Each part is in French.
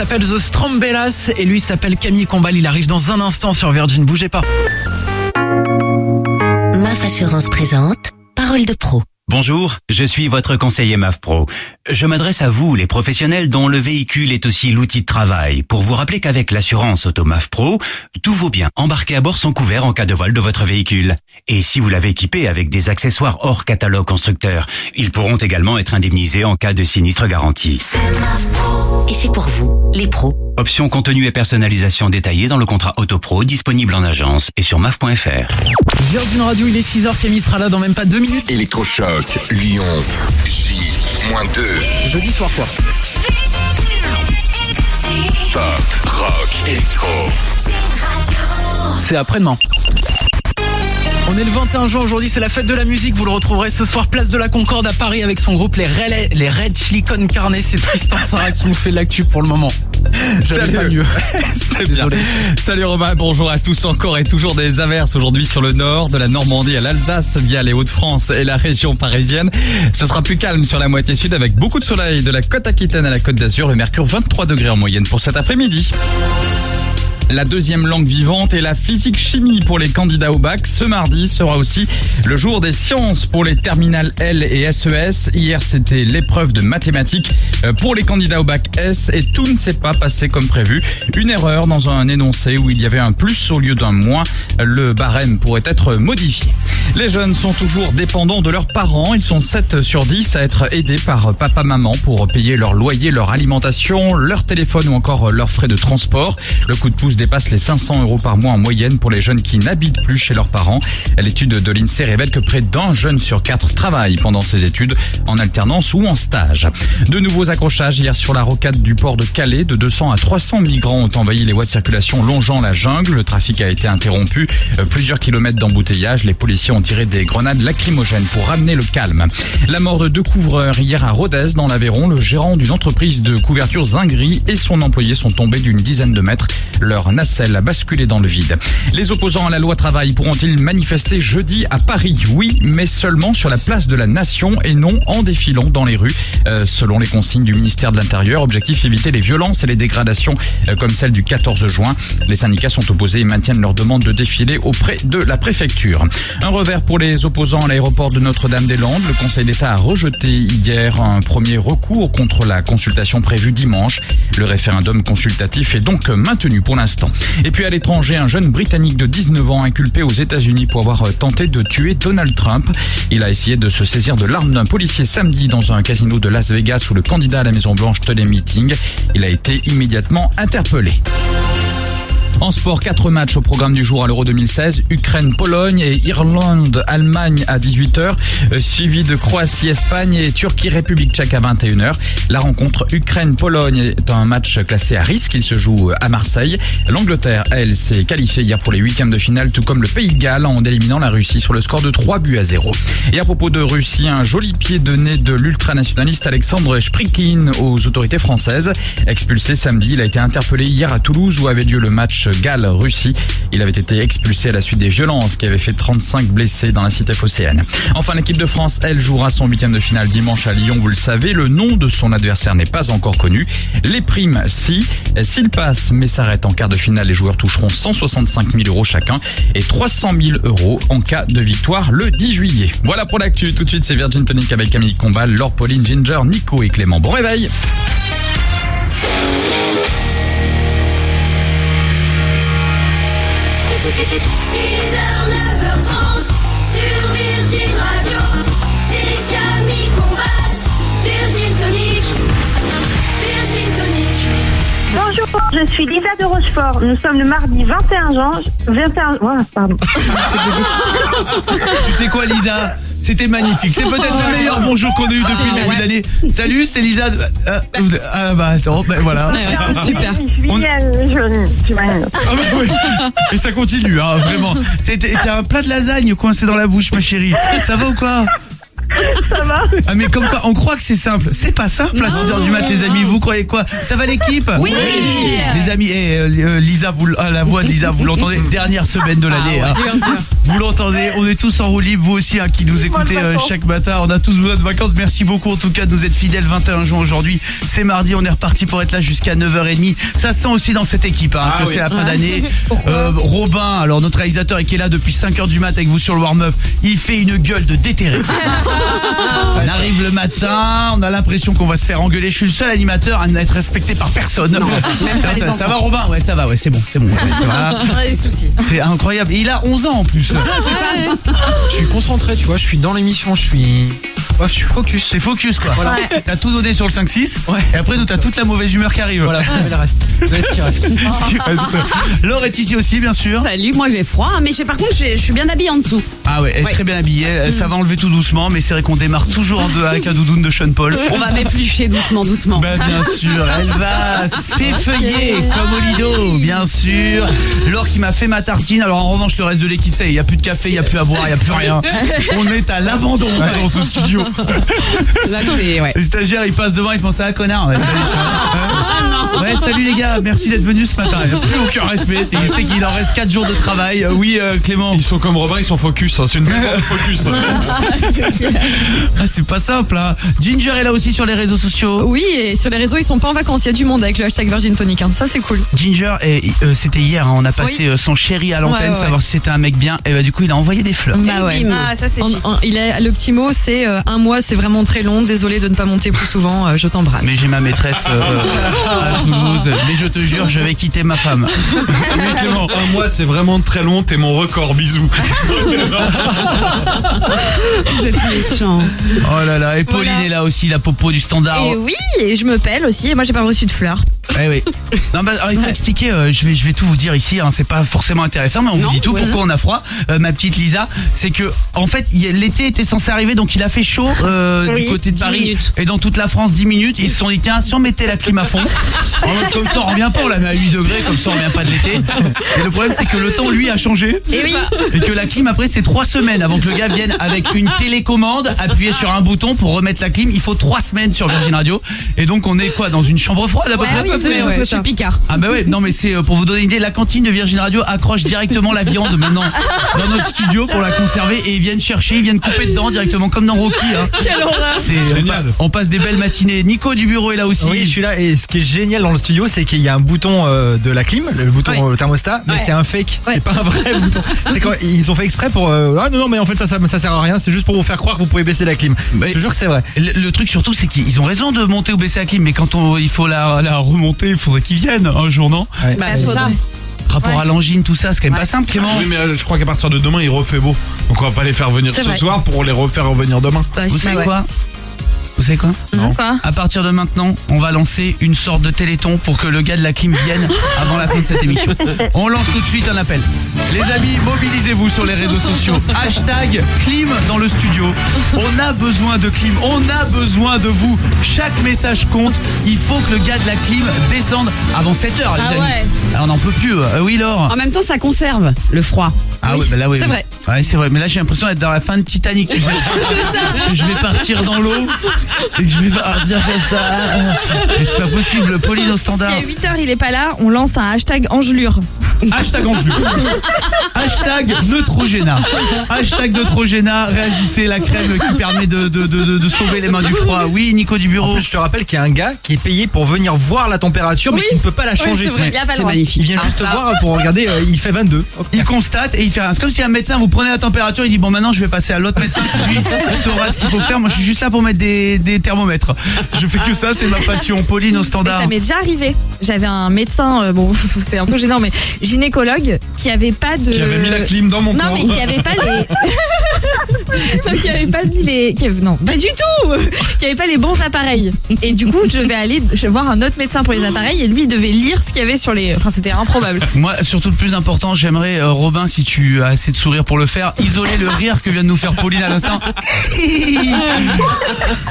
s'appelle The Strombellas et lui s'appelle Camille Combal, il arrive dans un instant sur Virgin, bougez pas. MAF Assurance présente Parole de pro. Bonjour, je suis votre conseiller MAF Pro. Je m'adresse à vous, les professionnels dont le véhicule est aussi l'outil de travail, pour vous rappeler qu'avec l'assurance Auto MAF Pro, tous vos biens embarqués à bord sont couverts en cas de vol de votre véhicule. Et si vous l'avez équipé avec des accessoires hors catalogue constructeur, ils pourront également être indemnisés en cas de sinistre garanti. Et c'est pour vous, les pros. Options contenu et personnalisation détaillée dans le contrat Auto Pro disponible en agence et sur maf.fr. Virgin Radio, il est 6h, Camille sera là dans même pas deux minutes. Électrochoc, Lyon, J-2. Jeudi soir quoi Pop, rock, électro. C'est après-demain. On est le 21 juin aujourd'hui, c'est la fête de la musique. Vous le retrouverez ce soir, place de la Concorde à Paris avec son groupe les Red, les Red Chili Con Carne. C'est Tristan Sarah qui nous fait l'actu pour le moment. J'avais pas mieux. Désolé. Salut Romain, bonjour à tous. Encore et toujours des averses aujourd'hui sur le nord, de la Normandie à l'Alsace, via les Hauts-de-France et la région parisienne. Ce sera plus calme sur la moitié sud avec beaucoup de soleil de la côte Aquitaine à la côte d'Azur. Le mercure 23 degrés en moyenne pour cet après-midi. La deuxième langue vivante et la physique-chimie pour les candidats au bac. Ce mardi sera aussi le jour des sciences pour les terminales L et SES. Hier, c'était l'épreuve de mathématiques euh, pour les candidats au bac S et tout ne s'est pas passé comme prévu. Une erreur dans un énoncé où il y avait un plus au lieu d'un moins. Le barème pourrait être modifié. Les jeunes sont toujours dépendants de leurs parents. Ils sont 7 sur 10 à être aidés par papa-maman pour payer leur loyer, leur alimentation, leur téléphone ou encore leurs frais de transport. Le coup de pouce dépasse les 500 euros par mois en moyenne pour les jeunes qui n'habitent plus chez leurs parents. L'étude de l'INSEE révèle que près d'un jeune sur quatre travaille pendant ses études en alternance ou en stage. De nouveaux accrochages hier sur la rocade du port de Calais. De 200 à 300 migrants ont envahi les voies de circulation longeant la jungle. Le trafic a été interrompu. Euh, Plusieurs kilomètres d'embouteillage. Les policiers ont tiré des grenades lacrymogènes pour ramener le calme. La mort de deux couvreurs hier à Rodez dans l'Aveyron. Le gérant d'une entreprise de couverture Zingri et son employé sont tombés d'une dizaine de mètres. Leur nacelle a basculé dans le vide. Les opposants à la loi travail pourront-ils manifester jeudi à Paris? Oui, mais seulement sur la place de la Nation et non en défilant dans les rues. Euh, selon les consignes du ministère de l'Intérieur, objectif éviter les violences et les dégradations euh, comme celle du 14 juin. Les syndicats sont opposés et maintiennent leur demande de défiler auprès de la préfecture. Un revers pour les opposants à l'aéroport de Notre-Dame-des-Landes. Le Conseil d'État a rejeté hier un premier recours contre la consultation prévue dimanche. Le référendum consultatif est donc maintenu pour l'instant. Et puis à l'étranger, un jeune Britannique de 19 ans inculpé aux États-Unis pour avoir tenté de tuer Donald Trump. Il a essayé de se saisir de l'arme d'un policier samedi dans un casino de Las Vegas où le candidat à la Maison Blanche tenait meeting. Il a été immédiatement interpellé. En sport, quatre matchs au programme du jour à l'Euro 2016. Ukraine, Pologne et Irlande, Allemagne à 18h, euh, suivi de Croatie, Espagne et Turquie, République tchèque à 21h. La rencontre Ukraine-Pologne est un match classé à risque. Il se joue à Marseille. L'Angleterre, elle, s'est qualifiée hier pour les huitièmes de finale, tout comme le Pays de Galles en éliminant la Russie sur le score de 3 buts à 0. Et à propos de Russie, un joli pied de nez de l'ultranationaliste Alexandre Sprikin aux autorités françaises. Expulsé samedi, il a été interpellé hier à Toulouse où avait lieu le match Galles-Russie. Il avait été expulsé à la suite des violences qui avaient fait 35 blessés dans la cité phocéenne. Enfin, l'équipe de France, elle, jouera son huitième de finale dimanche à Lyon, vous le savez. Le nom de son adversaire n'est pas encore connu. Les primes, si. S'il passe mais s'arrête en quart de finale, les joueurs toucheront 165 000 euros chacun et 300 000 euros en cas de victoire le 10 juillet. Voilà pour l'actu. Tout de suite, c'est Virgin Tonic avec Camille Combal, Laure, Pauline, Ginger, Nico et Clément. Bon réveil sur Virgin Radio, c'est Camille Combal, Virgin Tonic, Virgin Tonic. Bonjour, je suis Lisa de Rochefort. Nous sommes le mardi 21 juin. 21. Voilà, pardon. Tu sais quoi Lisa? C'était magnifique, c'est peut-être le meilleur bonjour qu'on a eu depuis le début d'année. Salut, c'est Lisa. de- euh, euh, ah bah attends, ben voilà. Super. On-. Ah bah oui. Et ça continue, hein, vraiment. T'as un plat de lasagne coincé dans la bouche, ma chérie. Ça va ou quoi? Ça va Ah mais comme quoi, on croit que c'est simple. C'est pas simple à 6h du mat les amis, vous croyez quoi? Ça va l'équipe? Oui. Les amis, et euh, Lisa, vous, ah, la voix de Lisa, vous l'entendez? Dernière semaine de l'année. hein. Vous l'entendez, on est tous en roue libre, vous aussi hein, qui nous écoutez euh, chaque matin. On a tous besoin de vacances. Merci beaucoup en tout cas de nous être fidèles 21 juin aujourd'hui. C'est mardi, on est reparti pour être là jusqu'à 9h30. Ça se sent aussi dans cette équipe hein, que c'est la fin d'année. Euh, Robin, alors notre réalisateur qui est là depuis 5h du mat avec vous sur le warm-up, il fait une gueule de déterré. on arrive le matin, on a l'impression qu'on va se faire engueuler. Je suis le seul animateur à n'être respecté par personne. pas les ça enfants. va Robin Ouais, ça va, ouais, c'est bon, c'est bon. ouais, ça va. Pas des soucis. C'est incroyable. Et il a 11 ans en plus. Je suis concentré, tu vois, je suis dans l'émission, je suis. Ouais, je suis focus. C'est focus quoi. Voilà. T'as tout donné sur le 5-6. Ouais. Et après, nous, t'as toute la mauvaise humeur qui arrive. Voilà, vous le reste. Vous ce qui reste. Ce qui reste. Laure est ici aussi, bien sûr. Salut, moi j'ai froid, mais je- par contre je, je suis bien habillée en dessous. Ah ouais, elle est Ouais. très bien habillée. Elle- Ça va enlever tout doucement, mais c'est vrai qu'on démarre toujours en deux avec la doudoune de Sean Paul. On va m'éplucher doucement, doucement. Bah bien sûr, elle va s'effeuiller comme au lido, bien sûr. Laure qui m'a fait ma tartine. Alors en revanche, le reste de l'équipe, ça, y est, il y a plus de café, il y a plus à boire, il y a plus rien. On est à l'abandon dans ce studio. Là c'est ouais. Les stagiaires, ils passent devant, ils font ça, ah, connard. Ouais, salut, ça va Ouais, salut les gars, merci d'être venus ce matin. Il n'y a plus aucun respect. Il sait qu'il en reste 4 jours de travail. Euh, Oui, euh, Clément. Ils sont comme Robin, ils sont focus. hein. C'est une de focus. Ah, c'est pas simple, hein. Ginger est là aussi sur les réseaux sociaux. Oui, et sur les réseaux, ils sont pas en vacances. Il y a du monde avec le hashtag Virgin Tonic. hein. Ça, c'est cool. Ginger, et, euh, c'était hier, hein, on a passé euh, son chéri à l'antenne, Ouais, ouais, savoir si c'était un mec bien. Et bah, du coup, il a envoyé des fleurs. Bah ouais. Ah, ça c'est il Le petit mot, c'est euh, un mois, c'est vraiment très long. Désolé de ne pas monter plus souvent. euh, je t'embrasse. Mais j'ai ma maîtresse euh, à Toulouse. Mais je te jure, je vais quitter ma femme. Clément. Un mois, c'est vraiment très long. T'es mon record. Bisous. Vous êtes Oh là là, et Pauline Voilà. est là aussi, la popo du standard. Et oui, et je me pèle aussi. Et moi, j'ai pas reçu de fleurs. Eh oui. Non, bah, alors, il faut expliquer, euh, je, vais, je vais tout vous dire ici, hein, c'est pas forcément intéressant, mais on vous dit tout. ouais. Pourquoi on a froid Euh, Ma petite Lisa, c'est que, en fait, il y a- l'été était censé arriver, donc il a fait chaud euh, du Oui, côté de 10 Paris minutes. et dans toute la France 10 minutes. Ils se sont dit, tiens, si on mettait la clim à fond, en mode, comme ça on revient pas, on la met à 8 degrés, comme ça on revient pas de l'été. Et le problème, c'est que le temps, lui, a changé. Et oui. Et que la clim, après, c'est 3 semaines avant que le gars vienne avec une télécommande, appuyer sur un bouton pour remettre la clim. Il faut 3 semaines sur Virgin Radio. Et donc, on est quoi Dans une chambre froide à peu Ouais, près? oui, c'est ouais, c'est je suis Picard. ah bah ouais, non mais c'est euh, pour vous donner une idée, la cantine de Virgin Radio accroche directement la viande maintenant dans notre studio pour la conserver et ils viennent chercher, ils viennent couper dedans directement comme dans Rocky. Hein. C'est on, pa- on passe des belles matinées. Nico du bureau est là aussi. Oui, je suis là et ce qui est génial dans le studio, c'est qu'il y a un bouton euh, de la clim, le bouton euh, thermostat, mais Ouais. c'est un fake, Ouais. c'est pas un vrai bouton. C'est quand ils ont fait exprès pour ah non non mais en fait ça, ça ça sert à rien, c'est juste pour vous faire croire que vous pouvez baisser la clim. Mais- Je te jure que c'est vrai. Le, le truc surtout c'est qu'ils ont raison de monter ou baisser la clim mais quand on, il faut la, la remonter il faudrait qu'ils viennent un jour non Ouais. Bah, ça. Rapport à l'angine tout ça c'est quand même pas simple Clément Oui, mais euh, je crois qu'à partir de demain, il refait beau. Donc on va pas les faire venir ce vrai. soir pour les refaire revenir demain. Bah, Vous savez quoi? Vous savez quoi Non. Quoi À partir de maintenant, on va lancer une sorte de téléthon pour que le gars de la clim vienne avant la fin de cette émission. On lance tout de suite un appel. Les amis, mobilisez-vous sur les réseaux sociaux. Hashtag clim dans le studio. On a besoin de clim. On a besoin de vous. Chaque message compte. Il faut que le gars de la clim descende avant 7h, les Ah amis. ouais. Ah, on n'en peut plus. Euh, oui, Laure. En même temps, ça conserve le froid. Ah oui, bah là oui. c'est vrai. Ouais, c'est vrai. Mais là, j'ai l'impression d'être dans la fin de Titanic. Tu sais. que je vais partir dans l'eau et que je vais partir comme ça. Mais c'est pas possible. Pauline au Si standard. à 8h il est pas là, on lance un hashtag Angelure. Hashtag Angelus. Hashtag Neutrogena. Hashtag Neutrogena. Réagissez la crème qui permet de, de, de, de- de sauver les mains du froid. Oui, Nico du En bureau. plus, je te rappelle qu'il y a un gars qui est payé pour venir voir la température, mais Oui. qui ne peut pas la Oui, changer. c'est vrai, il a pas le C'est droit. il magnifique. vient juste voir pour regarder, euh, il fait 22. Il constate et il fait rien. C'est comme si un médecin vous prenez la température, il dit bon maintenant je vais passer à l'autre médecin qui lui saura ce qu'il faut faire. Moi je suis juste là pour mettre des, des thermomètres. Je fais que ça, c'est ma passion. Pauline au Mais standard. ça m'est déjà arrivé. J'avais un médecin, euh, bon, c'est un peu gênant, mais gynécologue qui avait pas de. Qui avait mis la clim dans mon Non, corps. mais qui avait pas les. non, qui avait pas mis les. qui avait- Non, pas du tout Qui avait pas les bons appareils. Et du coup, je vais aller je vais voir un autre médecin pour les appareils et lui, il devait lire ce qu'il y avait sur les. Enfin, c'était improbable. Moi, surtout le plus important, j'aimerais, euh, Robin, si tu as assez de sourire pour le faire, isoler le rire que vient de nous faire Pauline à l'instant. Et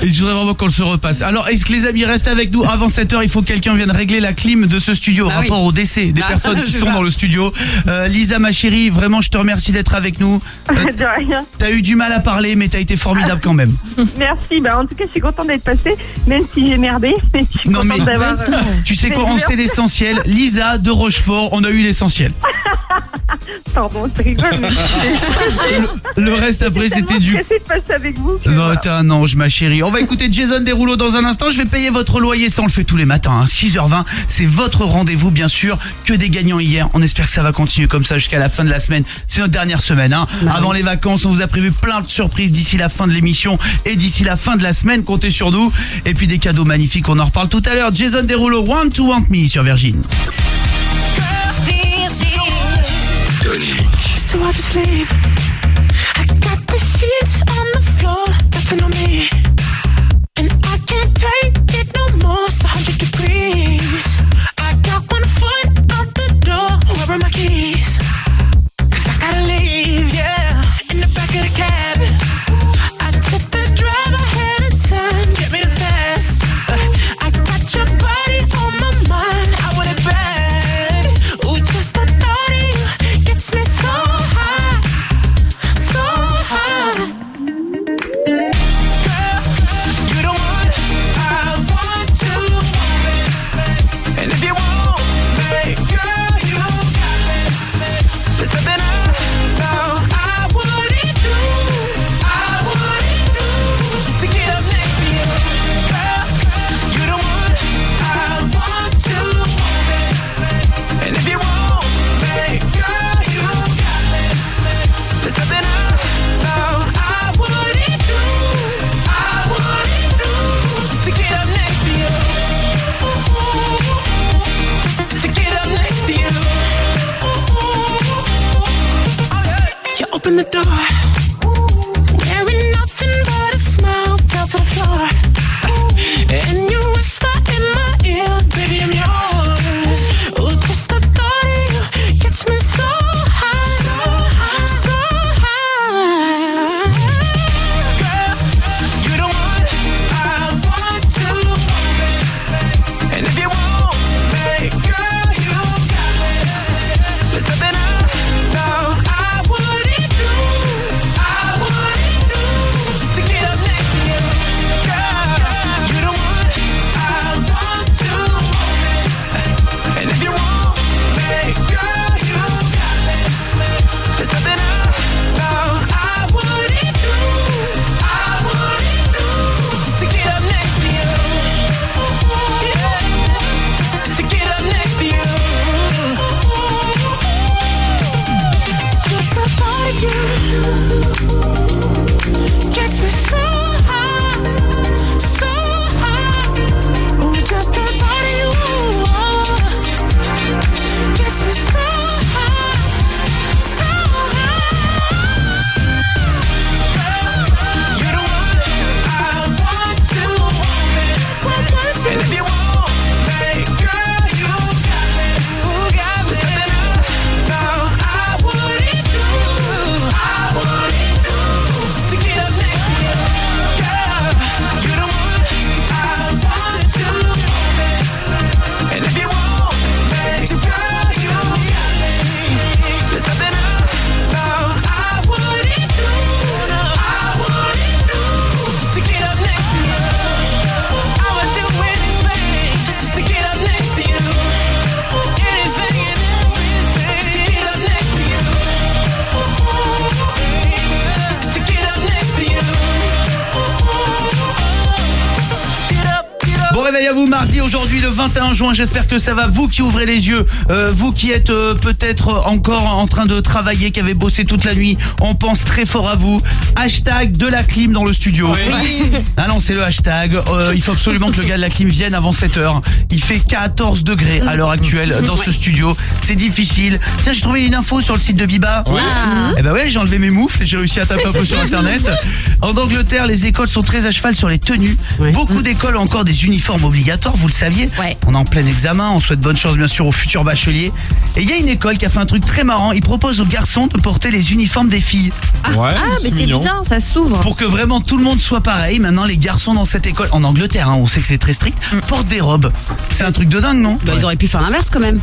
je voudrais vraiment qu'on le se repasse. Alors, est-ce que les amis restent avec nous avant 7h Il faut que quelqu'un vienne régler la clim de ce studio Bah rapport au décès des Bah, personnes qui je sont dans le studio. Euh, Lisa, ma chérie, vraiment, je te remercie d'être avec nous. Euh, De rien. T'as eu du mal à parler, mais t'as été formidable quand même. Merci. Bah, en tout cas, je suis contente d'être passée, même si j'ai merdé. Mais je suis Non, contente mais- d'avoir. euh, Tu sais quoi, on sait l'essentiel. Lisa de Rochefort, on a eu l'essentiel. Pardon, je rigole. Mais... Le reste après, c'était du. stressée de passer avec vous. Non, voilà. t'es un ange, ma chérie. On va écouter Jason Derulo dans un instant. Je vais payer votre loyer. Ça, on le fait tous les matins. hein. 6h20, c'est votre rendez-vous, bien sûr. Que des gagnants hier. On espère que ça va continuer comme ça jusqu'à la fin de la semaine. C'est notre dernière semaine. Hein. Avant les vacances, on vous a prévu plein de surprises d'ici la fin de l'émission et d'ici la fin de la semaine. Comptez sur nous. Et puis des cadeaux magnifiques. On en reparle tout à l'heure. Jason Derulo, Want to Want Me sur Virgin. So I can sleep. I got the sheets on the floor, nothing on me. Cause I gotta leave, yeah. In the back of the cab. Open the door, le 21 juin j'espère que ça va. Vous qui ouvrez les yeux euh, vous qui êtes euh, peut-être encore en train de travailler qui avez bossé toute la nuit on pense très fort à vous. Hashtag de la clim dans le studio. Ah non c'est le hashtag. Euh, il faut absolument que le gars de la clim vienne avant 7h il fait 14 degrés à l'heure actuelle dans ce studio c'est difficile tiens j'ai trouvé une info sur le site de Biba Ah. eh ben ouais, j'ai enlevé mes moufles et j'ai réussi à taper un peu sur internet. En Angleterre, les écoles sont très à cheval sur les tenues. Beaucoup d'écoles ont encore des uniformes obligatoires, vous le saviez. On est en plein examen, on souhaite bonne chance bien sûr aux futurs bacheliers. Et il y a une école qui a fait un truc très marrant, ils proposent aux garçons de porter les uniformes des filles. Ah, mais c'est bizarre, ça s'ouvre. Pour que vraiment tout le monde soit pareil, maintenant les garçons dans cette école, en Angleterre, hein, on sait que c'est très strict, portent des robes. C'est un truc de dingue, non? Bah, Ils auraient pu faire l'inverse quand même.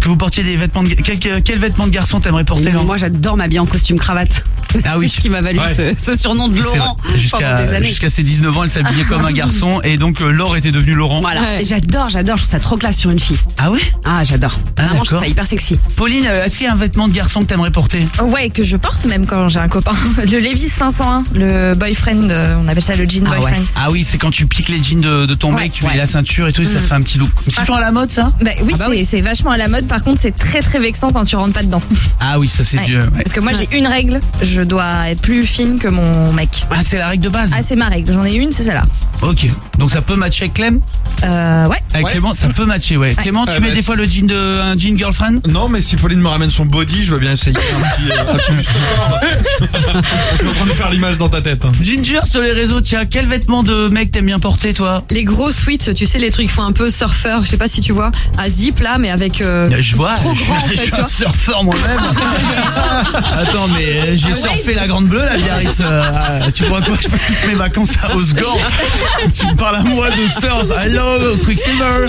Que vous portiez des vêtements de... Quel, quel vêtement de garçon t'aimerais porter, là Moi j'adore m'habiller en costume cravate. Ah oui. C'est ce qui m'a valu Ouais. ce, ce surnom de Laurent Jusqu'à jusqu'à ses 19 ans, elle s'habillait comme un garçon et donc euh, Laure était devenue Laurent. Voilà. J'adore, j'adore. Je trouve ça trop classe sur une fille. Ah ouais? Ah, j'adore. Ah, Vraiment, je trouve d'accord. ça hyper sexy. Pauline, euh, est-ce qu'il y a un vêtement de garçon que t'aimerais porter? Ouais, que je porte même quand j'ai un copain. Le Levi's 501, le boyfriend, euh, on appelle ça le jean ah, ouais. boyfriend. ah oui, c'est quand tu piques les jeans de, de ton Ouais, mec, tu mets ouais. la ceinture et tout, et ça Mm. fait un petit look. C'est toujours à la mode ça? Bah oui, Ah bah c'est oui. c'est vachement à la mode. Par contre, c'est très très vexant quand tu rentres pas dedans. Ah oui, ça c'est ouais. Parce que moi, j'ai une règle. Je dois être plus fine que mon mec. Ah, c'est la règle de base Ah, c'est ma règle. J'en ai une, c'est celle-là. Ok, donc ça peut matcher avec Clem Euh, ouais. Avec Clément, ça peut matcher, ouais. Clément, tu Euh, mets bah, des fois le jean de un jean girlfriend Non, mais si Pauline me ramène son body, je veux bien essayer un petit. euh, un petit sport. Je suis en train de faire l'image dans ta tête. hein. Ginger sur les réseaux, tiens, quel vêtement de mec t'aimes bien porter toi Les gros sweats, tu sais, les trucs qui font un peu surfeur, je sais pas si tu vois, à zip là, mais avec. euh, Je vois, trop je, grand en je fait, suis tu un vois. surfeur moi-même. Attends, mais euh, j'ai surfé la Grande Bleue, la Biarritz. euh, tu vois quoi? Je passe toutes mes vacances à Osgore. tu me parles à moi de surf. Hello, Quicksilver.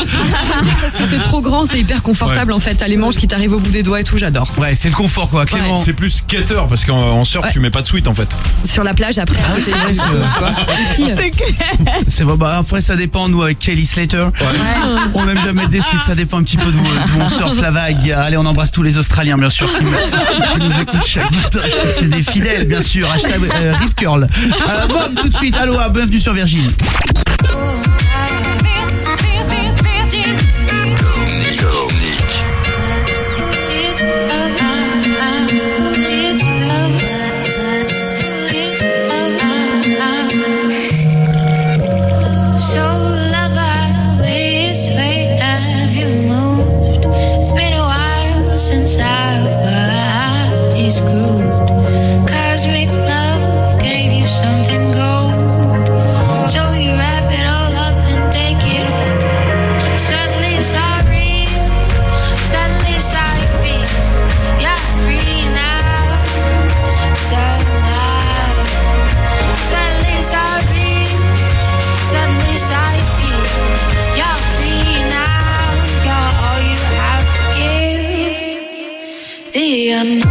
Parce que c'est trop grand, c'est hyper confortable en fait. T'as les manches qui t'arrivent au bout des doigts et tout, j'adore. Ouais, c'est le confort quoi, Clément. C'est plus skater parce qu'en en surf, Ouais. tu mets pas de suite en fait. Sur la plage après, c'est euh, clair. C'est bon, bah après ça dépend nous avec Kelly Slater. On aime bien mettre des suites, ça dépend un petit peu d'où on surfe la vague. Allez, on embrasse tous les Australiens bien sûr qui, nous écoutent chaque matin. C'est des fidèles bien sûr. Hashtag euh, Rip Curl. Euh, Bob, tout de suite. Aloha, bienvenue sur Virgin. It's been and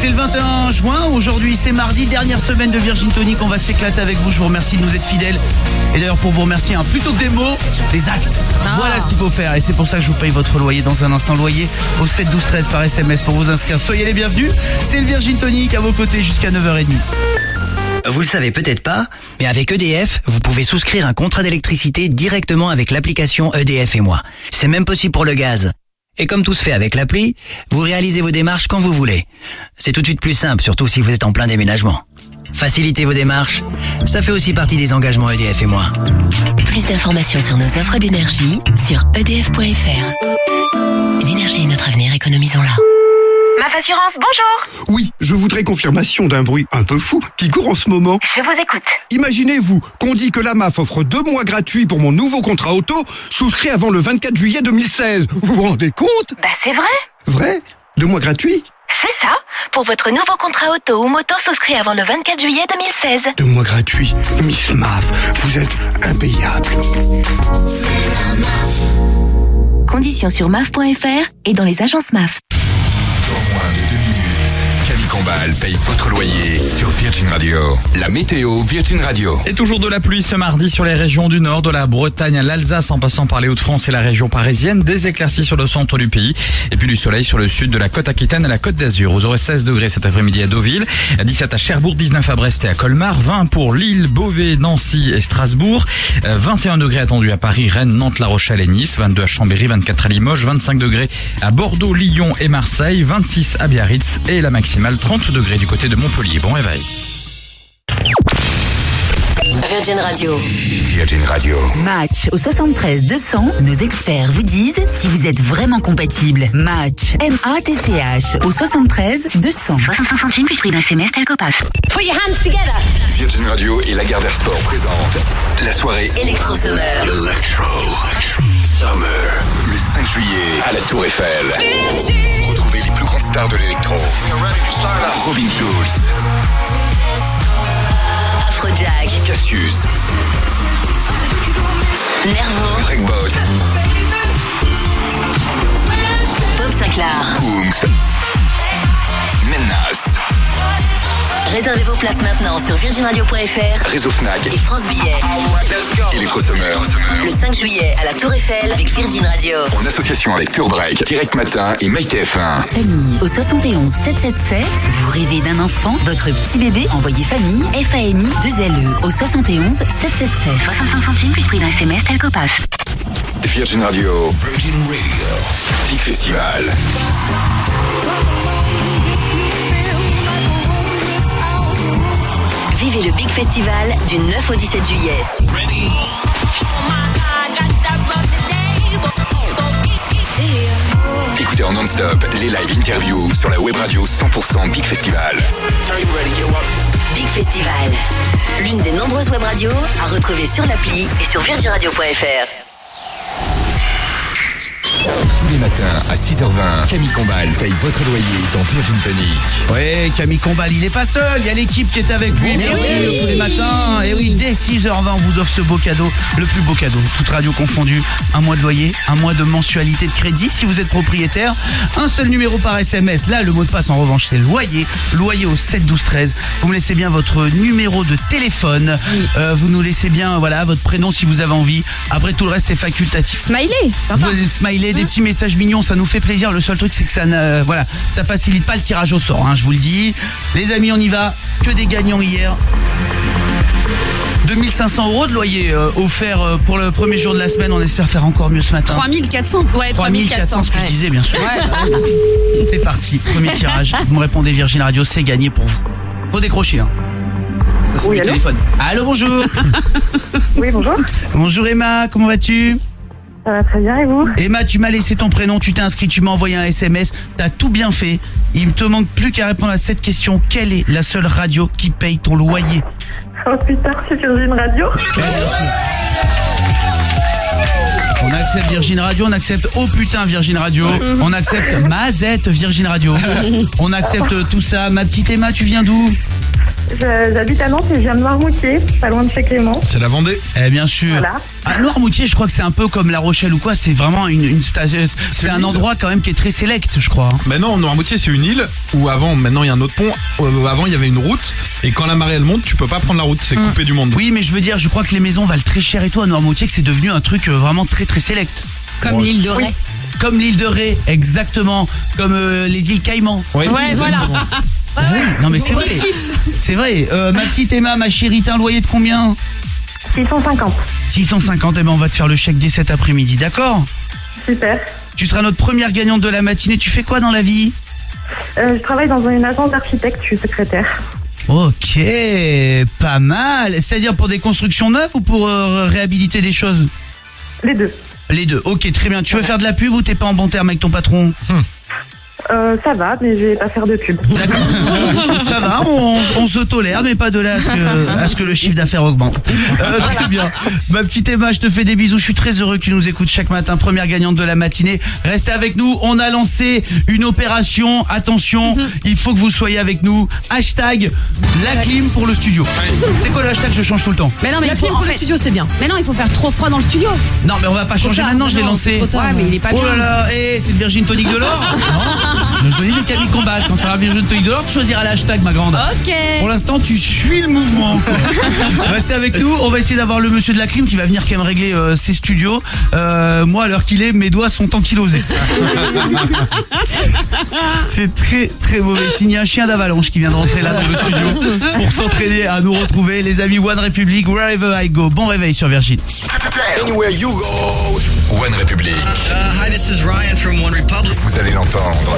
C'est le 21 juin, aujourd'hui c'est mardi, dernière semaine de Virgin Tonic, on va s'éclater avec vous, je vous remercie de nous être fidèles. Et d'ailleurs pour vous remercier, hein, plutôt que des mots, des actes. Voilà ce qu'il faut faire et c'est pour ça que je vous paye votre loyer dans un instant loyer au 7 12 13 par SMS pour vous inscrire. Soyez les bienvenus, c'est le Virgin Tonic à vos côtés jusqu'à 9h30. Vous le savez peut-être pas, mais avec EDF, vous pouvez souscrire un contrat d'électricité directement avec l'application EDF et moi. C'est même possible pour le gaz. Et comme tout se fait avec l'appli, vous réalisez vos démarches quand vous voulez. C'est tout de suite plus simple, surtout si vous êtes en plein déménagement. Facilitez vos démarches, ça fait aussi partie des engagements EDF et moi. Plus d'informations sur nos offres d'énergie sur edf.fr. L'énergie est notre avenir, économisons-la. MAF Assurance, bonjour. Oui, je voudrais confirmation d'un bruit un peu fou qui court en ce moment. Je vous écoute. Imaginez-vous qu'on dit que la MAF offre deux mois gratuits pour mon nouveau contrat auto, souscrit avant le 24 juillet 2016. Vous vous rendez compte? Bah c'est vrai. Vrai? Deux mois gratuits? C'est ça. Pour votre nouveau contrat auto ou moto souscrit avant le 24 juillet 2016. Deux mois gratuits. Miss MAF, vous êtes impayable. Conditions sur maf.fr et dans les agences MAF. Combal paye votre loyer sur Virgin Radio. La météo Virgin Radio. Et toujours de la pluie ce mardi sur les régions du nord, de la Bretagne à l'Alsace en passant par les Hauts-de-France et la région parisienne, des éclaircies sur le centre du pays et puis du soleil sur le sud de la côte aquitaine et la côte d'Azur. Vous aurez 16 degrés cet après-midi à Deauville, 17 à Cherbourg, 19 à Brest et à Colmar, 20 pour Lille, Beauvais, Nancy et Strasbourg, euh, 21 degrés attendus à Paris, Rennes, Nantes, La Rochelle et Nice, 22 à Chambéry, 24 à Limoges, 25 degrés à Bordeaux, Lyon et Marseille, 26 à Biarritz et la maximale 30 degrés du côté de Montpellier. Bon réveil. Virgin Radio. Virgin Radio. Match au 73 200, nos experts vous disent si vous êtes vraiment compatible. Match M-A-T-C-H au 73 200. 65 centimes plus prix d'un SMS tel passe. Put your hands together. Virgin Radio et la Gardère Sport présentent la soirée Electro Summer. Electro Summer. Le 5 juillet à la Tour Eiffel. Retrouvez les plus grandes stars de l'électro. Robin Schulz, Afrojack. Cassius, Nervo. Breakbot, Bob Sinclair. Kungs, Menace, Réservez vos places maintenant sur virginradio.fr Réseau Fnac, et France Billet. Electro Summer. Le 5 juillet à la Tour Eiffel avec Virgin Radio. En association avec Pure Break, Direct Matin et MyTF1. Famille au 71 777. Vous rêvez d'un enfant, votre petit bébé? Envoyez famille FAMI 2 LE au 71 777. 65 centimes plus prix d'un SMS tel passe. Virgin Radio. Virgin Radio. Big Festival. Vivez le Big Festival du 9 au 17 juillet. Écoutez en non-stop les live interviews sur la web radio 100% Big Festival. Big Festival. L'une des nombreuses web radios à retrouver sur l'appli et sur virginradio.fr. Tous les matins à 6h20, Camille Combal paye votre loyer dans Virgin Panic. Ouais, Camille Combal, il n'est pas seul. Il y a l'équipe qui est avec lui, bien oui. sûr, tous les matins. Et oui, dès 6h20, on vous offre ce beau cadeau, le plus beau cadeau, toute radio confondue. Un mois de loyer, un mois de mensualité de crédit si vous êtes propriétaire. Un seul numéro par SMS. Là, le mot de passe, en revanche, c'est loyer. Loyer au 7 12 13. Vous me laissez bien votre numéro de téléphone. Euh, vous nous laissez bien, voilà, votre prénom si vous avez envie. Après, tout le reste, c'est facultatif. Smiley, sympa. Vous- Smiley, des petits messages mignons, ça nous fait plaisir. Le seul truc, c'est que ça ne, voilà, ça facilite pas le tirage au sort, hein, je vous le dis. Les amis, on y va. Que des gagnants hier. 2500 euros de loyer euh, offert euh, pour le premier jour de la semaine. On espère faire encore mieux ce matin. 3400. Ouais, 3400, ce que je ouais. disais, bien sûr. Ouais. C'est parti, premier tirage. Vous me répondez Virgin Radio, c'est gagné pour vous. Faut décrocher, hein. Ça, c'est Oui, le allô téléphone. Allô, bonjour. Oui, bonjour. bonjour Emma, comment vas-tu? Ça va très bien et vous? Emma, tu m'as laissé ton prénom, tu t'es inscrit, tu m'as envoyé un SMS, t'as tout bien fait. Il ne te manque plus qu'à répondre à cette question. Quelle est la seule radio qui paye ton loyer? Oh putain, c'est sur une radio On accepte Virgin Radio, on accepte Oh putain Virgin Radio, on accepte Mazette Virgin Radio, on accepte tout ça. Ma petite Emma, tu viens d'où? J'habite à Nantes et je viens de Noirmoutier, pas loin de chez Clément. C'est la Vendée Eh bien sûr. Voilà. À Noirmoutier, je crois que c'est un peu comme La Rochelle ou quoi. C'est vraiment une, une station. C'est un endroit quand même qui est très sélect, je crois. Mais non, Noirmoutier, c'est une île où avant, maintenant il y a un autre pont. Avant, il y avait une route. Et quand la marée elle monte, tu peux pas prendre la route. C'est coupé du monde. Oui, mais je veux dire, je crois que les maisons valent très cher et tout à Noirmoutier, que c'est devenu un truc euh, vraiment très très sélect. Comme l'île de Ré. Comme l'île de Ré, exactement. Comme euh, les îles Caïmans. Ouais, voilà. Ah oui, non mais c'est vrai. C'est vrai. Euh, ma petite Emma, ma chérie, t'as un loyer de combien 650. 650, et ben on va te faire le chèque dès cet après-midi, d'accord? Super. Tu seras notre première gagnante de la matinée. Tu fais quoi dans la vie? Euh, je travaille dans une agence d'architecte, je suis secrétaire. Ok, pas mal. C'est-à-dire pour des constructions neuves ou pour euh, réhabiliter des choses? Les deux. Les deux. Ok, très bien. Tu veux faire de la pub ou t'es pas en bon terme avec ton patron? Euh, ça va, mais je vais pas faire de pub. Ça va, on, on se tolère, mais pas de là à ce que, à ce que le chiffre d'affaires augmente. Euh, très bien. Ma petite Emma, je te fais des bisous. Je suis très heureux que tu nous écoutes chaque matin. Première gagnante de la matinée. Restez avec nous. On a lancé une opération. Attention, il faut que vous soyez avec nous. Hashtag la clim pour le studio. C'est quoi le hashtag? Je change tout le temps. Mais non, mais La clim pour le studio, c'est bien. Mais non, il faut faire trop froid dans le studio. Non, mais on va pas Trop changer tard. maintenant. Je l'ai lancé. trop tard. Ouais, mais il est pas oh bien. là là, eh, c'est une Virgin Tonic de l'or Non, je te dis des Camille Combat. Quand ça sera Virgin Tonic de l'or, tu choisiras le hashtag, ma grande. Ok. Pour l'instant, tu suis le mouvement. quoi. Restez avec nous. On va essayer d'avoir le monsieur de la clim qui va venir quand même régler euh, ses studios. Euh, moi, à l'heure qu'il est, mes doigts sont ankylosés. C'est très très mauvais signe. Il y a un chien d'avalanche qui vient de rentrer là dans le studio pour s'entraîner à nous retrouver. Les amis One Republic, wherever I go. Bon réveil sur Virgin. Anywhere you go. One Republic. hi, this is Ryan from One Republic. Vous allez l'entendre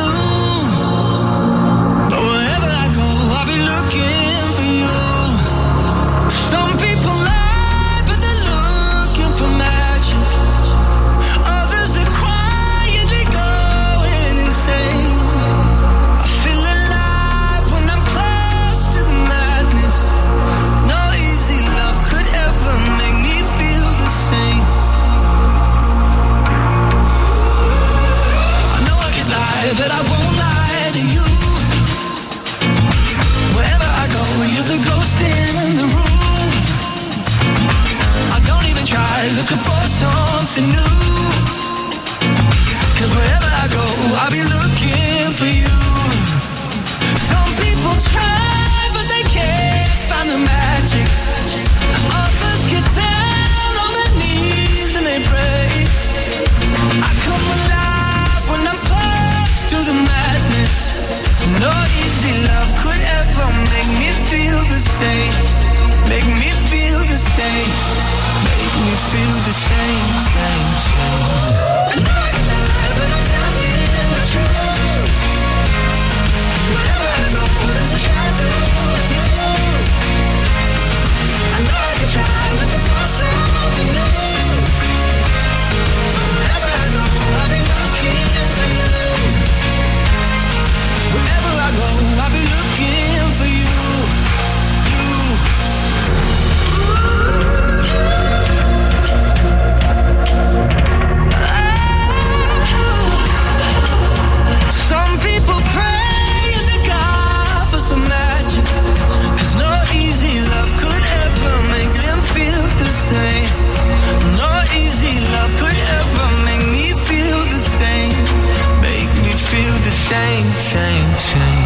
Cause wherever I go, I'll be looking for you. Some people try, but they can't find the magic. Others get down on their knees and they pray. I come alive when I'm close to the madness. No easy love could ever make me feel the same. Make me feel the same. Make me feel the same, same, same. I know I can lie, but I'm telling the truth. Wherever I go, there's a shadow of you. I know I can try looking for something new. Wherever I go, I'll be looking for you. Wherever I go, I'll be shame, shame, shame.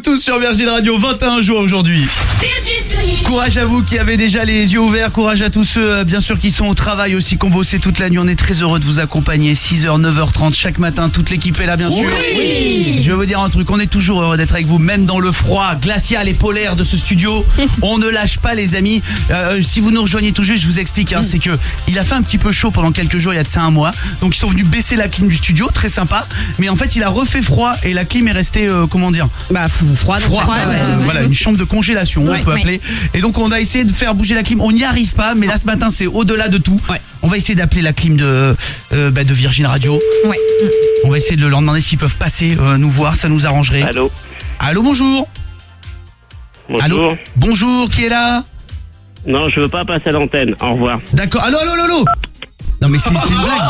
Tous sur Virgin Radio, 21 jours aujourd'hui. Courage à vous qui avez déjà les yeux ouverts, courage à tous ceux euh, bien sûr qui sont au travail aussi, qui ont bossé toute la nuit. On est très heureux de vous accompagner 6h, 9h30 chaque matin, toute l'équipe est là bien sûr. Oui. Je vais vous dire un truc, on est toujours heureux d'être avec vous, même dans le froid glacial et polaire de ce studio. on ne lâche pas les amis. Euh, si vous nous rejoignez tout juste, je vous explique, hein, c'est que il a fait un petit peu chaud pendant quelques jours, il y a de ça un mois. Donc ils sont venus baisser la clim du studio, très sympa. Mais en fait il a refait froid et la clim est restée, euh, comment dire? Bah froide. froid. Froid, ouais, ouais. Voilà, une chambre de congélation, Ouais. on peut Ouais. appeler. Et donc on a essayé de faire bouger la clim. On n'y arrive pas, mais là ce matin c'est au-delà de tout. On va essayer d'appeler la clim de, euh, bah, de Virgin Radio. Ouais. On va essayer de leur demander s'ils peuvent passer euh, nous voir, ça nous arrangerait. Allô Allô, bonjour. Bonjour. Allô Bonjour, qui est là Non, je veux pas passer à l'antenne. Au revoir. D'accord. Allô, allô, allô, allô Non mais c'est c'est une blague.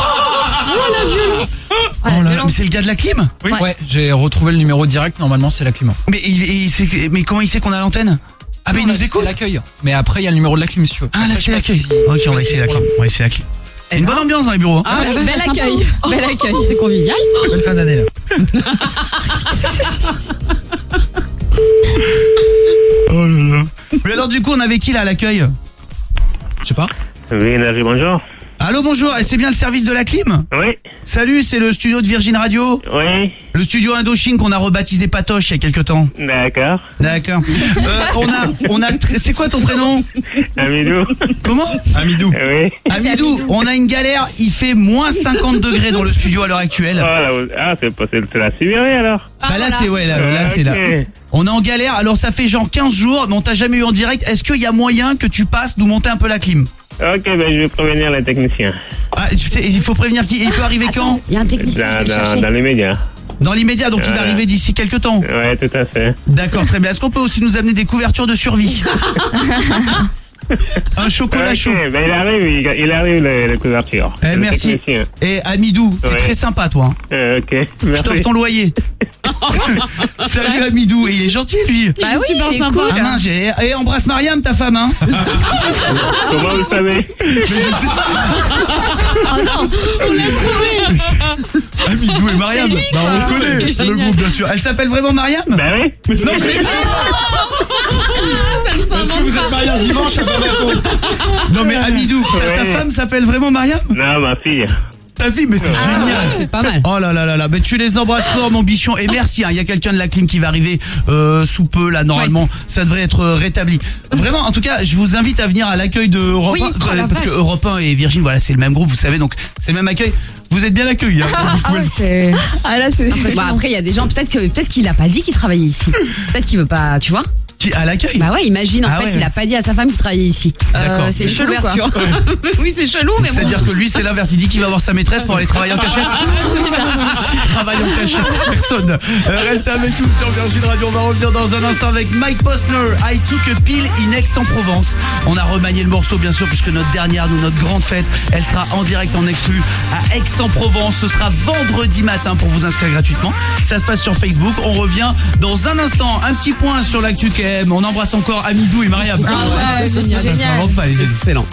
Oh la violence Oh là, mais c'est le gars de la clim Ouais, j'ai retrouvé le numéro direct, normalement c'est la clim. Mais, il, il sait que- mais comment il sait qu'on a l'antenne Ah, mais il nous écoute l'accueil. Mais après, il y a le numéro de la clim, si tu veux. Ah, là, c'est l'accueil. Ok, on va essayer la si- clim. On va essayer la clim. Il y a une bonne ambiance dans les bureaux. Ah, ouais, Bel accueil. Bel accueil. C'est convivial. Belle fin d'année là. Oh là là. Mais alors, du coup, on avait qui là à l'accueil? Je sais pas. Oui, bonjour. Allô, bonjour, et c'est bien le service de la clim Oui. Salut, c'est le studio de Virgin Radio Oui. Le studio Indochine qu'on a rebaptisé Patoche il y a quelques temps. D'accord. D'accord. Euh, on a, on a, c'est quoi ton prénom Amidou. Comment Amidou. Oui. Amidou, on a une galère, il fait moins 50 degrés dans le studio à l'heure actuelle. Oh, là, vous- ah, c'est la Sibérie alors. Bah là c'est ouais là, là, c'est là. On est en galère, alors ça fait genre 15 jours, mais on t'a jamais eu en direct. Est-ce qu'il y a moyen que tu passes nous monter un peu la clim Ok, ben je vais prévenir les techniciens. ah, tu sais, Il faut prévenir qui Il peut arriver quand Il y a un technicien Dans, qui va dans, chercher. dans les médias. Dans l'immédiat, donc il va Ouais. arriver d'ici quelques temps. Ouais, tout à fait. D'accord, très bien. Est-ce qu'on peut aussi nous amener des couvertures de survie? Un chocolat chaud. ben il arrive, il, il arrive les, les couvertures. Eh, merci. technicien. Et Amidou, t'es Ouais. très sympa toi. hein. Euh, ok, Je t'offre ton loyer. Salut Amidou, et il est gentil lui. Bah oui, super il est sympa. cool. Ah mince, et embrasse Mariam, ta femme, hein. Comment vous savez? Oh non, on l'a trouvé. Amidou et Mariam. Lui, Bah, on le connaît, le groupe bien sûr. Elle s'appelle vraiment Mariam Ben oui. Mais non, mais- Est-ce que vous êtes marié un dimanche à non mais Amidou, ta, femme s'appelle vraiment Mariam Non, ma fille. Ta fille, mais c'est génial. C'est pas mal. Oh là là là là, mais tu les embrasses fort mon bichon et merci, hein, il y a quelqu'un de la clim qui va arriver euh, sous peu là normalement, ça devrait être euh, rétabli. Vraiment, en tout cas, je vous invite à venir à l'accueil de Europe Oui, 1, oh la parce que vache. Europe 1 et Virgin, voilà, c'est le même groupe, vous savez, donc c'est le même accueil. Vous êtes bien accueillis. hein, le- C'est- Ah là, c'est. Bon, après, il y a des gens, peut-être que peut-être qu'il a pas dit qu'il travaillait ici. Peut-être qu'il veut pas, tu vois. Qui- à l'accueil Bah ouais, imagine, en Ah fait, ouais, il a pas dit à sa femme qu'il travaillait ici. D'accord. Euh, c'est C'est chelou, quoi. couverture. oui, c'est chelou, mais bon. C'est-à-dire que lui, c'est l'inverse. Il dit qu'il va voir sa maîtresse pour aller travailler en cachette. Qui travaille en cachette Personne. Euh, Restez avec nous sur Virgin Radio. On va revenir dans un instant avec Mike Posner. I took a pill in Aix-en-Provence. On a remanié le morceau, bien sûr, puisque notre dernière, nous, notre grande fête, elle sera en direct en exclu à Aix-en-Provence. Ce sera vendredi matin pour vous inscrire gratuitement. Ça se passe sur Facebook. On revient dans un instant. Un petit point sur l'actu On embrasse encore Amidou et Mariam. Ah ouais, c'est Ça génial. pas, les. Excellent.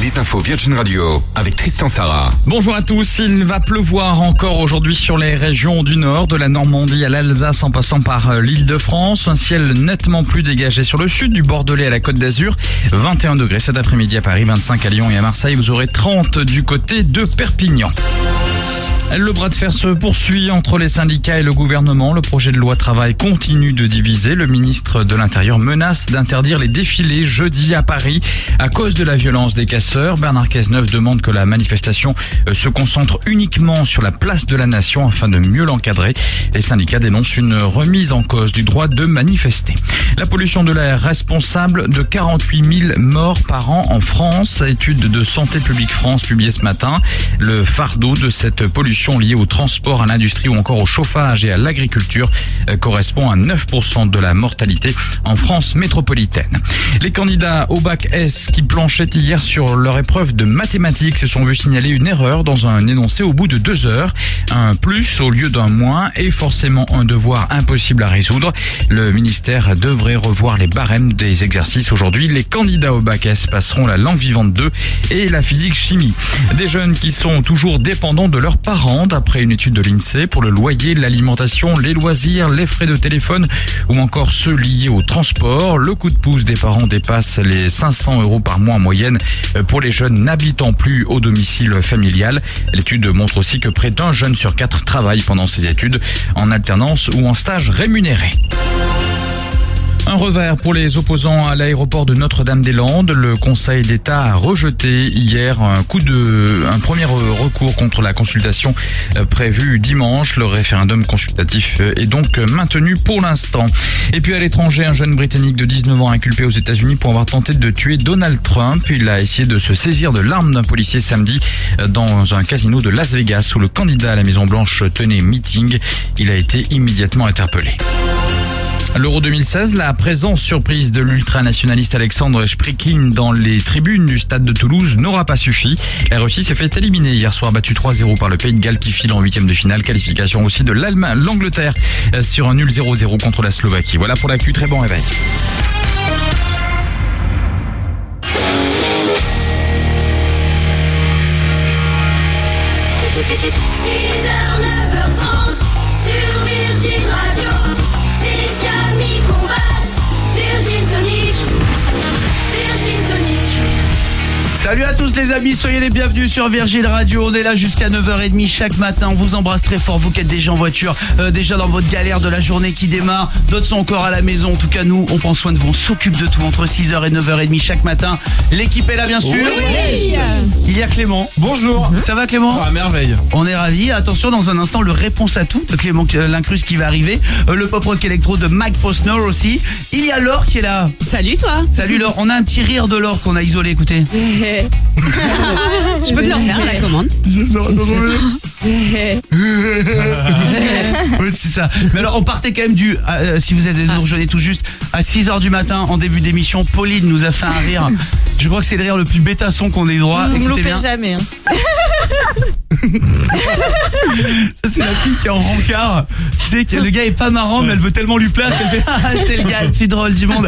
Les infos Virgin Radio avec Tristan Sarah. Bonjour à tous, il va pleuvoir encore aujourd'hui sur les régions du nord, de la Normandie à l'Alsace en passant par euh, l'île de France. Un ciel nettement plus dégagé sur le sud, du Bordelais à la Côte d'Azur. 21 degrés cet après-midi à Paris, 25 à Lyon et à Marseille. Vous aurez 30 du côté de Perpignan. Le bras de fer se poursuit entre les syndicats et le gouvernement. Le projet de loi travail continue de diviser. Le ministre de l'Intérieur menace d'interdire les défilés jeudi à Paris à cause de la violence des casseurs. Bernard Cazeneuve demande que la manifestation euh, se concentre uniquement sur la place de la nation afin de mieux l'encadrer. Les syndicats dénoncent une remise en cause du droit de manifester. La pollution de l'air responsable de 48 000 morts par an en France. Étude de Santé publique France publiée ce matin. Le fardeau de cette pollution liée au transport, à l'industrie ou encore au chauffage et à l'agriculture euh, correspond à 9% de la mortalité en France métropolitaine. Les candidats au bac S qui planchaient hier sur leur épreuve de mathématiques se sont vus signaler une erreur dans un énoncé au bout de deux heures. Un plus au lieu d'un moins est forcément un devoir impossible à résoudre. Le ministère devrait revoir les barèmes des exercices. Aujourd'hui, les candidats au bac S passeront la langue vivante 2 et la physique chimie. Des jeunes qui sont toujours dépendants de leurs parents d'après une étude de l'INSEE pour le loyer, l'alimentation, les loisirs, les frais de téléphone ou encore ceux liés au transport. Le coup de pouce des parents dépasse les 500 euros par mois en moyenne pour les jeunes n'habitant plus au domicile familial. L'étude montre aussi que près d'un jeune sur quatre travaille pendant ses études en alternance ou en stage rémunéré. Un revers pour les opposants à l'aéroport de Notre-Dame-des-Landes. Le Conseil d'État a rejeté hier un coup de, un premier recours contre la consultation euh, prévue dimanche. Le référendum consultatif euh, est donc maintenu pour l'instant. Et puis à l'étranger, un jeune Britannique de 19 ans inculpé aux États-Unis pour avoir tenté de tuer Donald Trump. Il a essayé de se saisir de l'arme d'un policier samedi euh, dans un casino de Las Vegas où le candidat à la Maison Blanche tenait meeting. Il a été immédiatement interpellé. L'Euro 2016, la présence surprise de l'ultranationaliste Alexandre Sprikin dans les tribunes du stade de Toulouse n'aura pas suffi. La Russie s'est fait éliminer hier soir, battu 3-0 par le pays de Galles qui file en huitième de finale. Qualification aussi de l'Allemagne, l'Angleterre euh, sur un nul 0-0 contre la Slovaquie. Voilà pour l'actu, très bon réveil. Salut à tous les amis, soyez les bienvenus sur Virgin Radio. On est là jusqu'à 9h30 chaque matin. On vous embrasse très fort, vous qui êtes déjà en voiture, euh, déjà dans votre galère de la journée qui démarre. D'autres sont encore à la maison. En tout cas, nous, on prend soin de vous. On s'occupe de tout entre 6h et 9h30 chaque matin. L'équipe est là, bien sûr. Oui. Il y a Clément. Bonjour. Ça va, Clément Ah, merveille. On est ravis. Attention, dans un instant, le réponse à tout de Clément euh, Lincruste qui va arriver. Euh, le pop rock électro de Mike Posner aussi. Il y a Laure qui est là. Salut toi. Salut Laure. On a un petit rire de Laure qu'on a isolé, écoutez. Je peux te le refaire à la commande. oui, c'est ça. Mais alors, on partait quand même du. euh, si vous êtes nous rejoignez tout juste à 6h du matin en début d'émission, Pauline nous a fait un rire. Je crois que c'est le rire le plus bêtasson qu'on ait droit. Vous me Écoutez loupez bien. jamais. hein. Ça, c'est la fille qui est en rencard. Tu sais que le gars est pas marrant, mais elle veut tellement lui plaire qu'elle fait Ah, c'est le gars le plus drôle du monde.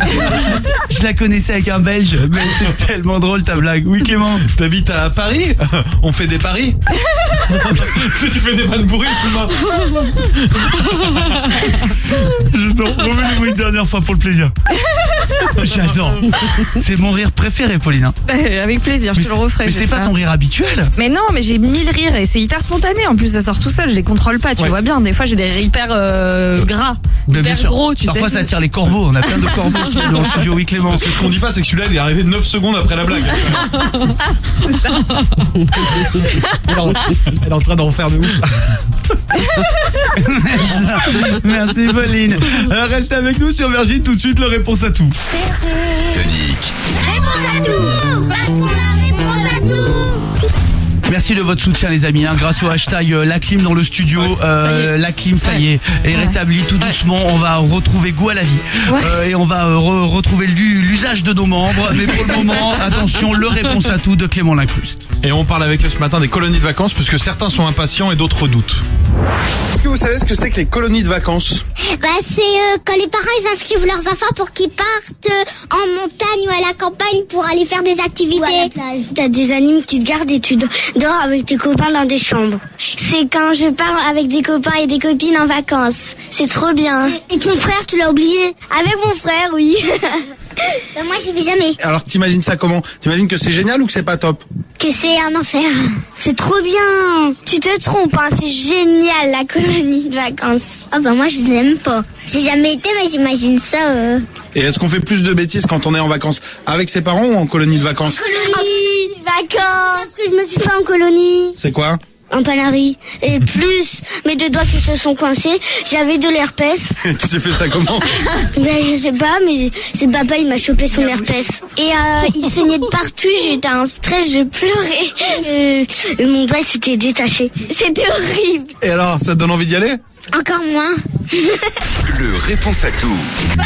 Je la connaissais avec un belge, mais c'est tellement drôle ta blague. Oui, Clément. T'habites à Paris? On fait des paris Tu fais des vannes bourrées. Je t'en remets-le une dernière fois pour le plaisir. J'adore. C'est mon rire préféré, Pauline. hein. Avec plaisir, je Mais te le referai. Mais c'est pas ton rire habituel. Mais non, mais j'ai mille rires et c'est hyper spontané. En plus, ça sort tout seul. Je les contrôle pas. Tu Ouais. vois bien. Des fois, j'ai des rires hyper euh, gras, Mais hyper gros. Tu Parfois, sais. ça attire les corbeaux. On a plein de corbeaux dans le studio. Oui, Clément. Parce que ce qu'on dit pas, c'est que celui-là, il est arrivé 9 secondes après la blague. Elle est en- elle est en train d'en faire de ouf. Merci, Pauline. Euh, reste avec nous sur Virgin. Tout de suite, la réponse à tout. Tonique. Réponse à tout Merci de votre soutien les amis, hein, grâce au hashtag euh, la clim dans le studio, euh, la clim ça y est, est rétablie tout doucement, on va retrouver goût à la vie. Euh, et on va euh, re- retrouver l'u- l'usage de nos membres, mais pour le moment, attention, le réponse à tout de Clément Lincruste. Et on parle avec eux ce matin des colonies de vacances, puisque certains sont impatients et d'autres redoutent. Est-ce que vous savez ce que c'est que les colonies de vacances? Bah, c'est euh, quand les parents ils inscrivent leurs enfants pour qu'ils partent euh, en montagne ou à la campagne pour aller faire des activités. T'as des animes qui te gardent et tu do- dors avec tes copains dans des chambres. C'est quand je pars avec des copains et des copines en vacances. C'est trop bien. Et ton frère, tu l'as oublié? Avec mon frère, oui. Bah, moi, j'y vais jamais. Alors t'imagines ça comment? T'imagines que c'est génial ou que c'est pas top? Que c'est un enfer. C'est trop bien. Tu te trompes, hein, c'est génial la colonie de vacances. Oh bah moi je l'aime pas. J'ai jamais été mais j'imagine ça. euh. Et est-ce qu'on fait plus de bêtises quand on est en vacances? Avec ses parents ou en colonie de vacances? Colonie, vacances. que je me suis fait en colonie. C'est quoi? En panarie. Et plus mes deux doigts qui se sont coincés, j'avais de l'herpès. Tu t'es fait ça comment Ben, je sais pas, mais c'est papa, il m'a chopé son herpès. Et euh, il saignait de partout, j'étais en stress, je pleurais. Euh, mon doigt s'était détaché. C'était horrible. Et alors, ça te donne envie d'y aller? Encore moins. Le réponse à tout. À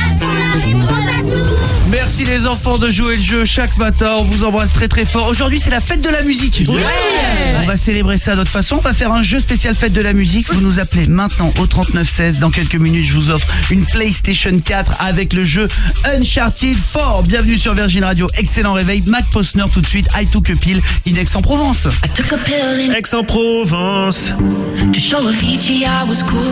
Merci les enfants de jouer le jeu chaque matin, on vous embrasse très très fort. Aujourd'hui c'est la fête de la musique. On va célébrer ça d'autre façon, on va faire un jeu spécial fête de la musique. Vous nous appelez maintenant au 3916. Dans quelques minutes je vous offre une PlayStation 4 avec le jeu Uncharted 4. Bienvenue sur Virgin Radio, excellent réveil. Mac Posner tout de suite, I took a pill in Aix-en-Provence. Aix-en-Provence. To show I was cool.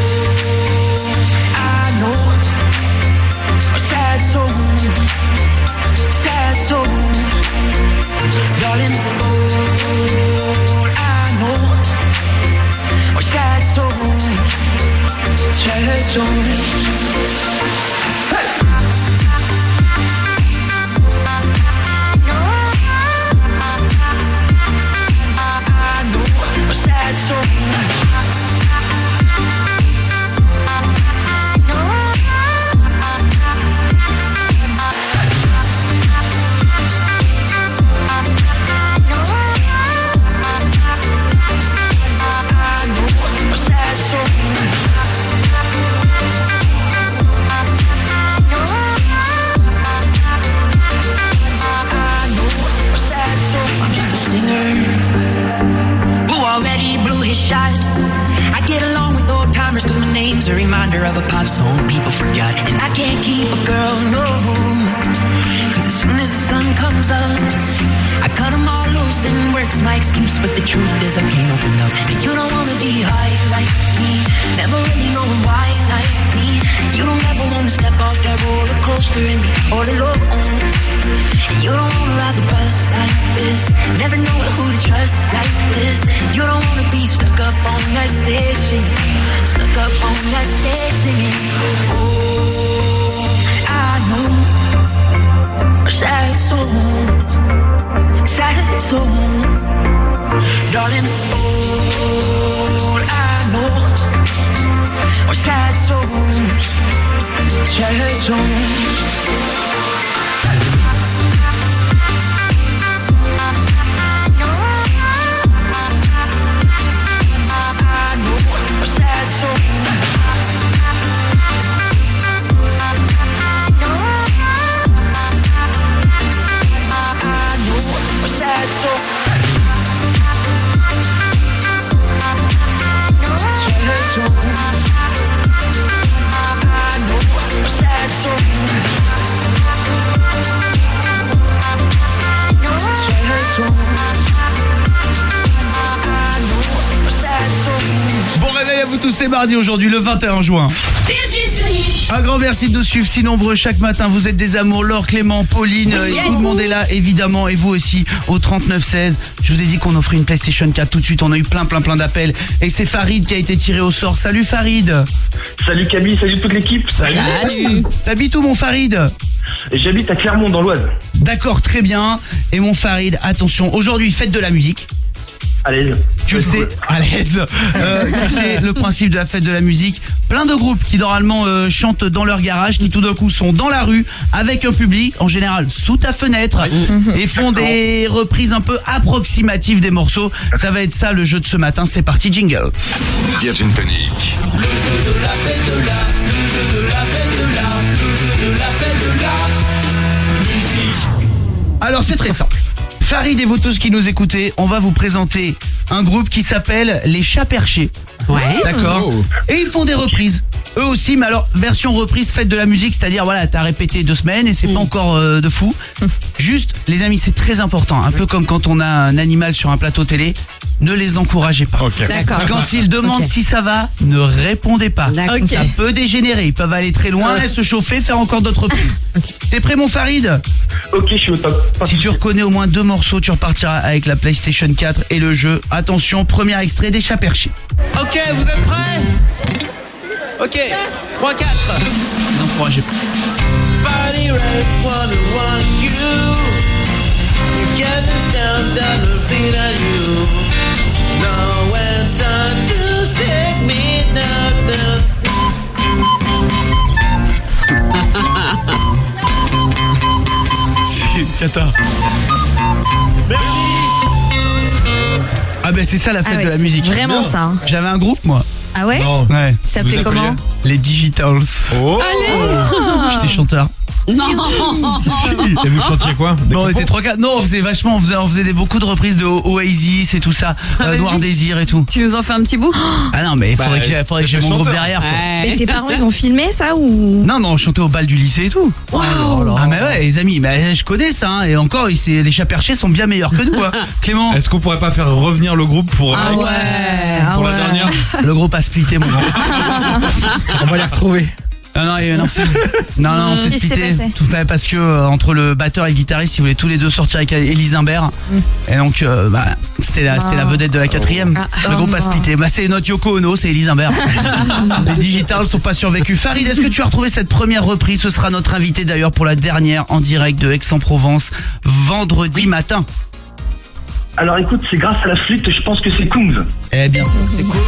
I know sad songs, sad songs. Mardi aujourd'hui, le 21 juin. Un grand merci de nous suivre si nombreux chaque matin. Vous êtes des amours, Laure, Clément, Pauline, euh, Yes. tout le monde est là évidemment et vous aussi au 3916. Je vous ai dit qu'on offrait une PlayStation 4 tout de suite. On a eu plein plein plein d'appels et c'est Farid qui a été tiré au sort. Salut Farid. Salut Camille, salut toute l'équipe. Salut. T'habites où mon Farid? J'habite à Clermont dans l'Oise. D'accord, très bien. Et mon Farid, attention, aujourd'hui fête de la musique. L'aise. Tu le sais, à l'aise. Euh, tu sais le principe de la fête de la musique. Plein de groupes qui normalement euh, chantent dans leur garage, qui tout d'un coup sont dans la rue avec un public, en général sous ta fenêtre, et font des reprises un peu approximatives des morceaux. Ça va être ça le jeu de ce matin. C'est parti, jingle. Virgin Tonic. Le jeu de la fête de la, le jeu de la fête de la, le jeu de la fête de la musique. Alors c'est très simple. Farid et vous tous qui nous écoutez, on va vous présenter un groupe qui s'appelle Les Chats Perchés. Ouais. D'accord. Oh. Et ils font des reprises. Eux aussi, mais alors version reprise faite de la musique, c'est-à-dire voilà, t'as répété deux semaines et c'est pas encore euh, de fou. Juste, les amis, c'est très important. Un peu comme quand on a un animal sur un plateau télé, ne les encouragez pas. D'accord. Quand ils demandent si ça va, ne répondez pas. Ça peut dégénérer. Ils peuvent aller très loin, Ouais. se chauffer, faire encore d'autres reprises. T'es prêt, mon Farid? Ok, je suis au top. Si tu reconnais au moins deux morceaux, tu repartiras avec la PlayStation 4 et le jeu. Attention, premier extrait des chats perchés. Ok, vous êtes prêts? Ok, 3, 4. N'encouragez pas. Body right, one and one you. No answer to take me down, down. Cata. Ah ben c'est ça la fête Ah ouais, de la c'est musique. vraiment ça, hein. J'avais un groupe moi. Ah ouais Ouais. Ça s'appelait comment Les Digitals. Oh. Allez J'étais chanteur. Non Et vous chantiez quoi Non, on était 3 4 Non, on faisait vachement, on faisait, on faisait des, beaucoup de reprises de O- Oasis et tout ça, euh, Noir Désir et tout. Tu nous en fais un petit bout Ah non, mais il faudrait Bah, que j'ai faudrait que j'ai t'es mon groupe chanteur. derrière. quoi. Mais tes parents, ils ont filmé ça ou? Non, mais on chantait au bal du lycée et tout. Ah mais ouais, les amis, mais je connais ça. hein, et encore, ils- c'est- les chats perchés sont bien meilleurs que nous. hein. Clément, Est-ce qu'on pourrait pas faire revenir le groupe pour, Ah ouais. pour ah la ouais. dernière? Le groupe a splitté mon grand. On va les retrouver. Non, non, il y a eu un enfer. Non, non, on s'est Qu'est-ce qui s'est splitté. passé Tout fait parce que euh, entre le batteur et le guitariste, ils voulaient tous les deux sortir avec Elise Imbert. Et donc, euh, bah, c'était la, c'était la vedette de la quatrième. Ah. le groupe a Oh, splitté. Bah, c'est notre Yoko Ono, c'est Elise Imbert. les Digitals sont pas survécus. Farid, est-ce que tu as retrouvé cette première reprise? Ce sera notre invité d'ailleurs pour la dernière en direct de Aix-en-Provence, vendredi matin. Alors écoute, c'est grâce à la flûte, je pense que c'est Kungs. Eh bien, c'est cool.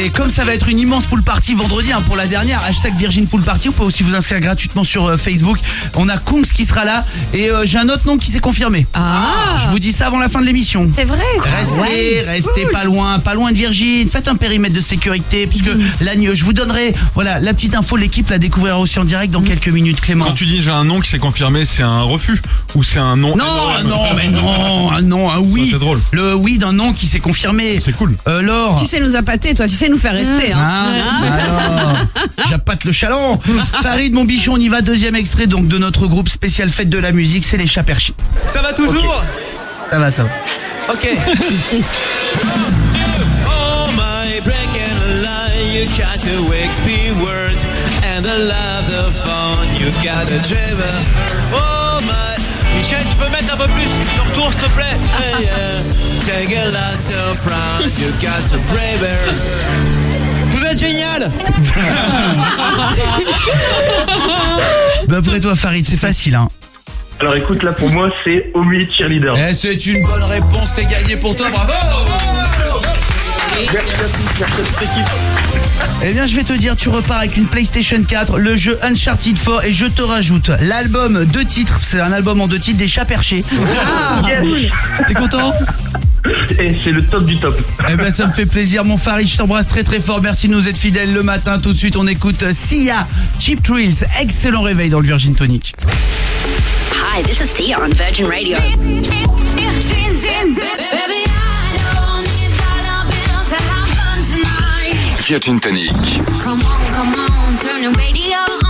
Et comme ça va être une immense pool party vendredi hein, pour la dernière, hashtag Virgin Pool Party, vous pouvez aussi vous inscrire gratuitement sur euh, Facebook. On a Kungs qui sera là et euh, j'ai un autre nom qui s'est confirmé. Ah. Je vous dis ça avant la fin de l'émission. C'est vrai. Restez, Ouais. restez Cool. pas loin, pas loin de Virgin. Faites un périmètre de sécurité puisque Mm. l'agneau, je vous donnerai voilà la petite info. L'équipe la découvrira aussi en direct dans quelques minutes. Clément. Quand tu dis j'ai un nom qui s'est confirmé, c'est un refus ou c'est un nom Non, énorme non, mais non, un non, un oui. C'est drôle. Le oui d'un nom qui s'est confirmé. C'est cool. Euh, Laure. Tu sais nous appâter, toi, tu sais nous faire rester. Hein. Ah, alors, j'appâte le chaland. Farid, mon bichon, on y va. Deuxième extrait donc de notre groupe spécial fête de la musique, c'est les chats perchis. Ça va toujours Ça va, ça va. Ok. oh my breaking line, you got to XP words and I love the fun, you got a driver. Oh. Michel, tu peux mettre un peu plus de retour s'il te plaît Hey, yeah. Take a last you got some braver. Vous êtes génial Bah, après toi, Farid, c'est facile, hein. Alors écoute, là pour moi, c'est Omi Cheerleader. Eh, c'est une bonne réponse, c'est gagné pour toi, bravo Eh bien, je vais te dire, tu repars avec une PlayStation 4, le jeu Uncharted 4 et je te rajoute l'album deux titres, c'est un album en deux titres des chats perchés. Ah, yes. T'es content Et c'est le top du top. Eh ben ça me fait plaisir mon Farid, je t'embrasse très très fort. Merci de nous être fidèles le matin. Tout de suite on écoute Sia, Cheap Thrills. Excellent réveil dans le Virgin Tonic. Hi, this is Sia on Virgin Radio. Come on, come on, turn the radio on.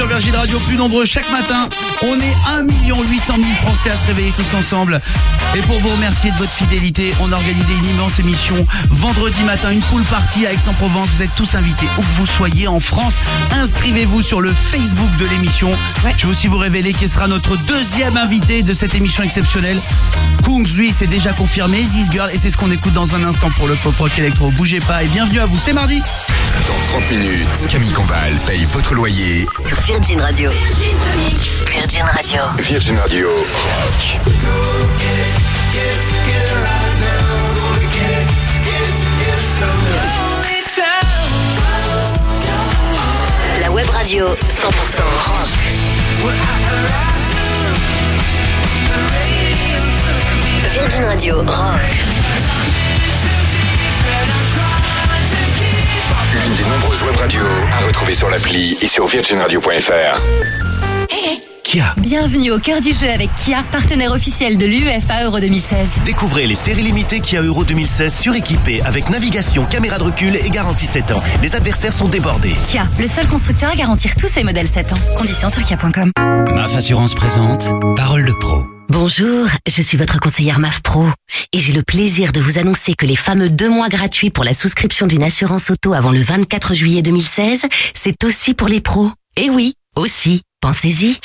Sur Virgin Radio, plus nombreux chaque matin. On est 1 800 000 Français à se réveiller tous ensemble. Et pour vous remercier de votre fidélité, on a organisé une immense émission vendredi matin, une pool party à Aix-en-Provence. Vous êtes tous invités, où que vous soyez en France. Inscrivez-vous sur le Facebook de l'émission. Je vais aussi vous révéler qui sera notre deuxième invité de cette émission exceptionnelle. Kungs, lui, c'est déjà confirmé, This Girl, et c'est ce qu'on écoute dans un instant pour le pop rock électro. Bougez pas et bienvenue à vous, c'est mardi. Dans 30 minutes, Camille Combal paye votre loyer. Sur Virgin Radio. Virgin Radio. Virgin Radio Rock. La web radio 100% rock. Virgin Radio Rock. Web radios à retrouver sur l'appli et sur virginradio.fr. Kia. Bienvenue au cœur du jeu avec Kia, partenaire officiel de l'UEFA Euro 2016. Découvrez les séries limitées Kia Euro 2016 suréquipées avec navigation, caméra de recul et garantie 7 ans. Les adversaires sont débordés. Kia, le seul constructeur à garantir tous ses modèles 7 ans. Conditions sur kia.com. MAF Assurance présente Parole de pro. Bonjour, je suis votre conseillère MAF Pro et j'ai le plaisir de vous annoncer que les fameux deux mois gratuits pour la souscription d'une assurance auto avant le 24 juillet 2016, c'est aussi pour les pros. Et oui, aussi. Pensez-y.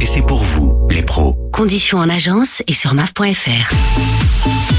Et c'est pour vous, les pros. Conditions en agence et sur maf.fr.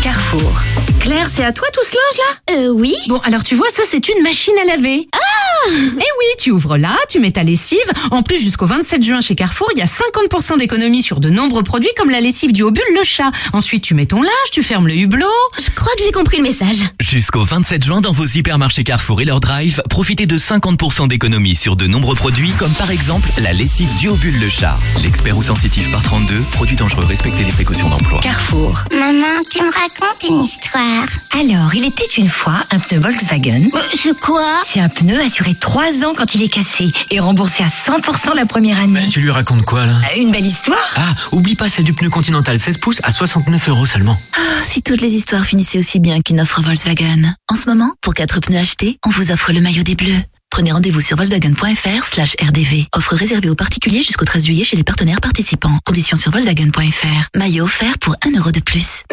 Carrefour. Claire, c'est à toi tout ce linge là? Euh oui. Bon, alors tu vois, ça c'est une machine à laver. Ah Eh oui, tu ouvres là, tu mets ta lessive. En plus, jusqu'au 27 juin chez Carrefour, il y a 50% d'économie sur de nombreux produits comme la lessive du Obule Le Chat. Ensuite, tu mets ton linge, tu fermes le hublot. Je crois que j'ai compris le message. Jusqu'au 27 juin dans vos hypermarchés Carrefour et leur drive, profitez de 50% d'économie sur de nombreux produits comme par exemple la lessive Duobule Le Chat. L'expert ou sensitif par 32, produit dangereux, respectez les précautions d'emploi. Carrefour. Maman, tu me racontes une histoire. Alors, il était une fois un pneu Volkswagen. C'est quoi? C'est un pneu assuré 3 ans quand il est cassé et remboursé à 100% la première année. Tu lui racontes quoi là? Une belle histoire Ah, oublie pas celle du pneu Continental 16 pouces à 69 euros seulement. Ah, si toutes les histoires finissaient aussi bien qu'une offre Volkswagen. En ce moment, pour 4 pneus achetés, on vous offre le maillot des bleus. Prenez rendez-vous sur volkswagen.fr slash rdv. Offre réservée aux particuliers jusqu'au 13 juillet chez les partenaires participants. Conditions sur volkswagen.fr. Maillot offert pour 1 euro de plus.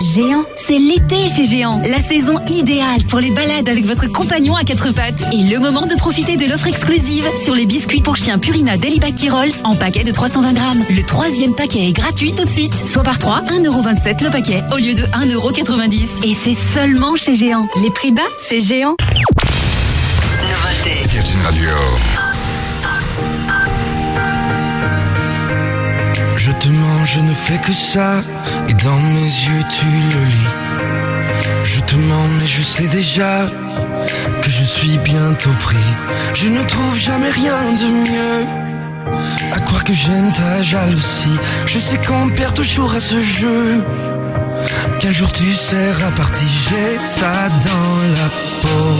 Géant, c'est l'été chez Géant. La saison idéale pour les balades avec votre compagnon à quatre pattes. Et le moment de profiter de l'offre exclusive sur les biscuits pour chiens Purina Packy Rolls en paquet de 320 grammes. Le troisième paquet est gratuit tout de suite. Soit par 3, 1,27€ le paquet au lieu de 1,90€. Et c'est seulement chez Géant. Les prix bas, c'est Géant. Virgin Radio. Je ne fais que ça, et dans mes yeux tu le lis. Je te mens, mais je sais déjà que je suis bientôt pris. Je ne trouve jamais rien de mieux. À croire que j'aime ta jalousie. Je sais qu'on perd toujours à ce jeu. Qu'un jour tu seras parti, j'ai ça dans la peau.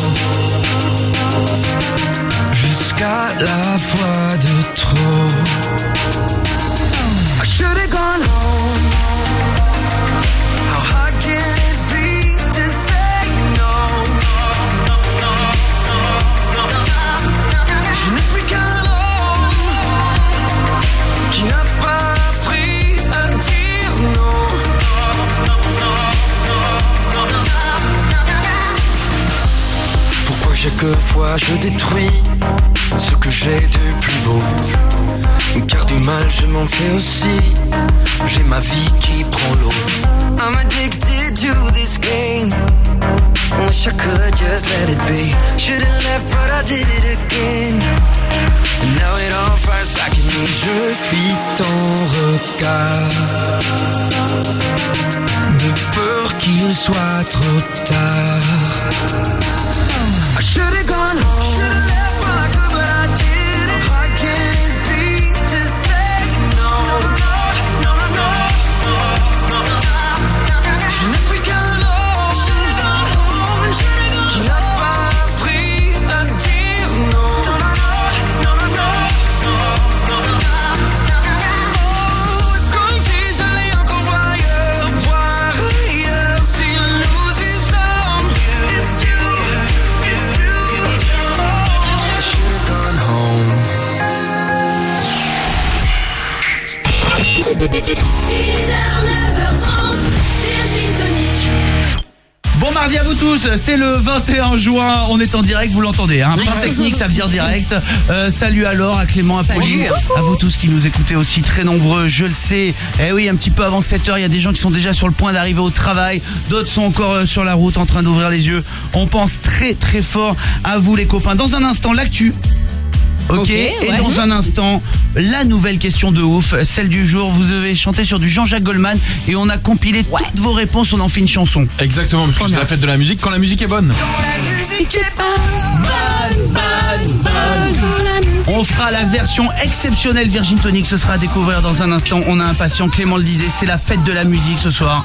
Jusqu'à la fois de trop. Chaque fois je détruis ce que j'ai de plus beau? Car du mal je m'en fais aussi. J'ai ma vie qui prend l'eau. I'm addicted to this game. Wish I could just let it be. Should've left but I did it again. And now it all fires back at me. Je fuis ton regard. De peur qu'il soit trop tard. I should've gone home Bon mardi à vous tous, c'est le 21 juin, on est en direct, vous l'entendez, hein plein technique, ça vient direct. Euh, salut alors à Clément, à. Pauline, à vous tous qui nous écoutez aussi, très nombreux, je le sais. Eh oui, un petit peu avant 7h, il y a des gens qui sont déjà sur le point d'arriver au travail, d'autres sont encore euh, sur la route en train d'ouvrir les yeux. On pense très très fort à vous les copains. Dans un instant, l'actu, Ok, et ouais. dans un instant, la nouvelle question de ouf, celle du jour. Vous avez chanté sur du Jean-Jacques Goldman et on a compilé toutes vos réponses, on en fait une chanson. Exactement, parce que c'est la fête de la musique quand la musique est bonne. On fera la version exceptionnelle Virgin Tonic, ce sera à découvrir dans un instant. On a un patient, Clément le disait, c'est la fête de la musique ce soir.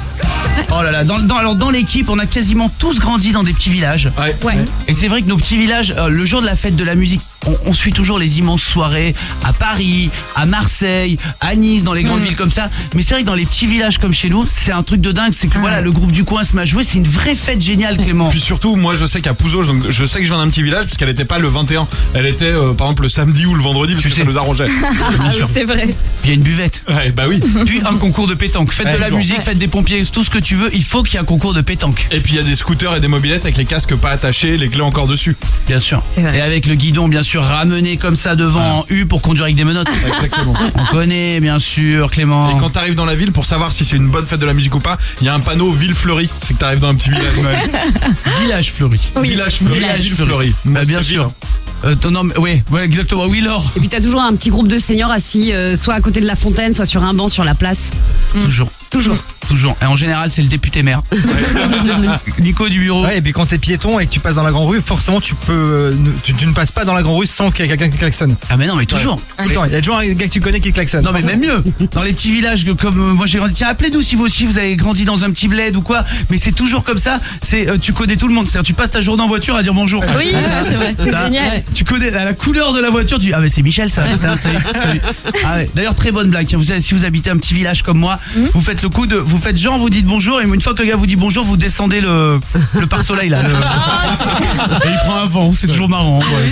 Oh là là, dans, dans- alors dans l'équipe, on a quasiment tous grandi dans des petits villages. Ouais. Et c'est vrai que nos petits villages, euh, le jour de la fête de la musique, on, on suit toujours les immenses soirées à Paris, à Marseille, à Nice, dans les grandes villes comme ça. Mais c'est vrai que dans les petits villages comme chez nous, c'est un truc de dingue. C'est que voilà, le groupe du coin se à jouer. C'est une vraie fête géniale, Clément. Puis surtout, moi je sais qu'à Pouzauges, donc je sais que je viens d'un petit village, puisqu'elle était pas le 21, elle était euh, par exemple le samedi ou le vendredi, parce que ça nous arrangeait. Ah c'est vrai. Il y a une buvette. Ouais, bah oui. Puis un concours de pétanque. Faites Ouais, de la toujours. musique, faites des pompiers, tout ce que tu veux. Il faut qu'il y ait un concours de pétanque. Et puis il y a des scooters et des mobilettes avec les casques pas attachés, les clés encore dessus. Bien sûr. Et avec le guidon, bien sûr, ramené comme ça devant en U pour conduire avec des menottes. Exactement. On connaît, bien sûr, Clément. Et quand t'arrives dans la ville, pour savoir si c'est une bonne fête de la musique ou pas, il y a un panneau ville fleurie. C'est que t'arrives dans un petit village. Village fleuri. Village fleuri. Village ville fleurie. Bah, bien sûr. Euh, ton nom, ouais, exactement. Oui, Laure. Et puis t'as toujours un petit groupe de seniors assis, euh, soit à côté de la fontaine, soit sur un banc sur la place. Toujours. Toujours. Toujours. Et en général, c'est le député maire. Nico du bureau. Ouais, et puis quand t'es piéton et que tu passes dans la grande rue, forcément tu peux, euh, ne- tu, tu ne passes pas dans la grande rue sans qu'il y ait quelqu'un qui klaxonne. Ah mais non, mais toujours. Tout le temps, il y a toujours un gars que tu connais qui klaxonne. Non mais même mieux. Dans les petits villages que- comme euh, moi j'ai grandi. Tiens, appelez-nous si vous aussi vous avez grandi dans un petit bled ou quoi. Mais c'est toujours comme ça. C'est euh, tu connais tout le monde. C'est-à-dire tu passes ta journée en voiture à dire bonjour. Oui, c'est vrai. C'est génial. Tu connais la couleur de la voiture. Tu dis ah mais c'est Michel ça. Putain, salut, salut. Ah ouais. D'ailleurs très bonne blague. Tiens, vous savez, si vous habitez un petit village comme moi, vous faites le coup de vous faites genre vous dites bonjour et une fois que le gars vous dit bonjour vous descendez le le pare-soleil là. le- et il prend un vent. C'est toujours marrant. Ouais,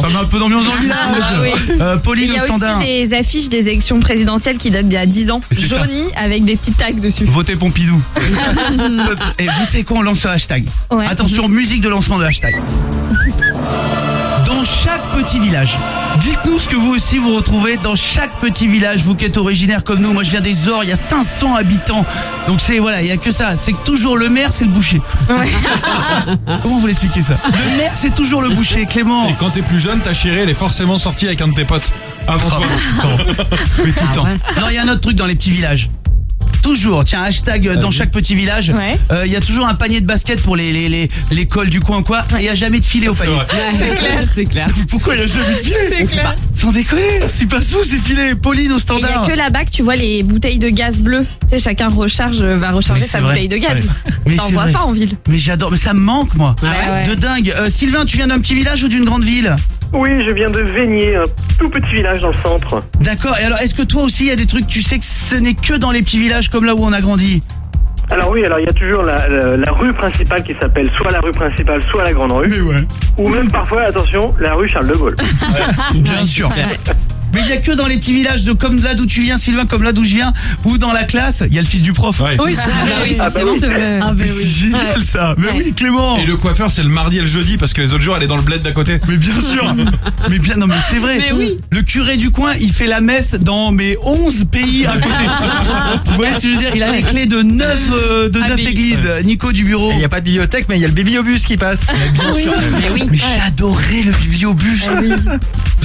Ça met un peu d'ambiance dans le village. Ah, oui. Euh, Et Pauline Il y au a standard. aussi des affiches des élections présidentielles qui datent d'il y a 10 ans, C'est ça. jaunies avec des petits tags dessus. Votez Pompidou. Et vous savez quoi, on lance un hashtag. Ouais. Attention, musique de lancement de hashtag. Dans chaque petit village, dites-nous ce que vous aussi vous retrouvez dans chaque petit village, vous qui êtes originaire comme nous. Moi je viens des Ors, il y a 500 habitants. Donc c'est voilà, il y a que ça. C'est que toujours le maire, c'est le boucher. Comment vous l'expliquez ça? Le maire, c'est toujours le boucher, Clément. Et quand t'es plus jeune, ta chérie, elle est forcément sortie avec un de tes potes. Avant toi. Mais tout le temps. Non, il y a un autre truc dans les petits villages. Toujours, tiens, hashtag euh, dans chaque petit village. Ouais. Euh, Il y a toujours un panier de basket pour les, les, les, les cols du coin, quoi. Et il n'y a jamais de filet au panier. C'est clair. C'est clair. Pourquoi il n'y a jamais de filet C'est clair. pas. Sans déconner, c'est pas sous ces filets. Pauline au Et il y standard. a que là-bas que tu vois les bouteilles de gaz bleues. Tu sais, chacun recharge, va recharger sa vrai. bouteille de gaz. Ouais. Mais T'en vois vrai. pas en ville. Mais j'adore, mais ça me manque, moi. Ah ouais De dingue. Euh, Sylvain, tu viens d'un petit village ou d'une grande ville? Oui, je viens de Vénier, un tout petit village dans le centre. D'accord. Et alors, est-ce que toi aussi, il y a des trucs, tu sais que ce n'est que dans les petits villages comme là où on a grandi Alors oui, alors il y a toujours la, la- la rue principale qui s'appelle soit la rue principale, soit la grande rue. Ou même parfois, attention, la rue Charles de Gaulle. Bien sûr. Mais il y a que dans les petits villages de comme là d'où tu viens, Sylvain, comme là d'où je viens, ou dans la classe, il y a le fils du prof. Oui, c'est ah, oui, forcément, c'est vrai. Ah, Mais ben c'est oui. génial ça. Mais oui, Clément. Et le coiffeur, c'est le mardi et le jeudi parce que les autres jours, elle est dans le bled d'à côté. Mais bien sûr. mais bien, non, mais c'est vrai. Mais oui. Le curé du coin, il fait la messe dans mes 11 pays à côté. Vous voyez ce que je veux dire? Il a les clés de 9 de Ah, neuf mais- églises. Nico du bureau. Il n'y a pas de bibliothèque, mais il y a le bibliobus qui passe. bien sûr. Mais oui. Mais j'adorais le bibliobus.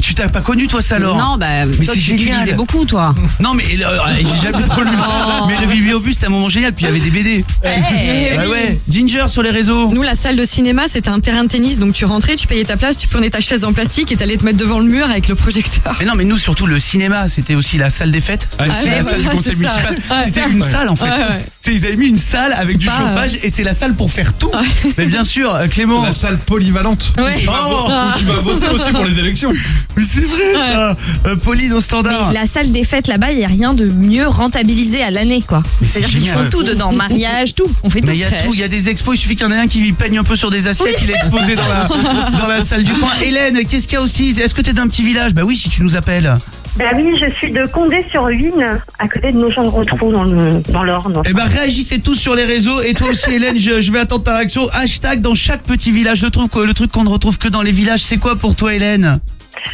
Tu t'as pas connu toi ça alors Non, bah, Mais toi, c'est tu, beaucoup, toi. Non mais euh, j'ai jamais trop lu. Oh. Mais le bibliobus c'était un moment génial puis il y avait des BD. Eh, Ouais oui. ouais. Ginger sur les réseaux. Nous, la salle de cinéma, c'était un terrain de tennis, donc tu rentrais, tu payais ta place, tu prenais ta chaise en plastique et t'allais te mettre devant le mur avec le projecteur. Mais non, mais nous, surtout, le cinéma, c'était aussi la salle des fêtes. Ah, C'était ouais, la salle du conseil municipal. Ouais. C'était une Ouais. salle, en fait. Ouais, ouais. Ils avaient mis une salle avec du pas, chauffage et c'est la salle pour faire tout. Mais bien sûr, euh, Clément. La salle polyvalente. Ouais. Oh, Où tu vas voter aussi pour les élections. mais c'est vrai ça. Euh, Pauline au standard. Mais la salle des fêtes là-bas, il n'y a rien de mieux rentabilisé à l'année, quoi. C'est-à-dire qu'ils font tout dedans, mariage, tout. On fait tout. Mais il y a tout, il y a des expos, il suffit qu'il y en ait un qui peigne un peu sur des assiettes, il est exposé dans la, dans la salle du coin. Hélène, qu'est-ce qu'il y a aussi? Est-ce que t'es d'un petit village? Bah oui, si tu nous appelles. Bah oui, je suis de Condé-sur-Huine, à côté de Nogent-de-Rotrou, dans le dans l'Orne. Eh ben réagissez tous sur les réseaux et toi aussi Hélène, je, je vais attendre ta réaction. Hashtag dans chaque petit village. Le truc, le truc qu'on ne retrouve que dans les villages, c'est quoi pour toi Hélène?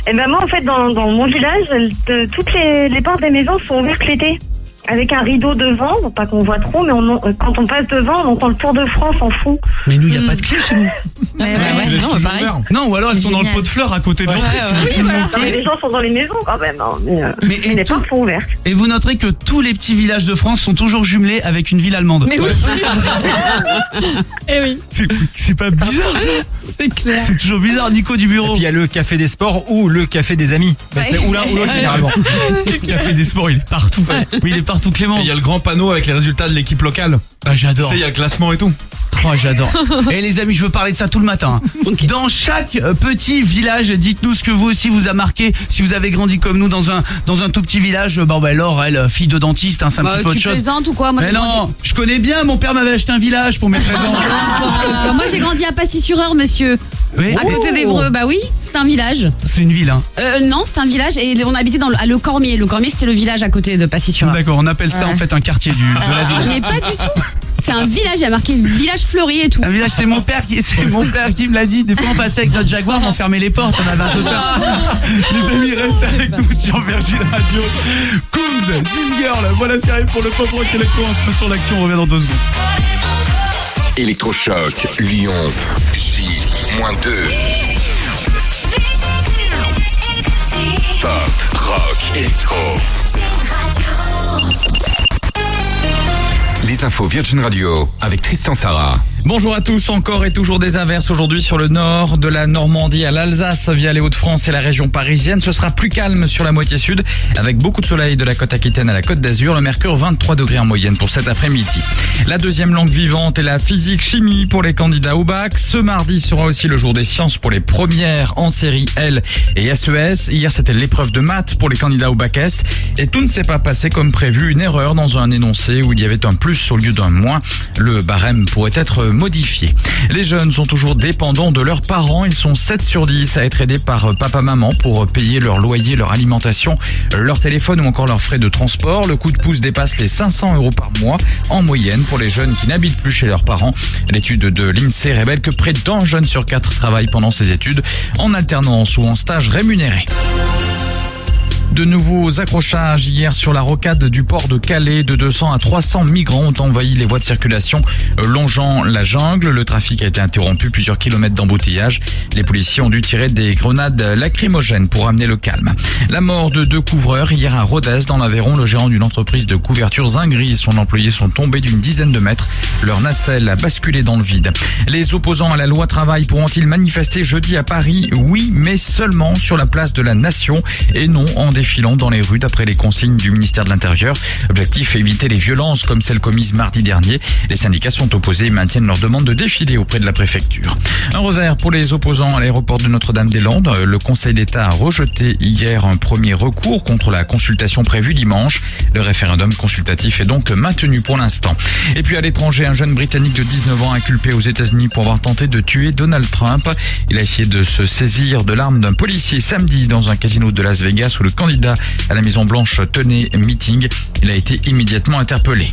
Et ben moi, en fait, dans, dans mon village, toutes les, les portes des maisons sont ouvertes l'été. Avec un rideau devant, pas qu'on voit trop, mais on, quand on passe devant, on entend le Tour de France en fond. Mais nous, il n'y a pas de clé chez nous. Ouais, ouais, ouais, non, pareil. Non, ou alors elles sont dans le pot de fleurs à côté de l'entrée. Oui, le mais les gens sont dans les maisons quand même. hein, mais, euh, mais les portes sont ouvertes. Et vous noterez que tous les petits villages de France sont toujours jumelés avec une ville allemande. Mais oui. Eh oui. C'est- pas bizarre ça C'est clair. C'est toujours bizarre, Nico du bureau. Et puis il y a le café des sports ou le café des amis. Ben, c'est ou l'un ou l'autre généralement. Le café des sports, il est partout. Oui, il est partout, Clément. Et il y a le grand panneau avec les résultats de l'équipe locale. Ah, j'adore. Tu sais, il y a le classement et tout. Oh, j'adore. Et les amis, je veux parler de ça tout le matin. Dans chaque euh, petit village, dites-nous ce que vous aussi vous a marqué. Si vous avez grandi comme nous dans un dans un tout petit village, bon ben Laure, elle, fille de dentiste, hein, c'est un Bah, petit peu tu autre chose. plaisantes ou quoi Moi, Mais non, grandi- je connais bien. Mon père m'avait acheté un village pour mes présents. Euh, Moi j'ai grandi à Passy-sur-Eure, monsieur. Oui. À côté Oh. d'Evreux, bah oui, c'est un village. C'est une ville, hein. Euh, non, c'est un village et on habitait dans le, à Le Cormier. Le Cormier, c'était le village à côté de Passy-sur-Eure. D'accord, on appelle ça Ouais. en fait un quartier du, de la ville. Mais pas du tout. C'est un village, il y a marqué village fleuri et tout. Un village, c'est mon père qui, c'est mon père qui me l'a dit. Des fois, on passait avec notre Jaguar, on fermait les portes, on avait un peu peur. Les amis, restez avec nous sur Virgin Radio. Coombs, This Girl, voilà ce qui arrive pour le pop rock électro. Un peu sur l'action, on revient dans deux secondes. Électrochoc, Lyon, J-2. Pop, rock, électro. Les infos Virgin Radio avec Tristan Sarah. Bonjour à tous, encore et toujours des averses aujourd'hui sur le nord, de la Normandie à l'Alsace via les Hauts-de-France et la région parisienne. Ce sera plus calme sur la moitié sud avec beaucoup de soleil de la côte aquitaine à la côte d'Azur. Le mercure 23 degrés en moyenne pour cet après-midi. La deuxième langue vivante est la physique-chimie pour les candidats au bac. Ce mardi sera aussi le jour des sciences pour les premières en série L et SES. Hier c'était l'épreuve de maths pour les candidats au bac S et tout ne s'est pas passé comme prévu. Une erreur dans un énoncé où il y avait un plus au lieu d'un moins. Le barème pourrait être modifié. Les jeunes sont toujours dépendants de leurs parents. Ils sont 7 sur 10 à être aidés par papa-maman pour payer leur loyer, leur alimentation, leur téléphone ou encore leurs frais de transport. Le coup de pouce dépasse les 500 euros par mois en moyenne pour les jeunes qui n'habitent plus chez leurs parents. L'étude de l'INSEE révèle que près d'un jeune sur quatre travaille pendant ses études en alternance ou en stage rémunéré. De nouveaux accrochages hier sur la rocade du port de Calais. De 200 à 300 migrants ont envahi les voies de circulation euh, longeant la jungle. Le trafic a été interrompu, plusieurs kilomètres d'embouteillage. Les policiers ont dû tirer des grenades lacrymogènes pour amener le calme. La mort de deux couvreurs hier à Rodez dans l'Aveyron. Le gérant d'une entreprise de couverture Zingri et son employé sont tombés d'une dizaine de mètres. Leur nacelle a basculé dans le vide. Les opposants à la loi travail pourront-ils manifester jeudi à Paris? Oui, mais seulement sur la place de la Nation et non en défilant dans les rues d'après les consignes du ministère de l'Intérieur. Objectif éviter les violences comme celles commises mardi dernier. Les syndicats sont opposés et maintiennent leur demande de défiler auprès de la préfecture. Un revers pour les opposants à l'aéroport de Notre-Dame-des-Landes. Le Conseil d'État a rejeté hier un premier recours contre la consultation prévue dimanche. Le référendum consultatif est donc maintenu pour l'instant. Et puis à l'étranger, un jeune Britannique de 19 ans inculpé aux États-Unis pour avoir tenté de tuer Donald Trump. Il a essayé de se saisir de l'arme d'un policier samedi dans un casino de Las Vegas où le candidat à la Maison Blanche tenait meeting. Il a été immédiatement interpellé.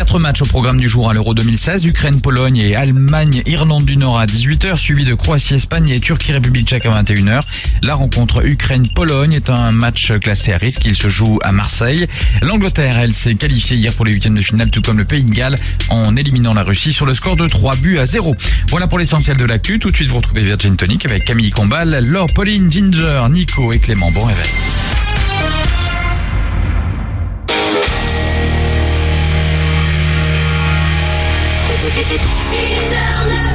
Quatre matchs au programme du jour à l'Euro 2016, Ukraine, Pologne et Allemagne, Irlande du Nord à 18h, suivi de Croatie, Espagne et Turquie, République tchèque à 21h. La rencontre Ukraine-Pologne est un match classé à risque, il se joue à Marseille. L'Angleterre, elle s'est qualifiée hier pour les huitièmes de finale, tout comme le Pays de Galles, en éliminant la Russie sur le score de 3 buts à 0. Voilà pour l'essentiel de l'actu, tout de suite vous retrouvez Virgin Tonic avec Camille Combal, Laure, Pauline, Ginger, Nico et Clément. Bon réveil. 6h9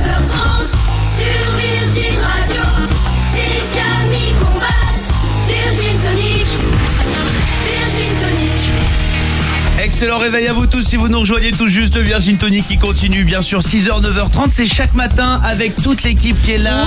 Excellent réveil à vous tous si vous nous rejoignez tout juste le Virgin Tonic qui continue bien sûr 6h 9h30 c'est chaque matin avec toute l'équipe qui est là.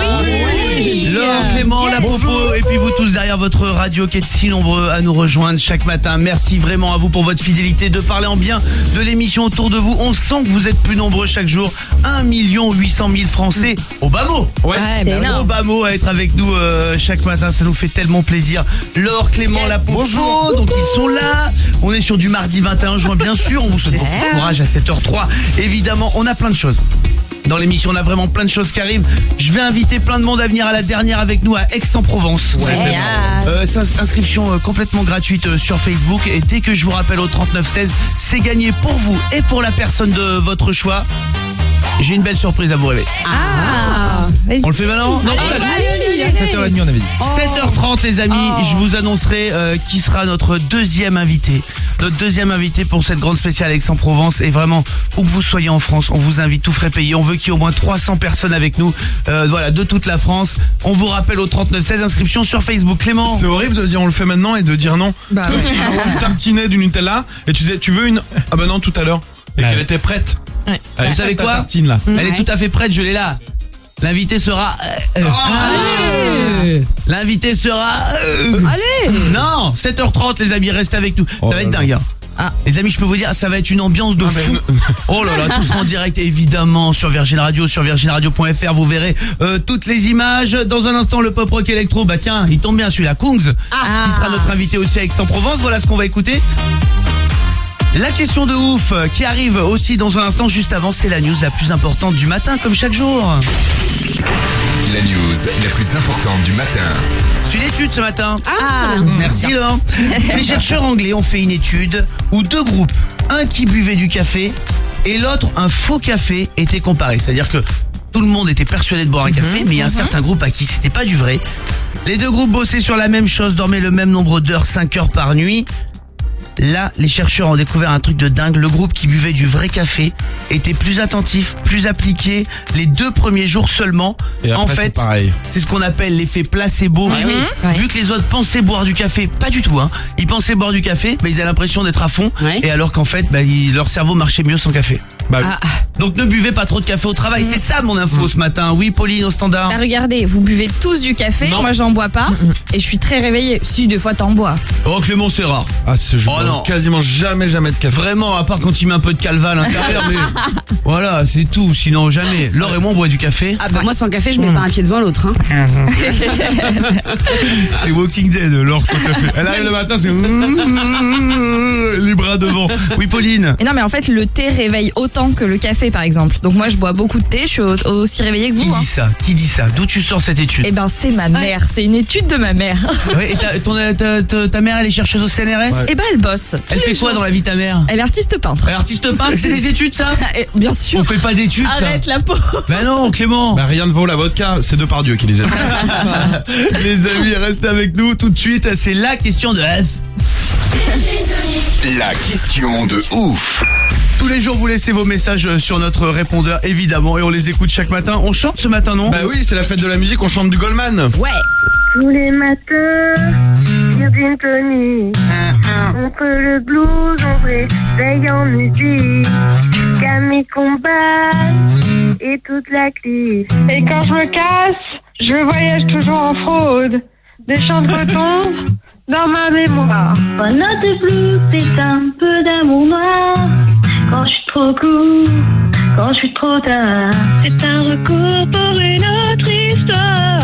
Oui. Laure, Clément, la Popo et puis vous tous derrière votre radio qui êtes si nombreux à nous rejoindre chaque matin. Merci vraiment à vous pour votre fidélité de parler en bien de l'émission autour de vous. On sent que vous êtes plus nombreux chaque jour. 1 800 000 Français au bas mot. Ouais, énorme. au bas mot à être avec nous euh, chaque matin, ça nous fait tellement plaisir. Laure, Clément, la Popo, donc ils sont là. On est sur du mardi 21 juin bien sûr. On vous souhaite de courage à 7h03. Évidemment, on a plein de choses. Dans l'émission, on a vraiment plein de choses qui arrivent. Je vais inviter plein de monde à venir à la dernière avec nous à Aix-en-Provence. Génial. Euh, inscription euh, complètement gratuite euh, sur Facebook. Et dès que je vous rappelle au 3916, c'est gagné pour vous et pour la personne de votre choix. J'ai une belle surprise à vous révéler. Ah. On le fait maintenant Non, allez, allez. 7h30 on avait dit. 7h30 les amis, je vous annoncerai euh, qui sera notre deuxième invité. Notre deuxième invité pour cette grande spéciale Aix-en-Provence et vraiment où que vous soyez en France, on vous invite tout frais payé. On veut qu'il y ait au moins 300 personnes avec nous. Euh, voilà, de toute la France. On vous rappelle au 39 16 inscriptions sur Facebook. Clément. C'est horrible de dire on le fait maintenant et de dire non. Bah C'est comme ouais. tu tartinais du Nutella et tu disais tu veux une ah bah non tout à l'heure et qu'elle était prête. Ouais. Elle Vous savez quoi tartine là. Elle est tout à fait prête, je l'ai là. L'invité sera euh, Allez. L'invité sera euh, Allez. Non, 7h30 les amis, restez avec nous. ça va être dingue. hein. Ah. Les amis, je peux vous dire, ça va être une ambiance de fou. Oh là là, tout sera en direct évidemment sur Virgin Radio, sur virginradio.fr, vous verrez euh, toutes les images. Dans un instant, le pop rock électro, bah tiens, il tombe bien celui-là, Kungs, Ah. qui sera notre invité aussi à Aix-en-Provence. Voilà ce qu'on va écouter. La question de ouf euh, qui arrive aussi dans un instant, juste avant, c'est la news la plus importante du matin, comme chaque jour. La news la plus importante du matin. C'est une étude ce matin. Ah. Merci Laure. Les chercheurs anglais ont fait une étude où deux groupes, un qui buvait du café et l'autre un faux café, étaient comparés. C'est-à-dire que tout le monde était persuadé de boire un café, mais il y a un certain groupe à qui c'était pas du vrai. Les deux groupes bossaient sur la même chose, dormaient le même nombre d'heures, 5 heures par nuit. Là, les chercheurs ont découvert un truc de dingue. Le groupe qui buvait du vrai café était plus attentif, plus appliqué les deux premiers jours seulement. Et après, en fait, c'est ce qu'on appelle l'effet placebo. Ah oui. Ouais. Vu que les autres pensaient boire du café, pas du tout. Hein. Ils pensaient boire du café, mais ils avaient l'impression d'être à fond. Ouais. Et alors qu'en fait, bah, ils- leur cerveau marchait mieux sans café. Bah, Ah. Donc ne buvez pas trop de café au travail. C'est ça mon info ce matin. Oui, Pauline au standard. Ah, regardez, vous buvez tous du café, Non. moi j'en bois pas, et je suis très réveillée. Si, des fois t'en bois. Oh Clément, c'est rare. Ah c'est je Oh non. quasiment jamais jamais de café. Vraiment, à part quand il met un peu de calva à l'intérieur, mais voilà, c'est tout. Sinon, jamais. Laure et moi, on boit du café. Ah bah moi sans café je mets pas un pied devant l'autre. Hein. C'est Walking Dead, Laure sans café. Elle arrive le matin, c'est les bras devant. Oui, Pauline. Et non, mais en fait, le thé réveille autant que le café, par exemple. Donc moi, je bois beaucoup de thé, je suis au- aussi réveillée que Qui vous. hein. dit ça Qui dit ça D'où tu sors cette étude Eh ben, c'est ma mère. C'est une étude de ma mère. Ouais, et ta, ton- ta, ta- ta mère, elle est chercheuse au CNRS Eh ben, elle bosse. Elle fait quoi jours. dans la vie, ta mère Elle est artiste peintre. Elle est artiste peintre, c'est des études, ça Eh, Bien sûr. On fait pas d'études, ça Arrête la peau. Bah non, Clément Bah rien ne vaut la vodka, c'est de par Dieu qui les a. Les amis, restez avec nous tout de suite. C'est la question de F. La question de ouf. Tous les jours, vous laissez vos messages euh, sur notre répondeur, évidemment, et on les écoute chaque matin. On chante ce matin, non? Bah oui, c'est la fête de la musique, on chante du Goldman. Ouais. Tous les matins, Virgin Tony. Contre le blues, on réveille en musique. Camille combat et toute la clique. Et quand je me casse, je voyage toujours en fraude. Des chants de coton dans ma mémoire. One de blues, c'est un peu d'amour noir. Quand je suis trop cool, quand je suis trop tard. C'est un recours pour une autre histoire.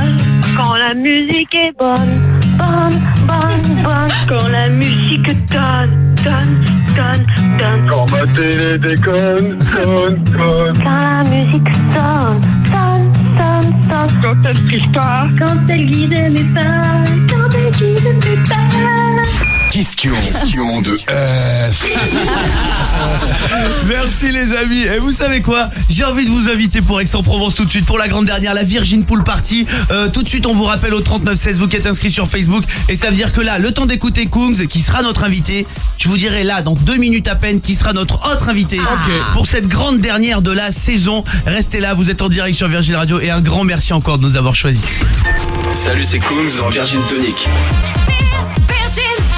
Quand la musique est bonne, bonne, bonne, bonne. Quand la musique donne, donne, donne, donne. Quand ma télé déconne, conne, conne. Quand la musique sonne, sonne, sonne, sonne. Quand elle triche pas. Quand elle guide mes pas. Quand elle guide mes pas. Question, question de F. Merci les amis. Et vous savez quoi? J'ai envie de vous inviter pour Aix-en-Provence tout de suite pour la grande dernière, la Virgin Pool Party. Euh, tout de suite, on vous rappelle au 3916, vous qui êtes inscrits sur Facebook. Et ça veut dire que là, le temps d'écouter Kungs, qui sera notre invité, je vous dirai là, dans deux minutes à peine, qui sera notre autre invité pour cette grande dernière de la saison. Restez là, vous êtes en direct sur Virgin Radio et un grand merci encore de nous avoir choisis. Salut, c'est Kungs dans Virgin Tonic. These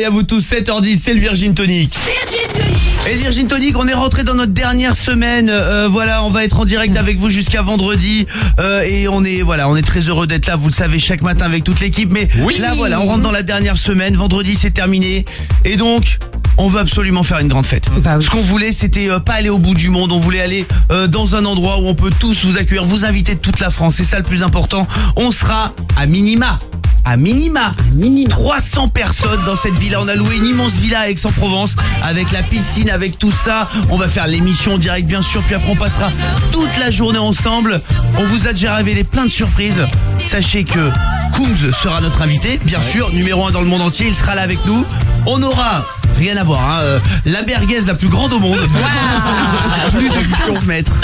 réveil à vous tous, 7h10, c'est le Virgin Tonic. Et Virgin Tonic, on est rentré dans notre dernière semaine. Euh, voilà, on va être en direct avec vous jusqu'à vendredi. Euh, et on est voilà, on est très heureux d'être là. Vous le savez, chaque matin avec toute l'équipe. Mais là, voilà, on rentre dans la dernière semaine. Vendredi, c'est terminé. Et donc. On veut absolument faire une grande fête. Ce qu'on voulait, c'était euh, pas aller au bout du monde. On voulait aller euh, dans un endroit où on peut tous vous accueillir, vous inviter de toute la France. C'est ça le plus important. On sera à minima à minima. 300 personnes dans cette villa. On a loué une immense villa à Aix-en-Provence avec la piscine, avec tout ça. On va faire l'émission en direct bien sûr, puis après on passera toute la journée ensemble. On vous a déjà révélé plein de surprises. Sachez que Kungs sera notre invité, bien sûr, numéro 1 dans le monde entier. Il sera là avec nous. On aura rien à voir, hein, euh, la merguez la plus grande au monde. Plus de 15 mètres.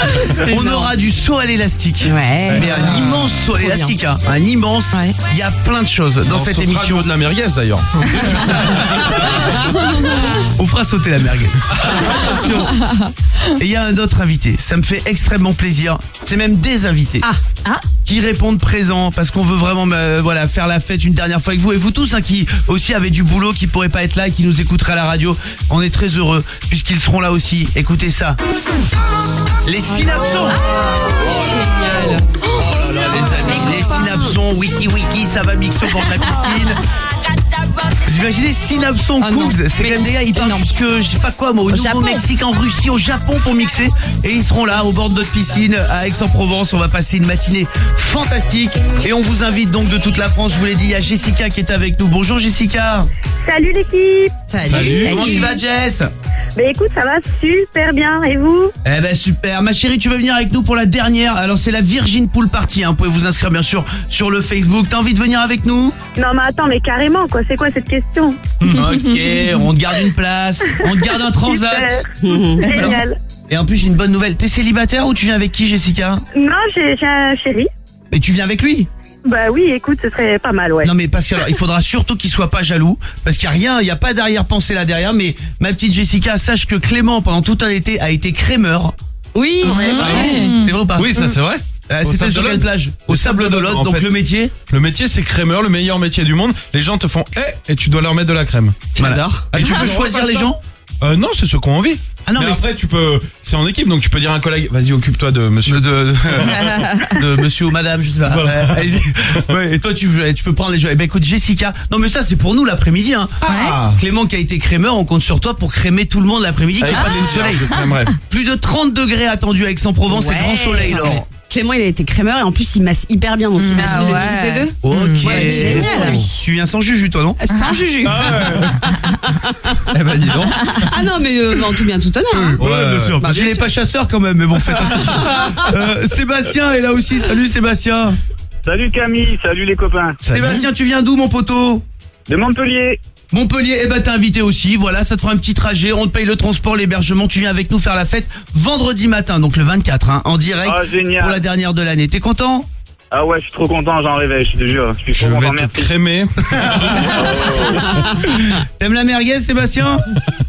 On aura du saut à l'élastique. Mais un immense saut à l'élastique, hein, un immense. Il y a plein de choses dans On cette émission. de la merguez d'ailleurs. On fera sauter la merguez. Attention. Et il y a un autre invité. Ça me fait extrêmement plaisir. C'est même des invités. Qui répondent présents parce qu'on veut vraiment euh, voilà faire la fête une dernière fois avec vous et vous tous hein, qui aussi avez du boulot qui pourraient pas être là et qui nous écouteraient à la radio. On est très heureux puisqu'ils seront là aussi. Écoutez ça. Les synapsons. Génial. Oh là là les amis, les synapsons, wiki wiki, ça va mixer de la piscine. Vous imaginez Synapson Cooks, c'est quand même des gars, ils partent jusque, je sais pas quoi moi, au, Nouveau-Mexique, en Russie, au Japon pour mixer. Et ils seront là, au bord de notre piscine, à Aix-en-Provence. On va passer une matinée fantastique. Et on vous invite donc de toute la France, je vous l'ai dit, il y a Jessica qui est avec nous. Bonjour Jessica. Salut l'équipe Comment tu vas Jess? Bah écoute, ça va super bien, et vous? Eh ben super, ma chérie, tu vas venir avec nous pour la dernière? Alors c'est la Virgin Pool Party, hein. vous pouvez vous inscrire bien sûr sur le Facebook. T'as envie de venir avec nous? Non mais attends, mais carrément quoi, c'est quoi cette question? Ok, on te garde une place, on te garde un transat. Super. Génial. Et en plus j'ai une bonne nouvelle, t'es célibataire ou tu viens avec qui Jessica? Non, j'ai j'ai un chéri. Mais tu viens avec lui? Bah oui, écoute, ce serait pas mal, ouais. Non mais parce que alors, il faudra surtout qu'il soit pas jaloux parce qu'il y a rien, il y a pas d'arrière-pensée là derrière mais ma petite Jessica, sache que Clément pendant tout un été a été crémeur. Oui, c'est Ah vrai. bon C'est vrai ou pas Oui, ça c'est vrai. Euh, Au C'était sur quelle plage Au Sable d'Olonne, En donc fait, le métier Le métier c'est crémeur, le meilleur métier du monde. Les gens te font eh et tu dois leur mettre de la crème. J'adore. Ah, Et tu ah, peux choisir les gens euh, Non, c'est ceux qui ont envie. Ah non, mais, mais après tu peux, c'est en équipe donc tu peux dire à un collègue, vas-y occupe-toi de monsieur. De, de monsieur ou madame, je sais pas. Voilà. Euh, allez-y. Ouais, et toi tu, peux prendre les gens. Eh ben écoute Jessica, non mais ça c'est pour nous l'après-midi. Hein. Ah. Clément qui a été crémeur, on compte sur toi pour crémer tout le monde l'après-midi. Est pas de soleil. je. Plus de 30 degrés attendus à Aix-en-Provence, c'est Ouais. grand soleil Laure. Clément, il a été crémeur et en plus, il masse hyper bien. Donc, Mm. imagine Ah le ouais. mix des deux. Ok. Ouais, génial. Tu viens sans juju toi non Sans juju. Eh ben dis donc. Ah non, mais euh, en tout bien, tout honneur. hein. Ouais, bien sûr. Bah, Parce bien qu'il est sûr. pas chasseur quand même, mais bon, faites attention. Euh, Sébastien est là aussi. Salut Sébastien. Salut Camille, salut les copains. Sébastien, tu viens d'où mon poteau? De Montpellier. Montpellier, eh ben t'es invité aussi, voilà, ça te fera un petit trajet, on te paye le transport, l'hébergement, tu viens avec nous faire la fête vendredi matin, donc le 24, hein, en direct Ah, pour la dernière de l'année. T'es content? Ah ouais, je suis trop content, j'en rêvais, je te jure. Je suis Je trop content, vais te crémer. T'aimes la merguez Sébastien?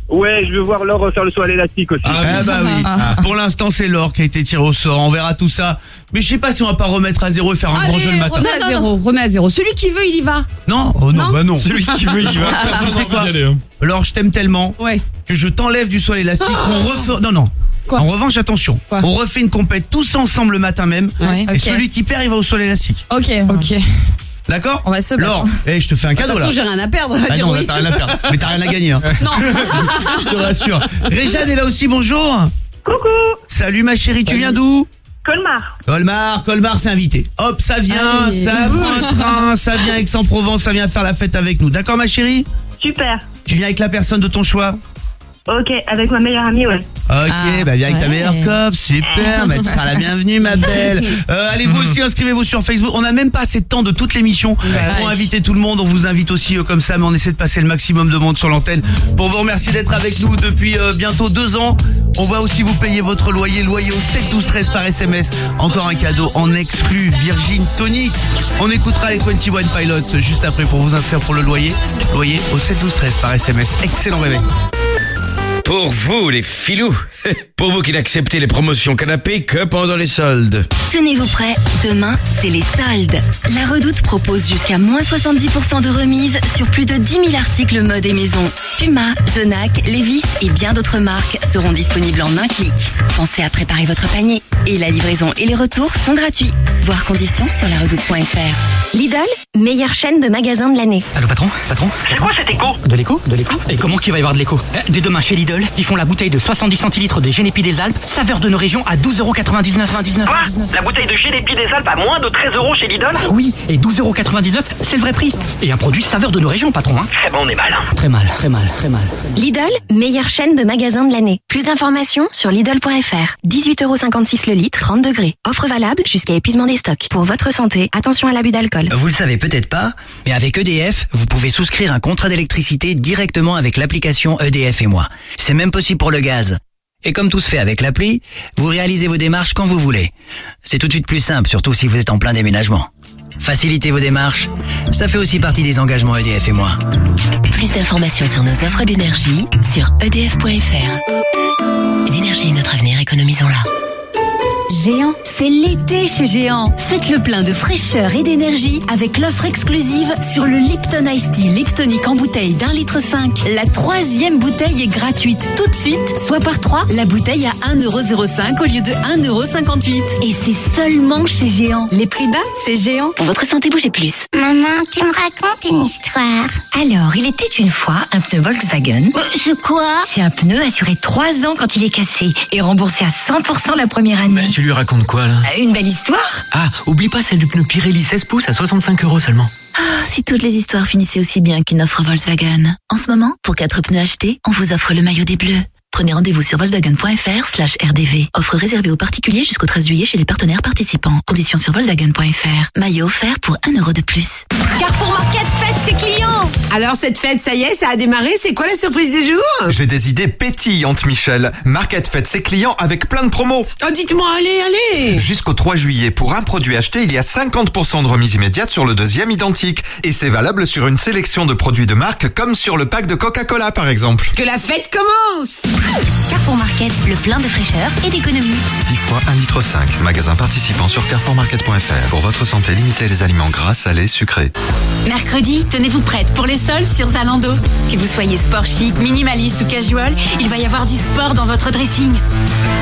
Ouais, je veux voir Laure faire le saut à l'élastique aussi. Ah, bah oui. Pour l'instant, c'est Laure qui a été tiré au sort. On verra tout ça. Mais je sais pas si on va pas remettre à zéro et faire un grand jeu le matin. remets à zéro, remets à zéro. Celui qui veut, il y va. Non, oh non, bah non. Celui qui veut, il va. Tu sais quoi Laure, je t'aime tellement que je t'enlève du sol élastique. On refait. Non, non. En revanche, attention. On refait une compète tous ensemble le matin même. Ouais. Et celui qui perd, il va au sol élastique. Ok. Ok. D'accord On va se battre. Laure, eh, je te fais un cadeau là. Attention, j'ai rien à perdre. Ah Dire non, oui. t'as rien à perdre. Mais t'as rien à gagner. Hein. Non. je te rassure. Réjeanne est là aussi, bonjour. Coucou. Salut ma chérie, tu viens d'où Colmar. Colmar, Colmar c'est invité. Hop, ça vient, Allez. ça prend un train, ça vient Aix-en-Provence, ça vient faire la fête avec nous. D'accord ma chérie Super. Tu viens avec la personne de ton choix Ok, avec ma meilleure amie, ouais. Ok, bah viens avec ta meilleure cop, super, bah tu seras la bienvenue ma belle. Euh, allez vous aussi inscrivez-vous sur Facebook. On n'a même pas assez de temps de toute l'émission pour ouais. inviter tout le monde. On vous invite aussi euh, comme ça, mais on essaie de passer le maximum de monde sur l'antenne. Pour vous remercier d'être avec nous depuis euh, bientôt deux ans. On va aussi vous payer votre loyer, loyer au 7 12 13 par SMS. Encore un cadeau en exclu, Virgin Tonic. On écoutera les 21 Pilots juste après pour vous inscrire pour le loyer, loyer au 7 12 13 par SMS. Excellent réveil. Pour vous, les filous. Pour vous qui n'acceptez les promotions canapé que pendant les soldes. Tenez-vous prêts, demain, c'est les soldes. La Redoute propose jusqu'à moins 70% de remise sur plus de 10 000 articles mode et maison. Puma, Jonac, Levis et bien d'autres marques seront disponibles en un clic. Pensez à préparer votre panier. Et la livraison et les retours sont gratuits. Voir conditions sur laredoute.fr. Lidl, meilleure chaîne de magasins de l'année. Allô patron? Patron? C'est quoi cet écho? De l'écho? De l'écho? Et comment qu'il va y avoir de l'écho? Eh, Dès demain chez Lidl, ils font la bouteille de 70 centilitres de Génépi des Alpes, saveur de nos régions à 12,99€. Quoi La bouteille de Génépi des Alpes à moins de 13 euros chez Lidl Oui, et 12,99€, c'est le vrai prix. Et un produit saveur de nos régions, patron. Hein Eh ben on est mal. très mal, très mal, très mal. Lidl, meilleure chaîne de magasins de l'année. Plus d'informations sur Lidl.fr. 18,56€ le litre, 30 degrés. Offre valable jusqu'à épuisement des stocks. Pour votre santé, attention à l'abus d'alcool. Vous le savez peut-être pas, mais avec EDF, vous pouvez souscrire un contrat d'électricité directement avec l'application EDF et moi. C'est même possible pour le gaz. Et comme tout se fait avec l'appli, vous réalisez vos démarches quand vous voulez. C'est tout de suite plus simple, surtout si vous êtes en plein déménagement. Facilitez vos démarches, ça fait aussi partie des engagements EDF et moi. Plus d'informations sur nos offres d'énergie sur edf.fr. L'énergie est notre avenir, économisons-la. Géant, c'est l'été chez Géant. Faites le plein de fraîcheur et d'énergie avec l'offre exclusive sur le Lipton Ice Tea Liptonic en bouteille d'un litre 5. La troisième bouteille est gratuite tout de suite, soit par trois, la bouteille à 1,05€ au lieu de 1,58€. Et c'est seulement chez Géant. Les prix bas, c'est Géant. Pour votre santé, bougez plus. Maman, tu me racontes une histoire. Alors, il était une fois un pneu Volkswagen. C'est quoi? C'est un pneu assuré 3 ans quand il est cassé et remboursé à 100% la première année. Tu lui racontes quoi là Une belle histoire Ah, oublie pas celle du pneu Pirelli 16 pouces à 65 euros seulement. Ah, si toutes les histoires finissaient aussi bien qu'une offre Volkswagen. En ce moment, pour 4 pneus achetés, on vous offre le maillot des bleus. Prenez rendez-vous sur volkswagen.fr slash rdv. Offre réservée aux particuliers jusqu'au 13 juillet chez les partenaires participants. Conditions sur volkswagen.fr. Maillot offert pour 1 euro de plus. Carrefour Market fête ses clients. Alors cette fête, ça y est, ça a démarré. C'est quoi la surprise du jour? J'ai des idées pétillantes, Michel. Market fête ses clients avec plein de promos. Oh, dites-moi, allez, allez Jusqu'au 3 juillet, pour un produit acheté, il y a 50% de remise immédiate sur le deuxième identique. Et c'est valable sur une sélection de produits de marque, comme sur le pack de Coca-Cola, par exemple. Que la fête commence Carrefour Market, le plein de fraîcheur et d'économie. 6 fois 1 litre 5. Magasin participant sur carrefourmarket.fr. Pour votre santé, limitez les aliments gras, salés, sucrés. Mercredi, tenez-vous prête pour les soldes sur Zalando. Que vous soyez sport chic, minimaliste ou casual, il va y avoir du sport dans votre dressing.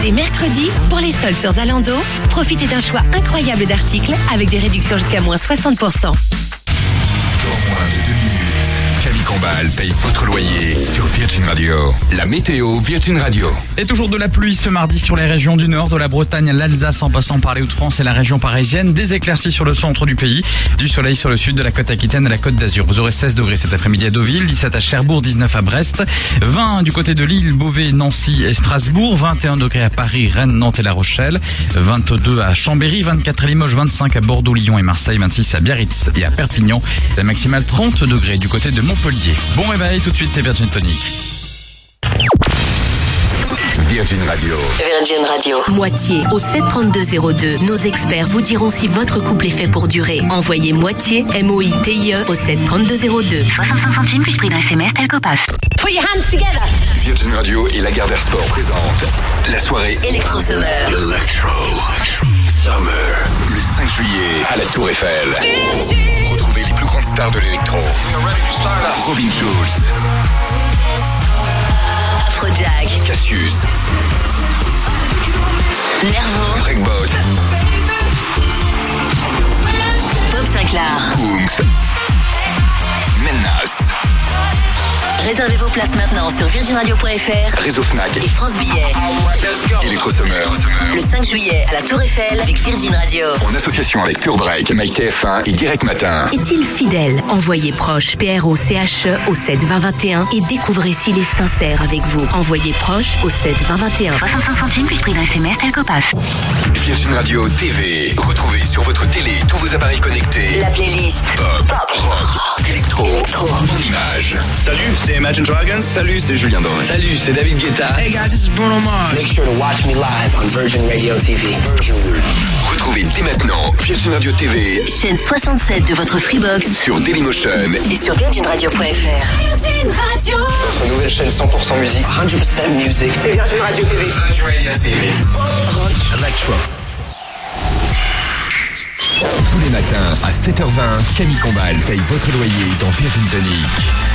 Dès mercredi, pour les soldes sur Zalando, profitez d'un choix incroyable d'articles avec des réductions jusqu'à moins 60%. Dans moins de deux minutes, Camille Combal paye votre loyer sur Virgin Radio. La météo Virgin Radio. Et toujours de la pluie ce mardi sur les régions du nord, de la Bretagne l'Alsace en passant par les Hauts-de-France et la région parisienne. Des éclaircies sur le centre du pays, du soleil sur le sud de la côte aquitaine à la côte d'Azur. Vous aurez 16 degrés cet après-midi à Deauville, 17 à Cherbourg, 19 à Brest, 20 du côté de Lille, Beauvais, Nancy et Strasbourg, 21 degrés à Paris, Rennes, Nantes et La Rochelle, 22 à Chambéry, 24 à Limoges, 25 à Bordeaux, Lyon et Marseille, 26 à Biarritz et à Perpignan. La maximale 30 degrés du côté de Montpellier. Bon réveil, tout de suite c'est Virgin Tonic. Virgin Radio. Virgin Radio. Moitié au 73202. Nos experts vous diront si votre couple est fait pour durer. Envoyez moitié, M-O-I-T-I-E au 73202. 65 centimes plus prix d'un SMS tel passe. Put your hands together. Virgin Radio et Lagardère Sport présentent la soirée Electro Summer. Electro Summer. Le 5 juillet à la Tour Eiffel. Retrouvez les plus grandes stars de l'électro. Robin Schulz, Afrojack. Cassius, Nervo. Breakbot, Bob Sinclair. Kungs, Menace, Réservez vos places maintenant sur virginradio.fr Réseau Fnac, et France Billet. Electro Summer. Le 5 juillet à la Tour Eiffel avec Virgin Radio. En association avec Pure Break, MyTF1 et Direct Matin. Est-il fidèle? Envoyez proche PRO CHE au 7 20 21 et découvrez s'il est sincère avec vous. Envoyez proche au 7 20 21. 65 centimes plus prix d'un SMS. Virgin Radio TV. Retrouvez sur votre télé tous vos appareils connectés. La playlist. Pop, rock, électro, en images. Salut, c'est Imagine Dragons. Salut, c'est Julien Doré. Salut, c'est David Guetta. Hey guys, this is Bruno Mars. Make sure to watch me live on Virgin Radio TV. Retrouvez dès maintenant Virgin Radio TV Chaîne 67 de votre Freebox sur Dailymotion et sur virginradio.fr. Virgin Radio. Notre nouvelle chaîne 100% musique. 100% music. C'est Virgin Radio TV. Virgin Radio TV. Electro. Tous les matins à 7h20, Camille Combal paye votre loyer dans Virgin Tonic.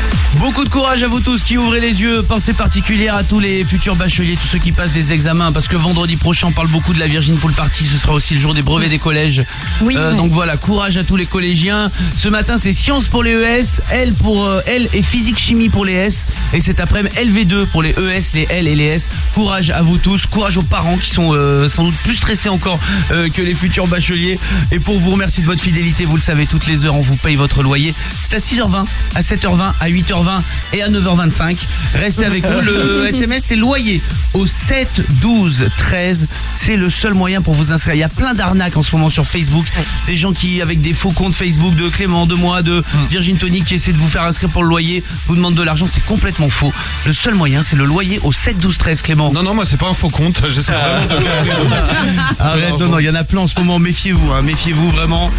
Beaucoup de courage à vous tous qui ouvrez les yeux. Pensée particulière à tous les futurs bacheliers, tous ceux qui passent des examens, parce que vendredi prochain, on parle beaucoup de la Virgin Pool Party. Ce sera aussi le jour des brevets des collèges. Oui. Euh, donc voilà, courage à tous les collégiens. Ce matin, c'est sciences pour les ES, L pour euh, L et physique chimie pour les S, et cet après-midi LV2 pour les ES, les L et les S. Courage à vous tous, courage aux parents qui sont euh, sans doute plus stressés encore que les futurs bacheliers. Et pour vous remercier de votre fidélité, vous le savez, toutes les heures, on vous paye votre loyer. C'est à 6h20, à 7h20, à 8h20 et à 9h25. Restez avec nous. Le SMS, c'est loyer au 7 12 13. C'est le seul moyen pour vous inscrire. Il y a plein d'arnaques en ce moment sur Facebook. Des gens qui, avec des faux comptes Facebook de Clément, de moi, de Virgin Tony, qui essaient de vous faire inscrire pour le loyer, vous demandent de l'argent. C'est complètement faux. Le seul moyen, c'est le loyer au 7 12 13, Clément. Non, non, moi, c'est pas un faux compte. J'essaie vraiment de. Arrête, non, non, il y en a plein en ce moment. Méfiez-vous, hein, méfiez-vous vraiment.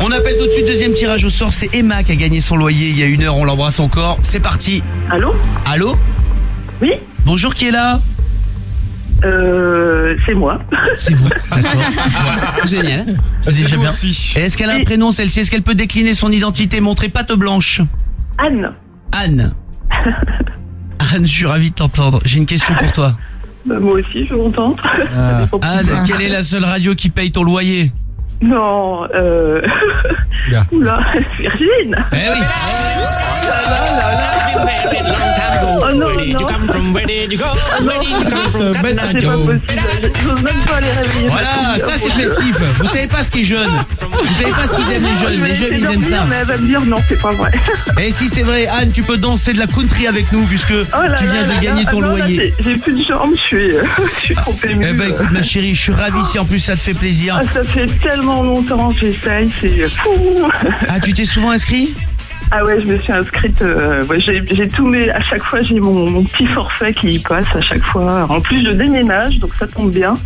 On appelle tout de suite deuxième tirage au sort. C'est Emma qui a gagné son loyer il y a une heure. On l'embrasse encore. C'est parti. Allô Allô Oui Bonjour, qui est là Euh, c'est moi. C'est vous. D'accord. Génial. C'est déjà bien. aussi. Et Est-ce qu'elle a un prénom celle-ci? Est-ce qu'elle peut décliner son identité Montrer patte blanche? Anne. Anne. Anne, je suis ravi de t'entendre. J'ai une question pour toi. Bah, moi aussi, je m'entends. Anne, quelle est la seule radio qui paye ton loyer? Non, euh... Là. Oula, Virgin. Eh oui. Oh non, non. Ah non, c'est pas possible. J'ose même pas les réveiller. Voilà, ça c'est festif. Vous savez pas ce qui est jeune. Vous savez pas ce qu'ils aiment les Je jeunes. Les jeunes ils aiment ça. Mais elle va me dire non, c'est pas vrai. Et si c'est vrai, Anne, tu peux danser de la country avec nous puisque Oh tu viens de gagner ton Ah loyer. j'ai- plus de jambes, je suis, euh, je suis trop émue. Eh ben écoute ma chérie, je suis ravi si en plus ça te fait plaisir. Ah, ça fait tellement longtemps que j'essaye, c'est fou. Ah, tu t'es souvent inscrit? Ah ouais, je me suis inscrite. euh, ouais, j'ai tous mes. À chaque fois, j'ai mon, mon petit forfait qui y passe à chaque fois. En plus, je déménage, donc ça tombe bien.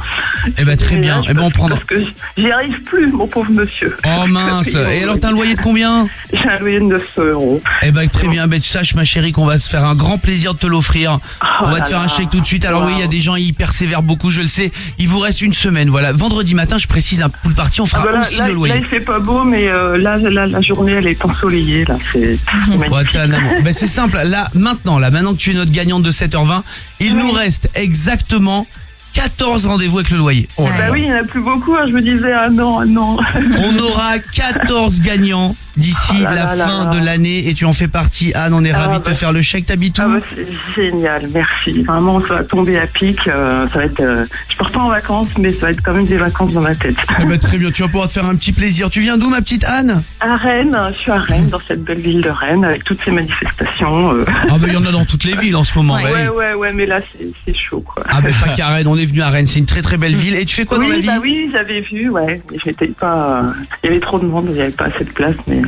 Eh ben très bien. Eh ben on prendra. Parce que j'y arrive plus, mon pauvre monsieur. Oh mince. Et alors t'as un loyer de combien J'ai un loyer de 900 euros. Eh ben très bien, ben tu saches ma chérie qu'on va se faire un grand plaisir de te l'offrir. On va là te faire un là. chèque tout de suite. Alors oui, il y a des gens ils persévèrent beaucoup, je le sais. Il vous reste une semaine, voilà. Vendredi matin, je précise un pool party, on fera Ah bah là, aussi là, le là, loyer. il fait pas beau, mais euh, là, là, la journée, elle est ensoleillée. Là, c'est. Ben, c'est simple, là maintenant, là maintenant que tu es notre gagnante de 7h20, il nous reste exactement 14 rendez-vous avec le loyer. bah oui, il n'y en a plus beaucoup. hein, je me disais, ah non, ah non. On aura 14 gagnants d'ici Oh la fin là. de l'année et tu en fais partie. Anne, on est Ah ravis de te bah. faire le chèque. T'habites où Ah bah, c'est génial, merci. Vraiment, ça va tomber à pic. euh, ça va être. euh, je pars pas en vacances, mais ça va être quand même des vacances dans ma tête. Eh ben, très bien, tu vas pouvoir te faire un petit plaisir. Tu viens d'où ma petite Anne? À Rennes, je suis à Rennes, dans cette belle ville de Rennes, avec toutes ces manifestations. euh. Ah ben il y en a dans toutes les villes en ce moment. Ouais, ouais. ouais, ouais, mais là, c'est chaud, quoi. Ah ben pas qu'à Rennes, on est venu à Rennes, c'est une très très belle ville. Et tu fais quoi oui, dans la vie bah oui, j'avais vu, ouais. J'étais pas. Il y avait trop de monde, il n'y avait pas assez de place, mais.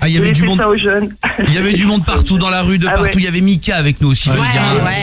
Ah, il y avait du monde. ça aux jeunes. Il y avait du monde partout dans la rue, de Ah partout. ouais. Il y avait Mika avec nous aussi. Vous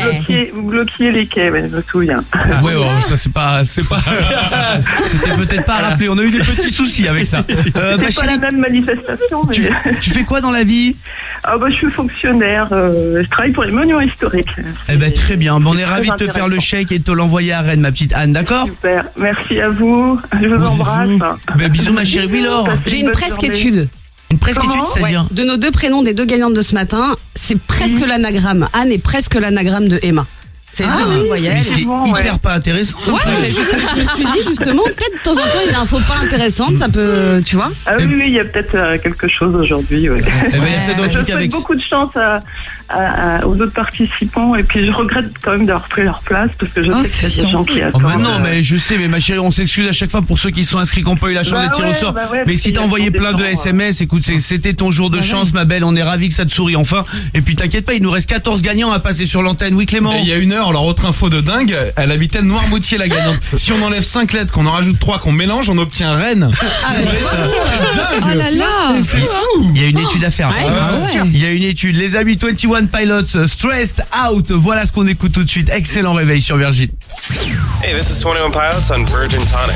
bloquiez, vous bloquiez les quais, je me souviens. Ouais, ouais, ça c'est pas, c'est pas, c'était peut-être pas rappelé. On a eu des petits soucis avec ça. Euh, C'est pas chérie, la même manifestation, mais... tu, tu fais quoi dans la vie? Ah bah, je suis fonctionnaire, euh, je travaille pour les monuments historiques. Eh ben très bien. Bon, on est ravis de te faire le chèque et de te l'envoyer à Rennes, ma petite Anne, d'accord Super, merci à vous, je vous embrasse. Ben, bisous ma chérie. Oui, Laure. J'ai une presque journée. étude. Une presque étude, c'est-à-dire Ouais, De nos deux prénoms des deux gagnantes de ce matin, c'est presque l'anagramme. Anne est presque l'anagramme de Emma. C'est Ah oui, c'est hyper pas intéressant. Ouais, mais je, je me suis dit justement, peut-être de temps en temps, il y a une info pas intéressante, ça peut, tu vois. Ah oui, oui, il y a peut-être euh, quelque chose aujourd'hui. Ouais. Eh ben, il y a peut-être un je souhaite avec- beaucoup de chance à, à- à- aux autres participants et puis je regrette quand même d'avoir pris leur place parce que je Oh, sais qu'il y a des gens qui Oh, attendent. mais non, euh, mais je sais, mais ma chérie, on s'excuse à chaque fois pour ceux qui sont inscrits, qui n'ont pas eu la chance Bah d'être tirés au sort. bah ouais, mais si t'as envoyé plein de SMS, écoute, c'est- c'était ton jour de Bah chance, ma belle. On est ravis que ça te sourie enfin. Et puis t'inquiète pas, il nous reste 14 gagnants à passer sur l'antenne. Oui, Clément. Et il y a une heure, alors autre info de dingue, elle habitait Noirmoutier la gagnante. Si on enlève 5 lettres, qu'on en rajoute 3, qu'on mélange, on obtient Rennes. C'est. C'est dingue. Oh là là C'est. Il y a une étude à faire. Ah, c'est sûr. Il y a une étude. Les amis 21 Pilots, euh, Stressed Out. Voilà ce qu'on écoute tout de suite. Excellent réveil sur Virgin. Hey, this is 21 Pilots on Virgin Tonic.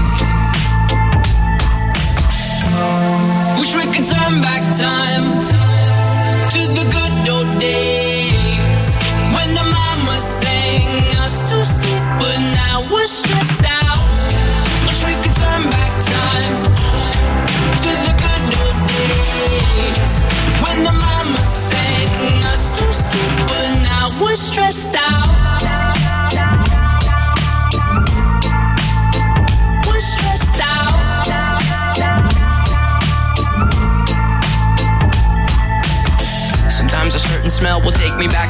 Time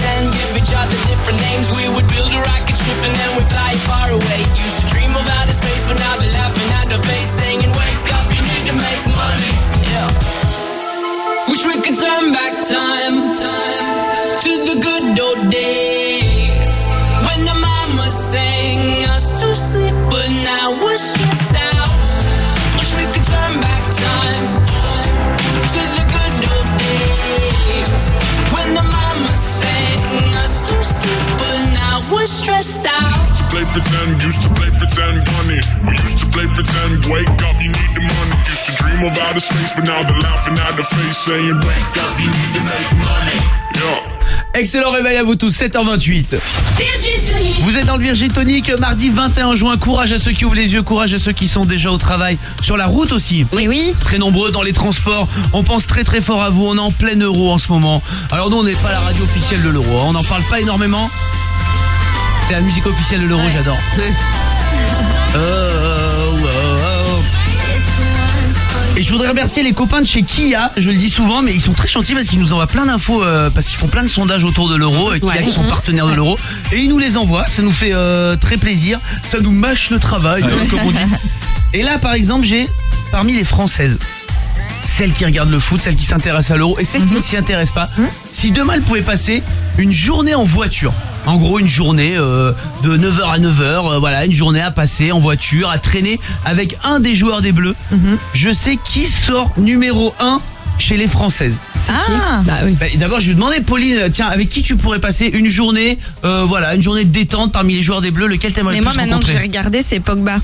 Pretend, give each other different names. We would build a rocket ship and then we fly far away. Used to dream of outer space, but now they're laughing at the face, saying, "Wake up, you need to make money." Yeah. Wish we could turn back time to the good old days when the mama sang us to sleep, but now we're stressed stressed out. Used to play pretend, used to play pretend bunny. We used to play pretend, wake up, you need the money. Used to dream of outer space, but now they're laughing at the face, saying, wake up, you need to make money. Yeah. Excellent réveil à vous tous, 7h28. Vous êtes dans le Virgin Tonic, mardi 21 juin. Courage à ceux qui ouvrent les yeux, courage à ceux qui sont déjà au travail. Sur la route aussi. Oui, oui. Très nombreux dans les transports. On pense très très fort à vous. On est en plein euro en ce moment. Alors nous, on n'est pas la radio officielle de l'euro. hein. On n'en parle pas énormément. C'est la musique officielle de l'euro, j'adore. Oh, oh, oh, oh. Et je voudrais remercier les copains de chez Kia, je le dis souvent, mais ils sont très gentils parce qu'ils nous envoient plein d'infos, euh, parce qu'ils font plein de sondages autour de l'euro, et Kia Ouais. qui sont partenaires de l'euro, et ils nous les envoient, ça nous fait euh, très plaisir, ça nous mâche le travail, comme on dit. Et là, par exemple, j'ai parmi les Françaises, celles qui regardent le foot, celles qui s'intéressent à l'euro, et celles qui ne s'y intéressent pas, si demain elles pouvaient passer une journée en voiture, En gros, une journée euh, de 9h à 9h, euh, voilà, une journée à passer en voiture, à traîner avec un des joueurs des Bleus. Je sais qui sort numéro 1 chez les Françaises. Ah. Bah oui. Bah, D'abord, je lui ai demandé, Pauline, tiens, avec qui tu pourrais passer une journée, euh, voilà, une journée de détente parmi les joueurs des Bleus, lequel t'aimerais Mais le moi, plus maintenant que j'ai rencontrer? regardé, c'est Pogba.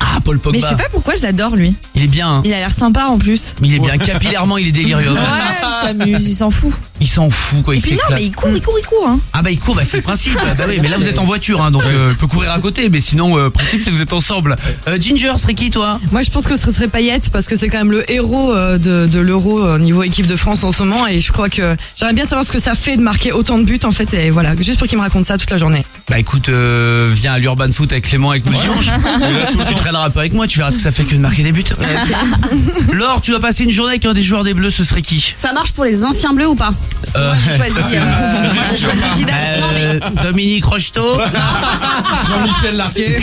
Ah, Paul Pogba. Mais je sais pas pourquoi je l'adore, lui. Il est bien, hein. Il a l'air sympa en plus. Mais il est bien capillairement, il est délirieux. Ouais, il s'amuse, il s'en fout. Il s'en fout quoi, Et il puis non, s'éclate. mais il court, il court, il court. Hein. Ah bah il court, bah c'est le principe. bah oui, mais là vous êtes en voiture, hein, donc euh, il peut courir à côté. Mais sinon, euh, le principe c'est que vous êtes ensemble. Euh, Ginger serait qui toi? Moi, je pense que ce serait Payet parce que c'est quand même le héros euh, de, de l'Euro euh, niveau équipe de France en ce moment et je crois que j'aimerais bien savoir ce que ça fait de marquer autant de buts en fait et voilà, juste pour qu'il me raconte ça toute la journée. Bah écoute, euh, viens à l'Urban Foot avec Clément, avec nous dimanche. tu traîneras un peu avec moi, tu verras ce que ça fait que de marquer des buts. Laure, tu vas passer une journée avec un des joueurs des Bleus, ce serait qui? Ça marche pour les anciens bleus ou pas? Parce que moi, j'ai choisi. ça, c'est- euh, moi, j'ai choisi Zidane. Non, mais Euh, Dominique Rocheteau Jean-Michel Larquet.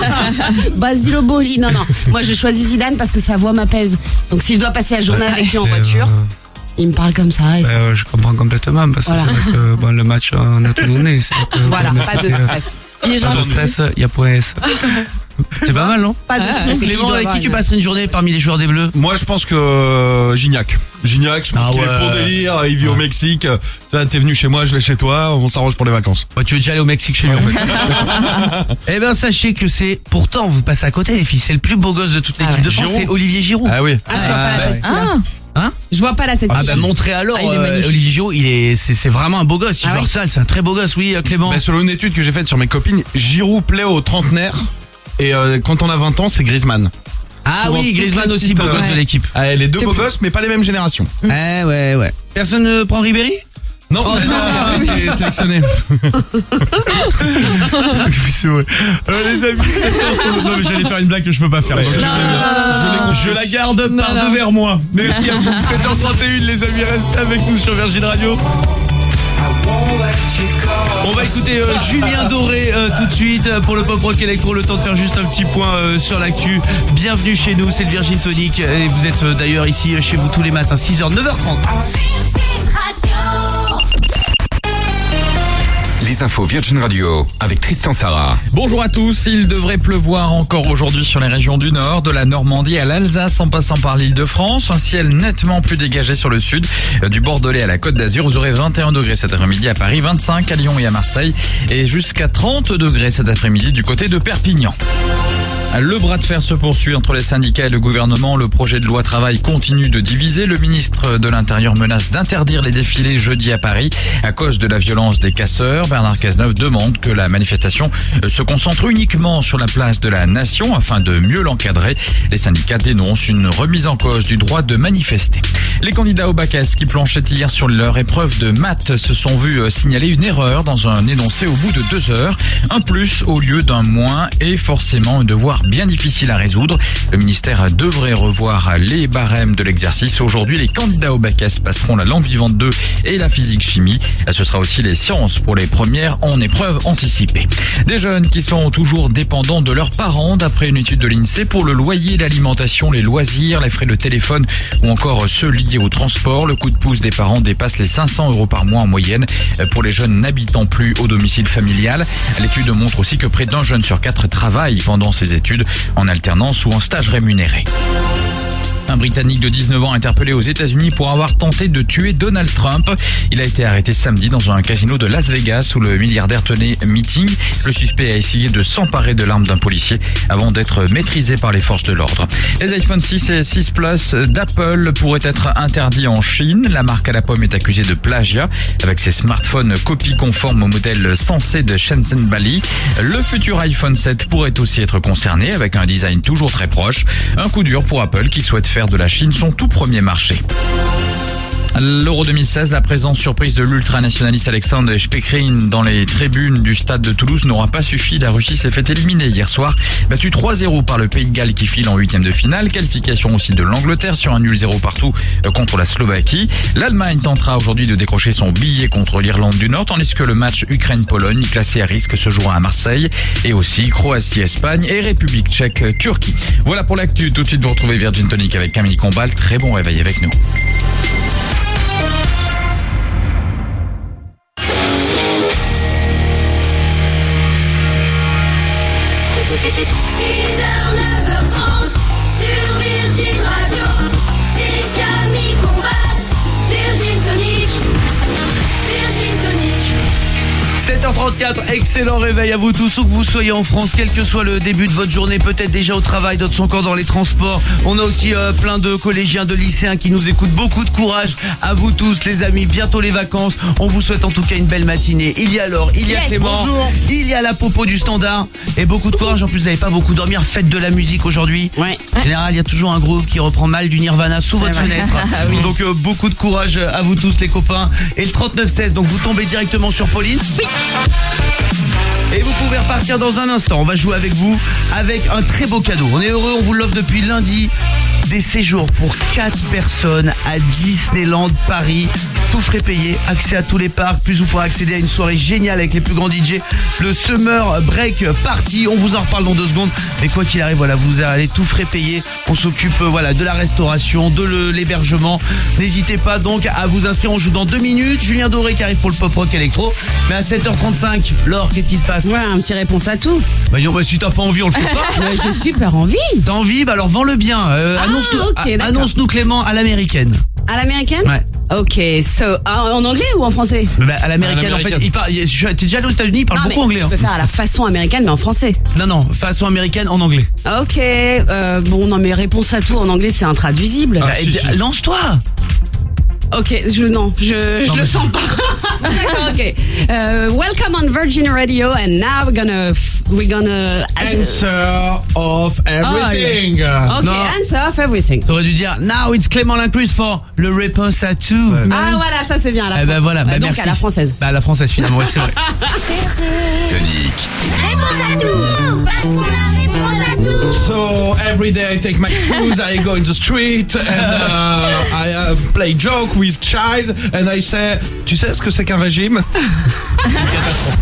Basilo Boli. Non, non. Moi, j'ai choisi Zidane parce que sa voix m'apaise. Donc, si je dois passer la journée avec lui en voiture, il me parle comme ça. et ça- Euh, je comprends complètement parce que Voilà. c'est vrai que bon, le match on a tout donné. c'est vrai que- Voilà, mais pas de c'était, euh, stress. Il est Pas de gentil. stress, il y a point S. C'est pas mal, non Pas de stress. et qu'il Clément, doit avec qui tu passerais une journée parmi les joueurs des Bleus Moi, je pense que euh, Gignac. Gignac, je pense Ah qu'il est pour délire. Il vit au Mexique. Toi, T'es venu chez moi, je vais chez toi. On s'arrange pour les vacances. Ouais, tu veux déjà aller au Mexique chez lui en fait. eh ben sachez que c'est pourtant vous passez à côté les filles, c'est le plus beau gosse de toute l'équipe ouais. de France, Giroud. c'est Olivier Giroud. Ah oui. Ah, je vois pas la tête. qu'il a. Ah, Hein Je vois pas la tête. Ah bah montrez alors Ah, il est euh, magnifique. Olivier Giroud, il est c'est c'est vraiment un beau gosse, il Ah joue oui. Arsenal, c'est un très beau gosse, oui euh, Clément. Bah, selon une étude que j'ai faite sur mes copines, Giroud plaît aux trentenaires. Et euh, quand on a 20 ans, c'est Griezmann. ah souvent oui, toutes Griezmann les aussi petites, beau gosse euh, de l'équipe. Ah, les deux beaux plus- gosses, mais pas les mêmes générations. Eh ouais ouais. Personne ne prend Ribéry? Non, non, il est sélectionné. c'est vrai. Euh, les amis, non mais j'allais faire une blague que je peux pas faire. donc je, je la garde par devers moi. Merci à vous. 7h31 les amis, restez avec nous sur Virgin Radio. On va écouter euh, Julien Doré euh, tout de suite euh, pour le pop rock électro. Le temps de faire juste un petit point sur l'actu. Bienvenue chez nous, c'est le Virgin Tonic et vous êtes d'ailleurs ici chez vous tous les matins 6h 9h30. Les infos Virgin Radio avec Tristan Sarah. Bonjour à tous, il devrait pleuvoir encore aujourd'hui sur les régions du nord, de la Normandie à l'Alsace en passant par l'île de France. Un ciel nettement plus dégagé sur le sud, euh, du Bordelais à la Côte d'Azur. Vous aurez 21 degrés cet après-midi à Paris, 25 à Lyon et à Marseille et jusqu'à 30 degrés cet après-midi du côté de Perpignan. Le bras de fer se poursuit entre les syndicats et le gouvernement. Le projet de loi travail continue de diviser. Le ministre de l'Intérieur menace d'interdire les défilés jeudi à Paris à cause de la violence des casseurs. Bernard Cazeneuve demande que la manifestation se concentre uniquement sur la place de la nation afin de mieux l'encadrer. Les syndicats dénoncent une remise en cause du droit de manifester. Les candidats au bac qui planchaient hier sur leur épreuve de maths se sont vus euh, signaler une erreur dans un énoncé au bout de deux heures. Un plus au lieu d'un moins et forcément un devoir bien difficile à résoudre. Le ministère devrait revoir les barèmes de l'exercice. Aujourd'hui, les candidats au bac S passeront la langue vivante 2 et la physique chimie. Ce sera aussi les sciences pour les premières en épreuve anticipée. Des jeunes qui sont toujours dépendants de leurs parents d'après une étude de l'INSEE pour le loyer, l'alimentation, les loisirs, les frais de téléphone ou encore ceux liés au transport. Le coup de pouce des parents dépasse les 500 euros par mois en moyenne pour les jeunes n'habitant plus au domicile familial. L'étude montre aussi que près d'un jeune sur quatre travaille pendant ses études en alternance ou en stage rémunéré. Britannique de 19 ans interpellé aux États-Unis pour avoir tenté de tuer Donald Trump. Il a été arrêté samedi dans un casino de Las Vegas où le milliardaire tenait meeting. Le suspect a essayé de s'emparer de l'arme d'un policier avant d'être maîtrisé par les forces de l'ordre. Les iPhone 6 et 6 Plus d'Apple pourraient être interdits en Chine. La marque à la pomme est accusée de plagiat avec ses smartphones copies conformes au modèle censé de Shenzhen Bali. Le futur iPhone 7 pourrait aussi être concerné avec un design toujours très proche. Un coup dur pour Apple qui souhaite faire de la Chine son tout premier marché. L'Euro 2016, la présence surprise de l'ultranationaliste Alexandre Speckrin dans les tribunes du stade de Toulouse n'aura pas suffi. La Russie s'est fait éliminer hier soir, battu 3-0 par le Pays de Galles qui file en huitième de finale. Qualification aussi de l'Angleterre sur un nul 0 partout euh, contre la Slovaquie. L'Allemagne tentera aujourd'hui de décrocher son billet contre l'Irlande du Nord, tandis que le match Ukraine-Pologne, classé à risque, se jouera à Marseille. Et aussi Croatie-Espagne et République tchèque-Turquie. Voilà pour l'actu. Tout de suite, vous retrouvez Virgin Tonic avec Camille Combal. Très bon réveil avec nous. Season never 7h34, excellent réveil à vous tous, où que vous soyez en France, quel que soit le début de votre journée, peut-être déjà au travail, d'autres sont encore dans les transports. On a aussi euh, plein de collégiens, de lycéens qui nous écoutent. Beaucoup de courage à vous tous, les amis. Bientôt les vacances. On vous souhaite en tout cas une belle matinée. Il y a Laure, il y a Yes. Clément, Bonjour. il y a la popo du standard et beaucoup de courage. En plus, vous n'avez pas beaucoup dormir. Faites de la musique aujourd'hui. En général, il y a toujours un groupe qui reprend mal du Nirvana sous votre Ouais, fenêtre. Oui. Donc euh, beaucoup de courage à vous tous les copains. Et le 39-16, donc vous tombez directement sur Pauline. Et vous pouvez repartir dans un instant. On va jouer avec vous avec un très beau cadeau. On est heureux, on vous l'offre depuis lundi. Des séjours pour 4 personnes à Disneyland Paris. Tout frais payé, accès à tous les parcs, plus vous pourrez accéder à une soirée géniale avec les plus grands DJ. Le Summer Break Party, on vous en reparle dans deux secondes. Mais quoi qu'il arrive, voilà, vous allez tout frais payer. On s'occupe euh, voilà, de la restauration, de l'hébergement. N'hésitez pas donc à vous inscrire. On joue dans deux minutes. Julien Doré qui arrive pour le pop rock électro. Mais à 7h35, Laure, qu'est-ce qui se passe? Ouais, un petit réponse à tout. Bah non, bah si t'as pas envie, on le fait pas. Ouais, J'ai super envie. T'as envie? Bah alors vends-le bien. Euh, Ah, annonce-nous ok, a- d'accord. annonce-nous Clément à l'américaine. À l'américaine Ouais. Ok, so, ah, en anglais ou en français Bah, à l'américaine, en fait, il parle. T'es déjà allé aux États-Unis, il parle Non, beaucoup mais anglais. Je hein. peux faire à la façon américaine, mais en français. Non, non, façon américaine en anglais. Ok, euh, bon, non, mais réponse à tout en anglais, c'est intraduisible. Bah, et- Lance-toi Ok, je non, je, je Non, le sens pas. D'accord, ok. Euh, welcome on Virgin Radio, and now we're gonna we're gonna Answer of everything. Ah, ok, answer of everything. T'aurais dû dire Now it's Clément Linclus for le réponse à tout. Ah voilà, ça c'est bien à la Eh ben voilà, bah, donc merci. à la française. Bah à la française finalement, ouais, c'est vrai. Tonique. Réponse à tout. Parce qu'on a réponse à tout. So every day I take my shoes, I go in the street and uh, I uh, play joke with child and I say, tu sais ce que c'est qu'un régime?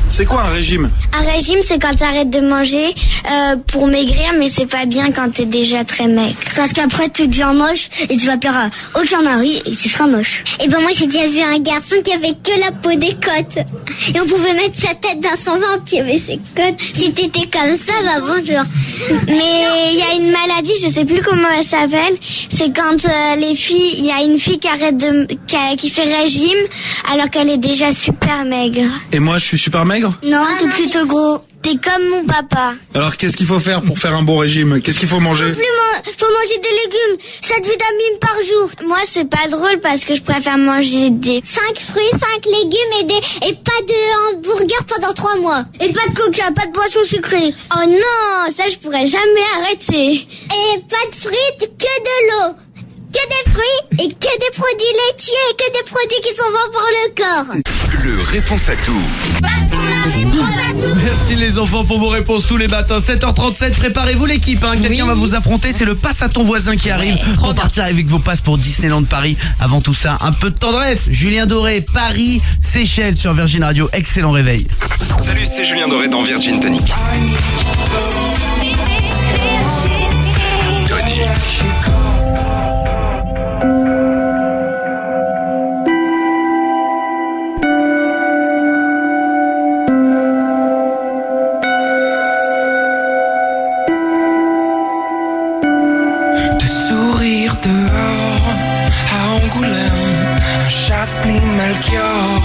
C'est quoi un régime? Un régime, c'est quand t'arrêtes de manger euh, pour maigrir, mais c'est pas bien quand t'es déjà très maigre. Parce qu'après, tu deviens moche et tu vas plaire à aucun mari et tu seras moche. Et ben moi, j'ai déjà vu un garçon qui avait que la peau des côtes. Et on pouvait mettre sa tête dans son ventre, il y avait ses côtes. Si t'étais comme ça, bah bonjour. Mais il y a une maladie, je sais plus comment elle s'appelle. C'est quand euh, les filles, il y a une fille qui arrête de, qui, a- qui fait régime alors qu'elle est déjà super maigre. Et moi je suis super maigre? Non, t'es plutôt gros. T'es comme mon papa. Alors qu'est-ce qu'il faut faire pour faire un bon régime? Qu'est-ce qu'il faut manger? Plus man- faut manger des légumes, 7 vitamines par jour. Moi, c'est pas drôle parce que je préfère manger des 5 fruits, 5 légumes et des et pas de hamburger pendant 3 mois. Et pas de coca, pas de boisson sucrée. Oh non, ça je pourrais jamais arrêter. Et pas de frites, que de l'eau. Que des fruits et que des produits laitiers et que des produits qui sont bons pour le corps. Le réponse à tout. Merci les enfants pour vos réponses tous les matins. 7h37, préparez-vous l'équipe. Hein. Quelqu'un va vous affronter. C'est le passe à ton voisin qui arrive. pour partir avec vos passes pour Disneyland Paris. Avant tout ça, un peu de tendresse. Julien Doré, Paris, Seychelles sur Virgin Radio. Excellent réveil. Salut, c'est Julien Doré dans Virgin Tonic. Tonic. Chasse-pline Melchior,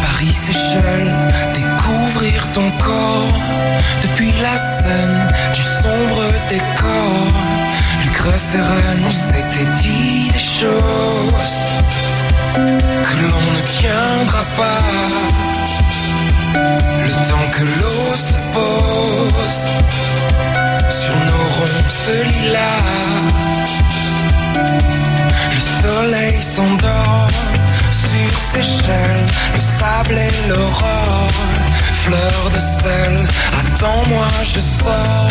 Paris Seychelles, découvrir ton corps depuis la scène du sombre décor. Lucre sereine, on s'était dit des choses que l'on ne tiendra pas. Le temps que l'eau se pose sur nos ronces lilas. Le soleil s'endort sur Seychelles, le sable et l'aurore, fleur de sel. Attends-moi, je sors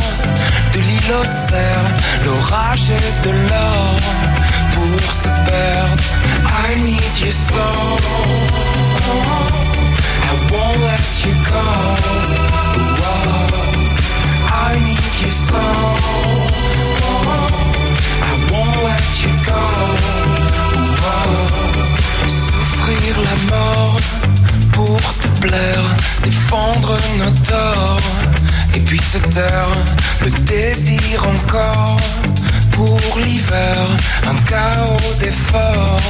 de l'île au cerf, l'orage et de l'or pour se perdre. I need you so. I won't let you go. I need you so. Souffrir la mort pour te plaire, défendre nos torts, et puis se taire, le désir encore. Pour l'hiver, un chaos d'efforts.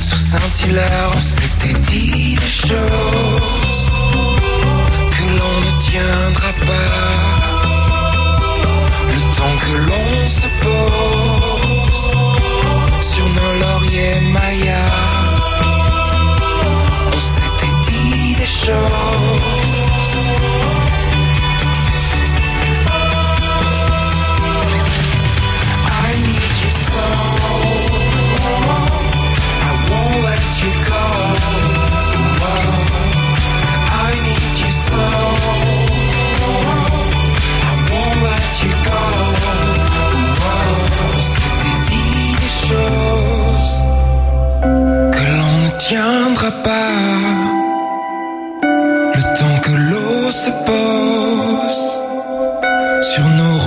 Sur Saint-Hilaire, on s'était dit des choses que l'on ne tiendra pas. Le temps que l'on se pose sur nos lauriers mayas. On s'était dit des choses. Se pose sur nos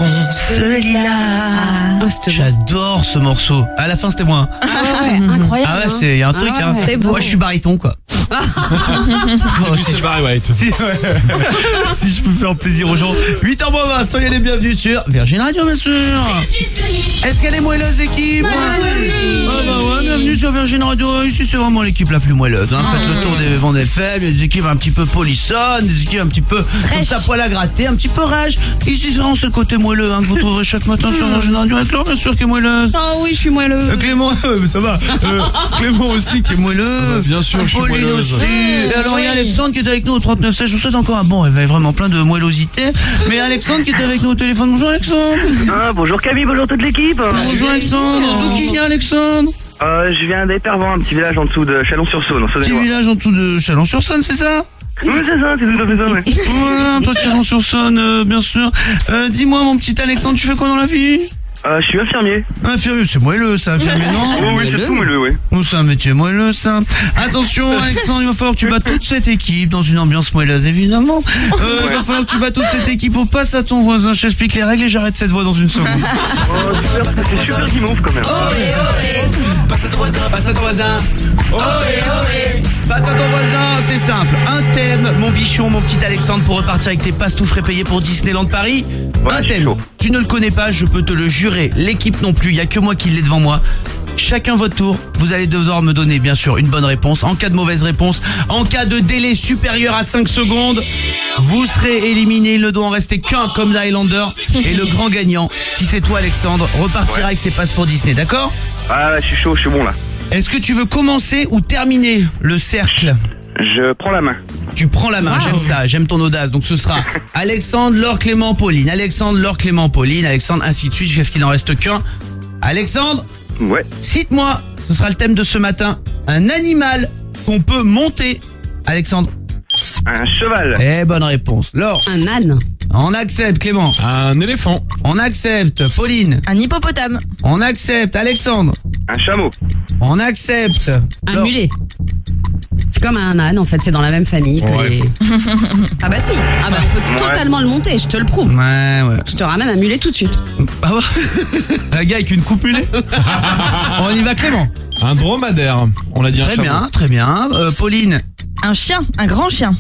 lilas. J'adore ce morceau. À la fin, c'était moi. Ah ouais, incroyable. Ah ouais, c'est il y a un Ah truc. ouais. hein. Moi, je suis baryton, quoi. Oh, si, je... si, ouais. si je peux faire plaisir aux gens. 8h20, soyez les bienvenus sur Virgin Radio, bien sûr. Est-ce qu'elle est moelleuse, l'équipe Bah oui. Ah bah ouais, bienvenue sur Virgin Radio. Ici, c'est vraiment l'équipe la plus moelleuse. Hein. Faites le tour des vents FM. Il y a des équipes un petit peu polissonnes, des équipes un petit peu comme ça, poil à gratter, un petit peu rage. Ici, c'est vraiment ce côté moelleux hein, que vous trouverez chaque matin sur Virgin Radio. Avec Laure, bien sûr, qui est moelleuse. Ah oui, je suis moelleux. Euh, Clément, ça va. Euh, Clément aussi qui est moelleux. bien sûr que je suis moelleuse. Aussi. Alors il y a Alexandre qui est avec nous au 39 16. Je vous souhaite encore un bon réveil, vraiment plein de moellosité. Mais Alexandre qui est avec nous au téléphone. Bonjour Alexandre. Ah, bonjour Camille, bonjour toute l'équipe. Bonjour Alexandre. D'où qui vient Alexandre Euh, je viens d'Épervent, un petit village en dessous de Chalon-sur-Saône, Petit village en dessous de Chalon-sur-Saône, c'est ça Oui, c'est ça, c'est tout à fait ça, ouais. Voilà, toi de Chalon-sur-Saône, euh, bien sûr. Euh, Dis-moi mon petit Alexandre, tu fais quoi dans la vie Euh, je suis infirmier. Infirmier, c'est moelleux ça, infirmier, non Oh, oui, c'est tout moelleux, oui. Oh, c'est un métier moelleux, ça. Attention, Alexandre, il va falloir que tu bats toute cette équipe dans une ambiance moelleuse, évidemment. Euh, Il va falloir que tu bats toute cette équipe au passe à ton voisin. Je t'explique les règles et j'arrête cette voix dans une seconde. Oh, super, c'est super guimauve quand même. Passe à ton voisin, passe à ton voisin. Passe à ton voisin, c'est simple. Un thème, mon bichon, mon petit Alexandre, pour repartir avec tes passes tout frais payés pour Disneyland Paris. Un thème. Tu ne le connais pas, je peux te le jurer. L'équipe non plus, il y a que moi qui l'ai devant moi. Chacun votre tour, vous allez devoir me donner bien sûr une bonne réponse. En cas de mauvaise réponse, en cas de délai supérieur à 5 secondes, vous serez éliminé. Il ne doit en rester qu'un comme l'Highlander. Et le grand gagnant, si c'est toi Alexandre, repartira avec ses passes pour Disney, d'accord? Ah, là, je suis chaud, je suis bon là. Est-ce que tu veux commencer ou terminer le cercle? Je prends la main. Tu prends la main, j'aime ça, j'aime ton audace. Donc ce sera Alexandre, Laure, Clément, Pauline. Alexandre, Laure, Clément, Pauline. Alexandre, ainsi de suite jusqu'à ce qu'il n'en reste qu'un. Alexandre Ouais. Cite-moi, ce sera le thème de ce matin, un animal qu'on peut monter. Alexandre Un cheval. Eh, bonne réponse. Laure Un âne. On accepte, Clément. Un éléphant. On accepte, Pauline. Un hippopotame. On accepte, Alexandre. Un chameau. On accepte. Un Laure. mulet. C'est comme un âne en fait, c'est dans la même famille que Ouais. les. ah bah si, ah bah on peut Ouais. totalement le monter, je te le prouve. Ouais, ouais. Je te ramène un mulet tout de suite. Ah ouais Un gars avec une coupe mulet On y va, Clément. Un dromadaire. On l'a dit un Très chameau. bien, très bien. Euh, Pauline. Un chien, un grand chien.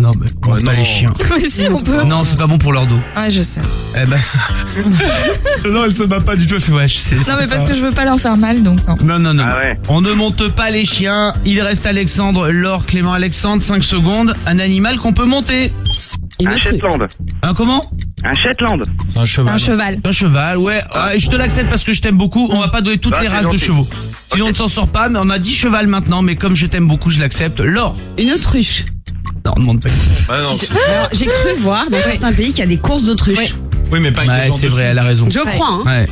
Non, mais on pas non. les chiens. Mais si, on peut. Non, c'est pas bon pour leur dos. Ouais, je sais. Eh ben. non, elle se bat pas du tout. Elle fait ouais, je sais. Non, mais parce que je veux pas leur faire mal, donc non. Non, non, non. Ah ouais. On ne monte pas les chiens. Il reste Alexandre, Laure, Clément, Alexandre. 5 secondes. Un animal qu'on peut monter. Une Un Shetland. Un comment? Un Shetland. C'est un cheval. Un cheval. Un cheval, ouais. Ah, je te l'accepte parce que je t'aime beaucoup. On va pas donner toutes Bah, les races de chevaux. Sinon, on ne s'en sort pas. Mais on a dit cheval maintenant. Mais comme je t'aime beaucoup, je l'accepte. Laure. Une autruche. Non, on demande pas. Ah Si Alors, j'ai cru voir dans certains pays qu'il y a des courses d'autruches. Oui, mais pas avec Ouais, c'est dessus. vrai, elle a raison. Je crois, hein. Ouais.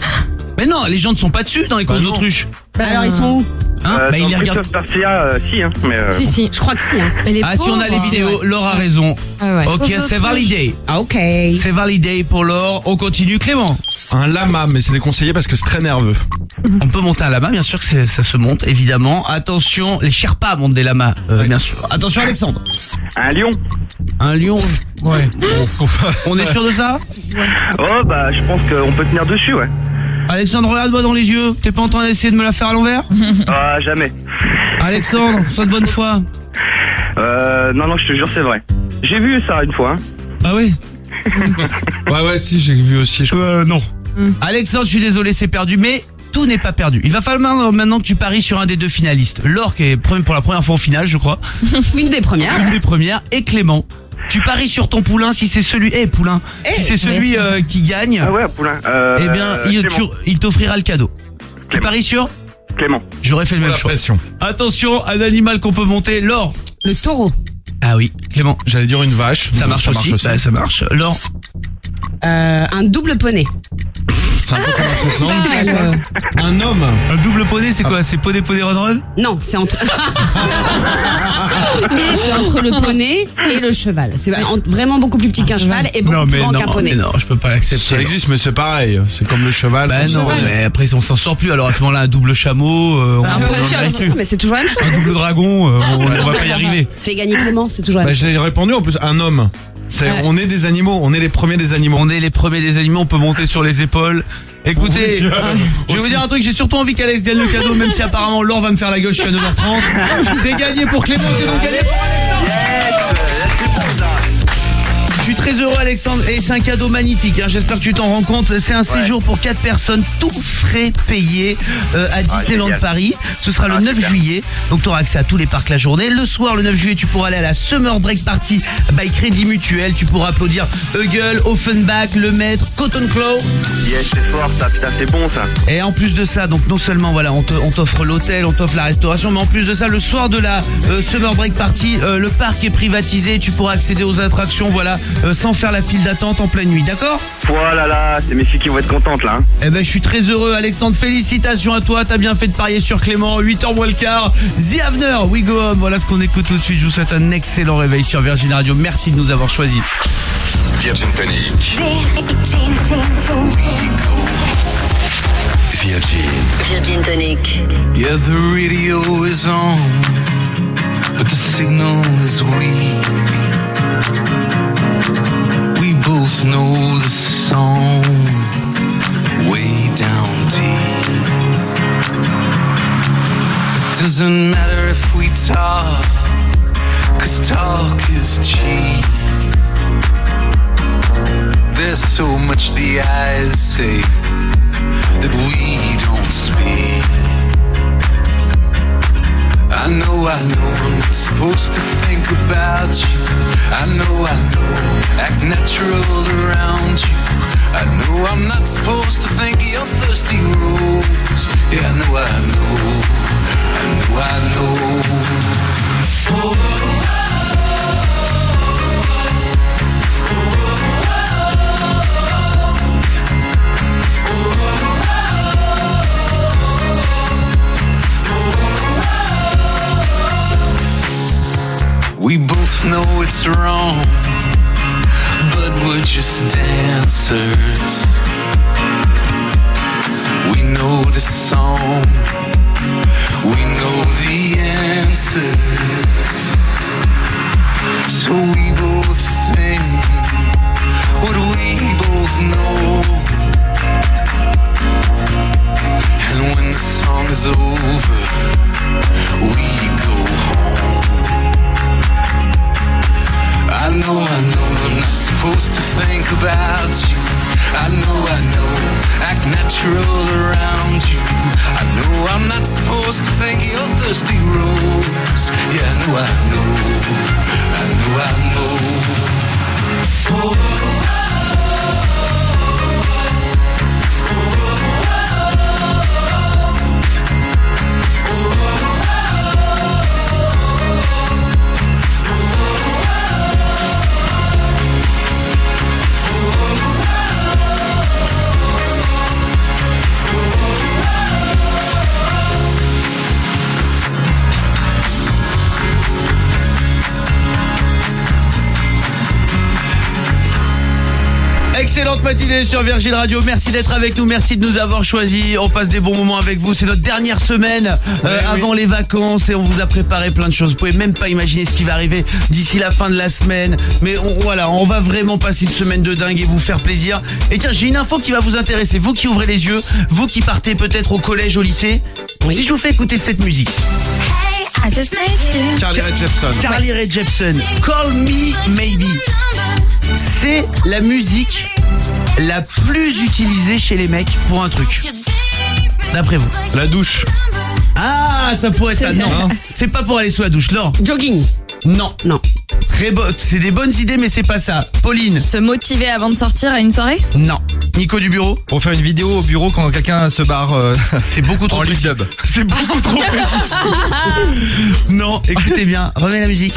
Mais non, les gens ne sont pas dessus dans les courses Bah non. d'autruche. Bah alors ils sont où Hein Euh, bah, dans il les regarde. euh, si, hein. Mais, euh, Si, si, je crois que si. Hein. Mais les Ah, si on a les pauvres. vidéos, Laure a raison. Ouais, ouais. Ok, c'est validé. Ah, ok. C'est validé pour Laure. On continue. Clément. Un lama, mais c'est déconseillé parce que c'est très nerveux. On peut monter un lama, bien sûr que c'est- ça se monte, évidemment. Attention, les Sherpas montent des lamas, euh, bien sûr. Attention, Alexandre. un lion. Un lion. Ouais. On est sûr de ça Oh, bah, je pense qu'on peut tenir dessus, ouais. Alexandre, regarde-moi dans les yeux. T'es pas en train d'essayer de me la faire à l'envers Ah, jamais. Alexandre, sois de bonne foi. Euh, non, non, je te jure, c'est vrai. J'ai vu ça une fois, hein. Ah oui Ouais, ouais, si, j'ai vu aussi. Je... Euh, non. Alexandre, je suis désolé, c'est perdu, mais tout n'est pas perdu. Il va falloir maintenant que tu paries sur un des deux finalistes. Laure, qui est pre- pour la première fois en finale, je crois. Une des premières. Une des premières. Et Clément. Tu paries sur ton poulain si c'est celui. Eh, poulain. Eh, si c'est celui euh, qui gagne. Ah ouais, poulain. Euh, Eh bien, il, Clément. tu- il t'offrira le cadeau. Tu paries sur Clément. J'aurais fait le même choix. pression. Attention, un animal qu'on peut monter. Laure. Le taureau. Ah oui, Clément. J'allais dire une vache. Ça marche aussi. Bah, ça marche. Laure. Euh, un double poney. C'est un peu comme un chausson. Ah, le- Un homme. Un double poney, c'est quoi C'est poney poney run run Non, c'est entre. c'est entre le poney et le cheval. C'est en- vraiment beaucoup plus petit qu'un cheval et beaucoup Non plus grand non, qu'un poney. mais non, je peux pas l'accepter. Ça existe, mais c'est pareil. C'est comme le cheval. Bah non, cheval. mais après on s'en sort plus. Alors à ce moment-là, un double chameau, euh, on, plus. Mais c'est toujours la même chose. un double dragon, euh, on, on va pas y arriver. Fais gagner Clément, c'est toujours la Bah, même chose. j'ai répondu en plus, un homme. Ouais. On est des animaux, on est les premiers des animaux. On est les premiers des animaux, on peut monter sur les épaules. Écoutez, Oui. je vais vous dire un truc, j'ai surtout envie qu'Alex gagne le cadeau, même si apparemment Laure va me faire la gueule jusqu'à 9h30. C'est gagné pour Clément, c'est donc gagné pour suis très heureux Alexandre et c'est un cadeau magnifique, hein. j'espère que tu t'en rends compte. C'est un séjour pour 4 personnes, tout frais payé euh, à Disneyland génial. Paris. Ce sera le Ah, 9 super. juillet, donc tu auras accès à tous les parcs la journée. Le soir, le 9 juillet, tu pourras aller à la Summer Break Party by Crédit Mutuel. Tu pourras applaudir Hugel, Offenbach, Le Maître, Cotton Claw. Yes, c'est fort, ça, putain, c'est bon ça. Et en plus de ça, donc non seulement voilà, on t'offre l'hôtel, on t'offre la restauration, mais en plus de ça, le soir de la euh, Summer Break Party, euh, le parc est privatisé, tu pourras accéder aux attractions, voilà, euh, sans faire la file d'attente en pleine nuit, d'accord Voilà là, c'est mes filles qui vont être contentes là. hein. Eh ben, je suis très heureux, Alexandre. Félicitations à toi. T'as bien fait de parier sur Clément. 8h moins le quart. The Avener, We Go Home. Voilà ce qu'on écoute tout de suite. Je vous souhaite un excellent réveil sur Virgin Radio. Merci de nous avoir choisis. Virgin Tonic. Virgin. Virgin Tonic. Yeah, the radio is on, but the signal is weak. Both know the song way down deep. It doesn't matter if we talk, cause talk is cheap. There's so much the eyes say that we don't supposed to think about you. I know, I know, act natural around you. I know I'm not supposed to think of your thirsty rose. Yeah, I know, I know, I know, I know. We both know it's wrong, but we're just dancers. We know the song, we know the answers. So we both sing what we both know. And when the song is over, we go home. I know, I know, I'm not supposed to think about you. I know, I know, act natural around you. I know I'm not supposed to think of your thirsty rose. Yeah, I know, I know, I know, I know. Oh, Excellente matinée sur Virgin Radio. Merci d'être avec nous. Merci de nous avoir choisis. On passe des bons moments avec vous. C'est notre dernière semaine euh, avant les vacances et on vous a préparé plein de choses. Vous pouvez même pas imaginer ce qui va arriver d'ici la fin de la semaine. Mais on, voilà, on va vraiment passer une semaine de dingue et vous faire plaisir. Et tiens, j'ai une info qui va vous intéresser. Vous qui ouvrez les yeux, vous qui partez peut-être au collège, au lycée. Si je vous fais écouter cette musique. Charlie Ray Jepsen. Charlie Ray Jepsen. Call me maybe. C'est la musique la plus utilisée chez les mecs pour un truc. D'après vous La douche. Ah, ça pourrait être ça. Non, c'est pas pour aller sous la douche. Laure Jogging. Non. Non. Très. C'est des bonnes idées, mais c'est pas ça. Pauline Se motiver avant de sortir à une soirée Non. Nico du bureau Pour faire une vidéo au bureau quand quelqu'un se barre euh, C'est beaucoup trop en précis. live dub. C'est beaucoup trop précis. non, écoutez bien, remets la musique.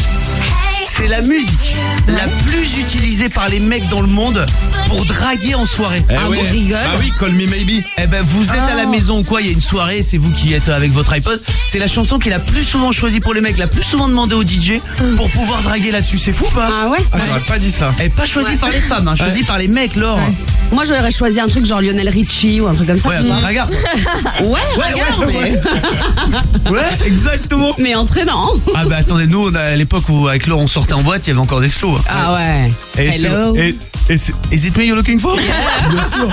C'est la musique la plus utilisée par les mecs dans le monde pour draguer en soirée. Eh oui. Ah oui, Call Me Maybe. Eh ben vous êtes à la Oh. maison ou quoi, il y a une soirée, c'est vous qui êtes avec votre iPod. C'est la chanson qui est la plus souvent choisie pour les mecs, la plus souvent demandée au DJ pour pouvoir draguer là-dessus. C'est fou ou pas Ah ouais Ah, j'aurais pas dit ça. Elle est pas choisie par les femmes, hein, choisie par les mecs, Laure. Moi, j'aurais choisi un truc genre Lionel Richie ou un truc comme ça. Ouais, bah, regarde. Ouais, Ouais, regarde, ouais, mais... Ouais, exactement. mais entraînant. Ah bah attendez, nous on a à l'époque où avec Laure on sortait en boîte, il y avait encore des slows. hein. Ah ouais. Et Hello. Et, et is it me you're looking for? Bien sûr.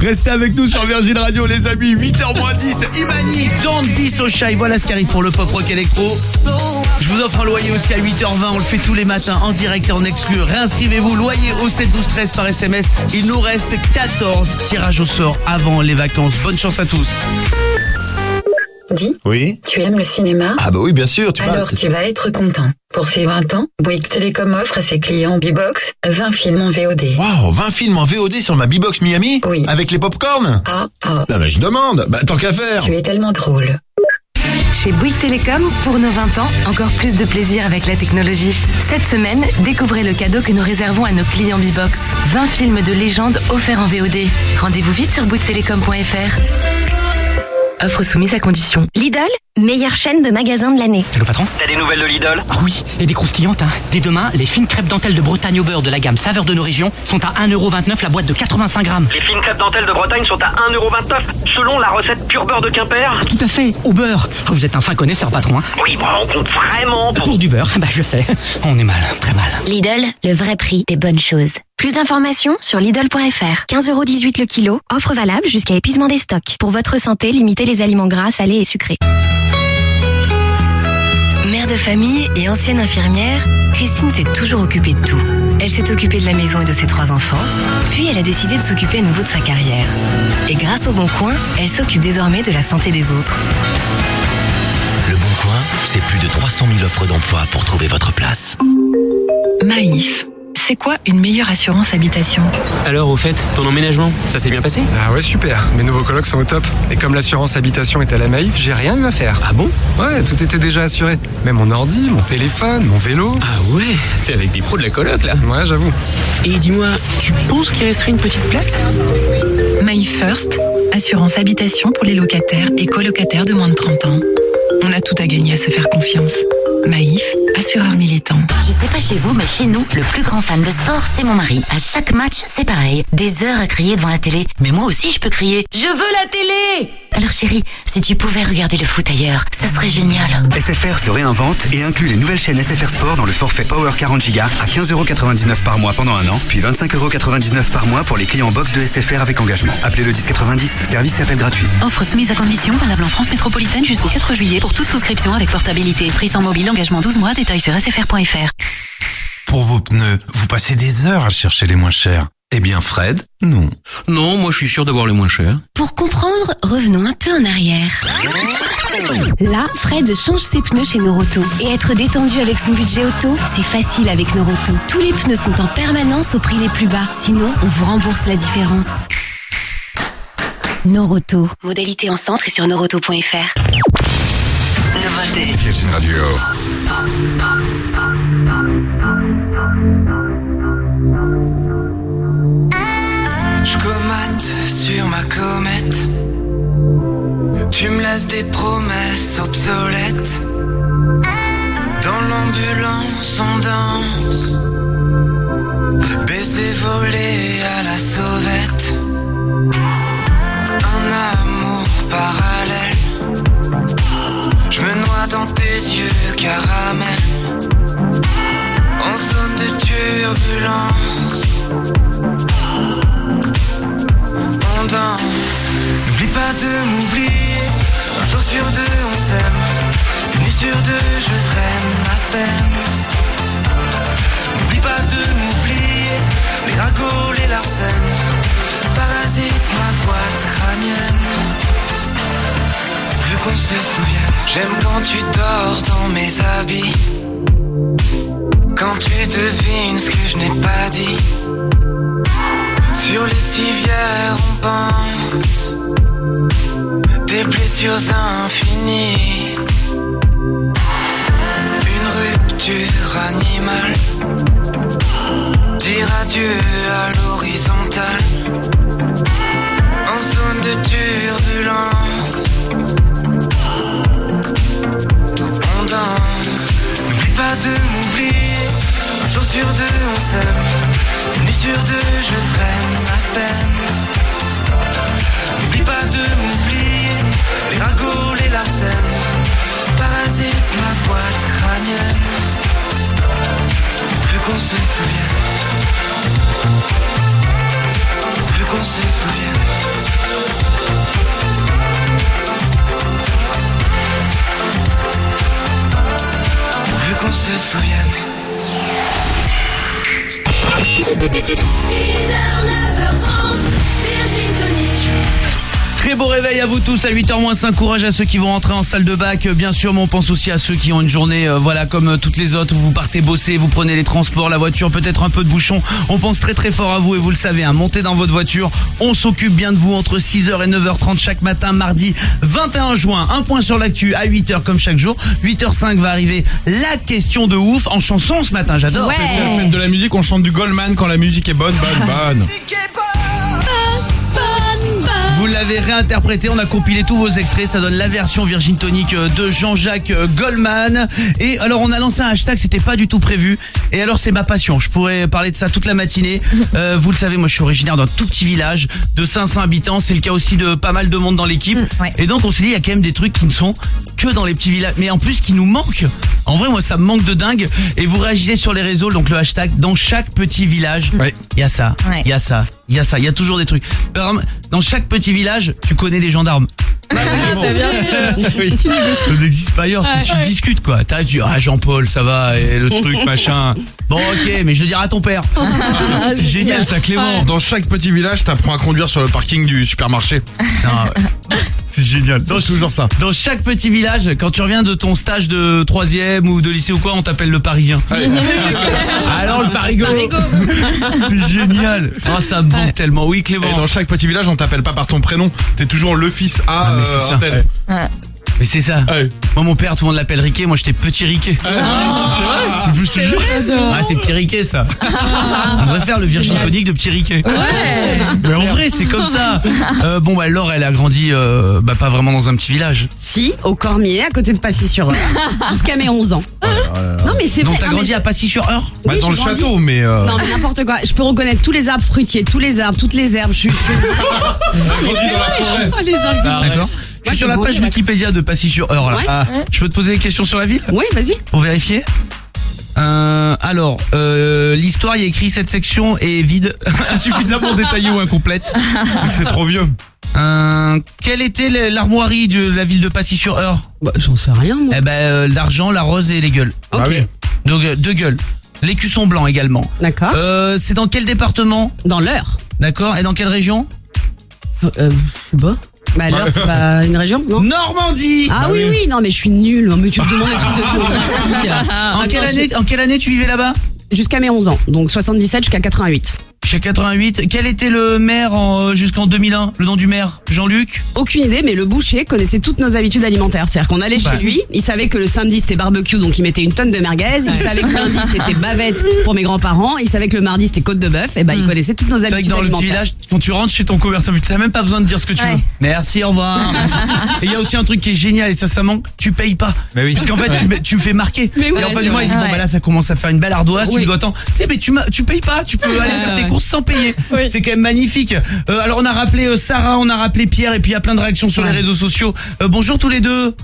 Restez avec nous sur Virgin Radio les amis, 8h moins 10. Imani, don't be so shy. Voilà ce qui arrive pour le pop rock électro. Je vous offre un loyer aussi à 8h20, on le fait tous les matins en direct et en exclu. Réinscrivez-vous, loyer au 7 12 13 par SMS. Il nous reste 14 tirages au sort avant les vacances. Bonne chance à tous. Dis, Oui tu aimes le cinéma? Ah bah oui, bien sûr, tu Alors tu vas être content. Pour ses 20 ans, Bouygues Télécom offre à ses clients B-Box 20 films en VOD. Waouh, 20 films en VOD sur ma B-Box Miami Oui. Avec les popcorn Ah, ah, Non mais je demande, bah tant qu'à faire tu es tellement drôle. Chez Bouygues Télécom, pour nos 20 ans, encore plus de plaisir avec la technologie. Cette semaine, découvrez le cadeau que nous réservons à nos clients B-Box. 20 films de légende offerts en VOD. Rendez-vous vite sur bouyguestelecom.fr. Offre soumise à condition. Lidl, meilleure chaîne de magasins de l'année. C'est le patron T'as des nouvelles de Lidl? Ah oui, et des croustillantes. Hein. Dès demain, les fines crêpes dentelles de Bretagne au beurre de la gamme Saveur de nos régions sont à 1,29€ la boîte de 85 grammes. Les fines crêpes dentelles de Bretagne sont à 1,29€ selon la recette pur beurre de Quimper. Tout à fait, au beurre. Ah, Vous êtes un fin connaisseur, patron. Hein. Oui, on compte vraiment pour... Pour du beurre, bah je sais. On est mal, très mal. Lidl, le vrai prix des bonnes choses. Plus d'informations sur Lidl.fr. 15,18€ le kilo. Offre valable jusqu'à épuisement des stocks. Pour votre santé, limitez les aliments gras, salés et sucrés. Mère de famille et ancienne infirmière, Christine s'est toujours occupée de tout. Elle s'est occupée de la maison et de ses trois enfants, puis elle a décidé de s'occuper à nouveau de sa carrière. Et grâce au Bon Coin, elle s'occupe désormais de la santé des autres. Le Bon Coin, c'est plus de 300 000 offres d'emploi pour trouver votre place. Maïf, c'est quoi une meilleure assurance habitation Alors, au fait, ton emménagement, ça s'est bien passé? Ah ouais, super. Mes nouveaux colocs sont au top. Et comme l'assurance habitation est à la Maïf, j'ai rien eu à faire. Ah bon? Ouais, tout était déjà assuré. Même mon ordi, mon téléphone, mon vélo. Ah ouais? T'es avec des pros de la coloc, là Ouais, j'avoue. Et dis-moi, tu penses qu'il resterait une petite place? Maïf First, assurance habitation pour les locataires et colocataires de moins de 30 ans. On a tout à gagner à se faire confiance. Maïf, assureur militant. Je sais pas chez vous, mais chez nous, le plus grand fan de sport, c'est mon mari. À chaque match, c'est pareil. Des heures à crier devant la télé. Mais moi aussi, je peux crier. Je veux la télé Alors chérie, si tu pouvais regarder le foot ailleurs, ça serait génial. SFR se réinvente et inclut les nouvelles chaînes SFR Sport dans le forfait Power 40 Go à 15,99€ par mois pendant un an, puis 25,99€ par mois pour les clients box de SFR avec engagement. Appelez le 1090, service et appel gratuit. Offre soumise à condition, valable en France métropolitaine jusqu'au 4 juillet pour toute souscription avec portabilité. Prix sans mobile, engagement 12 mois, détails sur sfr.fr. Pour vos pneus, vous passez des heures à chercher les moins chers. Eh bien Fred, non. Non, moi je suis sûr d'avoir les moins chers. Pour comprendre, revenons un peu en arrière. Là, Fred change ses pneus chez Noroto. Et être détendu avec son budget auto, c'est facile avec Noroto. Tous les pneus sont en permanence au prix les plus bas. Sinon, on vous rembourse la différence. Noroto. Modalité en centre et sur noroto.fr. Virgin Radio. Tu me laisses des promesses obsolètes. Dans l'ambulance, on danse. Baiser volé à la sauvette. J'aime quand tu dors dans mes habits. Quand tu devines ce que je n'ai pas dit. Sur les civières, on pense des blessures infinies. Une rupture animale. Dire adieu à l'horizontale. Sur deux, on s'aime. Une sur deux, je traîne ma peine. N'oublie pas de m'oublier. Les ragots, les larcènes. Parasitent ma boîte crânienne. Pourvu qu'on se souvienne. Pourvu qu'on se souvienne. Pourvu qu'on se souvienne. 6h, 9h30, Virgin Tonic. Très beau réveil à vous tous à 8h-5. Courage à ceux qui vont rentrer en salle de bac. Euh, Bien sûr, mais on pense aussi à ceux qui ont une journée, euh, voilà, comme euh, toutes les autres. Vous partez bosser, vous prenez les transports, la voiture, peut-être un peu de bouchon. On pense très très fort à vous et vous le savez, hein, montez dans votre voiture. On s'occupe bien de vous entre 6h et 9h30 chaque matin, mardi 21 juin. Un point sur l'actu à 8h comme chaque jour. 8h05 va arriver la question de ouf en chanson ce matin. J'adore. C'est la fête de la musique, on chante du Goldman quand la musique est bonne, bonne, bonne. Vous l'avez réinterprété, on a compilé tous vos extraits, ça donne la version Virgin Tonic euh, de Jean-Jacques euh, Goldman. Et alors on a lancé un hashtag, c'était pas du tout prévu. Et alors c'est ma passion, je pourrais parler de ça toute la matinée. Euh, vous le savez, moi je suis originaire d'un tout petit village de 500 habitants, c'est le cas aussi de pas mal de monde dans l'équipe. Et donc on s'est dit, il y a quand même des trucs qui ne sont que dans les petits villages, mais en plus qui nous manquent. En vrai, moi ça me manque de dingue. Et vous réagissez sur les réseaux, donc le hashtag, dans chaque petit village, il y a ça, il Ouais. y a ça, il y a ça, il y a toujours des trucs. Dans chaque petit village, tu connais des gendarmes. C'est bien sûr. Oui. Ça n'existe pas ailleurs, c'est tu discutes quoi. T'as dit ah Jean-Paul ça va et le truc machin. Bon ok mais je le dirai à ton père. c'est génial ça Clément. Dans chaque petit village, t'apprends à conduire sur le parking du supermarché. C'est génial. C'est toujours ça. Dans chaque petit village, quand tu reviens de ton stage de troisième ou de lycée ou quoi, on t'appelle le Parisien. Alors le Parigo. C'est génial. Ah ça me manque tellement. Oui Clément. Et dans chaque petit village, on t'appelle pas par ton prénom. T'es toujours le fils à Ah, mais c'est euh, ça. Mais c'est ça. Moi mon père tout le monde l'appelle Riquet, moi j'étais petit Riquet. Ah, Je te jure. Ah c'est petit Riquet ça. On devrait faire le Virgin Tonic de petit Riquet. Mais en vrai c'est comme ça. Euh, bon bah Laure elle a grandi euh, bah pas vraiment dans un petit village. Si, au Cormier, à côté de Passy-sur-Eure, jusqu'à mes 11 ans. Non mais c'est Donc vrai. t'as mais grandi je- à Passy-sur-Eure? Bah, Oui, dans le grandi. château, mais. euh, Non mais n'importe quoi. Je peux reconnaître tous les arbres fruitiers, tous les arbres, toutes les herbes. Je suis. forêt. Oh, les arguments. D'accord. Je suis sur la page Wikipédia de Passy-sur-Eure là. Ouais. Ah, je peux te poser des questions sur la ville Oui, vas-y. pour vérifier euh, alors, euh, l'histoire, il y a écrit cette section est vide, insuffisamment détaillée ou incomplète. C'est que c'est trop vieux. Euh, quelle était le- l'armoirie de la ville de Passy-sur-Eure Bah, J'en sais rien, moi. Eh ben, euh, l'argent, la rose et les gueules. Ok. Bah oui. Deux, gue- deux gueules. L'écusson blanc également. D'accord. Euh, c'est dans quel département Dans l'heure. D'accord. Et dans quelle région Euh, euh, je sais pas. Bah l'heure, c'est pas une région, non Normandie Ah oui, oui, non mais je suis nulle. Mais tu me demandes des trucs de géographie. en, Attends, quelle année, en quelle année tu vivais là-bas? Jusqu'à mes 11 ans. Donc 77 jusqu'à 88. Chez 88. Quel était le maire en- jusqu'en 2001 Le nom du maire? Jean-Luc? Aucune idée, mais le boucher connaissait toutes nos habitudes alimentaires. C'est-à-dire qu'on allait Bah. chez lui, il savait que le samedi c'était barbecue, donc il mettait une tonne de merguez. Il savait que le lundi c'était bavette pour mes grands-parents. Il savait que le mardi c'était côte de bœuf. Et ben il connaissait toutes nos Hmm. C'est vrai que habitudes dans le petit alimentaires. village, quand tu rentres chez ton commerçant, tu n'as même pas besoin de dire ce que tu Ouais. veux. Merci, au revoir. Et il y a aussi un truc qui est génial et ça, ça manque. Tu payes pas. Parce qu'en fait, tu, me- tu me fais marquer. Mais oui, et en fait, c'est moi, il dit bon, bah là, ça commence à faire une belle ardoise. Tu Oui. dois t'en. Tu sais, mais tu, m'as- tu payes pas. Tu peux aller faire tes courses sans payer. C'est quand même magnifique. Euh, alors, on a rappelé euh, Sarah, on a rappelé Pierre et puis il y a plein de réactions sur les réseaux sociaux. Euh, bonjour tous les deux.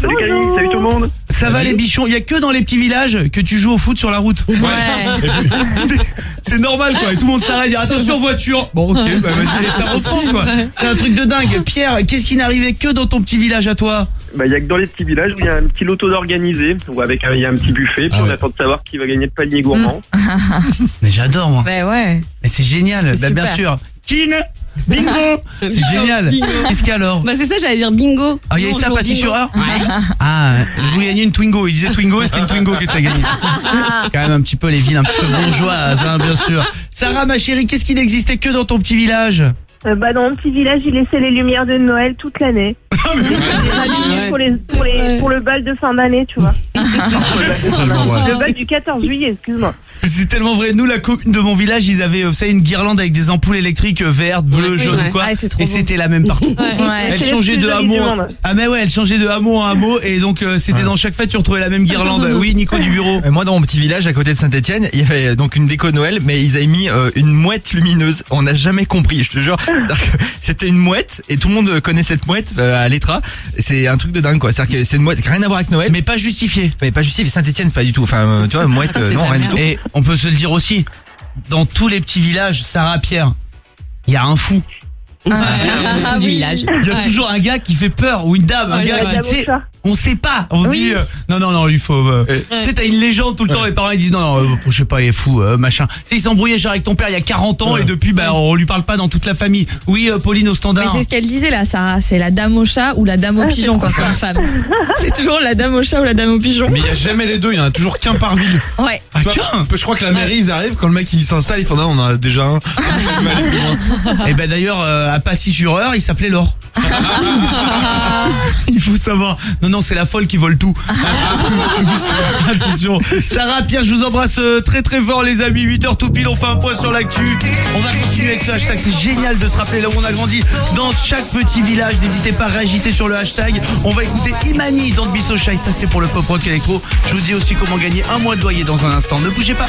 Salut Camille, salut tout le monde. Ça va les bichons? Il y a que dans les petits villages que tu joues au foot sur la route. C'est- C'est normal quoi. Et tout le monde s'arrête et dit attention voiture. Bon ok, bah, vas-y, ça reprend quoi. C'est un truc de dingue. Pierre, qu'est-ce qui n'arrivait que dans ton petit village à toi? Bah, il y a que dans les petits villages où il y a un petit loto d'organisé, où avec un, il y a un petit buffet, puis on attend de savoir qui va gagner le panier gourmand. Mais j'adore moi. Bah ouais. Et c'est génial. C'est Bah, bien super. sûr. Kin Bingo C'est génial. Bingo. Qu'est-ce qu'il y a alors Bah c'est ça, j'allais dire bingo. Ah, il y Nous, ça au passé bingo. sur heure Ouais. Ah, vous gagnez une Twingo. Il disait Twingo et c'est une Twingo qui t'a gagné. C'est quand même un petit peu les villes un petit peu bourgeoises, hein, bien sûr. Sarah, ma chérie, qu'est-ce qui n'existait que dans ton petit village? Euh, bah, dans mon petit village, ils laissaient les lumières de Noël toute l'année. Ah, pour, les, pour, les, pour le bal de fin d'année, tu vois. tellement vrai. Le bal du 14 juillet, excuse-moi. C'est tellement vrai. Nous, la commune de mon village, ils avaient, euh, vous savez, une guirlande avec des ampoules électriques euh, vertes, bleues, Ouais. jaunes Ouais. ou quoi. Ah, c'est trop et c'était la même partout. Ouais. Elle changeait de hameau. Ah mais ouais, elle changeait de hameau en hameau et donc euh, c'était dans chaque fête tu retrouvais la même guirlande. Oui, Nico du bureau. Euh, Moi, dans mon petit village à côté de Saint-Etienne, il y avait euh, donc une déco de Noël, mais ils avaient mis euh, une mouette lumineuse. On n'a jamais compris, je te jure. C'est-à-dire que C'était une mouette et tout le monde connaît cette mouette euh, à l'Etra. C'est un truc de dingue, quoi. C'est-à-dire que c'est une mouette qui a rien à voir avec Noël. Mais pas justifié. Mais pas justifié. Saint-Etienne, c'est pas du tout. Enfin, euh, tu vois, mouette, euh, non, rien du tout. Et on peut se le dire aussi, dans tous les petits villages, Sarah Pierre, il y a un fou. le fou du village. Il y a Ouais. toujours un gars qui fait peur ou une dame, un Ouais, gars qui tu sais, on sait pas. On Oui. dit euh, non non non, lui faut. euh, Tu sais, t'as une légende tout le temps. Les parents ils disent non non, euh, je sais pas, il est fou, euh, machin. Tu sais, il s'embrouillait genre avec ton père il y a 40 ans et depuis bah on lui parle pas dans toute la famille. Oui, euh, Pauline au Mais standard. c'est ce qu'elle disait là, Sarah. C'est la dame au chat ou la dame au pigeon quand c'est une femme. C'est toujours la dame au chat ou la dame au pigeon. Mais il y a jamais les deux, il y en a toujours qu'un par ville. Ouais. Ah, Tu vois, je crois que la mairie, ils arrivent, quand le mec il s'installe, ils font non, on en a déjà un. Et ben d'ailleurs euh, à Passy sur heure, il s'appelait Laure. Il faut savoir. Non non, c'est la folle qui vole tout. Attention. Sarah, Pierre, je vous embrasse euh, très très fort les amis. 8h tout pile, on fait un point sur l'actu. On va continuer avec ce hashtag. C'est génial de se rappeler là où on a grandi. Dans chaque petit village, n'hésitez pas, réagissez sur le hashtag. On va écouter Imani dans Bisso Shai. Ça c'est pour le pop rock électro. Je vous dis aussi comment gagner un mois de loyer dans un instant. Ne bougez pas.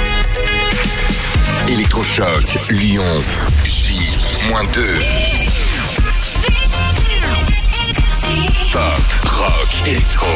Électrochoc, Lyon, J, moins 2. Pop, rock, électro.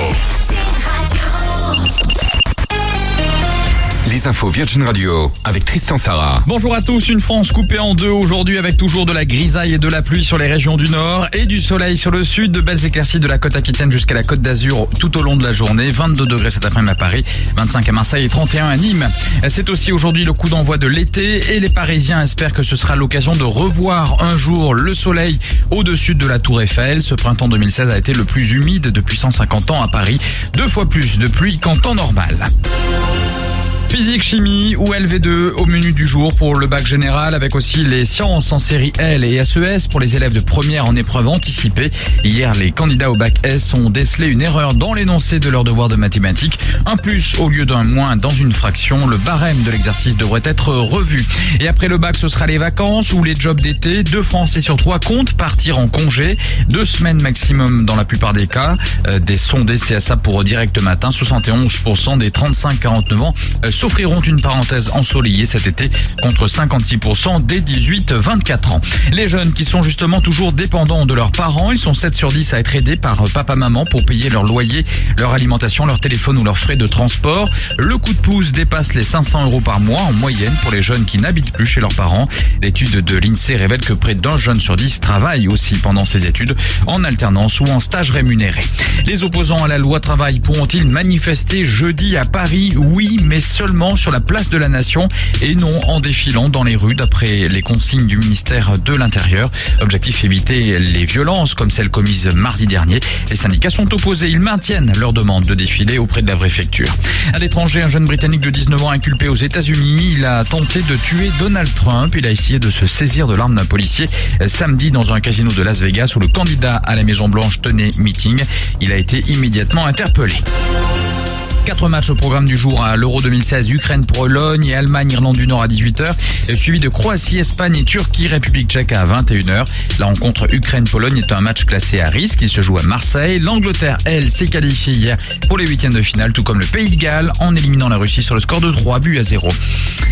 Infos Virgin Radio avec Tristan Sarah. Bonjour à tous, une France coupée en deux aujourd'hui avec toujours de la grisaille et de la pluie sur les régions du nord et du soleil sur le sud, de belles éclaircies de la côte Aquitaine jusqu'à la côte d'Azur tout au long de la journée, 22 degrés cet après-midi à Paris, 25 à Marseille et 31 à Nîmes. C'est aussi aujourd'hui le coup d'envoi de l'été et les Parisiens espèrent que ce sera l'occasion de revoir un jour le soleil au-dessus de la tour Eiffel. Ce printemps 2016 a été le plus humide depuis 150 ans à Paris, deux fois plus de pluie qu'en temps normal. Physique, chimie ou LV2 au menu du jour pour le bac général avec aussi les sciences en série L et SES pour les élèves de première en épreuve anticipée. Hier, les candidats au bac S ont décelé une erreur dans l'énoncé de leur devoir de mathématiques. Un plus au lieu d'un moins dans une fraction. Le barème de l'exercice devrait être revu. Et après le bac, ce sera les vacances ou les jobs d'été. Deux Français sur trois comptent partir en congé. Deux semaines maximum dans la plupart des cas. Euh, des sondés CSA pour direct matin. 71% des 35-49 ans euh, s'offriront une parenthèse ensoleillée cet été contre 56% des 18-24 ans. Les jeunes qui sont justement toujours dépendants de leurs parents, ils sont 7 sur 10 à être aidés par euh, papa-maman pour payer leur loyer, leur alimentation, leur téléphone ou leurs frais de transport. Le coup de pouce dépasse les 500 euros par mois en moyenne pour les jeunes qui n'habitent plus chez leurs parents. L'étude de l'INSEE révèle que près d'un jeune sur 10 travaille aussi pendant ses études en alternance ou en stage rémunéré. Les opposants à la loi travail pourront-ils manifester jeudi à Paris? Oui, mais seulement sur la place de la Nation et non en défilant dans les rues d'après les consignes du ministère de l'Intérieur. Objectif éviter les violences comme celles commises mardi dernier. Les syndicats sont opposés. Ils maintiennent leur demande de défiler auprès de la préfecture. À l'étranger, un jeune Britannique de 19 ans inculpé aux États-Unis. Il a tenté de tuer Donald Trump. Il a essayé de se saisir de l'arme d'un policier samedi dans un casino de Las Vegas où le candidat à la Maison Blanche tenait meeting. Il a été immédiatement interpellé. Quatre matchs au programme du jour à l'Euro 2016, Ukraine, Pologne et Allemagne, Irlande du Nord à 18h, et suivi de Croatie, Espagne et Turquie, République tchèque à 21h. La rencontre Ukraine-Pologne est un match classé à risque, il se joue à Marseille. L'Angleterre, elle, s'est qualifiée hier pour les huitièmes de finale, tout comme le Pays de Galles, en éliminant la Russie sur le score de 3 buts à 0.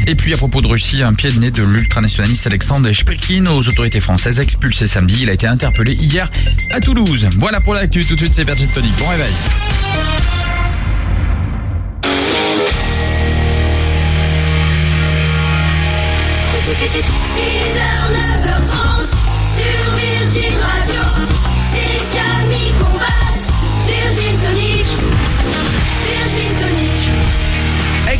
Et puis à propos de Russie, un pied de nez de l'ultranationaliste Alexandre Shpirkin aux autorités françaises expulsé samedi. Il a été interpellé hier à Toulouse. Voilà pour l'actu, tout de suite c'est Virgin Tonic. Bon réveil. Sur Virgin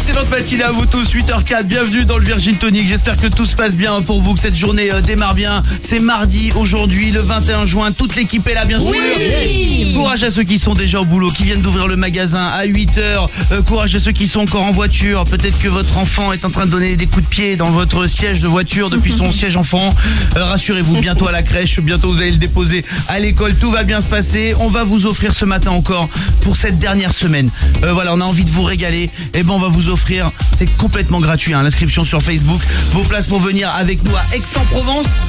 Excellente matinée à vous tous, 8h04, bienvenue dans le Virgin Tonic. J'espère que tout se passe bien pour vous, que cette journée euh, démarre bien. C'est mardi aujourd'hui, le 21 juin. Toute l'équipe est là, bien sûr. Oui. Courage à ceux qui sont déjà au boulot, qui viennent d'ouvrir le magasin à 8h. Euh, courage à ceux qui sont encore en voiture. Peut-être que votre enfant est en train de donner des coups de pied dans votre siège de voiture depuis son siège enfant. Euh, Rassurez-vous, bientôt à la crèche, bientôt vous allez le déposer à l'école. Tout va bien se passer. On va vous offrir ce matin encore pour cette dernière semaine. Euh, voilà, on a envie de vous régaler. Et ben on va vous offrir, c'est complètement gratuit, hein, l'inscription sur Facebook. Vos places pour venir avec nous à Aix-en-Provence.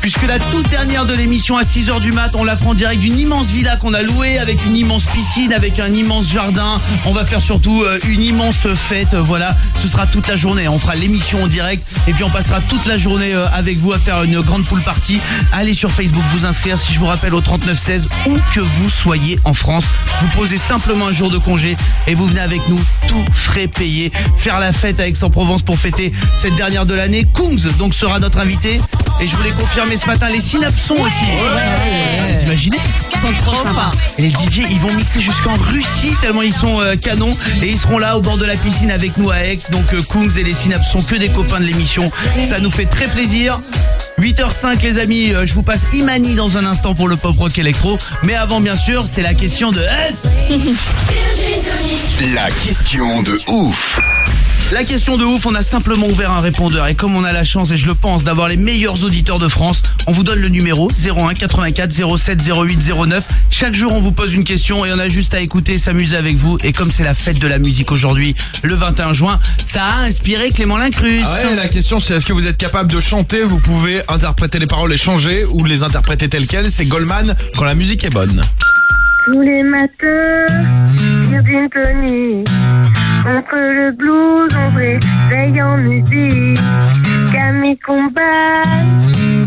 Puisque la toute dernière de l'émission à 6h du mat, on la fera en direct d'une immense villa qu'on a louée avec une immense piscine, avec un immense jardin. On va faire surtout euh, une immense fête. euh, Voilà, ce sera toute la journée. On fera l'émission en direct et puis on passera toute la journée euh, avec vous à faire une grande pool party. Allez sur Facebook vous inscrire si je vous rappelle au 3916 où que vous soyez en France. Vous posez simplement un jour de congé et vous venez avec nous, tout frais payé, faire la fête à Aix-en-Provence pour fêter cette dernière de l'année. Kungs donc sera notre invité et je voulais confirmer ce matin les synapsons aussi. Ouais. Vous imaginez Ils sont trop forts. et les DJ, ils vont mixer jusqu'en Russie tellement ils sont euh, canons et ils seront là au bord de la piscine avec nous à Aix. Donc euh, Kungs et les Synapses sont que des copains de l'émission. Ça nous fait très plaisir. 8h05 les amis, euh, je vous passe Imani dans un instant pour le pop rock électro. Mais avant bien sûr, c'est la question de. La question de ouf. La question de ouf, on a simplement ouvert un répondeur et comme on a la chance et je le pense d'avoir les meilleurs auditeurs de France, on vous donne le numéro 01 84 07 08 09. Chaque jour on vous pose une question et on a juste à écouter, s'amuser avec vous et comme c'est la fête de la musique aujourd'hui, le 21 juin, ça a inspiré Clément Lincruste. Ah la question c'est est-ce que vous êtes capable de chanter Vous pouvez interpréter les paroles et changer ou les interpréter telles quelles? C'est Goldman quand la musique est bonne. Tous les matins, Virgin Tonic. Contre le blues, on réveille en musique. Camille Combat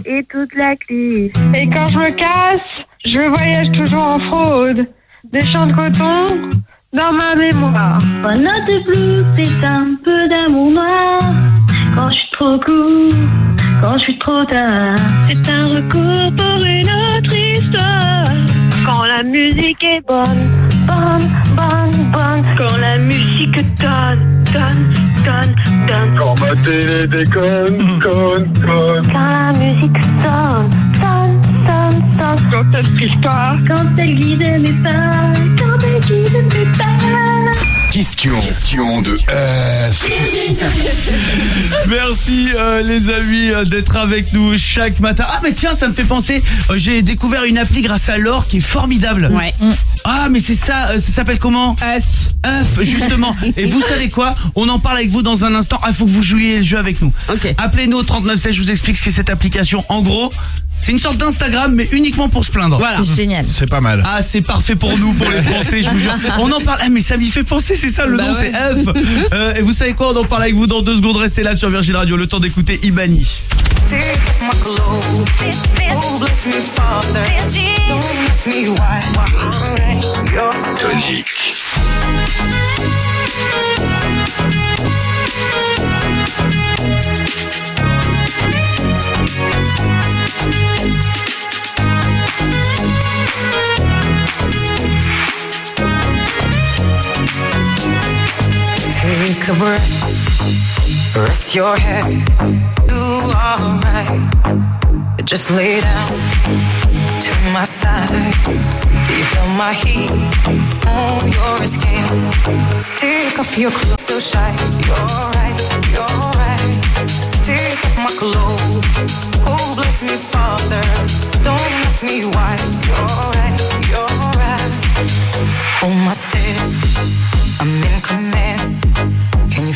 et toute la clique. Et quand je me casse, je voyage toujours en fraude. Des champs de coton dans ma mémoire. Voilà de blues, c'est un peu d'amour noir. Quand je suis trop cool, quand je suis trop tard. C'est un recours pour une autre histoire. Quand la musique est bonne, bonne, bonne, bonne. Quand la musique donne, donne, donne, donne. Quand ma télé déconne, conne, conne. Quand la musique sonne, sonne, sonne, sonne. Quand elle triche pas. Quand elle guide mes pas, quand elle guide mes pas. Question. Question de F. Merci euh, les amis euh, d'être avec nous chaque matin. Ah mais tiens, ça me fait penser, euh, j'ai découvert une appli grâce à Laure qui est formidable. Ouais. Ah mais c'est ça, euh, ça s'appelle comment Œuf. Œuf, justement. Et vous savez quoi On en parle avec vous dans un instant. Ah, il faut que vous jouiez le jeu avec nous. Ok. Appelez-nous au 3916, je vous explique ce qu'est cette application. En gros, c'est une sorte d'Instagram mais uniquement pour se plaindre. Voilà. C'est génial. C'est pas mal. Ah, c'est parfait pour nous, pour les Français, je vous jure. On en parle. Ah, mais ça m'y fait penser, c'est ça, le Bah nom, ouais. c'est F. Euh, et vous savez quoi On en parle avec vous dans deux secondes. Restez là sur Virgin Radio, le temps d'écouter Imani. Take Take a breath, rest your head. You are alright? Just lay down to my side. Do you feel my heat on your skin? Take off your clothes, so shy. You're right, you're right. Take off my clothes. Oh, bless me, Father. Don't ask me why. You're right, you're right. Hold my step.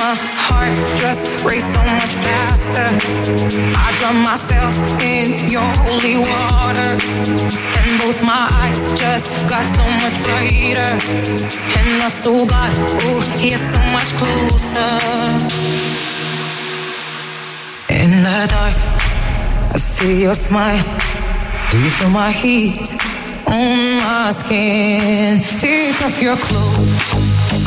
my heart just race so much faster. I drown myself in your holy water. And both my eyes just got so much brighter. And my soul got, oh, here so much closer. In the dark, I see your smile. Do you feel my heat on my skin? Take off your clothes,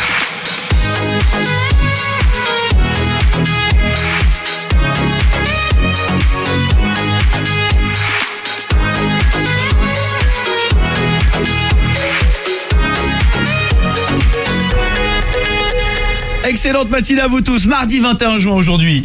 Excellente matinée à vous tous, mardi 21 juin aujourd'hui.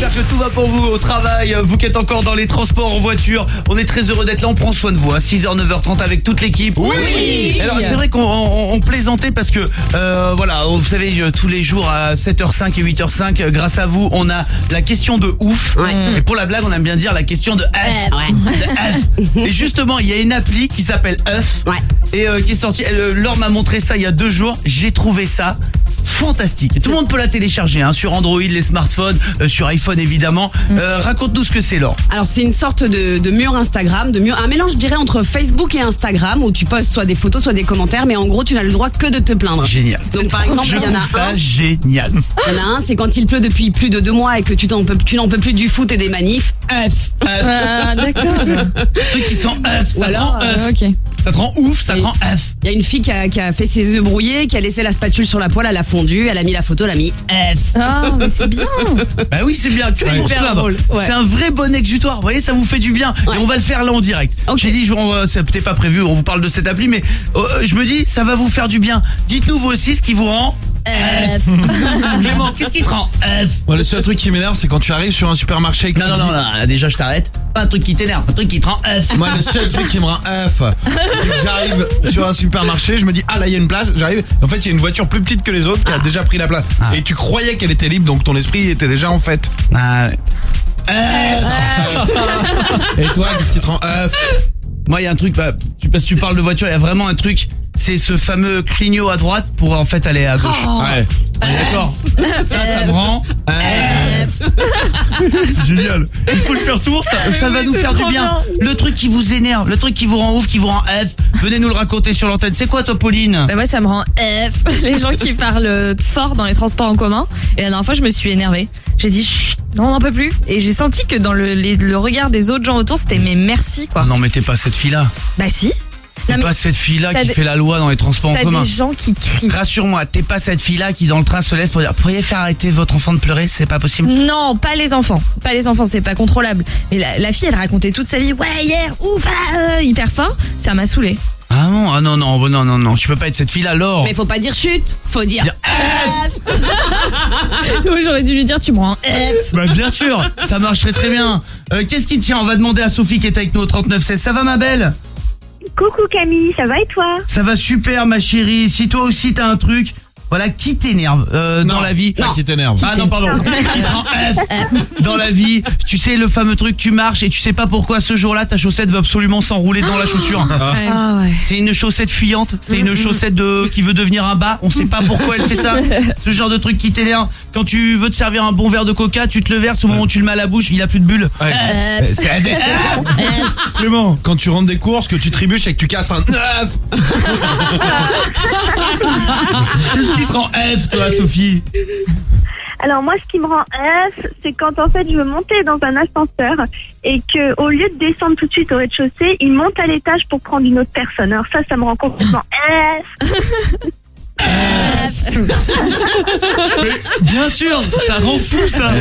J'espère que tout va pour vous au travail, vous qui êtes encore dans les transports en voiture. On est très heureux d'être là, on prend soin de vous. À 6h, 9h30 avec toute l'équipe. Oui. Alors c'est vrai qu'on on- on plaisantait parce que, euh, voilà, vous savez, euh, tous les jours à 7h05 et 8h05, euh, grâce à vous, on a la question de ouf. Et pour la blague, on aime bien dire la question de F. De F. Et justement, il y a une appli qui s'appelle F. Et euh, qui est sortie. Elle, euh, Laure m'a montré ça il y a deux jours. J'ai trouvé ça fantastique. Tout le monde peut la télécharger hein, sur Android, les smartphones, euh, sur iPhone évidemment. Euh, Raconte-nous ce que c'est, Laure. Alors c'est une sorte de, de mur Instagram, de mur, un mélange je dirais entre Facebook et Instagram où tu postes soit des photos, soit des commentaires, mais en gros tu n'as le droit que de te plaindre. Génial. Donc par exemple Je il y en a trouve ça un. génial. Il y en a un, c'est quand il pleut depuis plus de deux mois et que tu peux, n'en peux plus du foot et des manifs. F. Ah, d'accord. truc qui sent F, ça Ou euh. Ça te rend ouf, ça te rend F. Il y a une fille qui a, qui a fait ses œufs brouillés, qui a laissé la spatule sur la poêle, elle a fondu, elle a mis la photo, elle a mis F. Ah, mais c'est bien. Bah oui, c'est bien. C'est Hyper drôle, ouais. Un vrai bon exutoire. Vous voyez, ça vous fait du bien. Et on va le faire là en direct. J'ai dit, c'est peut-être pas prévu, on vous parle de cette appli, mais euh, je me dis, ça va vous faire du bien. Dites-nous vous aussi ce qui vous rend F. Clément, qu'est-ce qui te rend F le seul truc qui m'énerve, c'est quand tu arrives sur un supermarché. et que Non, tu non, non, dis- non, déjà je t'arrête. Pas un truc qui t'énerve, un truc qui te rend F. Moi, le seul truc qui me rend F, c'est que j'arrive sur un supermarché, je me dis, ah là, il y a une place, j'arrive. En fait, il y a une voiture plus petite que les autres qui a déjà pris la place. Et tu croyais qu'elle était libre, donc ton esprit était déjà en fait. Ah ouais. Et toi, qu'est-ce qui te rend F Moi, il y a un truc, bah, tu, parce que tu parles de voiture, il y a vraiment un truc, c'est ce fameux clignot à droite pour en fait aller à gauche. Oh. Ouais. On est d'accord Ça, ça me rend Génial. Il faut le faire souvent, ça, ça va nous c'est faire du trop bien. Le truc qui vous énerve, le truc qui vous rend ouf, qui vous rend F, venez nous le raconter sur l'antenne. C'est quoi toi, Pauline Bah moi ça me rend F les gens qui parlent euh, fort dans les transports en commun et la dernière fois je me suis énervée j'ai dit Chut, non on n'en peut plus et j'ai senti que dans le, les- le regard des autres gens autour c'était mais merci quoi Non, mais t'es pas cette fille-là. bah si T'es pas cette fille-là qui des- fait la loi dans les transports en t'as commun. des gens qui crient. Rassure-moi, t'es pas cette fille-là qui dans le train se lève pour dire pourriez faire arrêter votre enfant de pleurer, c'est pas possible. non pas les enfants. Pas les enfants c'est pas contrôlable. Mais la, la fille elle racontait toute sa vie ouais hier ouf ah, euh, hyper fort ça m'a saoulé Ah non, ah non, non, non, non, non, tu peux pas être cette fille-là, Laure. Mais faut pas dire chute, faut dire Dire j'aurais dû lui dire tu me rends F Bah bien sûr, ça marcherait très bien. Euh, Qu'est-ce qui te tient? On va demander à Sophie qui est avec nous au 3916. Ça va ma belle? Coucou Camille, ça va et toi Ça va super ma chérie. Si toi aussi t'as un truc, voilà, qui t'énerve euh, dans la vie qui t'énerve. Ah non, pardon. dans la vie, tu sais le fameux truc, tu marches et tu sais pas pourquoi ce jour-là, ta chaussette veut absolument s'enrouler dans la chaussure. Ah c'est une chaussette fuyante, c'est une chaussette de, qui veut devenir un bas, on sait pas pourquoi elle fait ça. Ce genre de truc qui t'énerve. Quand tu veux te servir un bon verre de coca, tu te le verses au moment où tu le mets à la bouche, il a plus de bulles. Ouais. Euh, euh C'est. Clément, quand tu rentres des courses, que tu trébuches et que tu casses un 9 qui te rend F, toi, Sophie Alors moi, ce qui me rend F, c'est quand en fait je veux monter dans un ascenseur et que au lieu de descendre tout de suite au rez-de-chaussée, il monte à l'étage pour prendre une autre personne. Alors ça, ça me rend complètement F. Bien sûr, ça rend fou ça.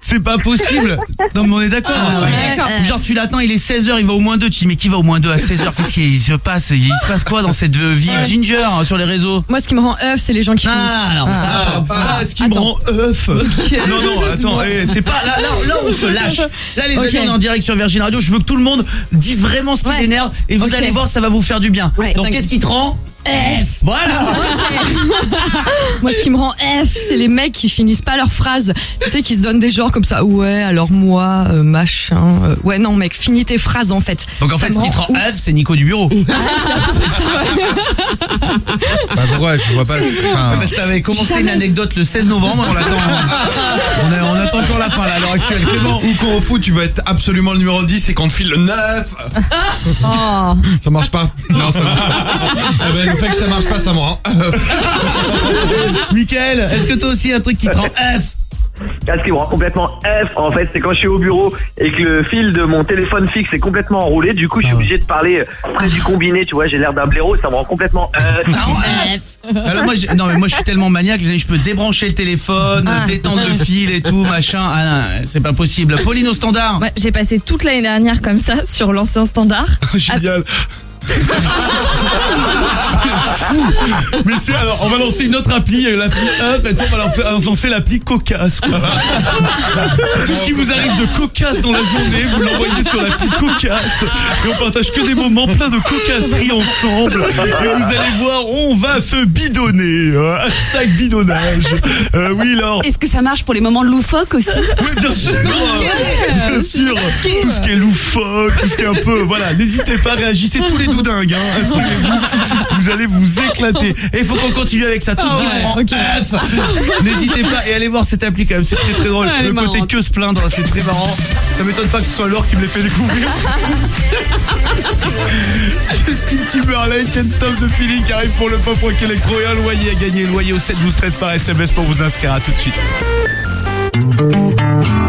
C'est pas possible. Non mais on est d'accord. Ah ouais. Genre tu l'attends, il est 16h, il va au moins 2. Tu dis mais qui va au moins 2 à 16h Qu'est-ce qui se passe? Il se passe quoi dans cette vie Ginger hein, sur les réseaux? Moi, ce qui me rend œuf, c'est les gens qui finissent. Ah, alors, ah, ah, ce qui me rend œuf. Non, non, attends, eh, c'est pas là, là, là, on se lâche. Là, les Ok. amis, on est en direct sur Virgin Radio. Je veux que tout le monde dise vraiment ce qui l'énerve et vous allez voir, ça va vous faire du bien. Donc, qu'est-ce qui te rend F. Voilà. Moi, ce qui me rend F, c'est les mecs qui finissent pas leurs phrases. Tu sais, qui se donnent des genres comme ça. Ouais, alors moi, euh, machin. euh, ouais, non, mec, finis tes phrases en fait. Donc en Ça fait, me ce qui te rend ouf. F, c'est Nico du bureau. Bah pourquoi? Je vois pas. enfin, Parce que t'avais commencé une anecdote le 16 novembre, on l'attend. On, est- on attend encore la fin là, à l'heure actuelle. Clément. Ou quand au foot, tu veux être absolument le numéro 10 et qu'on te file le 9. Oh. Ça marche pas Non, ça marche pas. Eh ben, le fait que ça marche pas, ça me rend. Michael, est-ce que toi aussi un truc qui te rend F ce qui me rend complètement F, en fait, c'est quand je suis au bureau et que le fil de mon téléphone fixe est complètement enroulé. Du coup, je suis obligé de parler euh, près du combiné. Tu vois, j'ai l'air d'un blaireau. Ça me rend complètement F. Alors, moi, j'ai- non mais moi je suis tellement maniaque, je peux débrancher le téléphone, Ah. détendre le fil et tout, machin. Ah non, c'est pas possible. Pauline au standard. Ouais, j'ai passé toute l'année dernière comme ça sur l'ancien standard. Génial. Mais c'est alors, on va lancer une autre appli, euh, l'appli Up, et on va lan- lancer l'appli Cocasse. quoi. Tout ce qui vous arrive de cocasse dans la journée, vous l'envoyez sur l'appli Cocasse. Et on partage que des moments pleins de cocasserie ensemble. Et vous allez voir, on va se bidonner. Hashtag bidonnage. Euh, oui, alors. Est-ce que ça marche pour les moments loufoques aussi? Oui, bien sûr. Bien sûr. Tout ce qui est loufoque, tout ce qui est un peu. Voilà, n'hésitez pas, réagissez tous les doudingues. Hein, Exprimez-vous. vous allez vous éclater. Et il faut qu'on continue avec ça. Tout ce qui Ouais, vous rend ok. F. N'hésitez pas et allez voir cette appli quand même. C'est très très drôle. Est Le côté que se plaindre, c'est très marrant. Ça m'étonne pas que ce soit Laure qui me l'ait fait découvrir. Justin Timberlake, Can't Stop the Feeling qui arrive pour le pop rock électro et un loyer à gagner. Loyer au 7 12 13 par SMS pour vous inscrire. À tout de suite.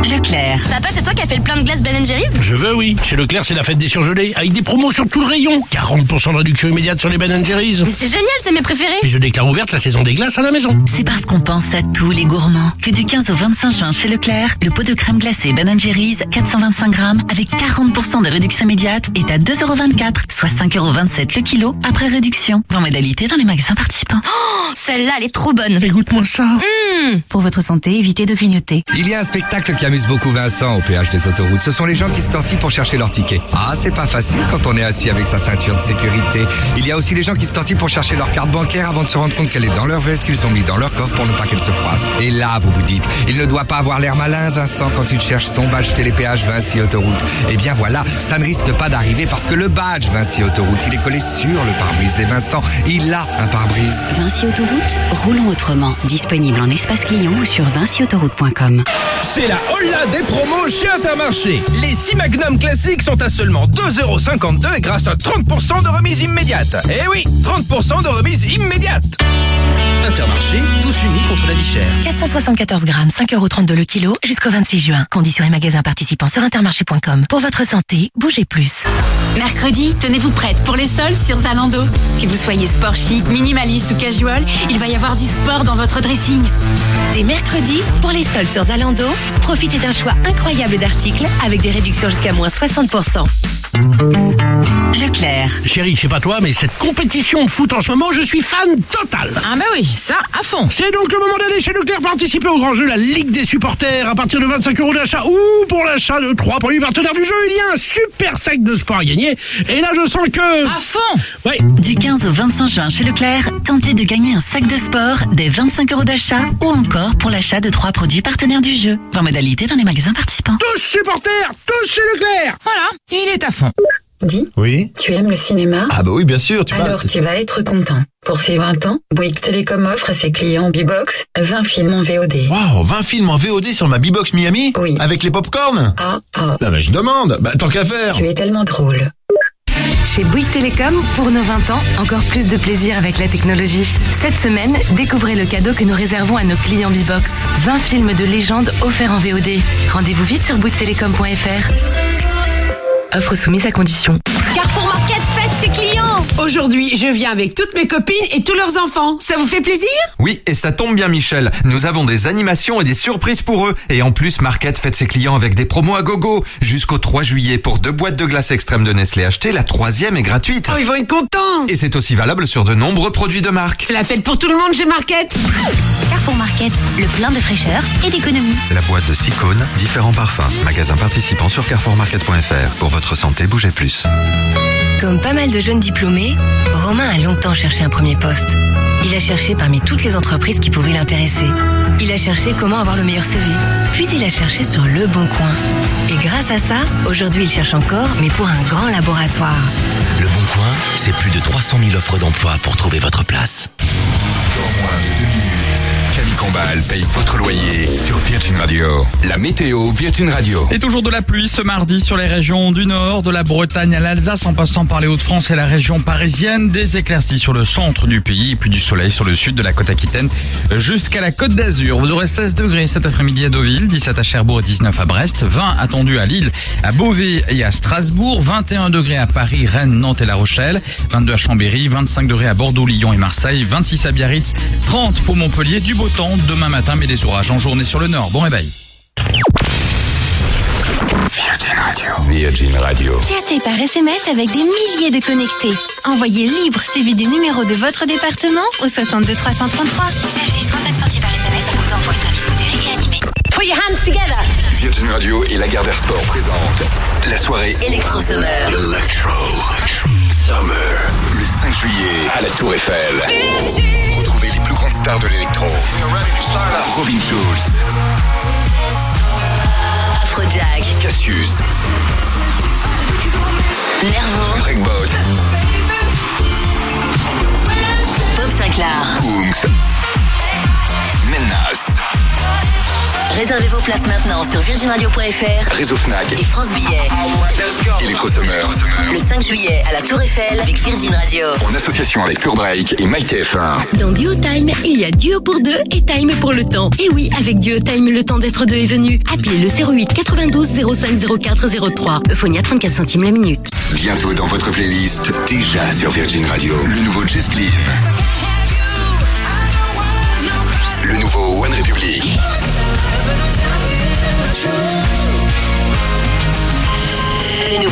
Leclerc. Papa, c'est toi qui as fait le plein de glace Ben Jerry's? Je veux, oui. Chez Leclerc, c'est la fête des surgelés, avec des promos sur tout le rayon. 40% de réduction immédiate sur les Ben Jerry's. Mais c'est génial, c'est mes préférés. Et je déclare ouverte la saison des glaces à la maison. C'est parce qu'on pense à tous les gourmands que du 15 au 25 juin chez Leclerc, le pot de crème glacée Ben Jerry's 425 grammes avec 40% de réduction immédiate est à 2,24€, soit 5,27€ le kilo après réduction. En modalité dans les magasins participants. Oh, celle-là, elle est trop bonne. Écoute-moi ça. Mmh. Pour votre santé, évitez de grignoter. Il y a un spectacle qui amuse beaucoup Vincent au péage des autoroutes. Ce sont les gens qui se tortillent pour chercher leur ticket. Ah, c'est pas facile quand on est assis avec sa ceinture de sécurité. Il y a aussi les gens qui se tortillent pour chercher leur carte bancaire avant de se rendre compte qu'elle est dans leur veste qu'ils ont mis dans leur coffre pour ne pas qu'elle se froisse. Et là, vous vous dites, il ne doit pas avoir l'air malin, Vincent, quand il cherche son badge télépéage Vinci Autoroute. Eh bien voilà, ça ne risque pas d'arriver parce que le badge Vinci Autoroute, il est collé sur le pare-brise. Et Vincent, il a un pare-brise. Vinci Autoroute, roulons autrement. Disponible en espace client ou sur vinciautoroute.com. C'est la holla des promos chez Intermarché. Les 6 Magnum classiques sont à seulement 2,52€ grâce à 30% de remise immédiate. Eh oui, 30% de remise immédiate. Intermarché, tous unis contre la vie chère. 474 grammes, 5,32€ le kilo, jusqu'au 26 juin. Conditions et magasins participants sur intermarché.com. Pour votre santé, bougez plus. Mercredi, tenez-vous prête pour les soldes sur Zalando. Que vous soyez sport chic, minimaliste ou casual, il va y avoir du sport dans votre dressing. Dès mercredi, pour les soldes sur Zalando, profitez d'un choix incroyable d'articles avec des réductions jusqu'à moins 60%. Leclerc. Chérie, je sais pas toi, mais cette compétition de foot en ce moment, je suis fan total. Ah bah oui, ça, à fond. C'est donc le moment d'aller chez Leclerc participer au grand jeu, la Ligue des supporters, à partir de 25 euros d'achat ou pour l'achat de trois produits partenaires du jeu. Il y a un super sac de sport à gagner. Et là, je sens que... À fond Ouais. Du 15 au 25 juin chez Leclerc, tentez de gagner un sac de sport, des 25 euros d'achat ou encore pour l'achat de trois produits partenaires du jeu. Modalité dans les magasins participants. Tous supporters, tous chez Leclerc Voilà, il est à fond. Dis, Oui tu aimes le cinéma? Ah bah oui, bien sûr, tu parles. Alors tu vas être content. Pour ses 20 ans, Bouygues Télécom offre à ses clients B-Box 20 films en VOD. Waouh, 20 films en VOD sur ma B-Box Miami Oui. Avec les popcorn Ah, ah, Non mais je demande, bah tant qu'à faire tu es tellement drôle. Chez Bouygues Télécom, pour nos 20 ans, encore plus de plaisir avec la technologie. Cette semaine, découvrez le cadeau que nous réservons à nos clients B-Box. 20 films de légende offerts en VOD. Rendez-vous vite sur bouyguestelecom.fr. Offre soumise à condition. Carrefour Market fête ses clients Aujourd'hui, je viens avec toutes mes copines et tous leurs enfants. Ça vous fait plaisir? Oui, et ça tombe bien Michel. Nous avons des animations et des surprises pour eux. Et en plus, Market fête ses clients avec des promos à gogo. Jusqu'au 3 juillet, pour deux boîtes de glace extrême de Nestlé achetées, la troisième est gratuite. Oh, ils vont être contents Et c'est aussi valable sur de nombreux produits de marque. C'est la fête pour tout le monde chez Market Carrefour Market, le plein de fraîcheur et d'économie. La boîte de 6 cônes, différents parfums. Magasin participant sur carrefourmarket.fr. Pour votre santé, bougez plus. Comme pas mal de jeunes diplômés, Romain a longtemps cherché un premier poste. Il a cherché parmi toutes les entreprises qui pouvaient l'intéresser. Il a cherché comment avoir le meilleur CV. Puis il a cherché sur le bon coin. Et grâce à ça, aujourd'hui il cherche encore, mais pour un grand laboratoire. Le Bon Coin, c'est plus de 300 000 offres d'emploi pour trouver votre place. Dans moins de deux minutes, Camille Combal paye votre loyer sur Virgin Radio. La météo Virgin Radio. Et toujours de la pluie ce mardi sur les régions du nord, de la Bretagne à l'Alsace en passant par les Hauts-de-France et la région parisienne. Des éclaircies sur le centre du pays et puis du soleil sur le sud de la côte aquitaine jusqu'à la côte d'Azur. Vous aurez 16 degrés cet après-midi à Deauville, 17 à Cherbourg et 19 à Brest, 20 attendus à Lille, à Beauvais et à Strasbourg, 21 degrés à Paris, Rennes, Nantes et La Rochelle, 22 à Chambéry, 25 degrés à Bordeaux, Lyon et Marseille, 26 à Biarritz, 30 pour Montpellier, du beau temps demain matin mais des orages en journée sur le nord. Bon réveil. Virgin Radio. Chattez par SMS avec des milliers de connectés. Envoyez libre suivi du numéro de votre département au 62 333. S'affiche 35 centimes par SMS en coût d'envoi service modéré et animé. Put your hands together. Virgin Radio et la Gardère Sport présentent la soirée Electro Summer. Electro Summer. Le 5 juillet à la Tour Eiffel. Retrouvez les plus grandes stars de l'électro. Robin Schulz, Afrojack. Cassius, Nervo. Greg Boss, Bob Sinclair. Kungs, Menace, Réservez vos places maintenant sur virginradio.fr Réseau Fnac, et France Billet. Electro Summer. Le 5 juillet à la Tour Eiffel avec Virgin Radio. En association avec Pure Break et MyTF1. Dans Duo Time, il y a Duo pour deux et Time pour le temps. Et oui, avec Duo Time, le temps d'être deux est venu. Appelez le 08 92 05 04 03. Euphonia 34 centimes la minute. Bientôt dans votre playlist, déjà sur Virgin Radio, le nouveau Jess Glynn.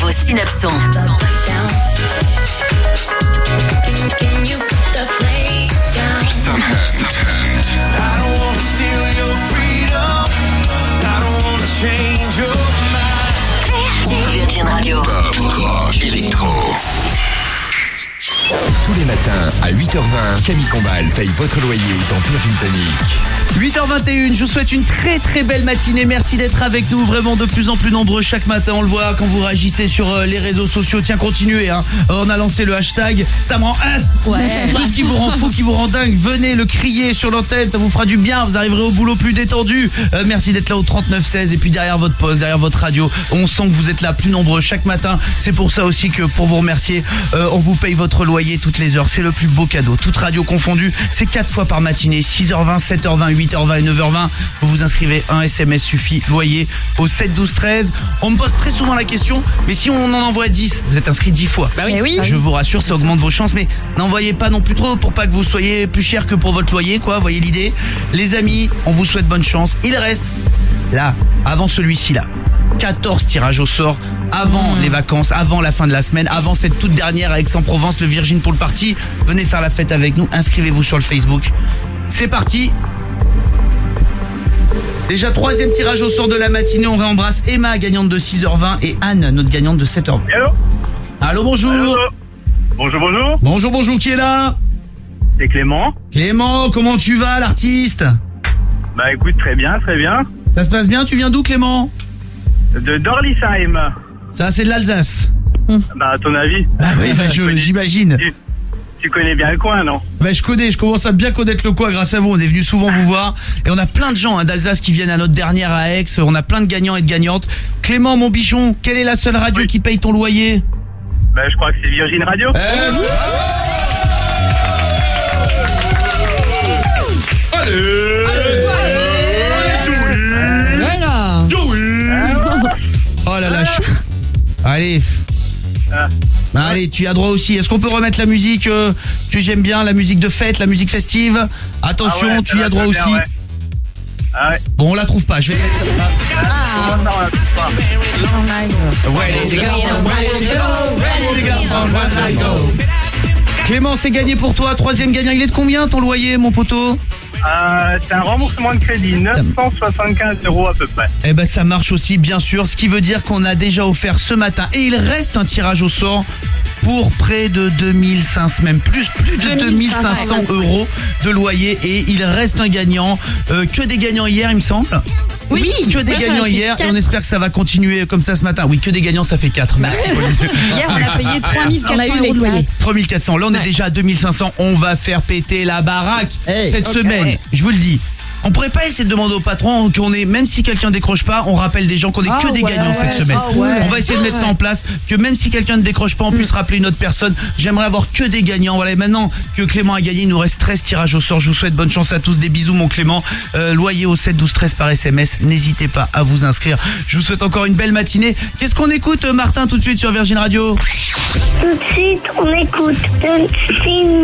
Le nouveau à 8h20, Camille Combal paye votre loyer dans Virgin Panic. 8h21, je vous souhaite une très très belle matinée. Merci d'être avec nous, vraiment de plus en plus nombreux chaque matin. On le voit quand vous réagissez sur euh, les réseaux sociaux. Tiens, continuez. Hein. On a lancé le hashtag. Ça me rend. Ouais. Tout ce qui vous rend fou, qui vous rend dingue, venez le crier sur l'antenne. Ça vous fera du bien. Vous arriverez au boulot plus détendu. Euh, merci d'être là au 3916 et puis derrière votre poste, derrière votre radio. On sent que vous êtes là plus nombreux chaque matin. C'est pour ça aussi que pour vous remercier, euh, on vous paye votre loyer toutes les heures. C'est le plus beau cadeau. Toute radio confondue. C'est 4 fois par matinée. 6h20, 7h20, 8h20 et 9h20. Vous vous inscrivez. Un SMS suffit. Loyer au 7 12 13. On me pose très souvent la question, mais si on en envoie 10, vous êtes inscrit 10 fois. Bah oui. Eh oui. Je vous rassure, ça augmente vos chances, mais n'envoyez pas non plus trop pour pas que vous soyez plus cher que pour votre loyer, quoi. Voyez l'idée. Les amis, on vous souhaite bonne chance. Il reste, là, avant celui-ci là. 14 tirages au sort avant les vacances, avant la fin de la semaine, avant cette toute dernière à Aix-en-Provence, le Virgin pour le parti. Venez faire la fête avec nous, inscrivez-vous sur le Facebook. C'est parti. Déjà troisième tirage au sort de la matinée, on réembrasse Emma, gagnante de 6h20 et Anne, notre gagnante de 7h20. Allô Allô, bonjour. Bonjour, bonjour. Bonjour, bonjour, qui est là? C'est Clément. Clément, comment tu vas, l'artiste? Bah écoute, très bien, très bien. Ça se passe bien, tu viens d'où Clément? De Dorlisheim. Ça, c'est de l'Alsace. Bah à ton avis Bah oui, bah, je- j'imagine. Tu, tu connais bien le coin, non? Bah, je connais, je commence à bien connaître le coin grâce à vous. On est venu souvent vous voir et on a plein de gens hein, d'Alsace qui viennent à notre dernière à Aix. On a plein de gagnants et de gagnantes. Clément, mon bichon, quelle est la seule radio qui paye ton loyer? Bah, je crois que c'est Virgin Radio. Voilà. Allez. Bah, Allez, tu as droit aussi. Est-ce qu'on peut remettre la musique euh, que j'aime bien, la musique de fête, la musique festive? Attention, Ah ouais, tu y as droit aussi. bien, ouais. Ah ouais. Bon, on la trouve pas. Je vais mettre Comment ça, on la trouve pas Clément, c'est gagné pour toi. Troisième gagnant. Il est de combien ton loyer, mon poteau? Euh, c'est un remboursement de crédit, 975 euros à peu près. Eh ben ça marche aussi bien sûr, ce qui veut dire qu'on a déjà offert ce matin et il reste un tirage au sort pour près de 2500 même plus plus de 2500 euros de loyer et il reste un gagnant Euh, que des gagnants hier il me semble. Oui, que des gagnants hier et on espère que ça va continuer comme ça ce matin. Oui, que des gagnants ça fait 4. Merci. Pauline. Hier, on a payé 3400 On a eu euros de loyer. 3400. Là, on est Ouais. déjà à 2500. On va faire péter la baraque cette semaine. Je vous le dis. On pourrait pas essayer de demander au patron qu'on est, même si quelqu'un décroche pas, on rappelle des gens qu'on est Ah que des ouais, gagnants ouais, cette semaine. ah ouais. On va essayer de mettre ça en place, que même si quelqu'un ne décroche pas, on puisse rappeler une autre personne. J'aimerais avoir que des gagnants. Voilà, et maintenant que Clément a gagné, il nous reste 13 tirages au sort. Je vous souhaite bonne chance à tous. Des bisous, mon Clément. Euh, loyer au 7 12 13 par SMS. N'hésitez pas à vous inscrire. Je vous souhaite encore une belle matinée. Qu'est-ce qu'on écoute, Martin, tout de suite sur Virgin Radio? Tout de suite, on écoute dans une.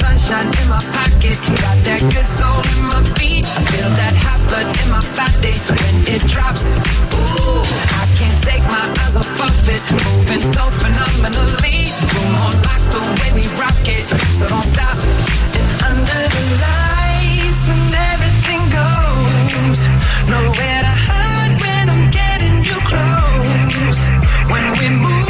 sunshine in my pocket, got that good soul in my feet. I feel that hot blood in my body when it drops. Ooh, I can't take my eyes off of it, moving so phenomenally. Room on lock the way we rock it, so don't stop. And under the lights when everything goes, nowhere to hide when I'm getting you close. When we move,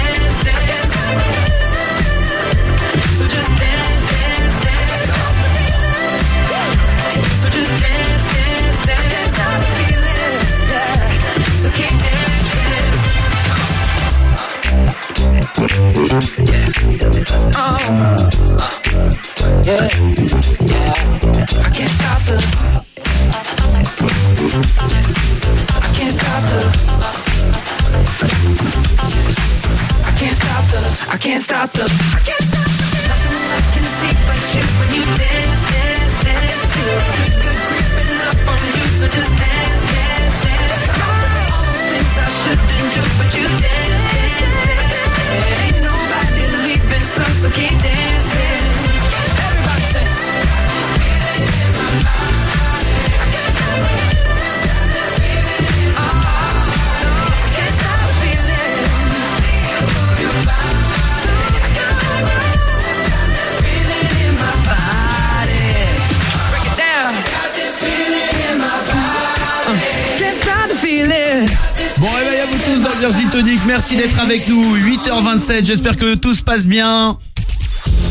but you when you dance, dance, dance. Feel leaving, so so keep dancing. Merci d'être avec nous, 8h27, j'espère que tout se passe bien.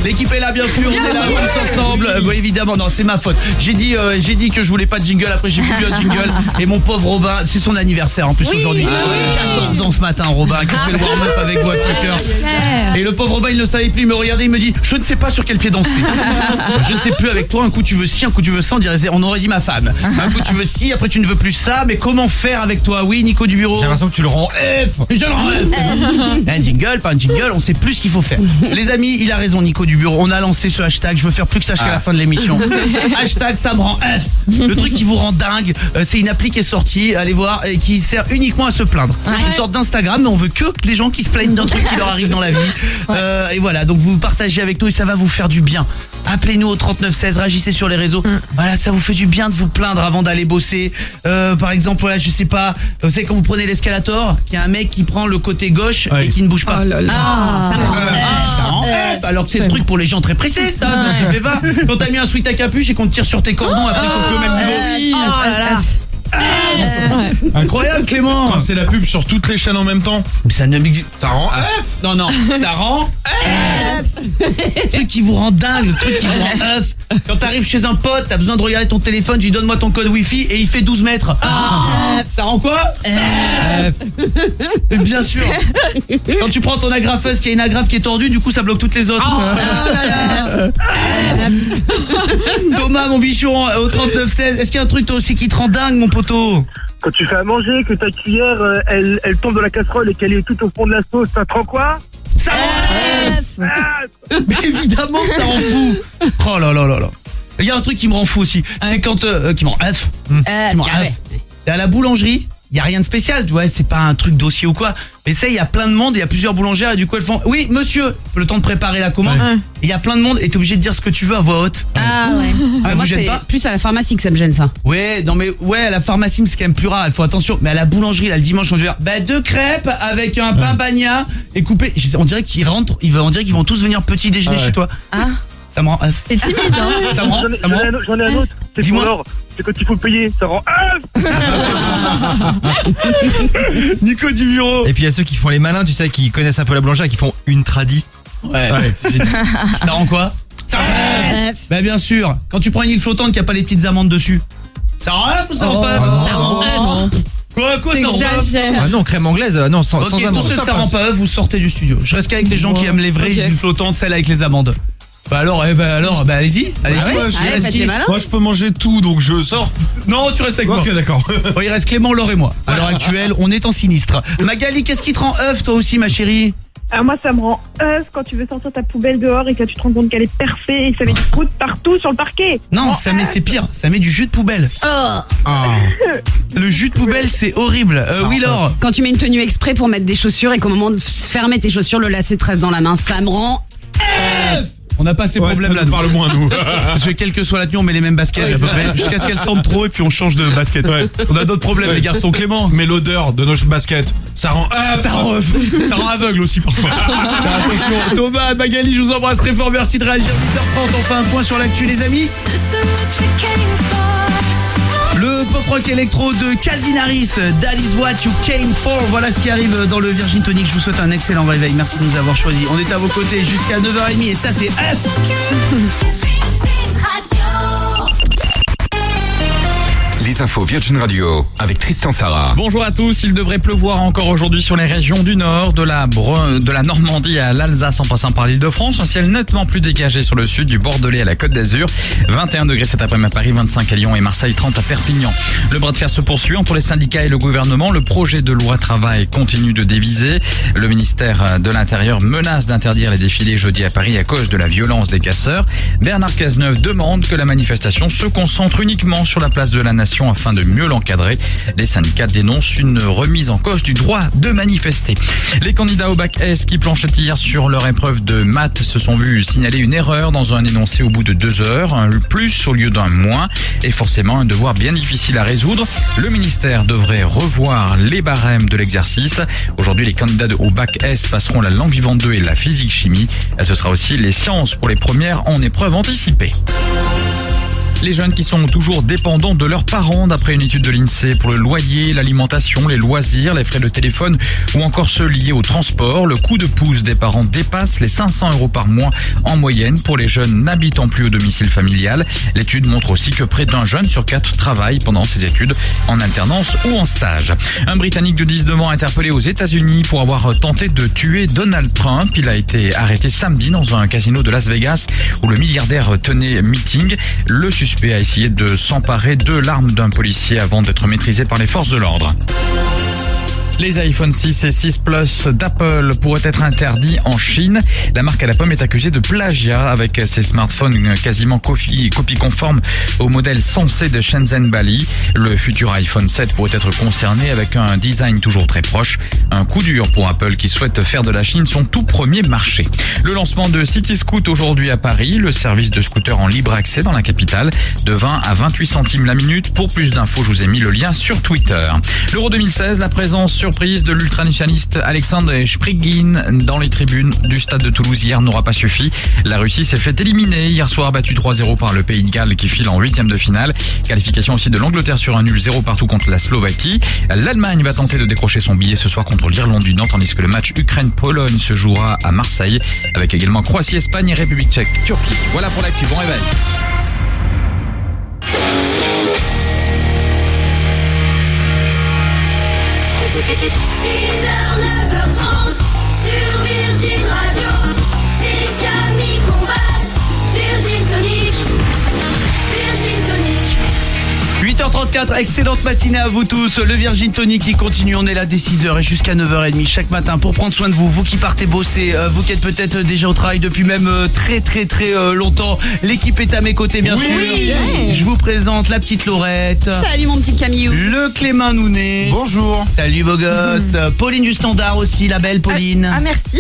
L'équipe est là bien sûr, on est là tous ensemble. Euh, bon, évidemment, non, c'est ma faute. J'ai dit, euh, j'ai dit que je voulais pas de jingle. Après, j'ai voulu un jingle. Et mon pauvre Robin, c'est son anniversaire en plus Oui, aujourd'hui. bah 14 ans ce matin, Robin, qui fait le warm-up avec vous à 5 heures. Et le pauvre Robin, il ne savait plus. Il me regardait, il me dit, je ne sais pas sur quel pied danser. je ne sais plus avec toi. Un coup tu veux ci, un coup tu veux ça. On dirait, on aurait dit ma femme. Un coup tu veux ci, après tu ne veux plus ça. Mais comment faire avec toi? Oui, Nico du bureau. J'ai l'impression que tu le rends F. Je le rends F. un jingle, pas un jingle. On sait plus ce qu'il faut faire. Les amis, il a raison, Nico du bureau. On a lancé ce hashtag. Je veux faire plus que ça jusqu'à Ah. la fin de l'émission. hashtag ça me rend F. Le truc qui vous rend dingue, euh, c'est une appli qui est sortie. Allez voir et qui sert uniquement à se plaindre. Une sorte d'Instagram, mais on veut que des gens qui se plaignent d'un truc qui leur arrive dans la vie. Euh, et voilà, donc vous partagez avec nous et ça va vous faire du bien. Appelez-nous au 3916, réagissez sur les réseaux. Voilà, ça vous fait du bien de vous plaindre avant d'aller bosser. Euh, par exemple, voilà, je sais pas, vous savez quand vous prenez l'escalator, qu'il y a un mec qui prend le côté gauche et qui ne bouge pas. Ah, Ça F, alors que c'est le truc pour les gens très pressés, ça, ça ne fait pas. Quand t'as mis un sweat à capuche et qu'on te tire sur tes cordons, après plus au même. Oh là là. Incroyable Clément Quand c'est la pub sur toutes les chaînes en même temps. Mais ça ne Ça rend Ah. F Non, non, ça rend Le truc qui vous rend dingue, le truc qui vous rend œuf. Quand t'arrives chez un pote, t'as besoin de regarder ton téléphone, tu lui donnes-moi ton code wifi et il fait 12 mètres. ça rend quoi F. Et Bien sûr. Quand tu prends ton agrafeuse qui a une agrafe qui est tordue, du coup ça bloque toutes les autres. Thomas, mon bichon, au 3916, est-ce qu'il y a un truc toi aussi qui te rend dingue, mon poteau Quand tu fais à manger, que ta cuillère, euh, elle, elle tombe dans la casserole et qu'elle est tout au fond de la sauce, ça te rend quoi? Ça rend F Mais évidemment que ça rend fou. Oh là là là là. Il y a un truc qui me rend fou aussi, c'est quand... euh, qui me rend F. Qui me rend. F. T'es à la boulangerie, il y a rien de spécial, tu vois, c'est pas un truc dossier ou quoi. Mais ça, il y a plein de monde, il y a plusieurs boulangères et du coup elles font "Oui, monsieur, le temps de préparer la commande." Ouais. Il y a plein de monde et t'es obligé de dire ce que tu veux à voix haute. Ah ouais. Ah, Moi, gêne c'est pas plus à la pharmacie que ça me gêne, ça. Ouais, non mais ouais, à la pharmacie, mais c'est quand même plus rare, il faut attention. Mais à la boulangerie, là, le dimanche, on va dire bah deux crêpes avec un pain bagna et coupé. On dirait qu'ils rentrent, ils vont on dirait qu'ils vont tous venir petit déjeuner Ah ouais. chez toi. Ah. Ça me rend F. T'es timide, hein Ça me rend, J'en ai- ça me rend. J'en ai un autre. C'est Dis-moi. pour l'or. C'est quand il faut le payer, ça rend F Nico du bureau. Et puis il y a ceux qui font les malins, tu sais, qui connaissent un peu la boulangère et qui font une tradie. Ouais, c'est génial. Ça rend quoi? Ça rend F. Bah bien sûr, quand tu prends une île flottante qui a pas les petites amandes dessus. Ça rend F ou ça rend pas? F non. Ça rend. Quoi, quoi, ça rend pas F T'exagères. Ah non, crème anglaise, euh, non, sans, Ok, sans tous amande. ceux que ça rend pas F, vous sortez du studio. Je reste qu'avec les gens qui aiment les vraies îles flottantes, celles avec les amandes. Bah alors, eh bah alors, bah allez-y, allez-y. Ah ouais, Il je- Allez, reste faites qui les malins. Moi je peux manger tout donc je sors. Non, tu restes avec moi. Ok d'accord. Bon, il reste Clément, Laure et moi. À l'heure actuelle, on est en sinistre. Magali, qu'est-ce qui te rend œuf toi aussi, ma chérie? Alors moi, ça me rend œuf quand tu veux sortir ta poubelle dehors et que tu te rends compte qu'elle est percée et ça met du croûte partout sur le parquet. Non, ça met, c'est pire, ça met du jus de poubelle. Ah. Le jus de poubelle, c'est horrible. Euh, oui, Laure Quand tu mets une tenue exprès pour mettre des chaussures et qu'au moment de fermer tes chaussures, le lacet te reste dans la main, ça me rend. On n'a pas ces Ouais, problèmes ça là. nous nous. parle moins nous. Parce que quelle que soit la tenue, on met les mêmes baskets Ouais, à peu près, jusqu'à ce qu'elles sentent trop et puis on change de basket. Ouais. On a d'autres problèmes, Ouais. les garçons. Clément Mais l'odeur de nos baskets, ça rend ça rend, ça rend aveugle aussi parfois. Attention, Thomas, Magali, je vous embrasse très fort. Merci de réagir. 8h30, on fait un point sur l'actu, les amis. Le pop rock électro de Calvin Harris, That is what you came for. Voilà ce qui arrive dans le Virgin Tonic. Je vous souhaite un excellent réveil. Merci de nous avoir choisis. On est à vos côtés jusqu'à 9h30 et ça c'est F. Les infos Virgin Radio avec Tristan. Bonjour à tous, il devrait pleuvoir encore aujourd'hui sur les régions du nord, de la, de la Normandie à l'Alsace en passant par l'île de France. Un ciel nettement plus dégagé sur le sud, du Bordelais à la Côte d'Azur. 21 degrés cet après-midi à Paris, 25 à Lyon et Marseille, 30 à Perpignan. Le bras de fer se poursuit entre les syndicats et le gouvernement. Le projet de loi travail continue de déviser. Le ministère de l'Intérieur menace d'interdire les défilés jeudi à Paris à cause de la violence des casseurs. Bernard Cazeneuve demande que la manifestation se concentre uniquement sur la place de la nation afin de mieux l'encadrer. Les syndicats dénoncent une remise en cause du droit de manifester. Les candidats au bac S qui planchaient hier sur leur épreuve de maths se sont vus signaler une erreur dans un énoncé au bout de deux heures, un plus au lieu d'un moins, et forcément un devoir bien difficile à résoudre. Le ministère devrait revoir les barèmes de l'exercice. Aujourd'hui, les candidats au bac S passeront la langue vivante 2 et la physique-chimie. Ce sera aussi les sciences pour les premières en épreuve anticipée. Les jeunes qui sont toujours dépendants de leurs parents, d'après une étude de l'INSEE pour le loyer, l'alimentation, les loisirs, les frais de téléphone ou encore ceux liés au transport, le coût de pouce des parents dépasse les 500 euros par mois en moyenne pour les jeunes n'habitant plus au domicile familial. L'étude montre aussi que près d'un jeune sur quatre travaille pendant ses études en alternance ou en stage. Un Britannique de 19 ans interpellé aux États-Unis pour avoir tenté de tuer Donald Trump. Il a été arrêté samedi dans un casino de Las Vegas où le milliardaire tenait meeting. Le suspect a essayé de s'emparer de l'arme d'un policier avant d'être maîtrisé par les forces de l'ordre. Les iPhone 6 et 6 Plus d'Apple pourraient être interdits en Chine. La marque à la pomme est accusée de plagiat avec ses smartphones quasiment copie, copie conforme au modèle censé de Shenzhen Bali. Le futur iPhone 7 pourrait être concerné avec un design toujours très proche. Un coup dur pour Apple qui souhaite faire de la Chine son tout premier marché. Le lancement de City Scoot aujourd'hui à Paris, le service de scooter en libre accès dans la capitale, de 20 à 28 centimes la minute. Pour plus d'infos, je vous ai mis le lien sur Twitter. L'Euro 2016, la présence surprise de l'ultranationaliste Alexandre Sprigin dans les tribunes du stade de Toulouse hier n'aura pas suffi. La Russie s'est fait éliminer hier soir, battu 3-0 par le Pays de Galles qui file en huitième de finale. Qualification aussi de l'Angleterre sur un nul 0 partout contre la Slovaquie. L'Allemagne va tenter de décrocher son billet ce soir contre l'Irlande du Nord, tandis que le match Ukraine-Pologne se jouera à Marseille, avec également Croatie, Espagne et République tchèque, Turquie. Voilà pour l'actu. Bon réveil. Sur 8h34, excellente matinée à vous tous. Le Virgin Tonic qui continue, on est là dès 6h et jusqu'à 9h30 chaque matin pour prendre soin de vous, vous qui partez bosser, euh, vous qui êtes peut-être déjà au travail depuis même euh, très très très euh, longtemps. L'équipe est à mes côtés bien Oui. sûr. Oui. Je vous présente la petite Laurette. Salut mon petit Camillou. Le Clément Nounet. Bonjour. Salut beau gosse. Pauline du Standard aussi, la belle Pauline. Ah merci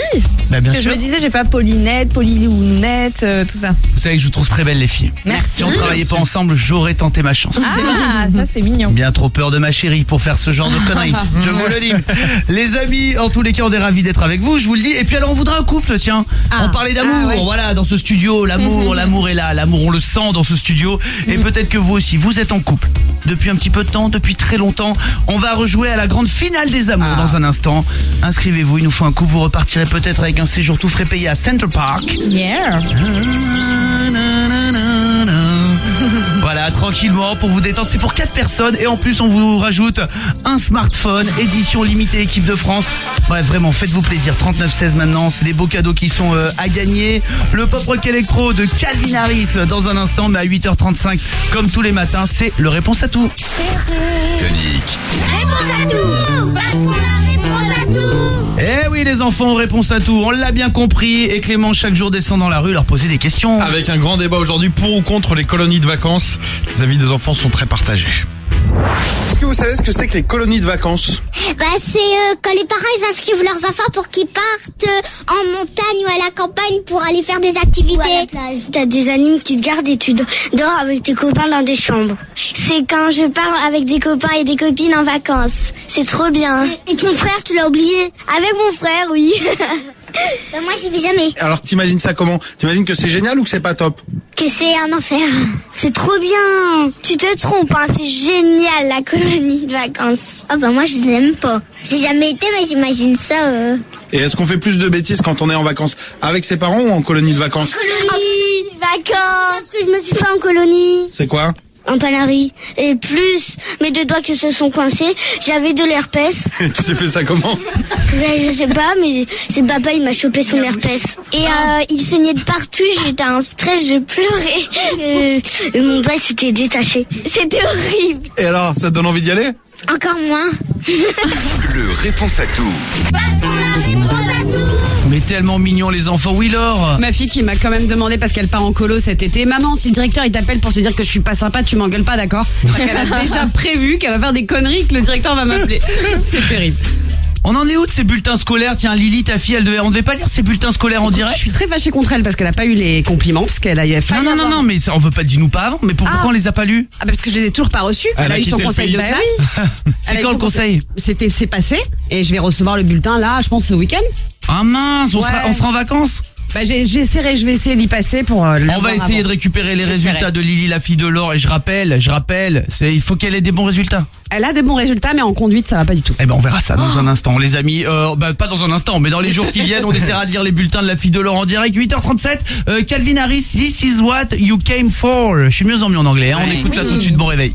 Bah, bien Parce que sûr. je me disais, j'ai pas Paulinette, Paulilounette, euh, tout ça. Vous savez que je vous trouve très belle les filles. Merci. Si on travaillait pas ensemble, j'aurais tenté ma chance. Ah, ça c'est mignon. Bien trop peur de ma chérie pour faire ce genre de conneries. Je vous le dis. Les amis, en tous les cas, on est ravis d'être avec vous, je vous le dis. Et puis alors, on voudrait un couple, tiens. Ah. On parlait d'amour, Ah ouais. voilà, dans ce studio. L'amour, l'amour est là. L'amour, on le sent dans ce studio. Et peut-être que vous aussi, vous êtes en couple. Depuis un petit peu de temps, depuis très longtemps. On va rejouer à la grande finale des amours dans un instant. Inscrivez-vous, il nous faut un coup. Vous repartirez peut-être avec un séjour tout frais payé à Central Park. Yeah. Voilà, tranquillement pour vous détendre. C'est pour 4 personnes et en plus on vous rajoute un smartphone, édition limitée équipe de France. Bref, vraiment, faites-vous plaisir. 39-16 maintenant, c'est des beaux cadeaux qui sont euh, à gagner. Le pop rock électro de Calvin Harris dans un instant, mais à 8h35, comme tous les matins, c'est le réponse à tout. Tonic. Réponse à tout Eh oui les enfants, réponse à tout, on l'a bien compris. Et Clément chaque jour descend dans la rue leur poser des questions. Avec un grand débat aujourd'hui pour ou contre les colonies de vacances. Les avis des enfants sont très partagés. Est-ce que vous savez ce que c'est que les colonies de vacances Bah, c'est euh, quand les parents ils inscrivent leurs enfants pour qu'ils partent euh, en montagne ou à la campagne pour aller faire des activités. T'as des animes qui te gardent et tu do- dors avec tes copains dans des chambres. C'est quand je pars avec des copains et des copines en vacances. C'est trop bien. Et, ton frère, tu l'as oublié? Avec mon frère, oui. bah, moi, j'y vais jamais. Alors t'imagines ça comment? T'imagines que c'est génial ou que c'est pas top? Que c'est un enfer. C'est trop bien. Tu te trompes, hein. C'est génial la colonie de vacances. Oh bah moi je l'aime pas. J'ai jamais été mais j'imagine ça. euh. Et est-ce qu'on fait plus de bêtises quand on est en vacances avec ses parents ou en colonie de vacances? Colonie de vacances. Je me suis fait en colonie. C'est quoi? En panarie. Et plus mes deux doigts qui se sont coincés, j'avais de l'herpès. Tu t'es fait ça comment Ouais, je sais pas, mais c'est papa, il m'a chopé son herpès. Et euh, il saignait de partout, j'étais en stress, je pleurais. Euh, mon doigt s'était détaché. C'était horrible. Et alors, ça te donne envie d'y aller Encore moins. Le réponse à tout. Mais tellement mignon les enfants, oui Laure Ma fille qui m'a quand même demandé parce qu'elle part en colo cet été. Maman, si le directeur il t'appelle pour te dire que je suis pas sympa, tu m'engueules pas, d'accord? Qu'elle a déjà prévu qu'elle va faire des conneries que le directeur va m'appeler. C'est terrible. On en est où de ces bulletins scolaires? Tiens, Lily, ta fille, elle devait, on devait pas lire ces bulletins scolaires en direct? Je suis très fâchée contre elle parce qu'elle a pas eu les compliments parce qu'elle a eu Non, non, non, non, mais ça, on veut pas dire nous pas avant. Mais pourquoi Ah. on les a pas lus? Ah bah parce que je les ai toujours pas reçus. Elle, Elle a, a eu son quitté le conseil de classe. C'est Elle a eu quand son le conseil C'était c'est passé et je vais recevoir le bulletin là, je pense ce week-end. Ah mince, on, sera, on sera en vacances? Bah j'ai- j'essaierai, je vais essayer d'y passer pour. euh, On l'avoir va essayer avant. de récupérer les J'essaierai. résultats de Lily, la fille de Laure. Et je rappelle, je rappelle, c'est, il faut qu'elle ait des bons résultats. Elle a des bons résultats, mais en conduite ça va pas du tout. Eh ben on verra ça dans un instant, les amis. Euh, bah, pas dans un instant, mais dans les jours qui viennent, on essaiera de lire les bulletins de la fille de Laure en direct. 8h37, euh, Calvin Harris, This is what you came for. Je suis mieux en mieux en anglais, hein. on écoute ça tout de suite, bon réveil.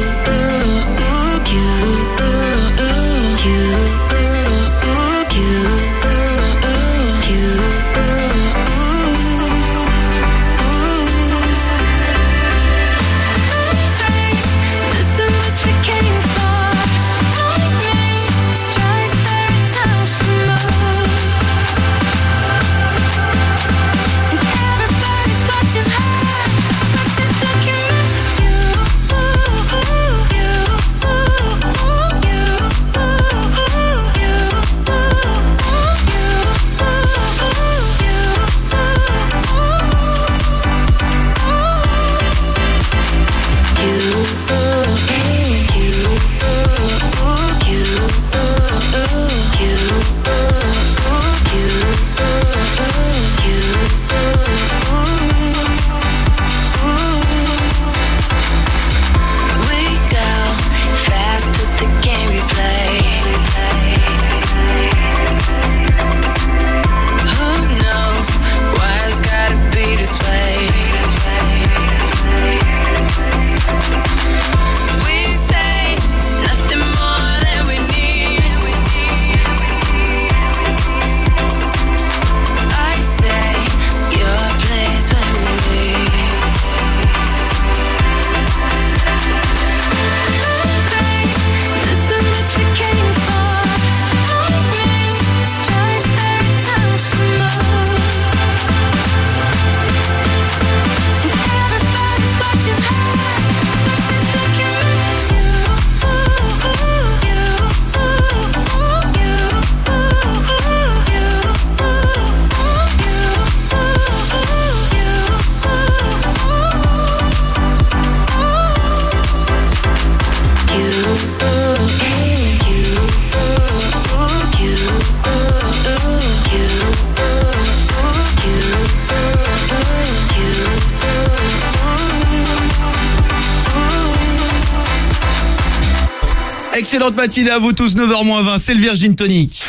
Excellente matinée à vous tous, 9h20, c'est le Virgin Tonic.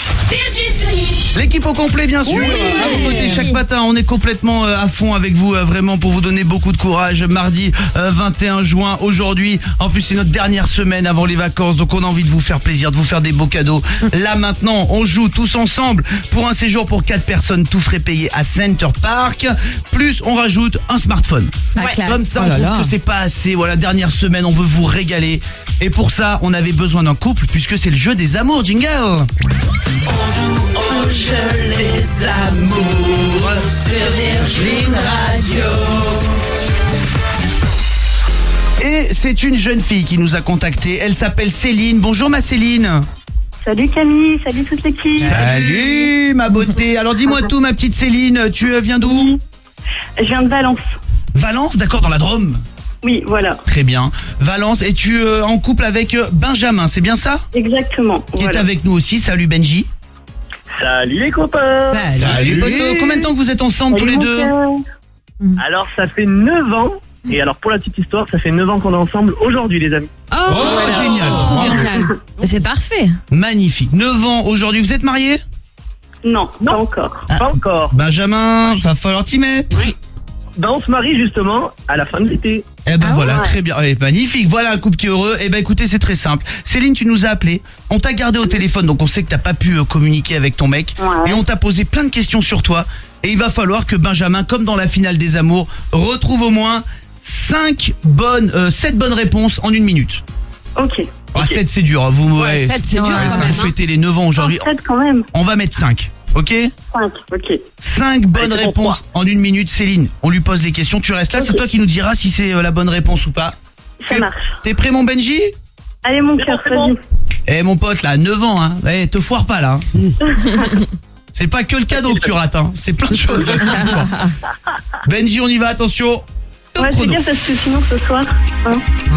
L'équipe au complet bien sûr. Oui. À vos côtés chaque matin, on est complètement euh, à fond avec vous euh, vraiment pour vous donner beaucoup de courage. Mardi euh, 21 juin aujourd'hui. En plus c'est notre dernière semaine avant les vacances donc on a envie de vous faire plaisir, de vous faire des beaux cadeaux. Là maintenant, on joue tous ensemble pour un séjour pour 4 personnes tout frais payé à Center Park. Plus on rajoute un smartphone. Classe. Comme ça, Oh on là trouve là. que c'est pas assez. Voilà, dernière semaine, on veut vous régaler. Et pour ça, on avait besoin d'un couple puisque c'est le jeu des amours, jingle. Au jeu les amours sur Virgin Radio. Et c'est une jeune fille qui nous a contacté. Elle s'appelle Céline. Bonjour ma Céline. Salut Camille, salut toute l'équipe. Salut ma beauté. Alors dis-moi tout ma petite Céline, tu euh, viens d'où? Je viens de Valence. Valence, d'accord, dans la Drôme. Oui, voilà. Très bien. Valence, et tu es en couple avec euh, Benjamin, c'est bien ça? Exactement. Qui est avec nous aussi. Salut Benji. Salut les copains Salut poteau. Combien de temps que vous êtes ensemble tous les deux Alors ça fait 9 ans, et alors pour la petite histoire, ça fait 9 ans qu'on est ensemble aujourd'hui les amis. Oh, génial. Bravo. C'est parfait. Magnifique. 9 ans aujourd'hui. Vous êtes mariés? Non, pas encore. Pas encore. Benjamin, va falloir t'y mettre. Ben on se marie justement à la fin de l'été. Eh ben voilà, très bien. Eh, magnifique. Voilà un couple qui est heureux. Eh ben écoutez, c'est très simple. Céline, tu nous as appelé. On t'a gardé au téléphone, donc on sait que t'as pas pu euh, communiquer avec ton mec. Et on t'a posé plein de questions sur toi. Et il va falloir que Benjamin, comme dans la finale des amours, retrouve au moins 5 bonnes, euh, 7 bonnes réponses en une minute. Ok. Ah, 7 c'est dur. Vous, Ouais, sept, c'est dur, ouais, quand ça, même, vous hein. fêtez les 9 ans aujourd'hui. Ah, sept quand même. On va mettre 5. Ok 5, ok. 5 bonnes Allez, réponses en une minute. Céline, on lui pose les questions. Tu restes là, c'est toi qui nous diras si c'est euh, la bonne réponse ou pas. Ça marche. T'es prêt mon Benji? Allez mon cœur, vas-y. Eh mon pote là, 9 ans hein. Eh, te foire pas là. hein. C'est pas que le cadeau que tu rates hein. C'est plein de choses là. Benji, on y va, attention. Top Ouais, fais chrono. gaffe parce que sinon ce soir. hein.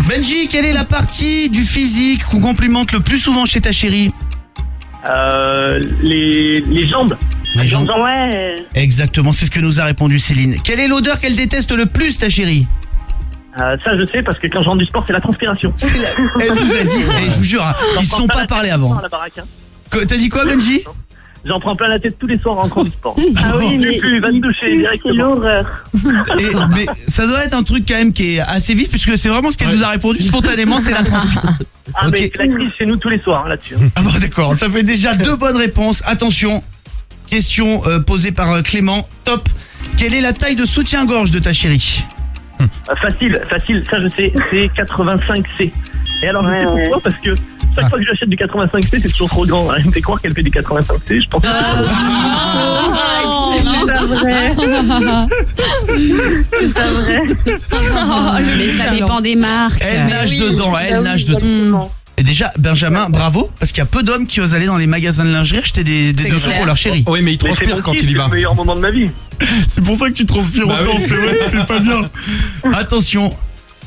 Benji, quelle est la partie du physique qu'on complimente le plus souvent chez ta chérie? Euh, les, les jambes. Les jambes. Ouais. Exactement, c'est ce que nous a répondu Céline. Quelle est l'odeur qu'elle déteste le plus ta chérie Euh, ça je sais parce que quand je rentre du sport c'est la transpiration. Elle nous a dit, eh, je vous jure, hein, ils se sont pas parlé avant. Hein. T'as dit quoi Benji J'en prends plein la tête tous les soirs en sport. Ah oui, mais- plus, va te doucher directement. Et- mais ça doit être un truc quand même qui est assez vif puisque c'est vraiment ce qu'elle nous a répondu spontanément, c'est la transpi. Ah, mais c'est la crise chez nous tous les soirs hein, là-dessus. Ah bon d'accord, ça fait déjà deux bonnes réponses. Attention, question euh, posée par euh, Clément. Top. Quelle est la taille de soutien-gorge de ta chérie Euh, facile, facile, ça je sais, c'est 85C. Et alors, je sais pourquoi Parce que. Chaque fois que j'achète du 85C, c'est toujours trop grand. Elle me fait croire qu'elle fait du 85C. Je pense que c'est trop. C'est pas vrai. C'est pas vrai. Mais ça dépend des marques. Elle nage dedans, elle nage dedans. Et déjà, Benjamin, bravo, parce qu'il y a peu d'hommes qui osent aller dans les magasins de lingerie acheter des, des C'est dessous pour leur chérie. Oui, mais il Mais c'est transpire mon quand il y C'est va. le meilleur moment de ma vie. C'est pour ça que tu transpires Bah autant, oui. c'est vrai, t'es pas bien. Attention,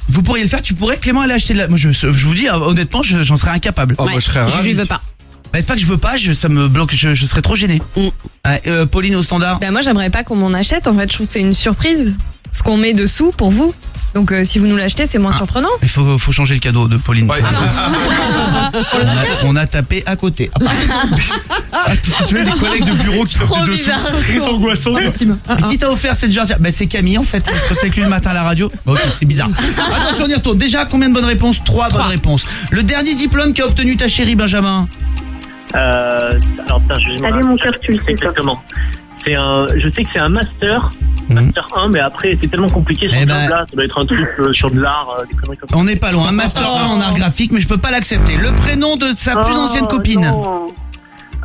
vous pourriez le faire, tu pourrais Clément aller acheter de la... Moi je, je vous dis, hein, honnêtement, je- j'en serais incapable. Oh, moi, je serais ravi. il veut pas. Bah, c'est pas que je veux pas, je- ça me bloque, je, je serais trop gêné. Mm. Ouais, euh, Pauline au standard. Bah moi j'aimerais pas qu'on m'en achète en fait, je trouve que c'est une surprise. Ce qu'on met dessous pour vous. Donc euh, si vous nous l'achetez, c'est moins surprenant. Il faut, faut changer le cadeau de Pauline. Ouais. on, a, on a tapé à côté. Ah, pardon. Ah, tu veux des collègues de bureau qui Trop tapent bizarre. c'est angoissant. Qui t'a offert cette jarre Bah c'est Camille en fait. Je sais que lui le matin à la radio. Bah, ok, c'est bizarre. Attention, on y retourne. Déjà, combien de bonnes réponses? Trois bonnes réponses. Le dernier diplôme qu'a obtenu ta chérie Benjamin? Euh, alors, putain, je Allez, mon cœur, tu le sais, toi. Exactement. C'est un, je sais que c'est un master, master 1, mais après, c'est tellement compliqué, Mhm. Eh ce ben- là ça doit être un truc euh, sur de l'art, euh, des conneries comme ça. On n'est pas loin. Un master 1 en art graphique, mais je peux pas l'accepter. Le prénom de sa plus Oh, ancienne copine non.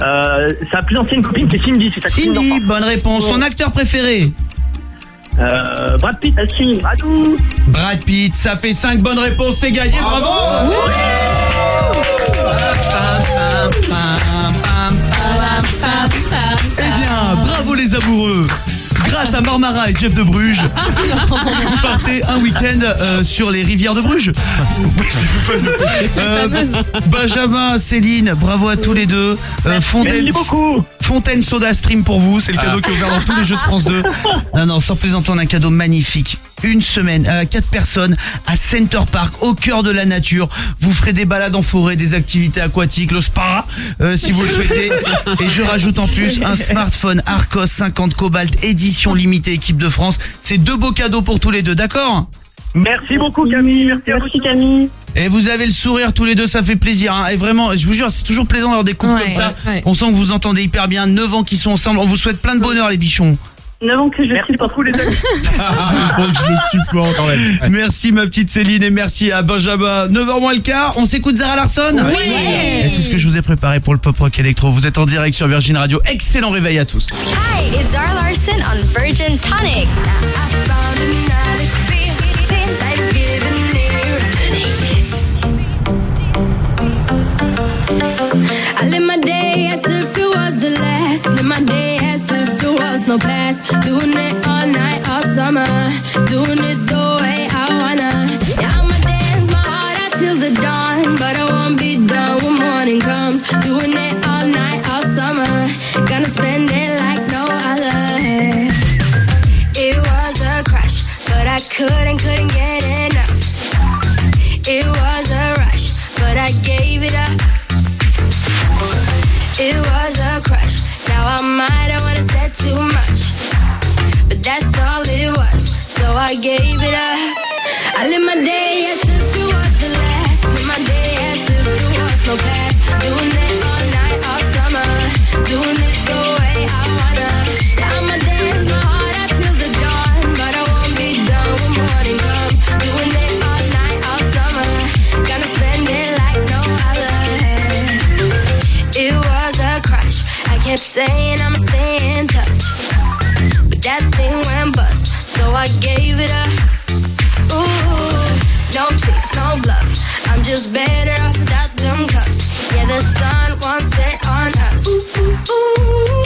Euh, sa plus ancienne copine, c'est Cindy, c'est sa copine Cindy, bonne réponse. Son acteur préféré Euh, Brad Pitt, si, Badou. Brad Pitt, ça fait 5 bonnes réponses, c'est gagné, bravo Eh les amoureux Grâce à Marmara et Jeff de Bruges, vous partez un week-end euh, sur les rivières de Bruges. Euh, Benjamin, Céline, bravo à tous les deux. Euh, Fontaine, Merci beaucoup. Fontaine Soda Stream pour vous, c'est le cadeau qui est offert dans tous les jeux de France 2. Non, non, sans plaisanter, on a un cadeau magnifique. Une semaine à quatre personnes à Center Park, au cœur de la nature. Vous ferez des balades en forêt, des activités aquatiques, le spa, euh, si vous le souhaitez. Et je rajoute en plus un smartphone Arcos 50 Cobalt édition limitée équipe de France. C'est deux beaux cadeaux pour tous les deux, d'accord Merci beaucoup, Camille. Merci, à vous. Camille. et vous avez le sourire tous les deux, ça fait plaisir. hein. Et vraiment, je vous jure, c'est toujours plaisant d'avoir des couples Ouais, comme ça. ouais. On sent que vous entendez hyper bien. 9 ans qu'ils sont ensemble. On vous souhaite plein de bonheur, les bichons. 9 ans que je Merci beaucoup, les amis. Il faut que je les supporte. Merci, ma petite Céline, et merci à Benjamin. 9h moins le quart. On s'écoute Zara Larson Oui. Et c'est ce que je vous ai préparé pour le Pop Rock Electro. Vous êtes en direct sur Virgin Radio. Excellent réveil à tous. Hi, it's Zara Larson on Virgin Tonic. I live my day no past. Doing it all night, all summer. Doing it the way I wanna. Yeah, I'ma dance my heart out till the dawn. But I won't be done when morning comes. Doing it all night, all summer. Gonna spend it like no other. It was a crush, but I couldn't, couldn't get enough. It was a rush, but I gave it up. It was a crush. Now I might have wanna said too much, that's all it was. So I gave it up. I live my day as if it was the last. Live my day as if there was no past. Doing it all night, all summer. Doing it the way I wanna. Yeah, I'ma dance my heart out till the dawn, but I won't be done when morning comes. Doing it all night, all summer. Gonna spend it like no other. It was a crush. I kept saying I'ma I gave it up. Ooh, no tricks, no bluff. I'm just better off without them cuffs. Yeah, the sun won't set on us. Ooh, ooh, ooh.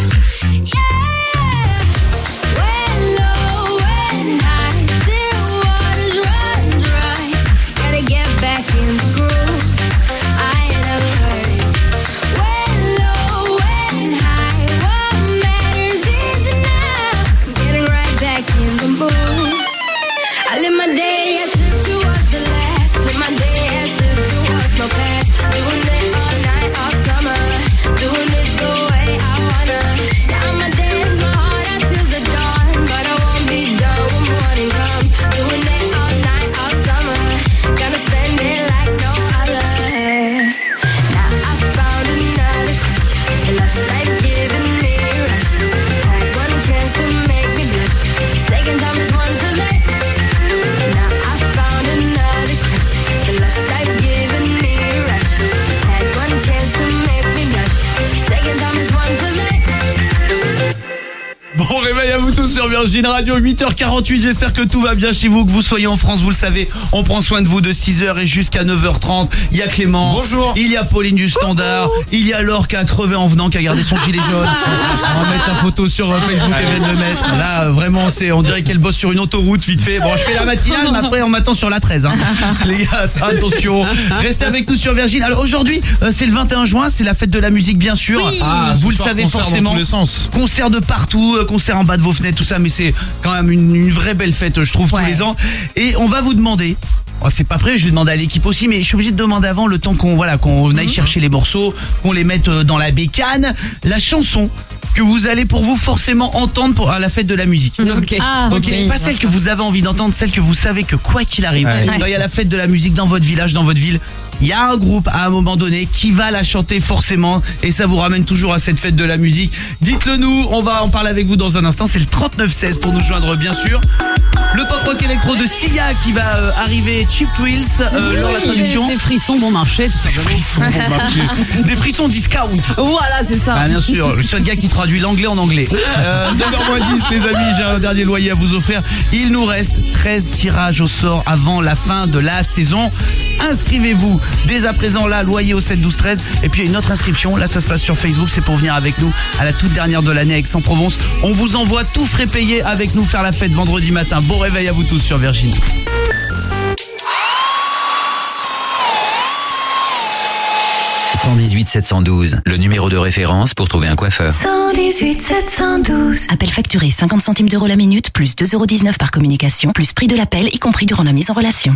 Sur Virgin Radio, 8h48. J'espère que tout va bien chez vous, que vous soyez en France, vous le savez. On prend soin de vous de 6h et jusqu'à 9h30. Il y a Clément. Bonjour. Il y a Pauline du Standard. Il y a Laure qui a crevé en venant, qui a gardé son gilet jaune. On va mettre la photo sur euh, Facebook, elle vient de le mettre. Là, vraiment, c'est, on dirait qu'elle bosse sur une autoroute vite fait. Bon, je fais la matinale, mais après, on m'attend sur la 13. hein. Les gars, attention. Restez avec nous sur Virgin. Alors aujourd'hui, euh, c'est le 21 juin, c'est la fête de la musique, bien sûr. Ah, vous ce le soir, savez dans forcément. tous les sens. Concert de partout, euh, concert en bas de vos fenêtres, tout ça, mais c'est quand même une, une vraie belle fête, je trouve, tous les ans. Et on va vous demander. oh, c'est pas prêt, je vais demander à l'équipe aussi, mais je suis obligé de demander avant le temps qu'on voilà qu'on Mhm. aille chercher les morceaux, qu'on les mette euh, dans la bécane, la chanson que vous allez pour vous forcément entendre pour, à la fête de la musique. Ok. Ah, Ok, oui, pas bien celle sûr. que vous avez envie d'entendre, celle que vous savez que quoi qu'il arrive, Ouais. quand il y a la fête de la musique dans votre village, dans votre ville, il y a un groupe à un moment donné qui va la chanter forcément et ça vous ramène toujours à cette fête de la musique. Dites-le nous, on va en parler avec vous dans un instant, c'est le 3916 pour nous joindre bien sûr. Le pop rock électro de Sia qui va euh, arriver, Cheap Thrills, euh, lors de la traduction. Des frissons bon marché, tout simplement. Des frissons discount. Voilà, c'est ça. Ah bien sûr, le seul gars qui traduit l'anglais en anglais. Euh, 9h10 les amis, j'ai un dernier loyer à vous offrir. Il nous reste 13 tirages au sort avant la fin de la saison. Inscrivez-vous dès à présent là, loyer au 7 12 13 et puis il y a une autre inscription, là ça se passe sur Facebook, c'est pour venir avec nous à la toute dernière de l'année avec Aix-en-Provence. On vous envoie tout frais payé avec nous faire la fête vendredi matin. Bon réveil à vous tous sur Virginie. « 118 712, le numéro de référence pour trouver un coiffeur. 118 712. Appel facturé 50 centimes d'euros la minute, plus 2,19€ par communication, plus prix de l'appel, y compris durant la mise en relation.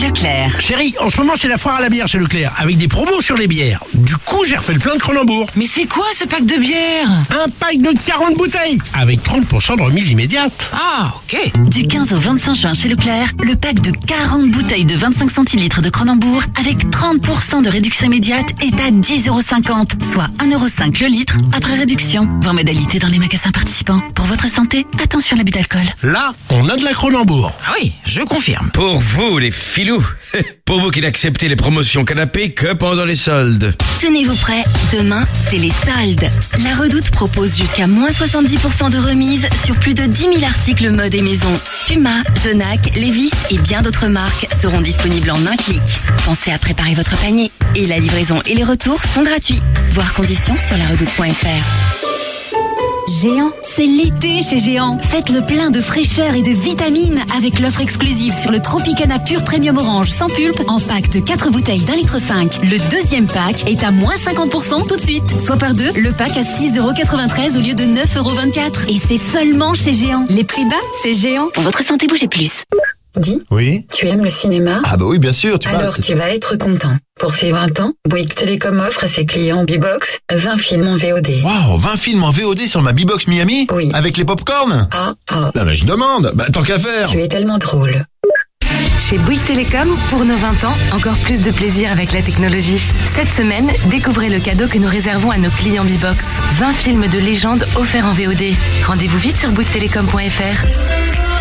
Leclerc. Chérie, en ce moment c'est la foire à la bière chez Leclerc, avec des promos sur les bières. Du coup, j'ai refait le plein de Cronenbourg. Mais c'est quoi ce pack de bière? Un pack de 40 bouteilles, avec 30% de remise immédiate. Ah, ok. Du 15 au 25 juin chez Leclerc, le pack de 40 bouteilles de 25 centilitres de Cronenbourg avec 30% de réduction immédiate est à 10,50€, soit 1,5€ le litre après réduction. Voir modalité dans les magasins participants. Pour votre santé, attention à l'abus d'alcool. Là, on a de la Cronenbourg. Ah oui, je confirme. Pour vous, les filous. Pour vous qui n'acceptez les promotions canapé que pendant les soldes. Tenez-vous prêts, demain, c'est les soldes. La Redoute propose jusqu'à moins 70% de remise sur plus de 10 000 articles mode et maison. Puma, Genac, Levis et bien d'autres marques seront disponibles en un clic. Pensez à préparer votre panier. Et la livraison et les retours sont gratuits. Voir conditions sur laredoute.fr. Géant, c'est l'été chez Géant. Faites le plein de fraîcheur et de vitamines avec l'offre exclusive sur le Tropicana Pur Premium Orange sans pulpe en pack de 4 bouteilles d'un litre 5. Le deuxième pack est à moins 50% tout de suite. Soit par deux, le pack à 6,93€ au lieu de 9,24€. Et c'est seulement chez Géant. Les prix bas, c'est Géant. Pour votre santé, bougez plus. Dis, Oui tu aimes le cinéma? Ah bah oui, bien sûr, tu Alors tu vas être content. Pour ses 20 ans, Bouygues Télécom offre à ses clients B-Box 20 films en VOD. Waouh, 20 films en VOD sur ma B-Box Miami Oui. Avec les popcorn Ah, ah. Non mais je demande, bah tant qu'à faire Tu es tellement drôle. Chez Bouygues Télécom, pour nos 20 ans, encore plus de plaisir avec la technologie. Cette semaine, découvrez le cadeau que nous réservons à nos clients B-Box. 20 films de légende offerts en VOD. Rendez-vous vite sur bouyguestelecom.fr.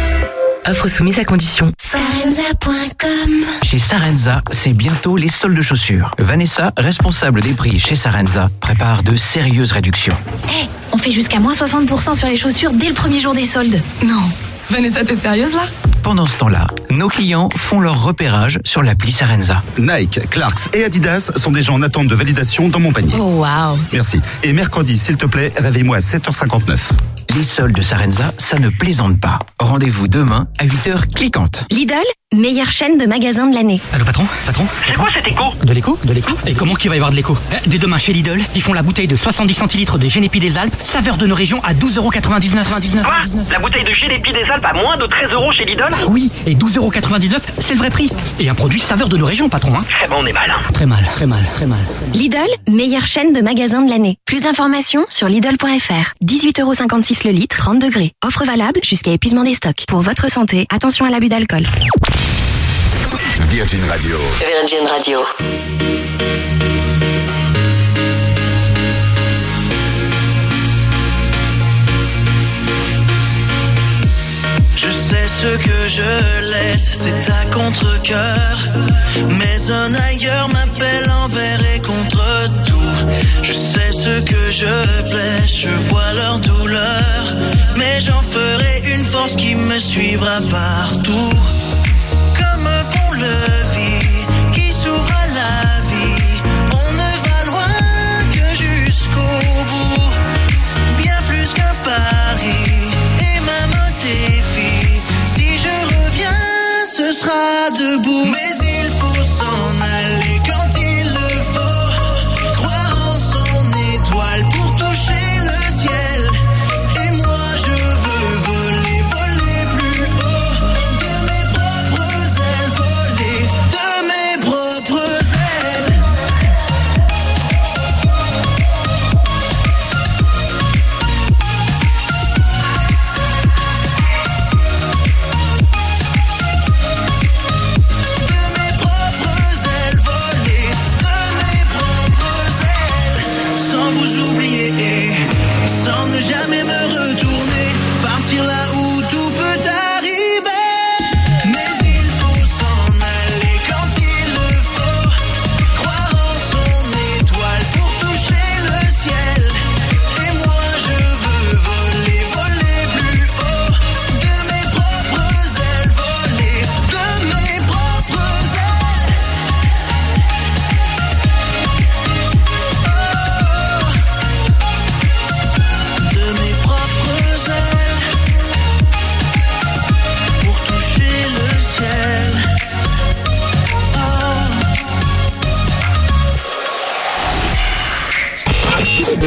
Offre soumise à condition. Sarenza.com Chez Sarenza, c'est bientôt les soldes de chaussures. Vanessa, responsable des prix chez Sarenza, prépare de sérieuses réductions. Eh, on fait jusqu'à moins 60% sur les chaussures dès le premier jour des soldes. Non. Vanessa, t'es sérieuse là? Pendant ce temps-là, nos clients font leur repérage sur l'appli Sarenza. Nike, Clarks et Adidas sont déjà en attente de validation dans mon panier. Oh waouh. Merci. Et mercredi, s'il te plaît, réveille-moi à 7h59. Les soldes de Sarenza, ça ne plaisante pas. Rendez-vous demain à 8h cliquantes. Lidl, meilleure chaîne de magasins de l'année. Allô patron Patron C'est quoi cet écho? De l'écho De l'écho Et comment qu'il va y avoir de l'écho? Eh, Dès demain chez Lidl, ils font la bouteille de 70 centilitres de Génépi des Alpes, saveur de nos régions à 12,99€. Quoi? La bouteille de Génépi des Alpes à moins de 13 euros chez Lidl? Ah oui, et 12,99€, c'est le vrai prix. Et un produit saveur de nos régions, patron. Hein Eh ben on est mal. très mal, très mal, très mal. Lidl, meilleure chaîne de magasins de l'année. Plus d'informations sur Lidl.fr. 18,56€ le litre, 30 degrés. Offre valable jusqu'à épuisement des stocks. Pour votre santé, attention à l'abus d'alcool. Virgin Radio. Virgin Radio. Je sais ce que je laisse, c'est à contre-coeur. Mais un ailleurs m'appelle envers et contre tout. Je sais ce que je blesse, je vois leur douleur. Mais j'en ferai une force qui me suivra partout. Sera debout.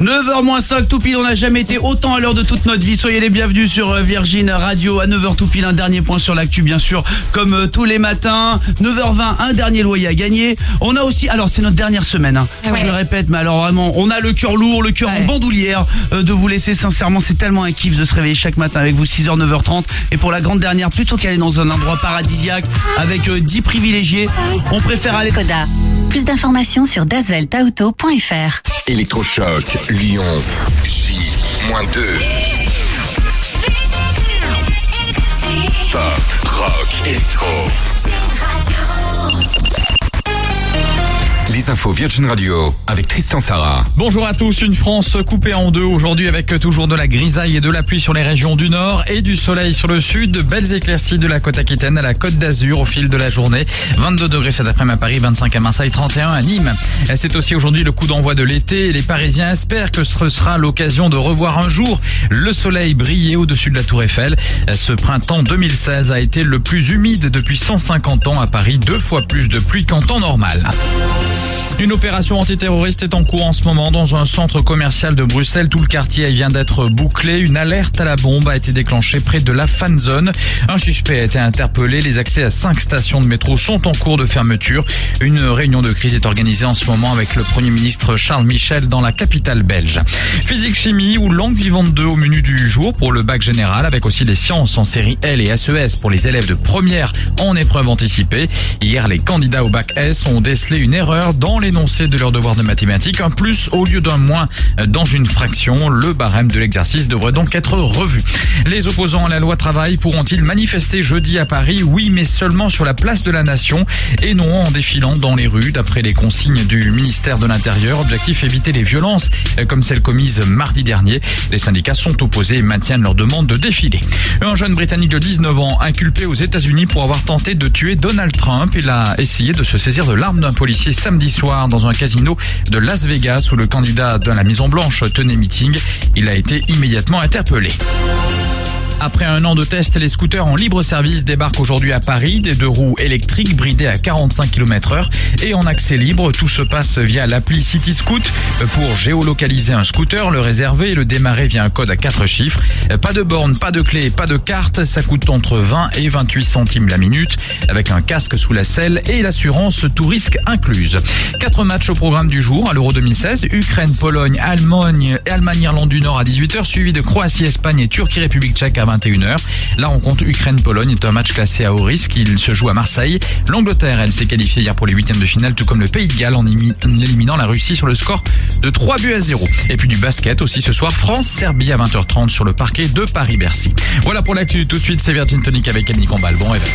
9h-5 tout pile, on n'a jamais été autant à l'heure de toute notre vie. Soyez les bienvenus sur euh, Virgin Radio à 9h tout pile. Un dernier point sur l'actu bien sûr, comme euh, tous les matins. 9h20, un dernier loyer à gagner. On a aussi, alors c'est notre dernière semaine, hein. ah je le répète, mais alors vraiment, on a le cœur lourd, le cœur en bandoulière euh, de vous laisser. Sincèrement, c'est tellement un kiff de se réveiller chaque matin avec vous 6h, 9h30. Et pour la grande dernière, plutôt qu'aller dans un endroit paradisiaque avec 10 privilégiés, on préfère aller... Plus d'informations sur dasveltauto.fr. Électrochoc, Lyon, J-2. Pop, rock, électro. Les infos Virgin Radio avec Tristan Sarah. Bonjour à tous, une France coupée en deux aujourd'hui avec toujours de la grisaille et de la pluie sur les régions du nord et du soleil sur le sud. Belles éclaircies de la côte aquitaine à la côte d'Azur au fil de la journée. 22 degrés cet après-midi à Paris, 25 à Marseille, 31 à Nîmes. C'est aussi aujourd'hui le coup d'envoi de l'été et les Parisiens espèrent que ce sera l'occasion de revoir un jour le soleil briller au-dessus de la tour Eiffel. Ce printemps 2016 a été le plus humide depuis 150 ans à Paris, deux fois plus de pluie qu'en temps normal. Une opération antiterroriste est en cours en ce moment dans un centre commercial de Bruxelles. Tout le quartier vient d'être bouclé. Une alerte à la bombe a été déclenchée près de la fan zone. Un suspect a été interpellé. Les accès à cinq stations de métro sont en cours de fermeture. Une réunion de crise est organisée en ce moment avec le Premier ministre Charles Michel dans la capitale belge. Physique chimie ou langue vivante 2 au menu du jour pour le bac général avec aussi les sciences en série L et SES pour les élèves de première en épreuve anticipée. Hier, les candidats au bac S ont décelé une erreur dans l'énoncé de leur devoir de mathématiques. Un plus au lieu d'un moins dans une fraction. Le barème de l'exercice devrait donc être revu. Les opposants à la loi travail pourront-ils manifester jeudi à Paris? Oui, mais seulement sur la place de la Nation et non en défilant dans les rues. D'après les consignes du ministère de l'Intérieur, objectif éviter les violences euh, comme celles commises mardi dernier. Les syndicats sont opposés et maintiennent leur demande de défiler. Un jeune Britannique de 19 ans inculpé aux États-Unis pour avoir tenté de tuer Donald Trump. Il a essayé de se saisir de l'arme d'un policier samedi soir dans un casino de Las Vegas où le candidat de la Maison Blanche tenait meeting. Il a été immédiatement interpellé. Après un an de test, les scooters en libre service débarquent aujourd'hui à Paris. Des deux roues électriques bridées à 45 km heure et en accès libre. Tout se passe via l'appli City Scoot pour géolocaliser un scooter, le réserver et le démarrer via un code à 4 chiffres. Pas de borne, pas de clé, pas de carte. Ça coûte entre 20 et 28 centimes la minute avec un casque sous la selle et l'assurance tout risque incluse. Quatre matchs au programme du jour à l'Euro 2016. Ukraine, Pologne, Allemagne, Allemagne, Irlande du Nord à 18h suivi de Croatie, Espagne et Turquie, République tchèque à 21h. La rencontre Ukraine-Pologne est un match classé à haut risque. Il se joue à Marseille. L'Angleterre, elle s'est qualifiée hier pour les huitièmes de finale, tout comme le Pays de Galles en éliminant la Russie sur le score de 3 buts à 0. Et puis du basket aussi ce soir, France-Serbie à 20h30 sur le parquet de Paris-Bercy. Voilà pour l'actu. Tout de suite, c'est Virgin Tonic avec Camille Combal. Bon réveil.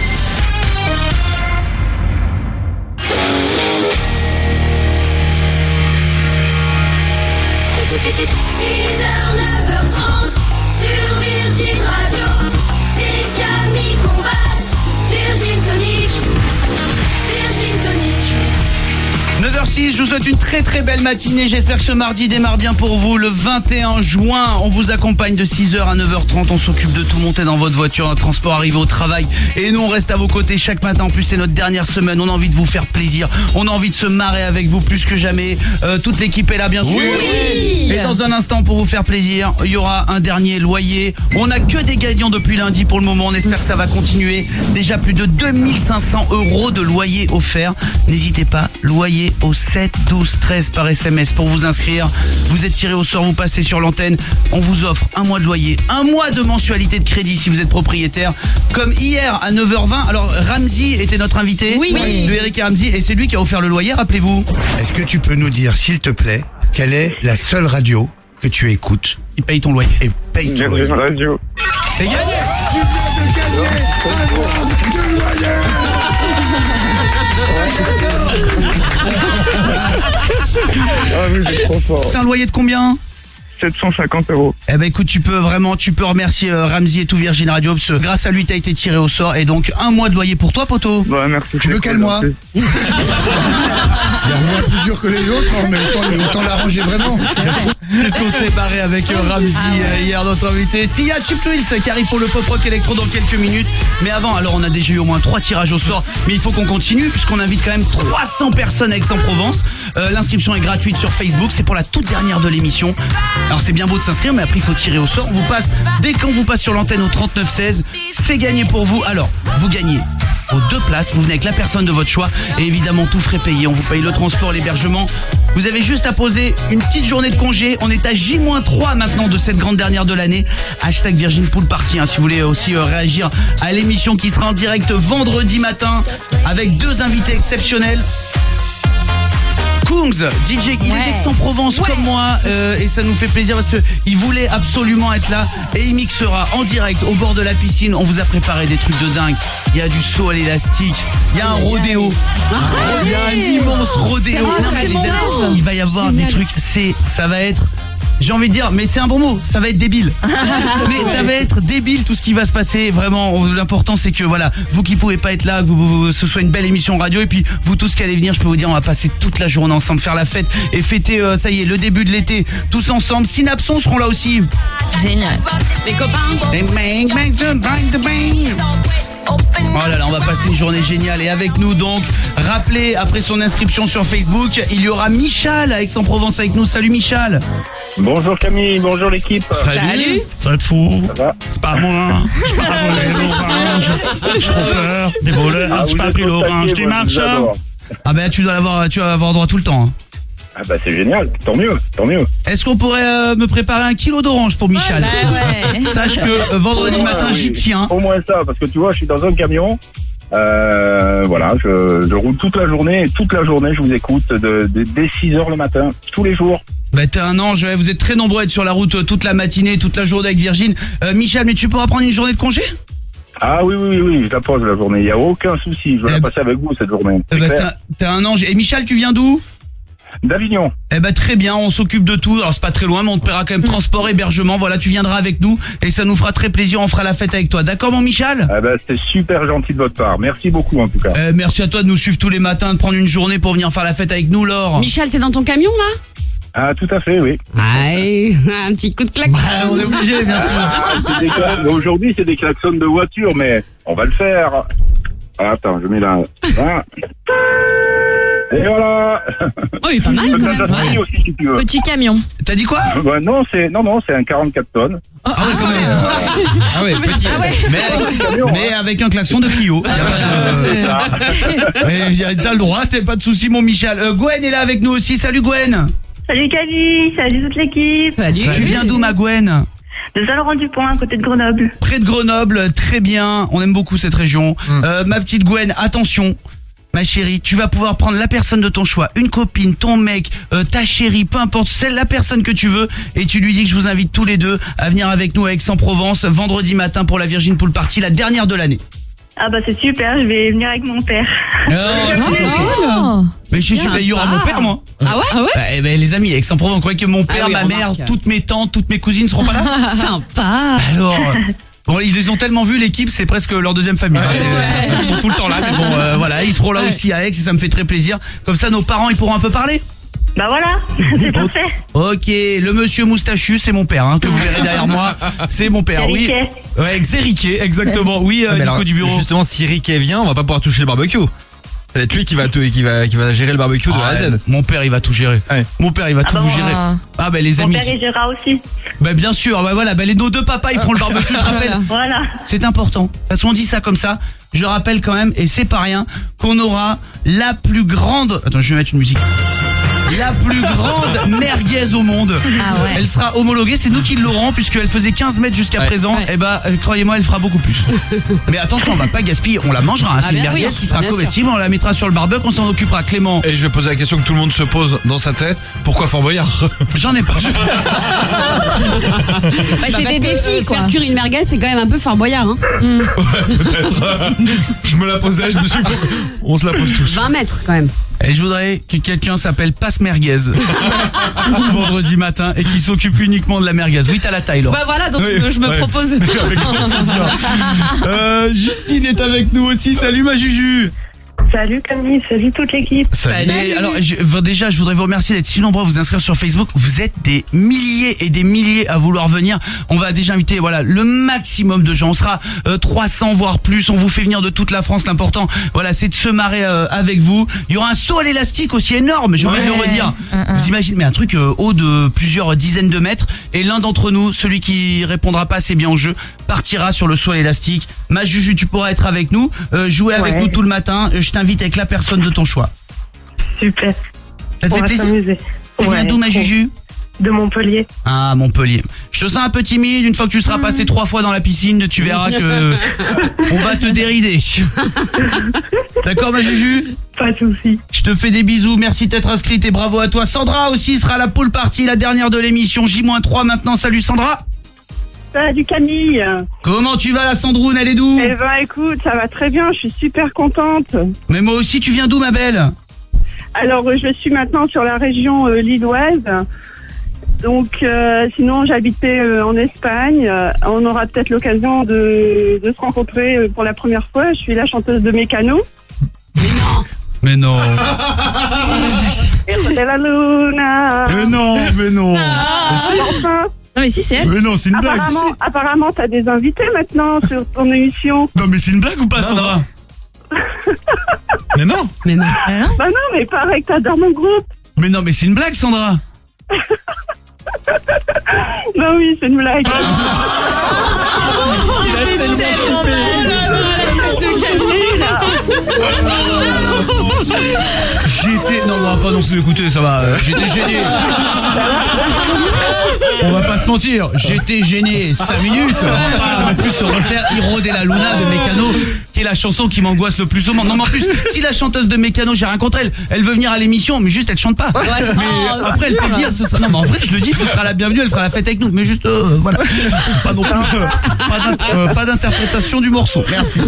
9h06, je vous souhaite une très très belle matinée. J'espère que ce mardi démarre bien pour vous. Le 21 juin, on vous accompagne de 6h à 9h30. On s'occupe de tout monter dans votre voiture, notre transport arrive au travail. Et nous, on reste à vos côtés chaque matin. En plus, c'est notre dernière semaine. On a envie de vous faire plaisir. On a envie de se marrer avec vous plus que jamais. Euh, toute l'équipe est là, bien sûr. Oui. Et dans un instant, pour vous faire plaisir, il y aura un dernier loyer. On n'a que des gagnants depuis lundi pour le moment. On espère que ça va continuer. Déjà plus de 2500 euros de loyer offert. N'hésitez pas, loyer au 7 12 13 par SMS pour vous inscrire. Vous êtes tiré au sort, vous passez sur l'antenne. On vous offre un mois de loyer, un mois de mensualité de crédit si vous êtes propriétaire. Comme hier à 9h20. Alors Ramzi était notre invité. Oui. Oui. De Eric et Ramzi. Et c'est lui qui a offert le loyer, rappelez-vous. Est-ce que tu peux nous dire, s'il te plaît, quelle est la seule radio que tu écoutes? Il paye ton loyer. Et paye ton loyer. Radio. C'est gagné Ah. C'est un loyer de combien? 750 euros. Eh ben écoute, tu peux vraiment, tu peux remercier euh, Ramzi et tout Virgin Radio parce que grâce à lui t'as été tiré au sort et donc un mois de loyer pour toi, poteau. Ouais, merci. Tu veux quel mois Il y a un mois plus dur que les autres, non, mais autant, autant l'arranger vraiment. Qu'est-ce qu'on s'est barré avec euh, Ramzi euh, hier, notre invité? S'il y a Chip Trills qui arrive pour le pop rock électro dans quelques minutes. Mais avant, alors on a déjà eu au moins trois tirages au sort, mais il faut qu'on continue puisqu'on invite quand même 300 personnes à Aix-en-Provence. Euh, L'inscription est gratuite sur Facebook, c'est pour la toute dernière de l'émission. Alors c'est bien beau de s'inscrire, mais après il faut tirer au sort. On vous passe, dès qu'on vous passe sur l'antenne au 3916, c'est gagné pour vous. Alors, vous gagnez aux deux places, vous venez avec la personne de votre choix et évidemment tout frais payé, on vous paye le transport, l'hébergement. Vous avez juste à poser une petite journée de congé, on est à J-3 maintenant de cette grande dernière de l'année. Hashtag Virgin Pool Party, hein, si vous voulez aussi euh, réagir à l'émission qui sera en direct vendredi matin avec deux invités exceptionnels. Kungs, DJ, il est d'Aix-en-Provence comme moi euh, et ça nous fait plaisir parce qu'il voulait absolument être là et il mixera en direct au bord de la piscine. On vous a préparé des trucs de dingue. Il y a du saut à l'élastique, il y a un rodéo, il y a un immense rodéo. Non. Il va y avoir Génial. des trucs, c'est, ça va être. J'ai envie de dire, mais c'est un bon mot, ça va être débile. mais ça va être débile tout ce qui va se passer. Vraiment, l'important c'est que voilà, vous qui pouvez pas être là, que vous, vous- ce soit une belle émission radio et puis vous tous qui allez venir, je peux vous dire, on va passer toute la journée ensemble, faire la fête et fêter, euh, ça y est, le début de l'été, tous ensemble. Synapson seront là aussi. Génial. Les copains. Oh là là, on va passer une journée géniale et avec nous donc, rappelez après son inscription sur Facebook, il y aura Michal à Aix-en-Provence avec nous. Salut Michal. Bonjour Camille, bonjour l'équipe. Ça va être fou. C'est pas moi. Je pas volé l'orange. J'ai trop peur des voleurs. Ah, J'ai pas pris l'orange je vous marchand. adore. Ah ben tu dois l'avoir, tu vas avoir droit tout le temps. hein. Ah bah c'est génial, tant mieux, tant mieux. Est-ce qu'on pourrait euh, me préparer un kilo d'orange pour Michal ouais. Sache que euh, vendredi Ouais, matin oui. j'y tiens. Au moins ça, parce que tu vois, je suis dans un camion. Euh, voilà, je, je roule toute la journée et toute la journée je vous écoute de, de- dès 6 heures le matin, tous les jours. Bah t'es un ange, vous êtes très nombreux à être sur la route toute la matinée, toute la journée avec Virgin. Euh, Michel, mais tu pourras prendre une journée de congé? Ah oui, oui, oui, oui, je la pose la journée, il n'y a aucun souci, je vais la passer avec vous cette journée. Eh bah, clair. t'es un- T'es un ange. Et Michel, tu viens d'où? D'Avignon. Eh ben très bien, on s'occupe de tout. Alors c'est pas très loin, mais on te paiera quand même transport, hébergement. Voilà, tu viendras avec nous et ça nous fera très plaisir. On fera la fête avec toi. D'accord, mon Michel? Ah bah, c'était super gentil de votre part, merci beaucoup en tout cas. Eh, Merci à toi de nous suivre tous les matins, de prendre une journée pour venir faire la fête avec nous, Laure. Michel, t'es dans ton camion là? Ah tout à fait, oui. Aïe, un petit coup de claque. on est obligé, bien C'est cla- Aujourd'hui, c'est des klaxons de voiture, mais on va le faire. Ah, attends, je mets là. Voilà. Et voilà. Oh, il est pas mal, Je peux quand te même. la donner aussi si tu veux. Petit camion. T'as dit quoi? Ouais, Non, c'est non, non, c'est un 44 tonnes. Ah ouais, quand même. Ah ouais, petit. Mais, mais avec un klaxon de Clio. Y a pas de- Mais y a- T'as le droit, t'as pas de soucis, mon Michel. Euh, Gwen est là avec nous aussi. Salut Gwen. Salut Camille, salut toute l'équipe. Tu viens d'où, ma Gwen? De Saint-Laurent-du-Pont, à côté de Grenoble. Près de Grenoble, très bien. On aime beaucoup cette région. Euh, ma petite Gwen, attention. Ma chérie, tu vas pouvoir prendre la personne de ton choix, une copine, ton mec, euh, ta chérie, peu importe, celle, la personne que tu veux, et tu lui dis que je vous invite tous les deux à venir avec nous à Aix-en-Provence vendredi matin pour la Virgin Pool Party, la dernière de l'année. Ah bah c'est super, je vais venir avec mon père. Oh, Mais je suis sûr, il y aura mon père, moi. Ah ouais Ah ouais Eh ben, les amis, Aix-en-Provence, vous croyez que mon père, oui, ma mère, remarque. toutes mes tantes, toutes mes cousines seront pas là Sympa. Alors, bon, ils les ont tellement vus, l'équipe, c'est presque leur deuxième famille. hein. C'est- Ils sont tout le temps là, mais bon, euh, voilà, ils seront là aussi à Aix et ça me fait très plaisir. Comme ça, nos parents, ils pourront un peu parler. Bah voilà, c'est parfait. Ok, le monsieur moustachu, c'est mon père, hein, que vous verrez derrière moi. C'est mon père, oui. Ouais, Xériquet, exactement. Oui, euh, Ah, alors, du bureau. Justement, si Riquet vient, on va pas pouvoir toucher le barbecue. Ça va être lui qui va, tout- qui va, qui va gérer le barbecue de A à Ah, Z. Mon père, il va tout gérer. Mon père, il va Ah tout bah vous gérer. Ah bah les Mon amis. père il gérera aussi. Bah bien sûr, bah voilà, bah les nos deux papas ils feront le barbecue, je rappelle. Voilà. C'est important. De toute façon, on dit ça comme ça. Je rappelle quand même, et c'est pas rien, qu'on aura la plus grande. Attends, je vais mettre une musique. La plus grande merguez au monde. Ah ouais. Elle sera homologuée, c'est nous qui l'aurons, puisqu'elle faisait 15 mètres jusqu'à présent. Et bah, euh, croyez-moi, elle fera beaucoup plus. Mais attention, on va pas gaspiller, on la mangera. hein. C'est Ah, une bien merguez sûr, qui sera bien sûr. comestible, on la mettra sur le barbecue, on s'en occupera. Clément. Et je vais poser la question que tout le monde se pose dans sa tête. Pourquoi Fort Boyard? J'en ai pas. Bah, c'est des que, défis, euh, quoi. Faire cuire une merguez, c'est quand même un peu Fort Boyard. Hein. Peut-être. je me la posais, je me suis dit, faut- on se la pose tous. 20 mètres quand même. Et je voudrais que quelqu'un s'appelle Passe Merguez vendredi matin et qui s'occupe uniquement de la merguez. Oui, t'as la taille, Laure. Bah voilà, donc Oui, je me- je me ouais. propose. Avec grand plaisir. Euh, Justine est avec nous aussi. Salut ma Juju. Salut Camille, salut toute l'équipe. Et alors, je- déjà, je voudrais vous remercier d'être si nombreux à vous inscrire sur Facebook. Vous êtes des milliers et des milliers à vouloir venir. On va déjà inviter, voilà, le maximum de gens. On sera euh, 300 voire plus. On vous fait venir de toute la France. L'important, voilà, c'est de se marrer euh, avec vous. Il y aura un saut à l'élastique aussi énorme. J'ai de le redire. Mm, mm. Vous imaginez, mais un truc euh, haut de plusieurs dizaines de mètres. Et l'un d'entre nous, celui qui répondra pas assez bien au jeu, partira sur le saut à l'élastique. Ma Juju, tu pourras être avec nous, euh, jouer avec Ouais. nous tout le matin. Je t'invite avec la personne de ton choix. Super. Ça te On fait va plaisir s'amuser. Tu viens Ouais, d'où ma. Juju De Montpellier. Ah Montpellier. Je te sens un peu timide, une fois que tu seras passé trois fois dans la piscine, tu verras que on va te dérider. D'accord ma Juju Pas de soucis. Je te fais des bisous, merci d'être inscrite et bravo à toi. Sandra aussi sera à la pool party, la dernière de l'émission J-3 maintenant. Salut Sandra Salut Camille. Comment tu vas la Sandroune, elle est d'où Eh ben écoute, ça va très bien, je suis super contente. Mais moi aussi tu viens d'où ma belle Alors euh, je suis maintenant sur la région euh, lilloise. Donc euh, sinon j'habitais euh, en Espagne. Euh, on aura peut-être l'occasion de, de se rencontrer euh, pour la première fois. Je suis la chanteuse de Mécano. Mais non. Et la luna. Mais non, mais non. Enfin, Non mais si c'est elle. Mais non, c'est une blague. apparemment, apparemment t'as des invités maintenant sur ton émission. Non mais c'est une blague ou pas Sandra Mais non. Mais non. Bah non, mais pareil que t'adores mon groupe. Mais non mais c'est une blague Sandra. Non oui, c'est une blague. J'étais. Non, on va pas non plus écouter, ça va. euh, J'étais gêné. On va pas se mentir, j'étais gêné 5 minutes. On va pas non plus se refaire Hiro de la Luna de Mécano, qui est la chanson qui m'angoisse le plus au monde. Non, mais en plus, si la chanteuse de Mécano, j'ai rien contre elle, elle veut venir à l'émission, mais juste elle chante pas. Mais Oh, après, elle peut venir, ce sera. Non, mais en vrai, je le dis, ce sera la bienvenue, elle fera la fête avec nous. Mais juste, euh, voilà. Pas non plus. euh, pas d'int- euh, pas d'interprétation du morceau. Merci.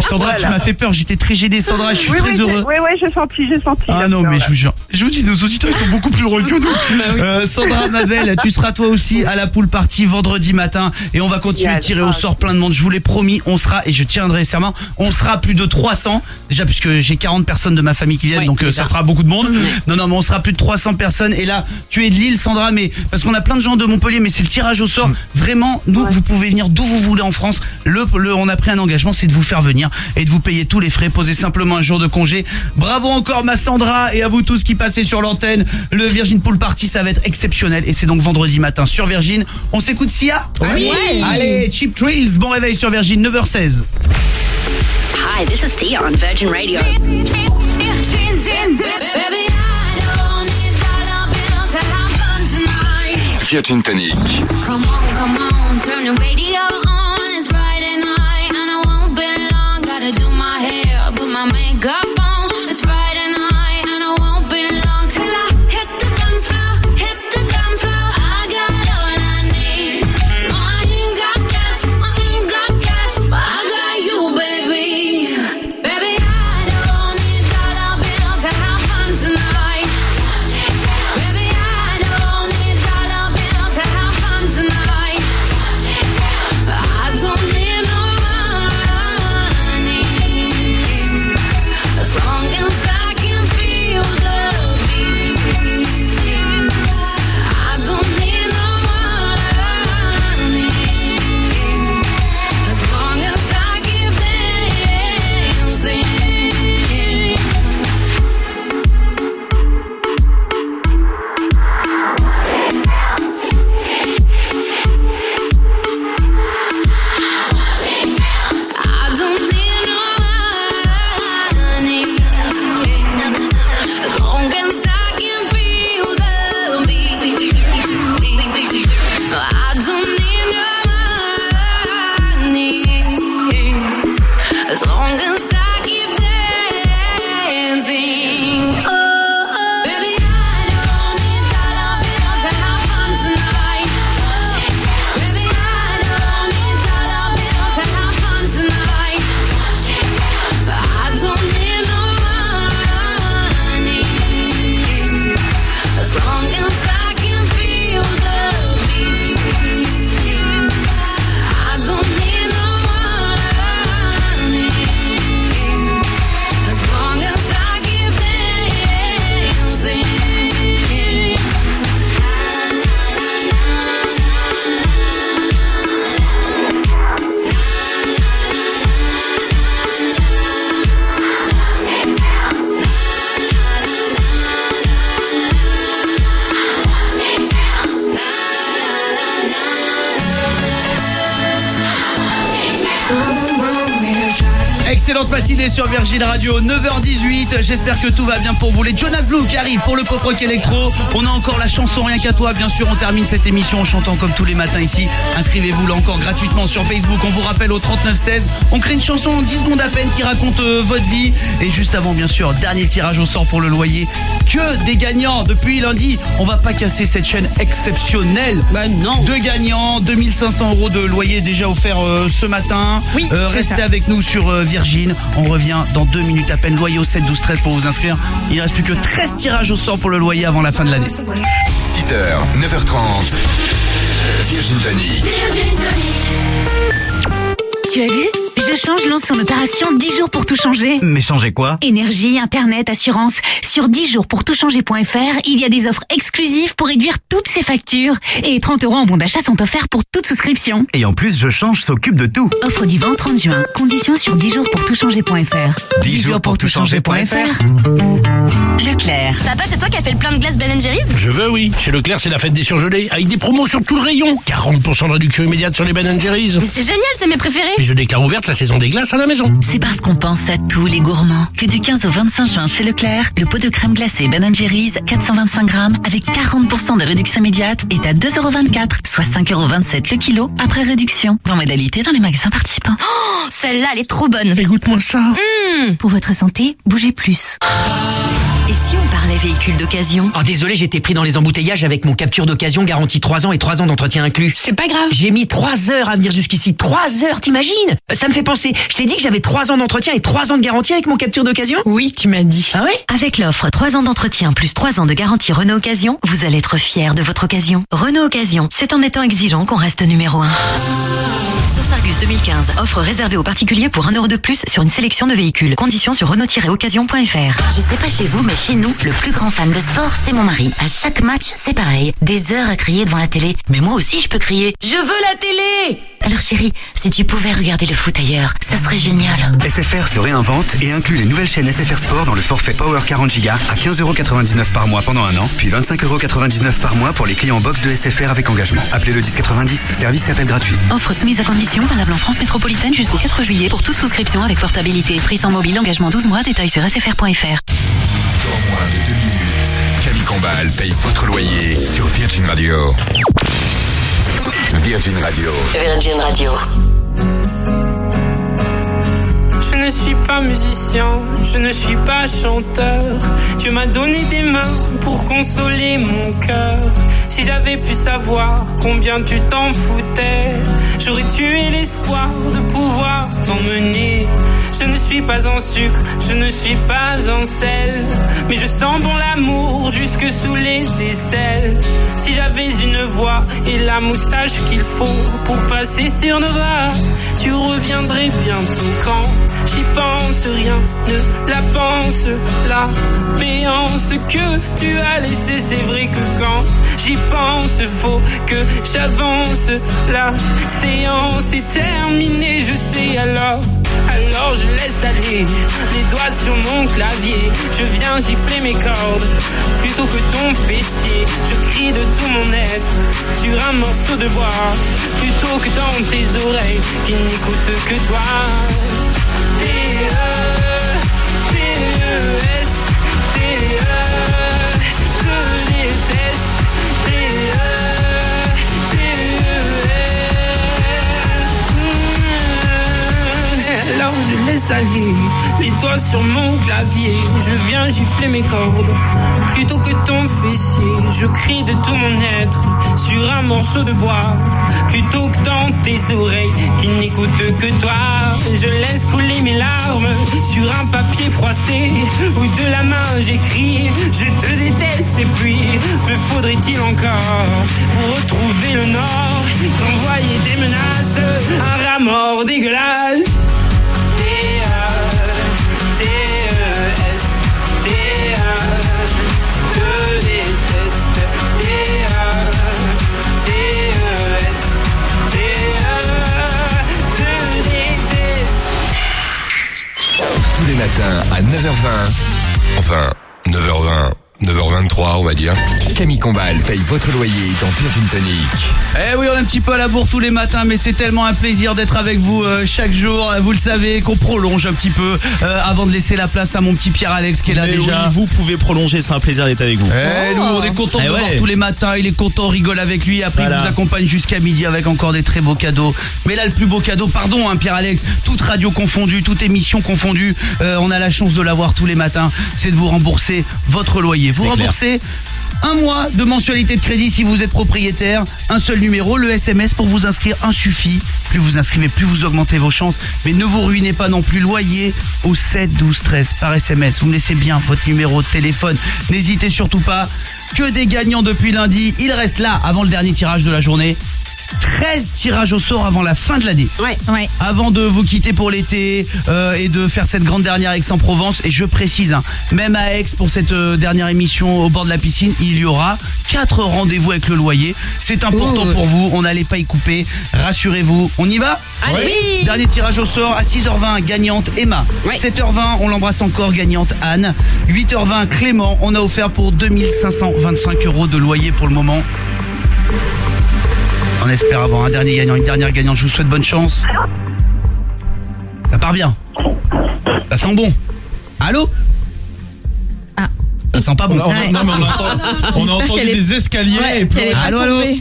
Sandra, tu m'as fait peur, j'étais très gêné, Sandra, je suis oui, très oui, heureux. Oui, oui, j'ai senti, j'ai senti. Ah non, peur, mais là. je vous jure. Je vous dis, nos auditeurs, ils sont beaucoup plus heureux que nous. Euh, Sandra, ma belle, tu seras toi aussi à la pool party vendredi matin et on va continuer de tirer au sort plein de monde. Je vous l'ai promis, on sera, et je tiendrai serment, on sera plus de 300. Déjà, puisque j'ai 40 personnes de ma famille qui viennent, donc euh, ça fera beaucoup de monde. Non, non, mais on sera plus de 300 personnes. Et là, tu es de Lille, Sandra, mais parce qu'on a plein de gens de Montpellier, mais c'est le tirage au sort. Vraiment, nous, vous pouvez venir d'où vous voulez en France. Le, le- on a pris un engagement, c'est de vous faire venir et de vous payer tous les frais. Posez simplement un jour de congé. Bravo encore, ma Sandra, et à vous tous qui passez sur l'antenne. Le Virgin Pool Party, ça va être exceptionnel. Et c'est donc vendredi matin sur Virgin. On s'écoute Sia Oui. Allez, Cheap Thrills, bon réveil sur Virgin, 9h16. Hi, this is Sia on Virgin Radio. Virgin Tonic. Come on, come on, turn the radio on. Sur Virgin Radio, 9h18. J'espère que tout va bien pour vous. Les Jonas Blue qui arrivent pour le pop rock électro. On a encore la chanson Rien qu'à toi. Bien sûr, on termine cette émission en chantant comme tous les matins ici. Inscrivez-vous là encore gratuitement sur Facebook. On vous rappelle au 3916. On crée une chanson en 10 secondes à peine qui raconte euh, votre vie. Et juste avant, bien sûr, dernier tirage au sort pour le loyer. Que des gagnants depuis lundi. On va pas casser cette chaîne exceptionnelle. Bah non. Deux gagnants, 2500 euros de loyer déjà offert euh, ce matin. Oui, Euh, restez ça. avec nous sur Virgin. On revient dans deux minutes à peine. Loyer au 7 12 13 pour vous inscrire. Il ne reste plus que 13 tirages au sort pour le loyer avant la fin de l'année. 6h, 9h30. Virgin Panic. Tu as vu? Je change lance son opération 10 jours pour tout changer. Mais changez quoi? Énergie, internet, assurance. Sur 10 jours pour tout changer.fr, il y a des offres exclusives pour réduire toutes ses factures. Et 30 euros en bon d'achat sont offerts pour toute souscription. Et en plus, je change s'occupe de tout. Offre du 20 au 30 juin. Conditions sur 10 jours pour tout changer.fr. 10 jours pour tout changer.fr. Leclerc. Papa, c'est toi qui as fait le plein de glace Ben Jerry's Je veux, oui. Chez Leclerc, c'est la fête des surgelés, avec des promos sur tout le rayon. 40% de réduction immédiate sur les Ben Jerry's. Mais c'est génial, c'est mes préférés. Et je déclare ouverte la saison des glaces à la maison. C'est parce qu'on pense à tous les gourmands que du 15 au 25 juin chez Leclerc, le pot de crème glacée Ben Jerry's 425 grammes avec 40% de réduction immédiate est à 2,24€, soit 5,27€ le kilo après réduction. En modalité dans les magasins participants. Oh, celle-là, elle est trop bonne. Écoute-moi ça. Pour votre santé, bougez plus. Et si on parlait véhicule d'occasion Oh désolé, j'étais pris dans les embouteillages avec mon capture d'occasion garantie 3 ans et 3 ans d'entretien inclus. C'est pas grave. J'ai mis 3 heures à venir jusqu'ici. 3 heures, t'imagines Ça me fait penser. Je t'ai dit que j'avais 3 ans d'entretien et 3 ans de garantie avec mon capture d'occasion Oui, tu m'as dit. Ah ouais Avec l'offre 3 ans d'entretien plus 3 ans de garantie Renault Occasion, vous allez être fier de votre occasion. Renault Occasion, c'est en étant exigeant qu'on reste numéro 1. Source Argus 2015, offre réservée aux particuliers pour 1 euro de plus sur une sélection de véhicules. Conditions sur Renault-Occasion.fr. Je sais pas chez vous, mais chez nous, le plus grand fan de sport, c'est mon mari. À chaque match, c'est pareil. Des heures à crier devant la télé. Mais moi aussi, je peux crier. Je veux la télé Alors chérie, si tu pouvais regarder le foot ailleurs, ça serait génial. SFR se réinvente et inclut les nouvelles chaînes SFR Sport dans le forfait Power 40 Go à 15,99€ par mois pendant un an, puis 25,99€ par mois pour les clients box de SFR avec engagement. Appelez le 1090, service et appel gratuit. Offre soumise à condition, valable en France métropolitaine jusqu'au 4 juillet pour toute souscription avec portabilité. Prix sans mobile, engagement 12 mois, détails sur sfr.fr. Moins de deux minutes, Camille Combal paye votre loyer sur Virgin Radio. Virgin Radio. Virgin Radio. Je ne suis pas musicien, je ne suis pas chanteur. Dieu m'a donné des mains pour consoler mon cœur. Si j'avais pu savoir combien tu t'en foutais, j'aurais tué l'espoir de pouvoir t'emmener. Je ne suis pas en sucre, je ne suis pas en sel, mais je sens bon l'amour jusque sous les aisselles. Si j'avais une voix et la moustache qu'il faut pour passer sur bras, tu reviendrais bientôt quand J'y pense, rien ne la pense. La béance que tu as laissée, c'est vrai que quand j'y pense, faut que j'avance. La séance est terminée, je sais alors. Alors je laisse aller les doigts sur mon clavier. Je viens gifler mes cordes plutôt que ton fessier. Je crie de tout mon être sur un morceau de bois plutôt que dans tes oreilles qui n'écoutent que toi. T-E, T-E-S, T-E, Les doigts sur mon clavier. Je viens gifler mes cordes, plutôt que ton fessier. Je crie de tout mon être sur un morceau de bois, plutôt que dans tes oreilles qui n'écoutent que toi. Je laisse couler mes larmes sur un papier froissé, où de la main j'écris, je te déteste et puis me faudrait-il encore pour retrouver le nord, t'envoyer des menaces, un rat dégueulasse. Matins à 9h20. Enfin, 9h20. 9h23, on va dire. Camille Combal paye votre loyer dans Virgin Tonic. Eh oui, on est un petit peu à la bourre tous les matins, mais c'est tellement un plaisir d'être avec vous euh, chaque jour. Vous le savez, qu'on prolonge un petit peu euh, avant de laisser la place à mon petit Pierre-Alex qui est là Mais déjà. oui, vous pouvez prolonger, c'est un plaisir d'être avec vous. Eh, nous, on est content de Eh le ouais. voir tous les matins. Il est content, on rigole avec lui. Après, Voilà. il vous accompagne jusqu'à midi avec encore des très beaux cadeaux. Mais là, le plus beau cadeau, pardon, hein, Pierre-Alex, toute radio confondue, toute émission confondue, euh, on a la chance de l'avoir tous les matins. C'est de vous rembourser votre loyer. Vous clair. remboursez un mois de mensualité de crédit si vous êtes propriétaire. Un seul numéro, le SMS pour vous inscrire, un suffit. Plus vous inscrivez, plus vous augmentez vos chances. Mais ne vous ruinez pas non plus. Loyer au 7 12 13 par SMS. Vous me laissez bien votre numéro de téléphone. N'hésitez surtout pas. Que des gagnants depuis lundi. Il reste là avant le dernier tirage de la journée. 13 tirages au sort avant la fin de l'année. Ouais. Ouais. Avant de vous quitter pour l'été euh, et de faire cette grande dernière Aix-en-Provence. Et je précise, hein, même à Aix, pour cette euh, dernière émission au bord de la piscine, il y aura quatre rendez-vous avec le loyer. C'est important Ouh. pour vous, on n'allait pas y couper. Rassurez-vous, on y va? Allez. Oui. Dernier tirage au sort à 6h20, gagnante Emma. Ouais. 7h20, on l'embrasse encore, gagnante Anne. 8h20, Clément. On a offert pour 2525 euros de loyer pour le moment. On espère avoir un dernier gagnant, une dernière gagnante. Je vous souhaite bonne chance. Ça part bien. Ça sent bon. Allô Ah. Ça sent pas bon. On a- on a- non, mais on a entendu- on a J'espère entendu qu'elle est- des escaliers Ouais, et qu'elle est pas Allô, allô tombée.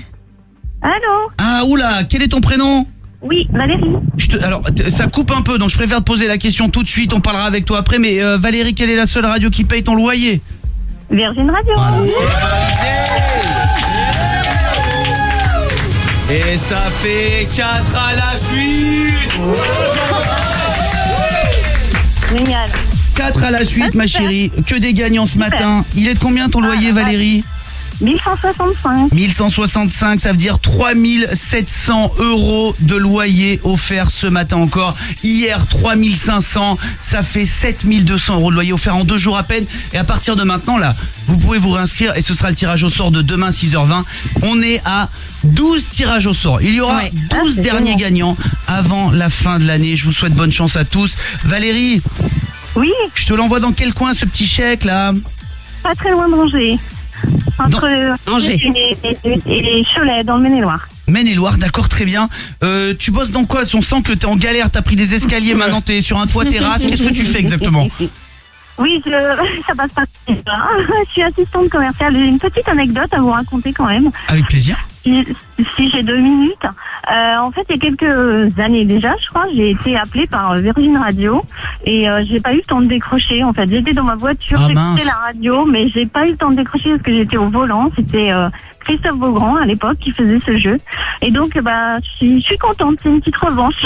Allô Ah, oula, quel est ton prénom? Oui, Valérie. Je te- alors, t- ça coupe un peu, donc je préfère te poser la question tout de suite. On parlera avec toi après. Mais euh, Valérie, quelle est la seule radio qui paye ton loyer? Virgin Radio. Et ça fait 4 à la suite Génial. 4 à la suite, ma chérie. Que des gagnants ce matin. Il est de combien ton loyer, Ah, Valérie? 1165. 1165, ça veut dire 3700 euros de loyer offert ce matin encore. Hier, 3500, ça fait 7200 euros de loyer offert en deux jours à peine. Et à partir de maintenant, là, vous pouvez vous réinscrire et ce sera le tirage au sort de demain 6h20. On est à 12 tirages au sort. Il y aura Ouais. 12 Ah, derniers gagnants avant la fin de l'année. Je vous souhaite bonne chance à tous. Valérie, Oui, je te l'envoie dans quel coin ce petit chèque là? Pas très loin d'Angers. Entre Angers. et, et- et Cholet, dans le Maine-et-Loire. Maine-et-Loire, d'accord, très bien. Euh, tu bosses dans quoi On sent que t'es en galère, t'as pris des escaliers, maintenant t'es sur un toit terrasse. Qu'est-ce que tu fais exactement? Oui, je, ça passe pas. Je suis assistante commerciale. J'ai une petite anecdote à vous raconter quand même. Avec plaisir. Si, si j'ai deux minutes. Euh, en fait, il y a quelques années déjà, je crois, j'ai été appelée par Virgin Radio et euh, j'ai pas eu le temps de décrocher. En fait, j'étais dans ma voiture, Ah, j'écoutais la radio, mais j'ai pas eu le temps de décrocher parce que j'étais au volant. C'était euh, Christophe Beaugrand à l'époque qui faisait ce jeu. Et donc, bah, je suis, contente. C'est une petite revanche.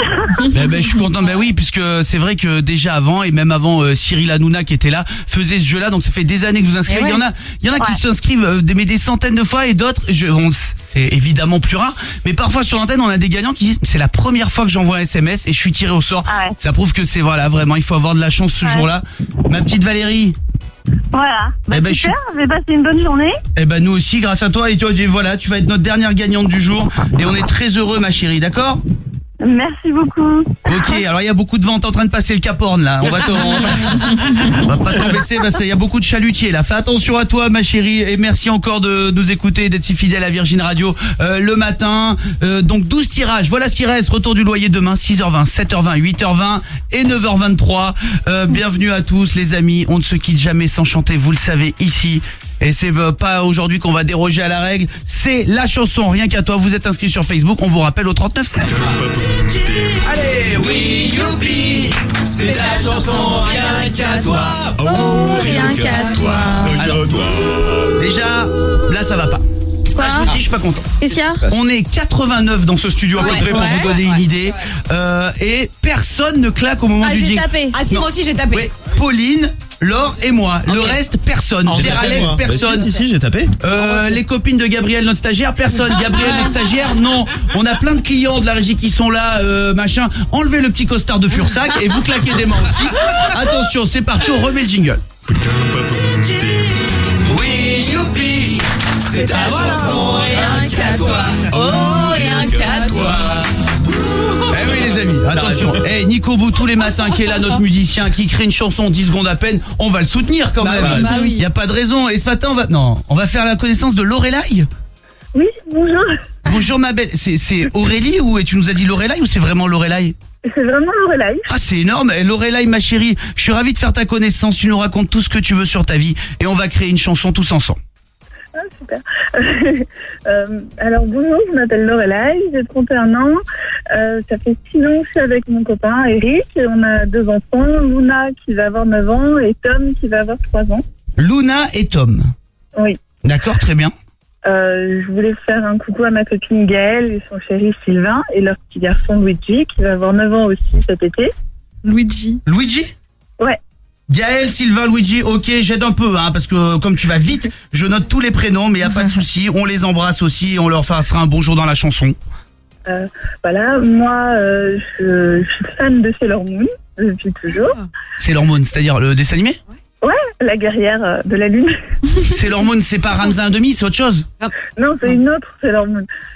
Ben, ben, je suis content. Ben oui, puisque c'est vrai que déjà avant et même avant euh, Cyril Hanouna qui était là faisait ce jeu-là. Donc ça fait des années que vous inscrivez. Eh Il y en a, il y en a qui s'inscrivent euh, des, mais des centaines de fois et d'autres, je- on- c'est évidemment plus rare. Mais parfois sur l'antenne, on a des gagnants qui disent c'est la première fois que j'envoie un SMS et je suis tiré au sort. Ah ouais. Ça prouve que c'est voilà vraiment, il faut avoir de la chance ce Ouais. jour-là. Ma petite Valérie. voilà. Bah, Eh ben, je super. Je vais passer une bonne journée. Eh ben nous aussi, grâce à toi et toi, voilà, tu vas être notre dernière gagnante du jour et on est très heureux, ma chérie, d'accord? Merci beaucoup. Ok, alors il y a beaucoup de vent, t'es en train de passer le Cap Horn là. On va te, on va pas t'en baisser parce qu'il y a beaucoup de chalutiers là. Fais attention à toi, ma chérie, et merci encore de nous écouter, et d'être si fidèle à Virgin Radio euh, le matin. Euh, donc 12 tirages, voilà ce qui reste. Retour du loyer demain, 6h20, 7h20, 8h20 et 9h23. Euh, bienvenue à tous les amis. On ne se quitte jamais sans chanter, vous le savez ici. Et c'est euh, pas aujourd'hui qu'on va déroger à la règle. C'est la chanson Rien qu'à toi. Vous êtes inscrit sur Facebook. On vous rappelle au 39 16. Allez, oui, youpi, c'est ta chanson rien qu'à toi. Oh, rien qu'à toi. Alors, déjà, là ça va pas. Quoi Ah, je vous le dis, je suis pas content. Qu'est-ce qu'il y a On est 89 dans ce studio à peu Ouais. près pour Ouais. vous donner une idée. Euh, et personne ne claque au moment Ah, du j'ai jingle. tapé. Ah si, Non. moi aussi j'ai tapé. Oui, Pauline, Laure et moi. Le Ok. reste, personne. J'ai Pierre tapé, Alex, moi. Bah, personne. si, si, si, j'ai tapé. Euh, les copines de Gabriel, notre stagiaire, personne. Gabriel, notre stagiaire, non. On a plein de clients de la régie qui sont là, euh, machin. Enlevez le petit costard de Fursac et vous claquez des mains aussi. Attention, c'est parti, on remet le jingle. Oui, youpi, c'est ta chanson rien qu'à toi. Oh, rien qu'à toi. Eh oui les amis, attention. Eh Nico Bou tous les matins qui est là notre musicien qui crée une chanson en 10 secondes à peine, on va le soutenir quand Bah même. oui, bah oui. Y a pas de raison. Et ce matin on va non, on va faire la connaissance de Lorelai. Oui, bonjour. Bonjour ma belle, c'est c'est Aurélie ou et tu nous as dit Lorelai ou c'est vraiment Lorelai? C'est vraiment Lorelai. Ah c'est énorme, Eh, Lorelai ma chérie, je suis ravi de faire ta connaissance, tu nous racontes tout ce que tu veux sur ta vie et on va créer une chanson tous ensemble. Ah, super. Euh, alors, bonjour, je m'appelle Lorelai, j'ai 31 ans. Euh, ça fait 6 ans que je suis avec mon copain Eric. Et on a deux enfants, Luna qui va avoir 9 ans et Tom qui va avoir 3 ans. Luna et Tom. Oui. D'accord, très bien. Euh, je voulais faire un coucou à ma copine Gaëlle et son chéri Sylvain et leur petit garçon Luigi qui va avoir 9 ans aussi cet été. Luigi. Luigi? Ouais. Gaël, Sylvain, Luigi, ok, j'aide un peu, hein, parce que comme tu vas vite, je note tous les prénoms, mais y a pas de souci, on les embrasse aussi, on leur fera un bonjour dans la chanson. Euh, voilà, moi, euh, je, je suis fan de Sailor Moon depuis toujours. C'est l'hormone, c'est-à-dire le dessin animé? Ouais, la guerrière euh, de la lune. C'est l'hormone, c'est pas Ramza 1,5, c'est autre chose Non, c'est une autre. C'est la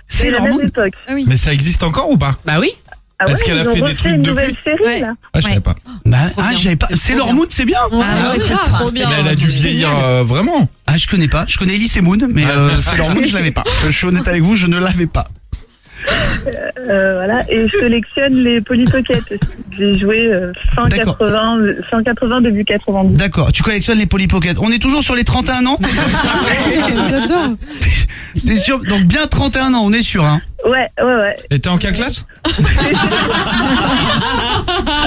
Sailor même Moon époque. Mais ça existe encore ou pas? Bah oui. Ah Est-ce ouais, qu'elle a fait des trucs une depuis série là. Ah, je savais pas. Bah, ah, j'avais pas. C'est l'hormone, c'est bien Ah ouais, c'est trop bien. Mais elle a dû vieillir euh, vraiment. Ah, je connais pas, je connais Elise et Moon, mais euh, c'est l'hormone, je l'avais pas. Je suis honnête avec vous, je ne l'avais pas. Euh, voilà, et je collectionne les Polly Pocket aussi. J'ai joué euh, fin, D'accord. 80, fin 80, début 90. D'accord, tu collectionnes les Polly Pocket. On est toujours sur les 31 ans? T'es sûr? Donc bien 31 ans, on est sûr, hein Ouais, ouais, ouais. Et t'es en quelle classe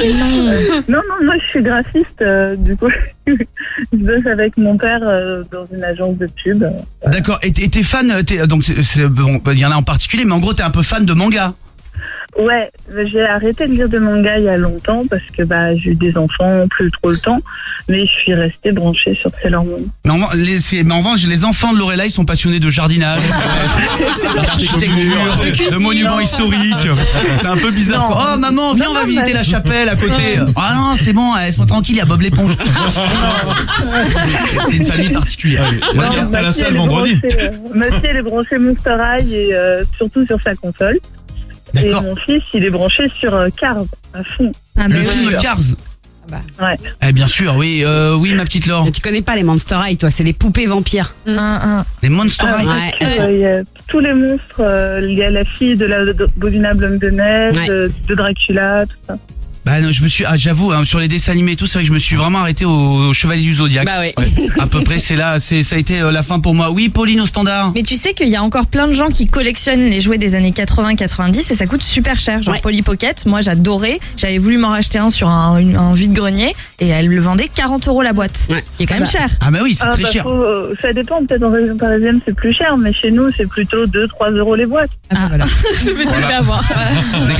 Euh, non, non, moi je suis graphiste, euh, du coup, je bosse avec mon père euh, dans une agence de pub. D'accord, et t'es fan, donc c'est- c'est- bon, il y en a en particulier, mais en gros t'es un peu fan de manga. Ouais, j'ai arrêté de lire de manga il y a longtemps parce que bah, j'ai eu des enfants, plus trop le temps, mais je suis restée branchée sur Sailor Moon. Mais en, les, mais en revanche, les enfants de Lorelai sont passionnés de jardinage, d'architecture, de monuments historiques. C'est un peu bizarre. Quoi. Oh maman, viens, on va Non, visiter bah- la chapelle à côté. Ah non, c'est bon, laisse-moi tranquille, il y a Bob l'éponge. C'est une famille particulière. Non, Regarde, t'as ma la salle vendredi. euh, ma fille, elle est branchée Monster High et euh, surtout sur sa console. Et mon fils, il est branché sur euh, Cars à fond. Ah, Le film Cars. Ouais. Eh bien sûr, oui, euh, oui, ma petite Laure. Mais tu connais pas les Monster High, toi, c'est des poupées vampires. Les Monster Ah, High. Ouais, euh, il y a tous les monstres. euh, Il y a la fille de la l'abominable homme de neige, Ouais. de, de Dracula, tout ça. Bah non, je me suis, ah, j'avoue, hein, sur les dessins animés et tout, c'est vrai que je me suis vraiment arrêté au, au Chevalier du Zodiaque. Bah ouais. À peu près, c'est là, c'est, ça a été euh, la fin pour moi. Oui, Pauline au standard. Mais tu sais qu'il y a encore plein de gens qui collectionnent les jouets des années 80-90 et ça coûte super cher. Genre Ouais. Polly Pocket, moi j'adorais. J'avais voulu m'en racheter un sur un, une- un vide-grenier et elle le vendait 40 euros la boîte. Ouais. Ce qui est quand même cher. Ah bah oui, c'est Ah, très bah, cher. faut, euh, ça dépend, peut-être en région parisienne c'est plus cher, mais chez nous c'est plutôt 2-3 euros les boîtes. Ah, Je vais te le faire voir.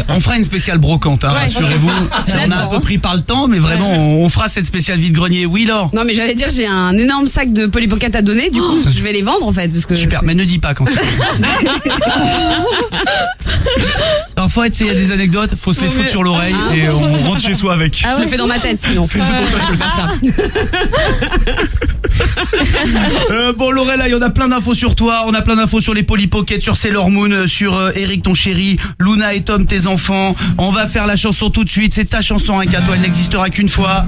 On fera une spéciale brocante, hein, Ouais. rassurez-vous. On a un peu pris par le temps, mais vraiment, on, fera cette spéciale vide-grenier. Oui, Laure. Non mais j'allais dire j'ai un énorme sac de Polly Pocket à donner, du coup je vais les vendre en fait parce que Super, mais ne dis pas quand c'est. Faut être, il y a des anecdotes, faut se les foutre sur l'oreille Ah. et on rentre chez soi avec. je le fais dans ma tête sinon. Faire ça. Euh, bon Lorella, il y en a plein d'infos sur toi, on a plein d'infos sur les Polly Pocket, sur Sailor Moon, euh, sur euh, Eric ton chéri, Luna et Tom tes enfants. On va faire la chanson tout de suite, c'est ta chanson, hein, toi, elle n'existera qu'une fois.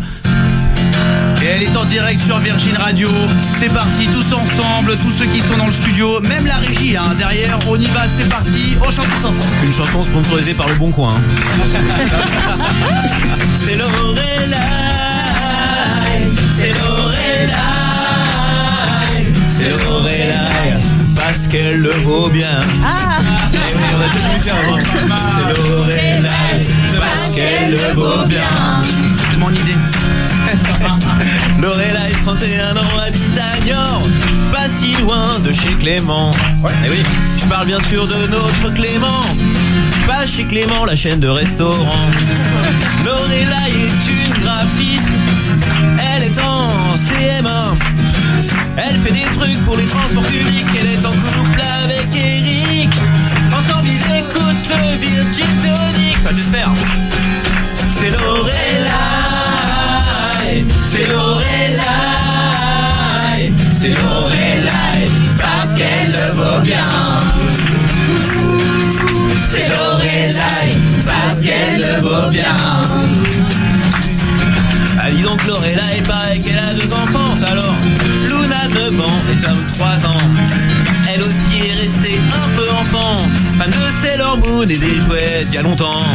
Et elle est en direct sur Virgin Radio. C'est parti, tous ensemble, tous ceux qui sont dans le studio, même la régie hein, derrière, on y va, c'est parti, on chante tous ensemble. Une chanson sponsorisée par le Bon Coin. hein. C'est Lorelai, c'est Lorelai, c'est qu'elle le vaut bien. Ah oui, on a tout dû faire avant. C'est Lorelai, parce qu'elle le vaut bien. C'est mon idée. Lorelai, 31 ans, habite à Niort, pas si loin de chez Clément. Eh oui, je parle bien sûr de notre Clément, pas chez Clément, la chaîne de restaurants. Lorelai est une graphiste, elle est en CM1. Elle fait des trucs pour les transports publics, elle est en couple avec Eric. Ensemble ils écoutent le Virgin Tonic, j'espère. C'est Lorelai, c'est Lorelai, c'est Lorelai, parce qu'elle le vaut bien. C'est Lorelai, parce qu'elle le vaut bien. Ah dis donc Lorelai, paraît qu'elle a deux enfants, alors 9 ans et Tom 3 ans. Elle aussi est restée un peu enfant, fan de Sailor Moon et des jouets d'il y a longtemps.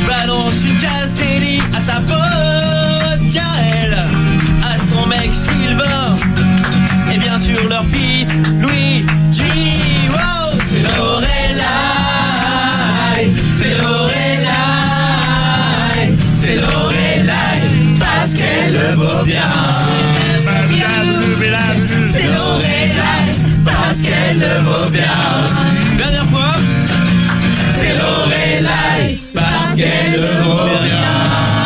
Je balance une délit à sa pote Gaël, à son mec Sylvain, et bien sûr leur fils Louis G. Wow, c'est Lorelai, c'est Lorelai, c'est Lorelai, parce qu'elle le vaut bien. C'est Lorelai, parce qu'elle le vaut bien. Dernière fois. C'est Lorelai, parce qu'elle le vaut bien.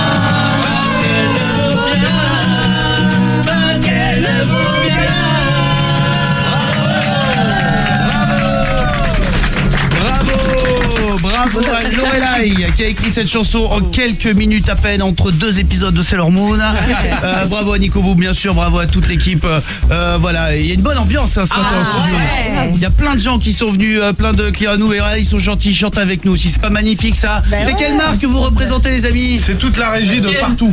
Bravo, à Lorelai qui a écrit cette chanson en quelques minutes à peine entre deux épisodes de Sailor Moon. Euh, bravo à Nico Bou, bien sûr, bravo à toute l'équipe. Euh, euh, voilà, il y a une bonne ambiance hein, ce matin Ah, en studio. ouais. Il y a plein de gens qui sont venus, euh, plein de clients à nous et ils sont gentils, ils chantent avec nous aussi. C'est pas magnifique ça Ben C'est ouais. quelle marque que vous représentez les amis C'est toute la régie de partout.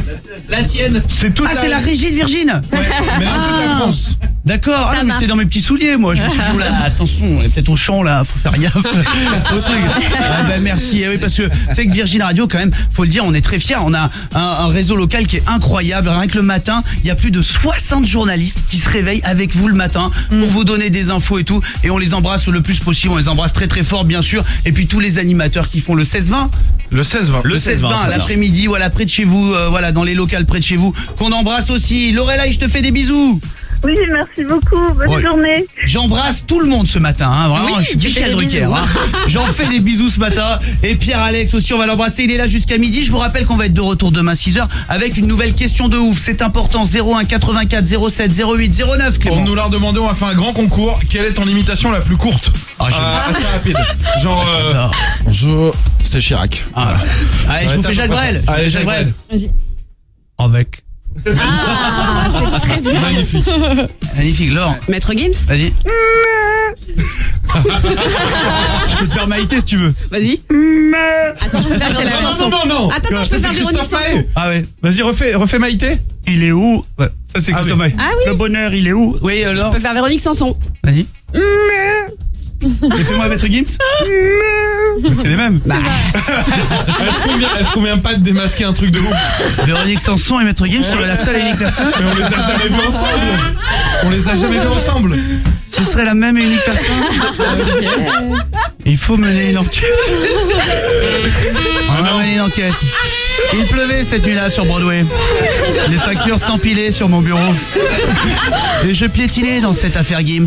La tienne. C'est toute Ah, c'est la régie de Virgin mais dans toute la France. D'accord, ah, non, mais j'étais dans mes petits souliers moi, je me suis dit, oula, attention, on est peut-être au champ là, faut faire gaffe. Au truc. Ah, bah, merci, Eh oui, parce que c'est que Virgin Radio quand même, faut le dire, on est très fiers, on a un, un réseau local qui est incroyable, rien que le matin, il y a plus de 60 journalistes qui se réveillent avec vous le matin pour vous donner des infos et tout, et on les embrasse le plus possible, on les embrasse très très fort bien sûr, et puis tous les animateurs qui font le 16-20, Le 16-20. le 16-20 à l'après-midi, voilà, près de chez vous, euh, voilà, dans les locales près de chez vous, qu'on embrasse aussi. Lorelai, je te fais des bisous. Oui, merci beaucoup. Bonne Ouais. journée. J'embrasse tout le monde ce matin, hein, vraiment, Oui, je suis Michel Drucker. hein. J'en fais des bisous ce matin. Et Pierre-Alex aussi, on va l'embrasser, il est là jusqu'à midi. Je vous rappelle qu'on va être de retour demain 6h avec une nouvelle question de ouf. C'est important, 01 84 07 08 09 Clément. On nous l'a redemandé, on va faire un grand concours. Quelle est ton imitation la plus courte Ah, Euh, Assez rapide. Genre, euh, bonjour, c'était Chirac. Ah, Allez, je vous fais Jacques Brel. Allez, Jacques Jacques Brel. Vas-y. Avec. Ah, c'est très bien. Magnifique. Magnifique, Laure. Maître Games Vas-y. je peux te faire Maïté si tu veux. Vas-y. Attends, je peux faire Véronique Sanson. non, non, non. Attends, attends, je peux faire Véronique Sanson. Ah ouais. Vas-y, refais, refais Maïté. Il est où ouais, Ça c'est Ah Christophe oui. Ah oui. Le bonheur, il est où? Oui, Je alors. peux faire Véronique Sanson. Vas-y. Et fais-moi Maître Gims C'est les mêmes. Est-ce qu'on vient, est-ce qu'on vient pas de démasquer un truc de ouf Véronique Sanson et Maître Gims sur la seule et unique personne. Mais on les a jamais vus ensemble. On les a jamais vus ensemble. Ce serait la même et unique personne. Il faut mener une enquête. On va mener une enquête. Il pleuvait cette nuit-là sur Broadway. Les factures s'empilaient sur mon bureau. Et je piétinais dans cette affaire Gims.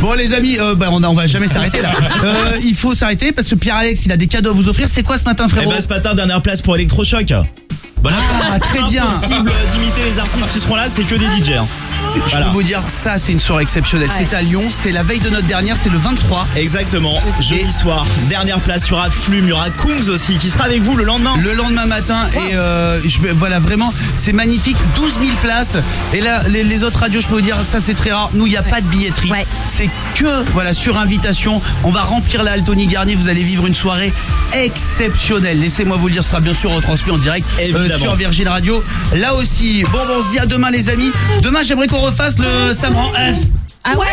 Bon les amis, euh, bah, on, on va jamais s'arrêter là. Euh, il faut s'arrêter parce que Pierre-Alex, il a des cadeaux à vous offrir. C'est quoi ce matin Eh frérot ben ce matin, dernière place pour Electrochoc. Voilà. Ah, très bien. Impossible d'imiter les artistes qui seront là, c'est que des DJ. hein. Je peux vous dire, ça c'est une soirée exceptionnelle. C'est à Lyon, c'est la veille de notre dernière, c'est le 23. Exactement. Jeudi soir, dernière place, il y aura Flume, il y aura Kungs aussi, qui sera avec vous le lendemain. Le lendemain matin et euh, je, voilà vraiment c'est magnifique. 12 000 places. Et là les, les autres radios je peux vous dire ça c'est très rare. Nous il n'y a pas de billetterie. Ouais. c'est que voilà sur invitation. On va remplir la halle Tony Garnier. Vous allez vivre une soirée exceptionnelle. Laissez-moi vous le dire ce sera bien sûr retransmis en direct euh, sur Virgin Radio. Là aussi bon bon on se dit à demain les amis. Demain j'aimerais refasse le rend F Ah ouais,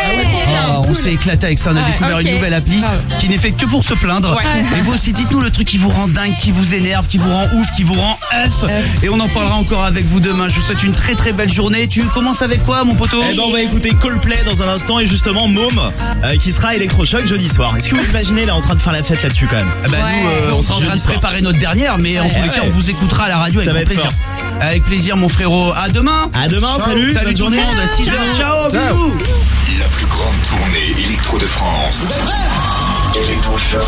Ah, on s'est éclaté avec ça, on a découvert ok. une nouvelle appli qui n'est fait que pour se plaindre. Ouais. Et vous aussi, dites-nous le truc qui vous rend dingue, qui vous énerve, qui vous rend ouf, qui vous rend œuf. Et on en parlera encore avec vous demain. Je vous souhaite une très très belle journée. Tu commences avec quoi, mon poteau? Eh ben, on va écouter Coldplay dans un instant et justement Môme euh, qui sera à électrochoc jeudi soir. Est-ce que vous imaginez là en train de faire la fête là-dessus quand même? Ah bah, Nous, euh, on sera en train de soir. préparer notre dernière, mais en tous les cas, on vous écoutera à la radio Ça avec va grand être plaisir. Avec plaisir, mon frérot. À demain. À demain, salut, Salut bonne tout le journée. monde. À 6 Ciao. Ciao, Ciao. bisous. La plus grande tournée électro de France. Electrochoc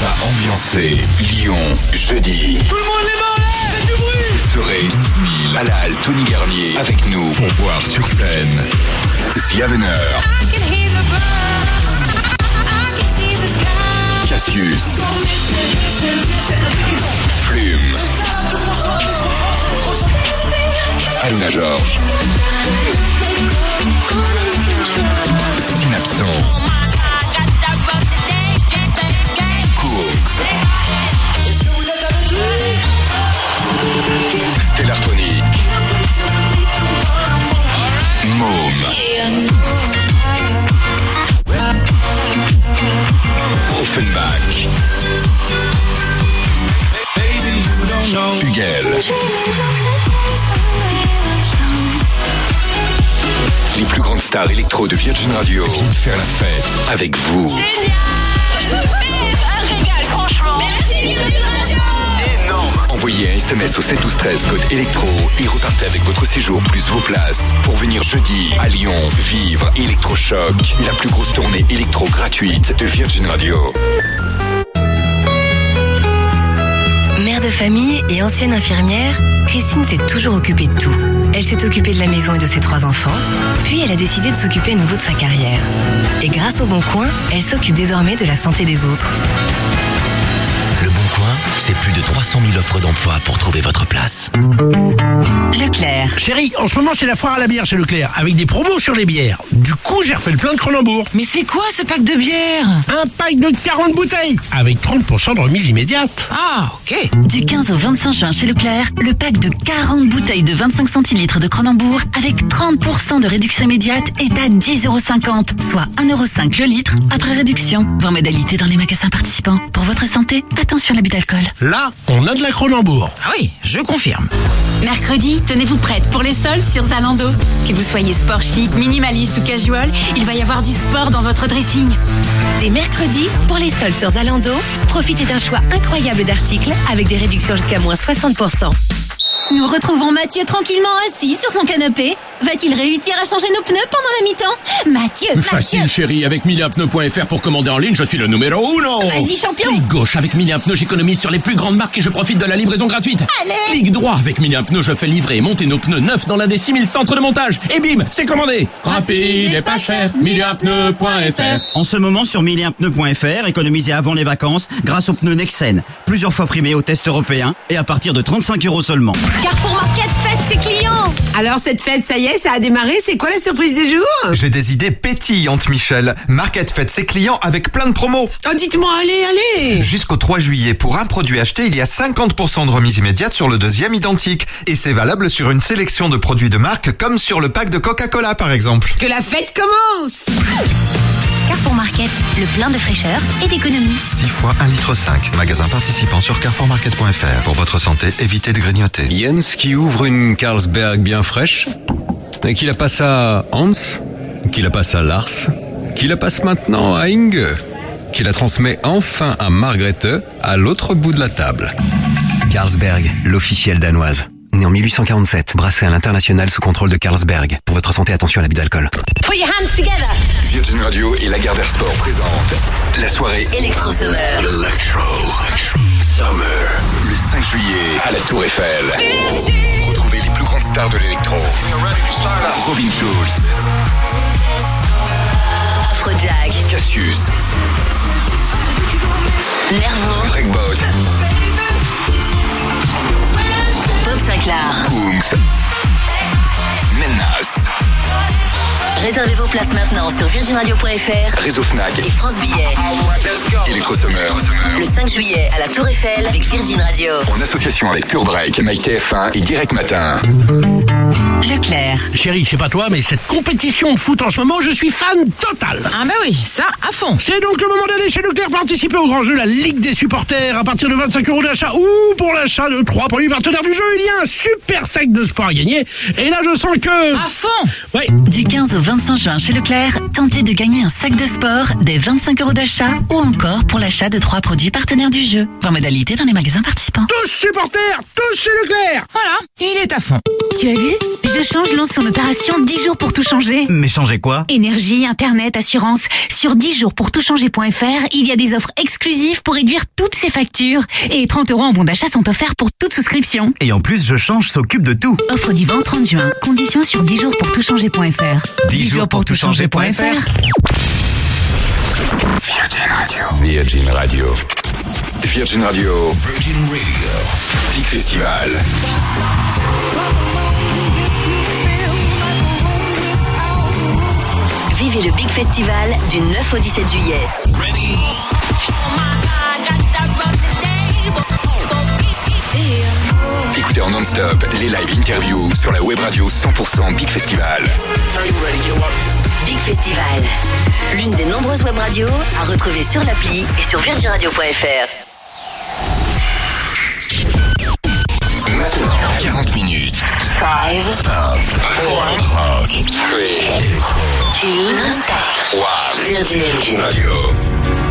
va ambiancer Lyon jeudi. Tout le monde les mains faites du bruit Vous serez 12 000 à la halle Tony Garnier avec nous pour voir sur scène The Avener. Cassius, Flume, Aluna Georges, Synapson, Cooks, Offenbach, Hugel. Les plus grandes stars électro de Virgin Radio viennent faire la fête avec vous. Un régal, franchement. Merci, Envoyez un SMS au 7 12 13 code électro et repartez avec votre séjour plus vos places pour venir jeudi à Lyon vivre Electrochoc, la plus grosse tournée électro gratuite de Virgin Radio. Mère de famille et ancienne infirmière, Christine s'est toujours occupée de tout. Elle s'est occupée de la maison et de ses trois enfants, puis elle a décidé de s'occuper à nouveau de sa carrière. Et grâce au Bon Coin, elle s'occupe désormais de la santé des autres. C'est plus de 300 000 offres d'emploi pour trouver votre place. Leclerc. Chérie, en ce moment c'est la foire à la bière chez Leclerc, avec des promos sur les bières. Du coup, j'ai refait le plein de Cronenbourg. Mais c'est quoi ce pack de bière? Un pack de 40 bouteilles, avec 30% de remise immédiate. Ah, ok. Du 15 au 25 juin chez Leclerc, le pack de 40 bouteilles de 25 centilitres de Cronenbourg avec 30% de réduction immédiate est à 10,50€, soit 1,5€ le litre après réduction. Voir modalité dans les magasins participants. Pour votre santé, attention à l'abus d'alcool. Là, on a de la Cronenbourg. Ah oui, je confirme. Mercredi, tenez-vous prête pour les soldes sur Zalando. Que vous soyez sport chic, minimaliste ou casual, il va y avoir du sport dans votre dressing. Dès mercredi, pour les soldes sur Zalando, profitez d'un choix incroyable d'articles avec des réductions jusqu'à moins 60%. Nous retrouvons Mathieu tranquillement assis sur son canapé. Va-t-il réussir à changer nos pneus pendant la mi-temps Mathieu, Mathieu. Facile chérie, avec milienpneu.fr pour commander en ligne, je suis le numéro uno. Vas-y, champion. Clique gauche, avec Milienpneu, j'économise sur les plus grandes marques et je profite de la livraison gratuite. Allez. Clique droit, avec Milienpneu, je fais livrer et monter nos pneus neufs dans l'un des 6000 centres de montage. Et bim, c'est commandé. Rapide et pas cher, milienpneu.fr En ce moment sur milienpneu.fr, économisez avant les vacances grâce aux pneus Nexen, plusieurs fois primés au test européen et à partir de 35 euros seulement. Carrefour Market ses clients Alors cette fête, ça y est, ça a démarré. C'est quoi la surprise du jour? J'ai des idées pétillantes, Michel. Market fête ses clients avec plein de promos. Oh, dites-moi, allez, allez Jusqu'au 3 juillet, pour un produit acheté, il y a 50% de remise immédiate sur le deuxième identique. Et c'est valable sur une sélection de produits de marque, comme sur le pack de Coca-Cola, par exemple. Que la fête commence Carrefour Market, le plein de fraîcheur et d'économie. 6 fois 1 litre 5. Magasin participant sur carrefourmarket.fr. Pour votre santé, évitez de grignoter. Jens qui ouvre une Carlsberg bien fraîche et qui la passe à Hans, qui la passe à Lars, qui la passe maintenant à Inge, qui la transmet enfin à Margrethe à l'autre bout de la table. Carlsberg, l'officielle danoise. Né en 1847, brassé à l'international sous contrôle de Carlsberg. Pour votre santé, attention à l'abus d'alcool. Put your hands together Virgin Radio et Lagardère Sport présentent la soirée Electro Summer. Electro Summer. Le 5 juillet à la Tour Eiffel. Retrouvez les plus grandes stars de l'électro. Robin Schulz, Afrojack. Cassius, Nervo. Breakbot, Bob Sinclair. Kungs, Menace, Réservez vos places maintenant sur virginradio.fr Réseau Fnac, et France Billet. Electro Summer. Le 5 juillet à la Tour Eiffel avec Virgin Radio. En association avec Pure Break, MyTF1 et Direct Matin. Le Leclerc. Chérie, je sais pas toi, mais cette compétition de foot en ce moment, je suis fan total. Ah bah oui, ça, à fond. C'est donc le moment d'aller chez Leclerc participer au grand jeu, la Ligue des supporters, à partir de 25 euros d'achat ou pour l'achat de trois produits partenaires du jeu, il y a un super sac de sport à gagner. Et là, je sens que... À fond Ouais. Du 15 au 25 juin chez Leclerc, tentez de gagner un sac de sport, des 25 euros d'achat ou encore pour l'achat de trois produits partenaires du jeu. Voir modalité dans les magasins participants. Tous supporters, tous chez Leclerc Voilà, il est à fond. Tu as vu? Je change lance son opération 10 jours pour tout changer. Mais changez quoi? Énergie, internet, assurance. Sur 10 jours pour tout changer.fr, il y a des offres exclusives pour réduire toutes ses factures. Et 30 euros en bon d'achat sont offerts pour toute souscription. Et en plus, je change, s'occupe de tout. Offre du 20 au 30 juin. Conditions sur 10 jours pour tout changer.fr. 10 jours pour tout changer.fr. Virgin Radio. Virgin Radio. Virgin Radio. Big Festival. Vivez le Big Festival du 9 au 17 juillet. Écoutez en non-stop les live interviews sur la web radio 100% Big Festival. Big Festival, l'une des nombreuses web radios à retrouver sur l'appli et sur virginradio.fr. Maintenant, 40 minutes. 5, Pop, rock, free, électro, 2, one. Virgin. Virgin Radio.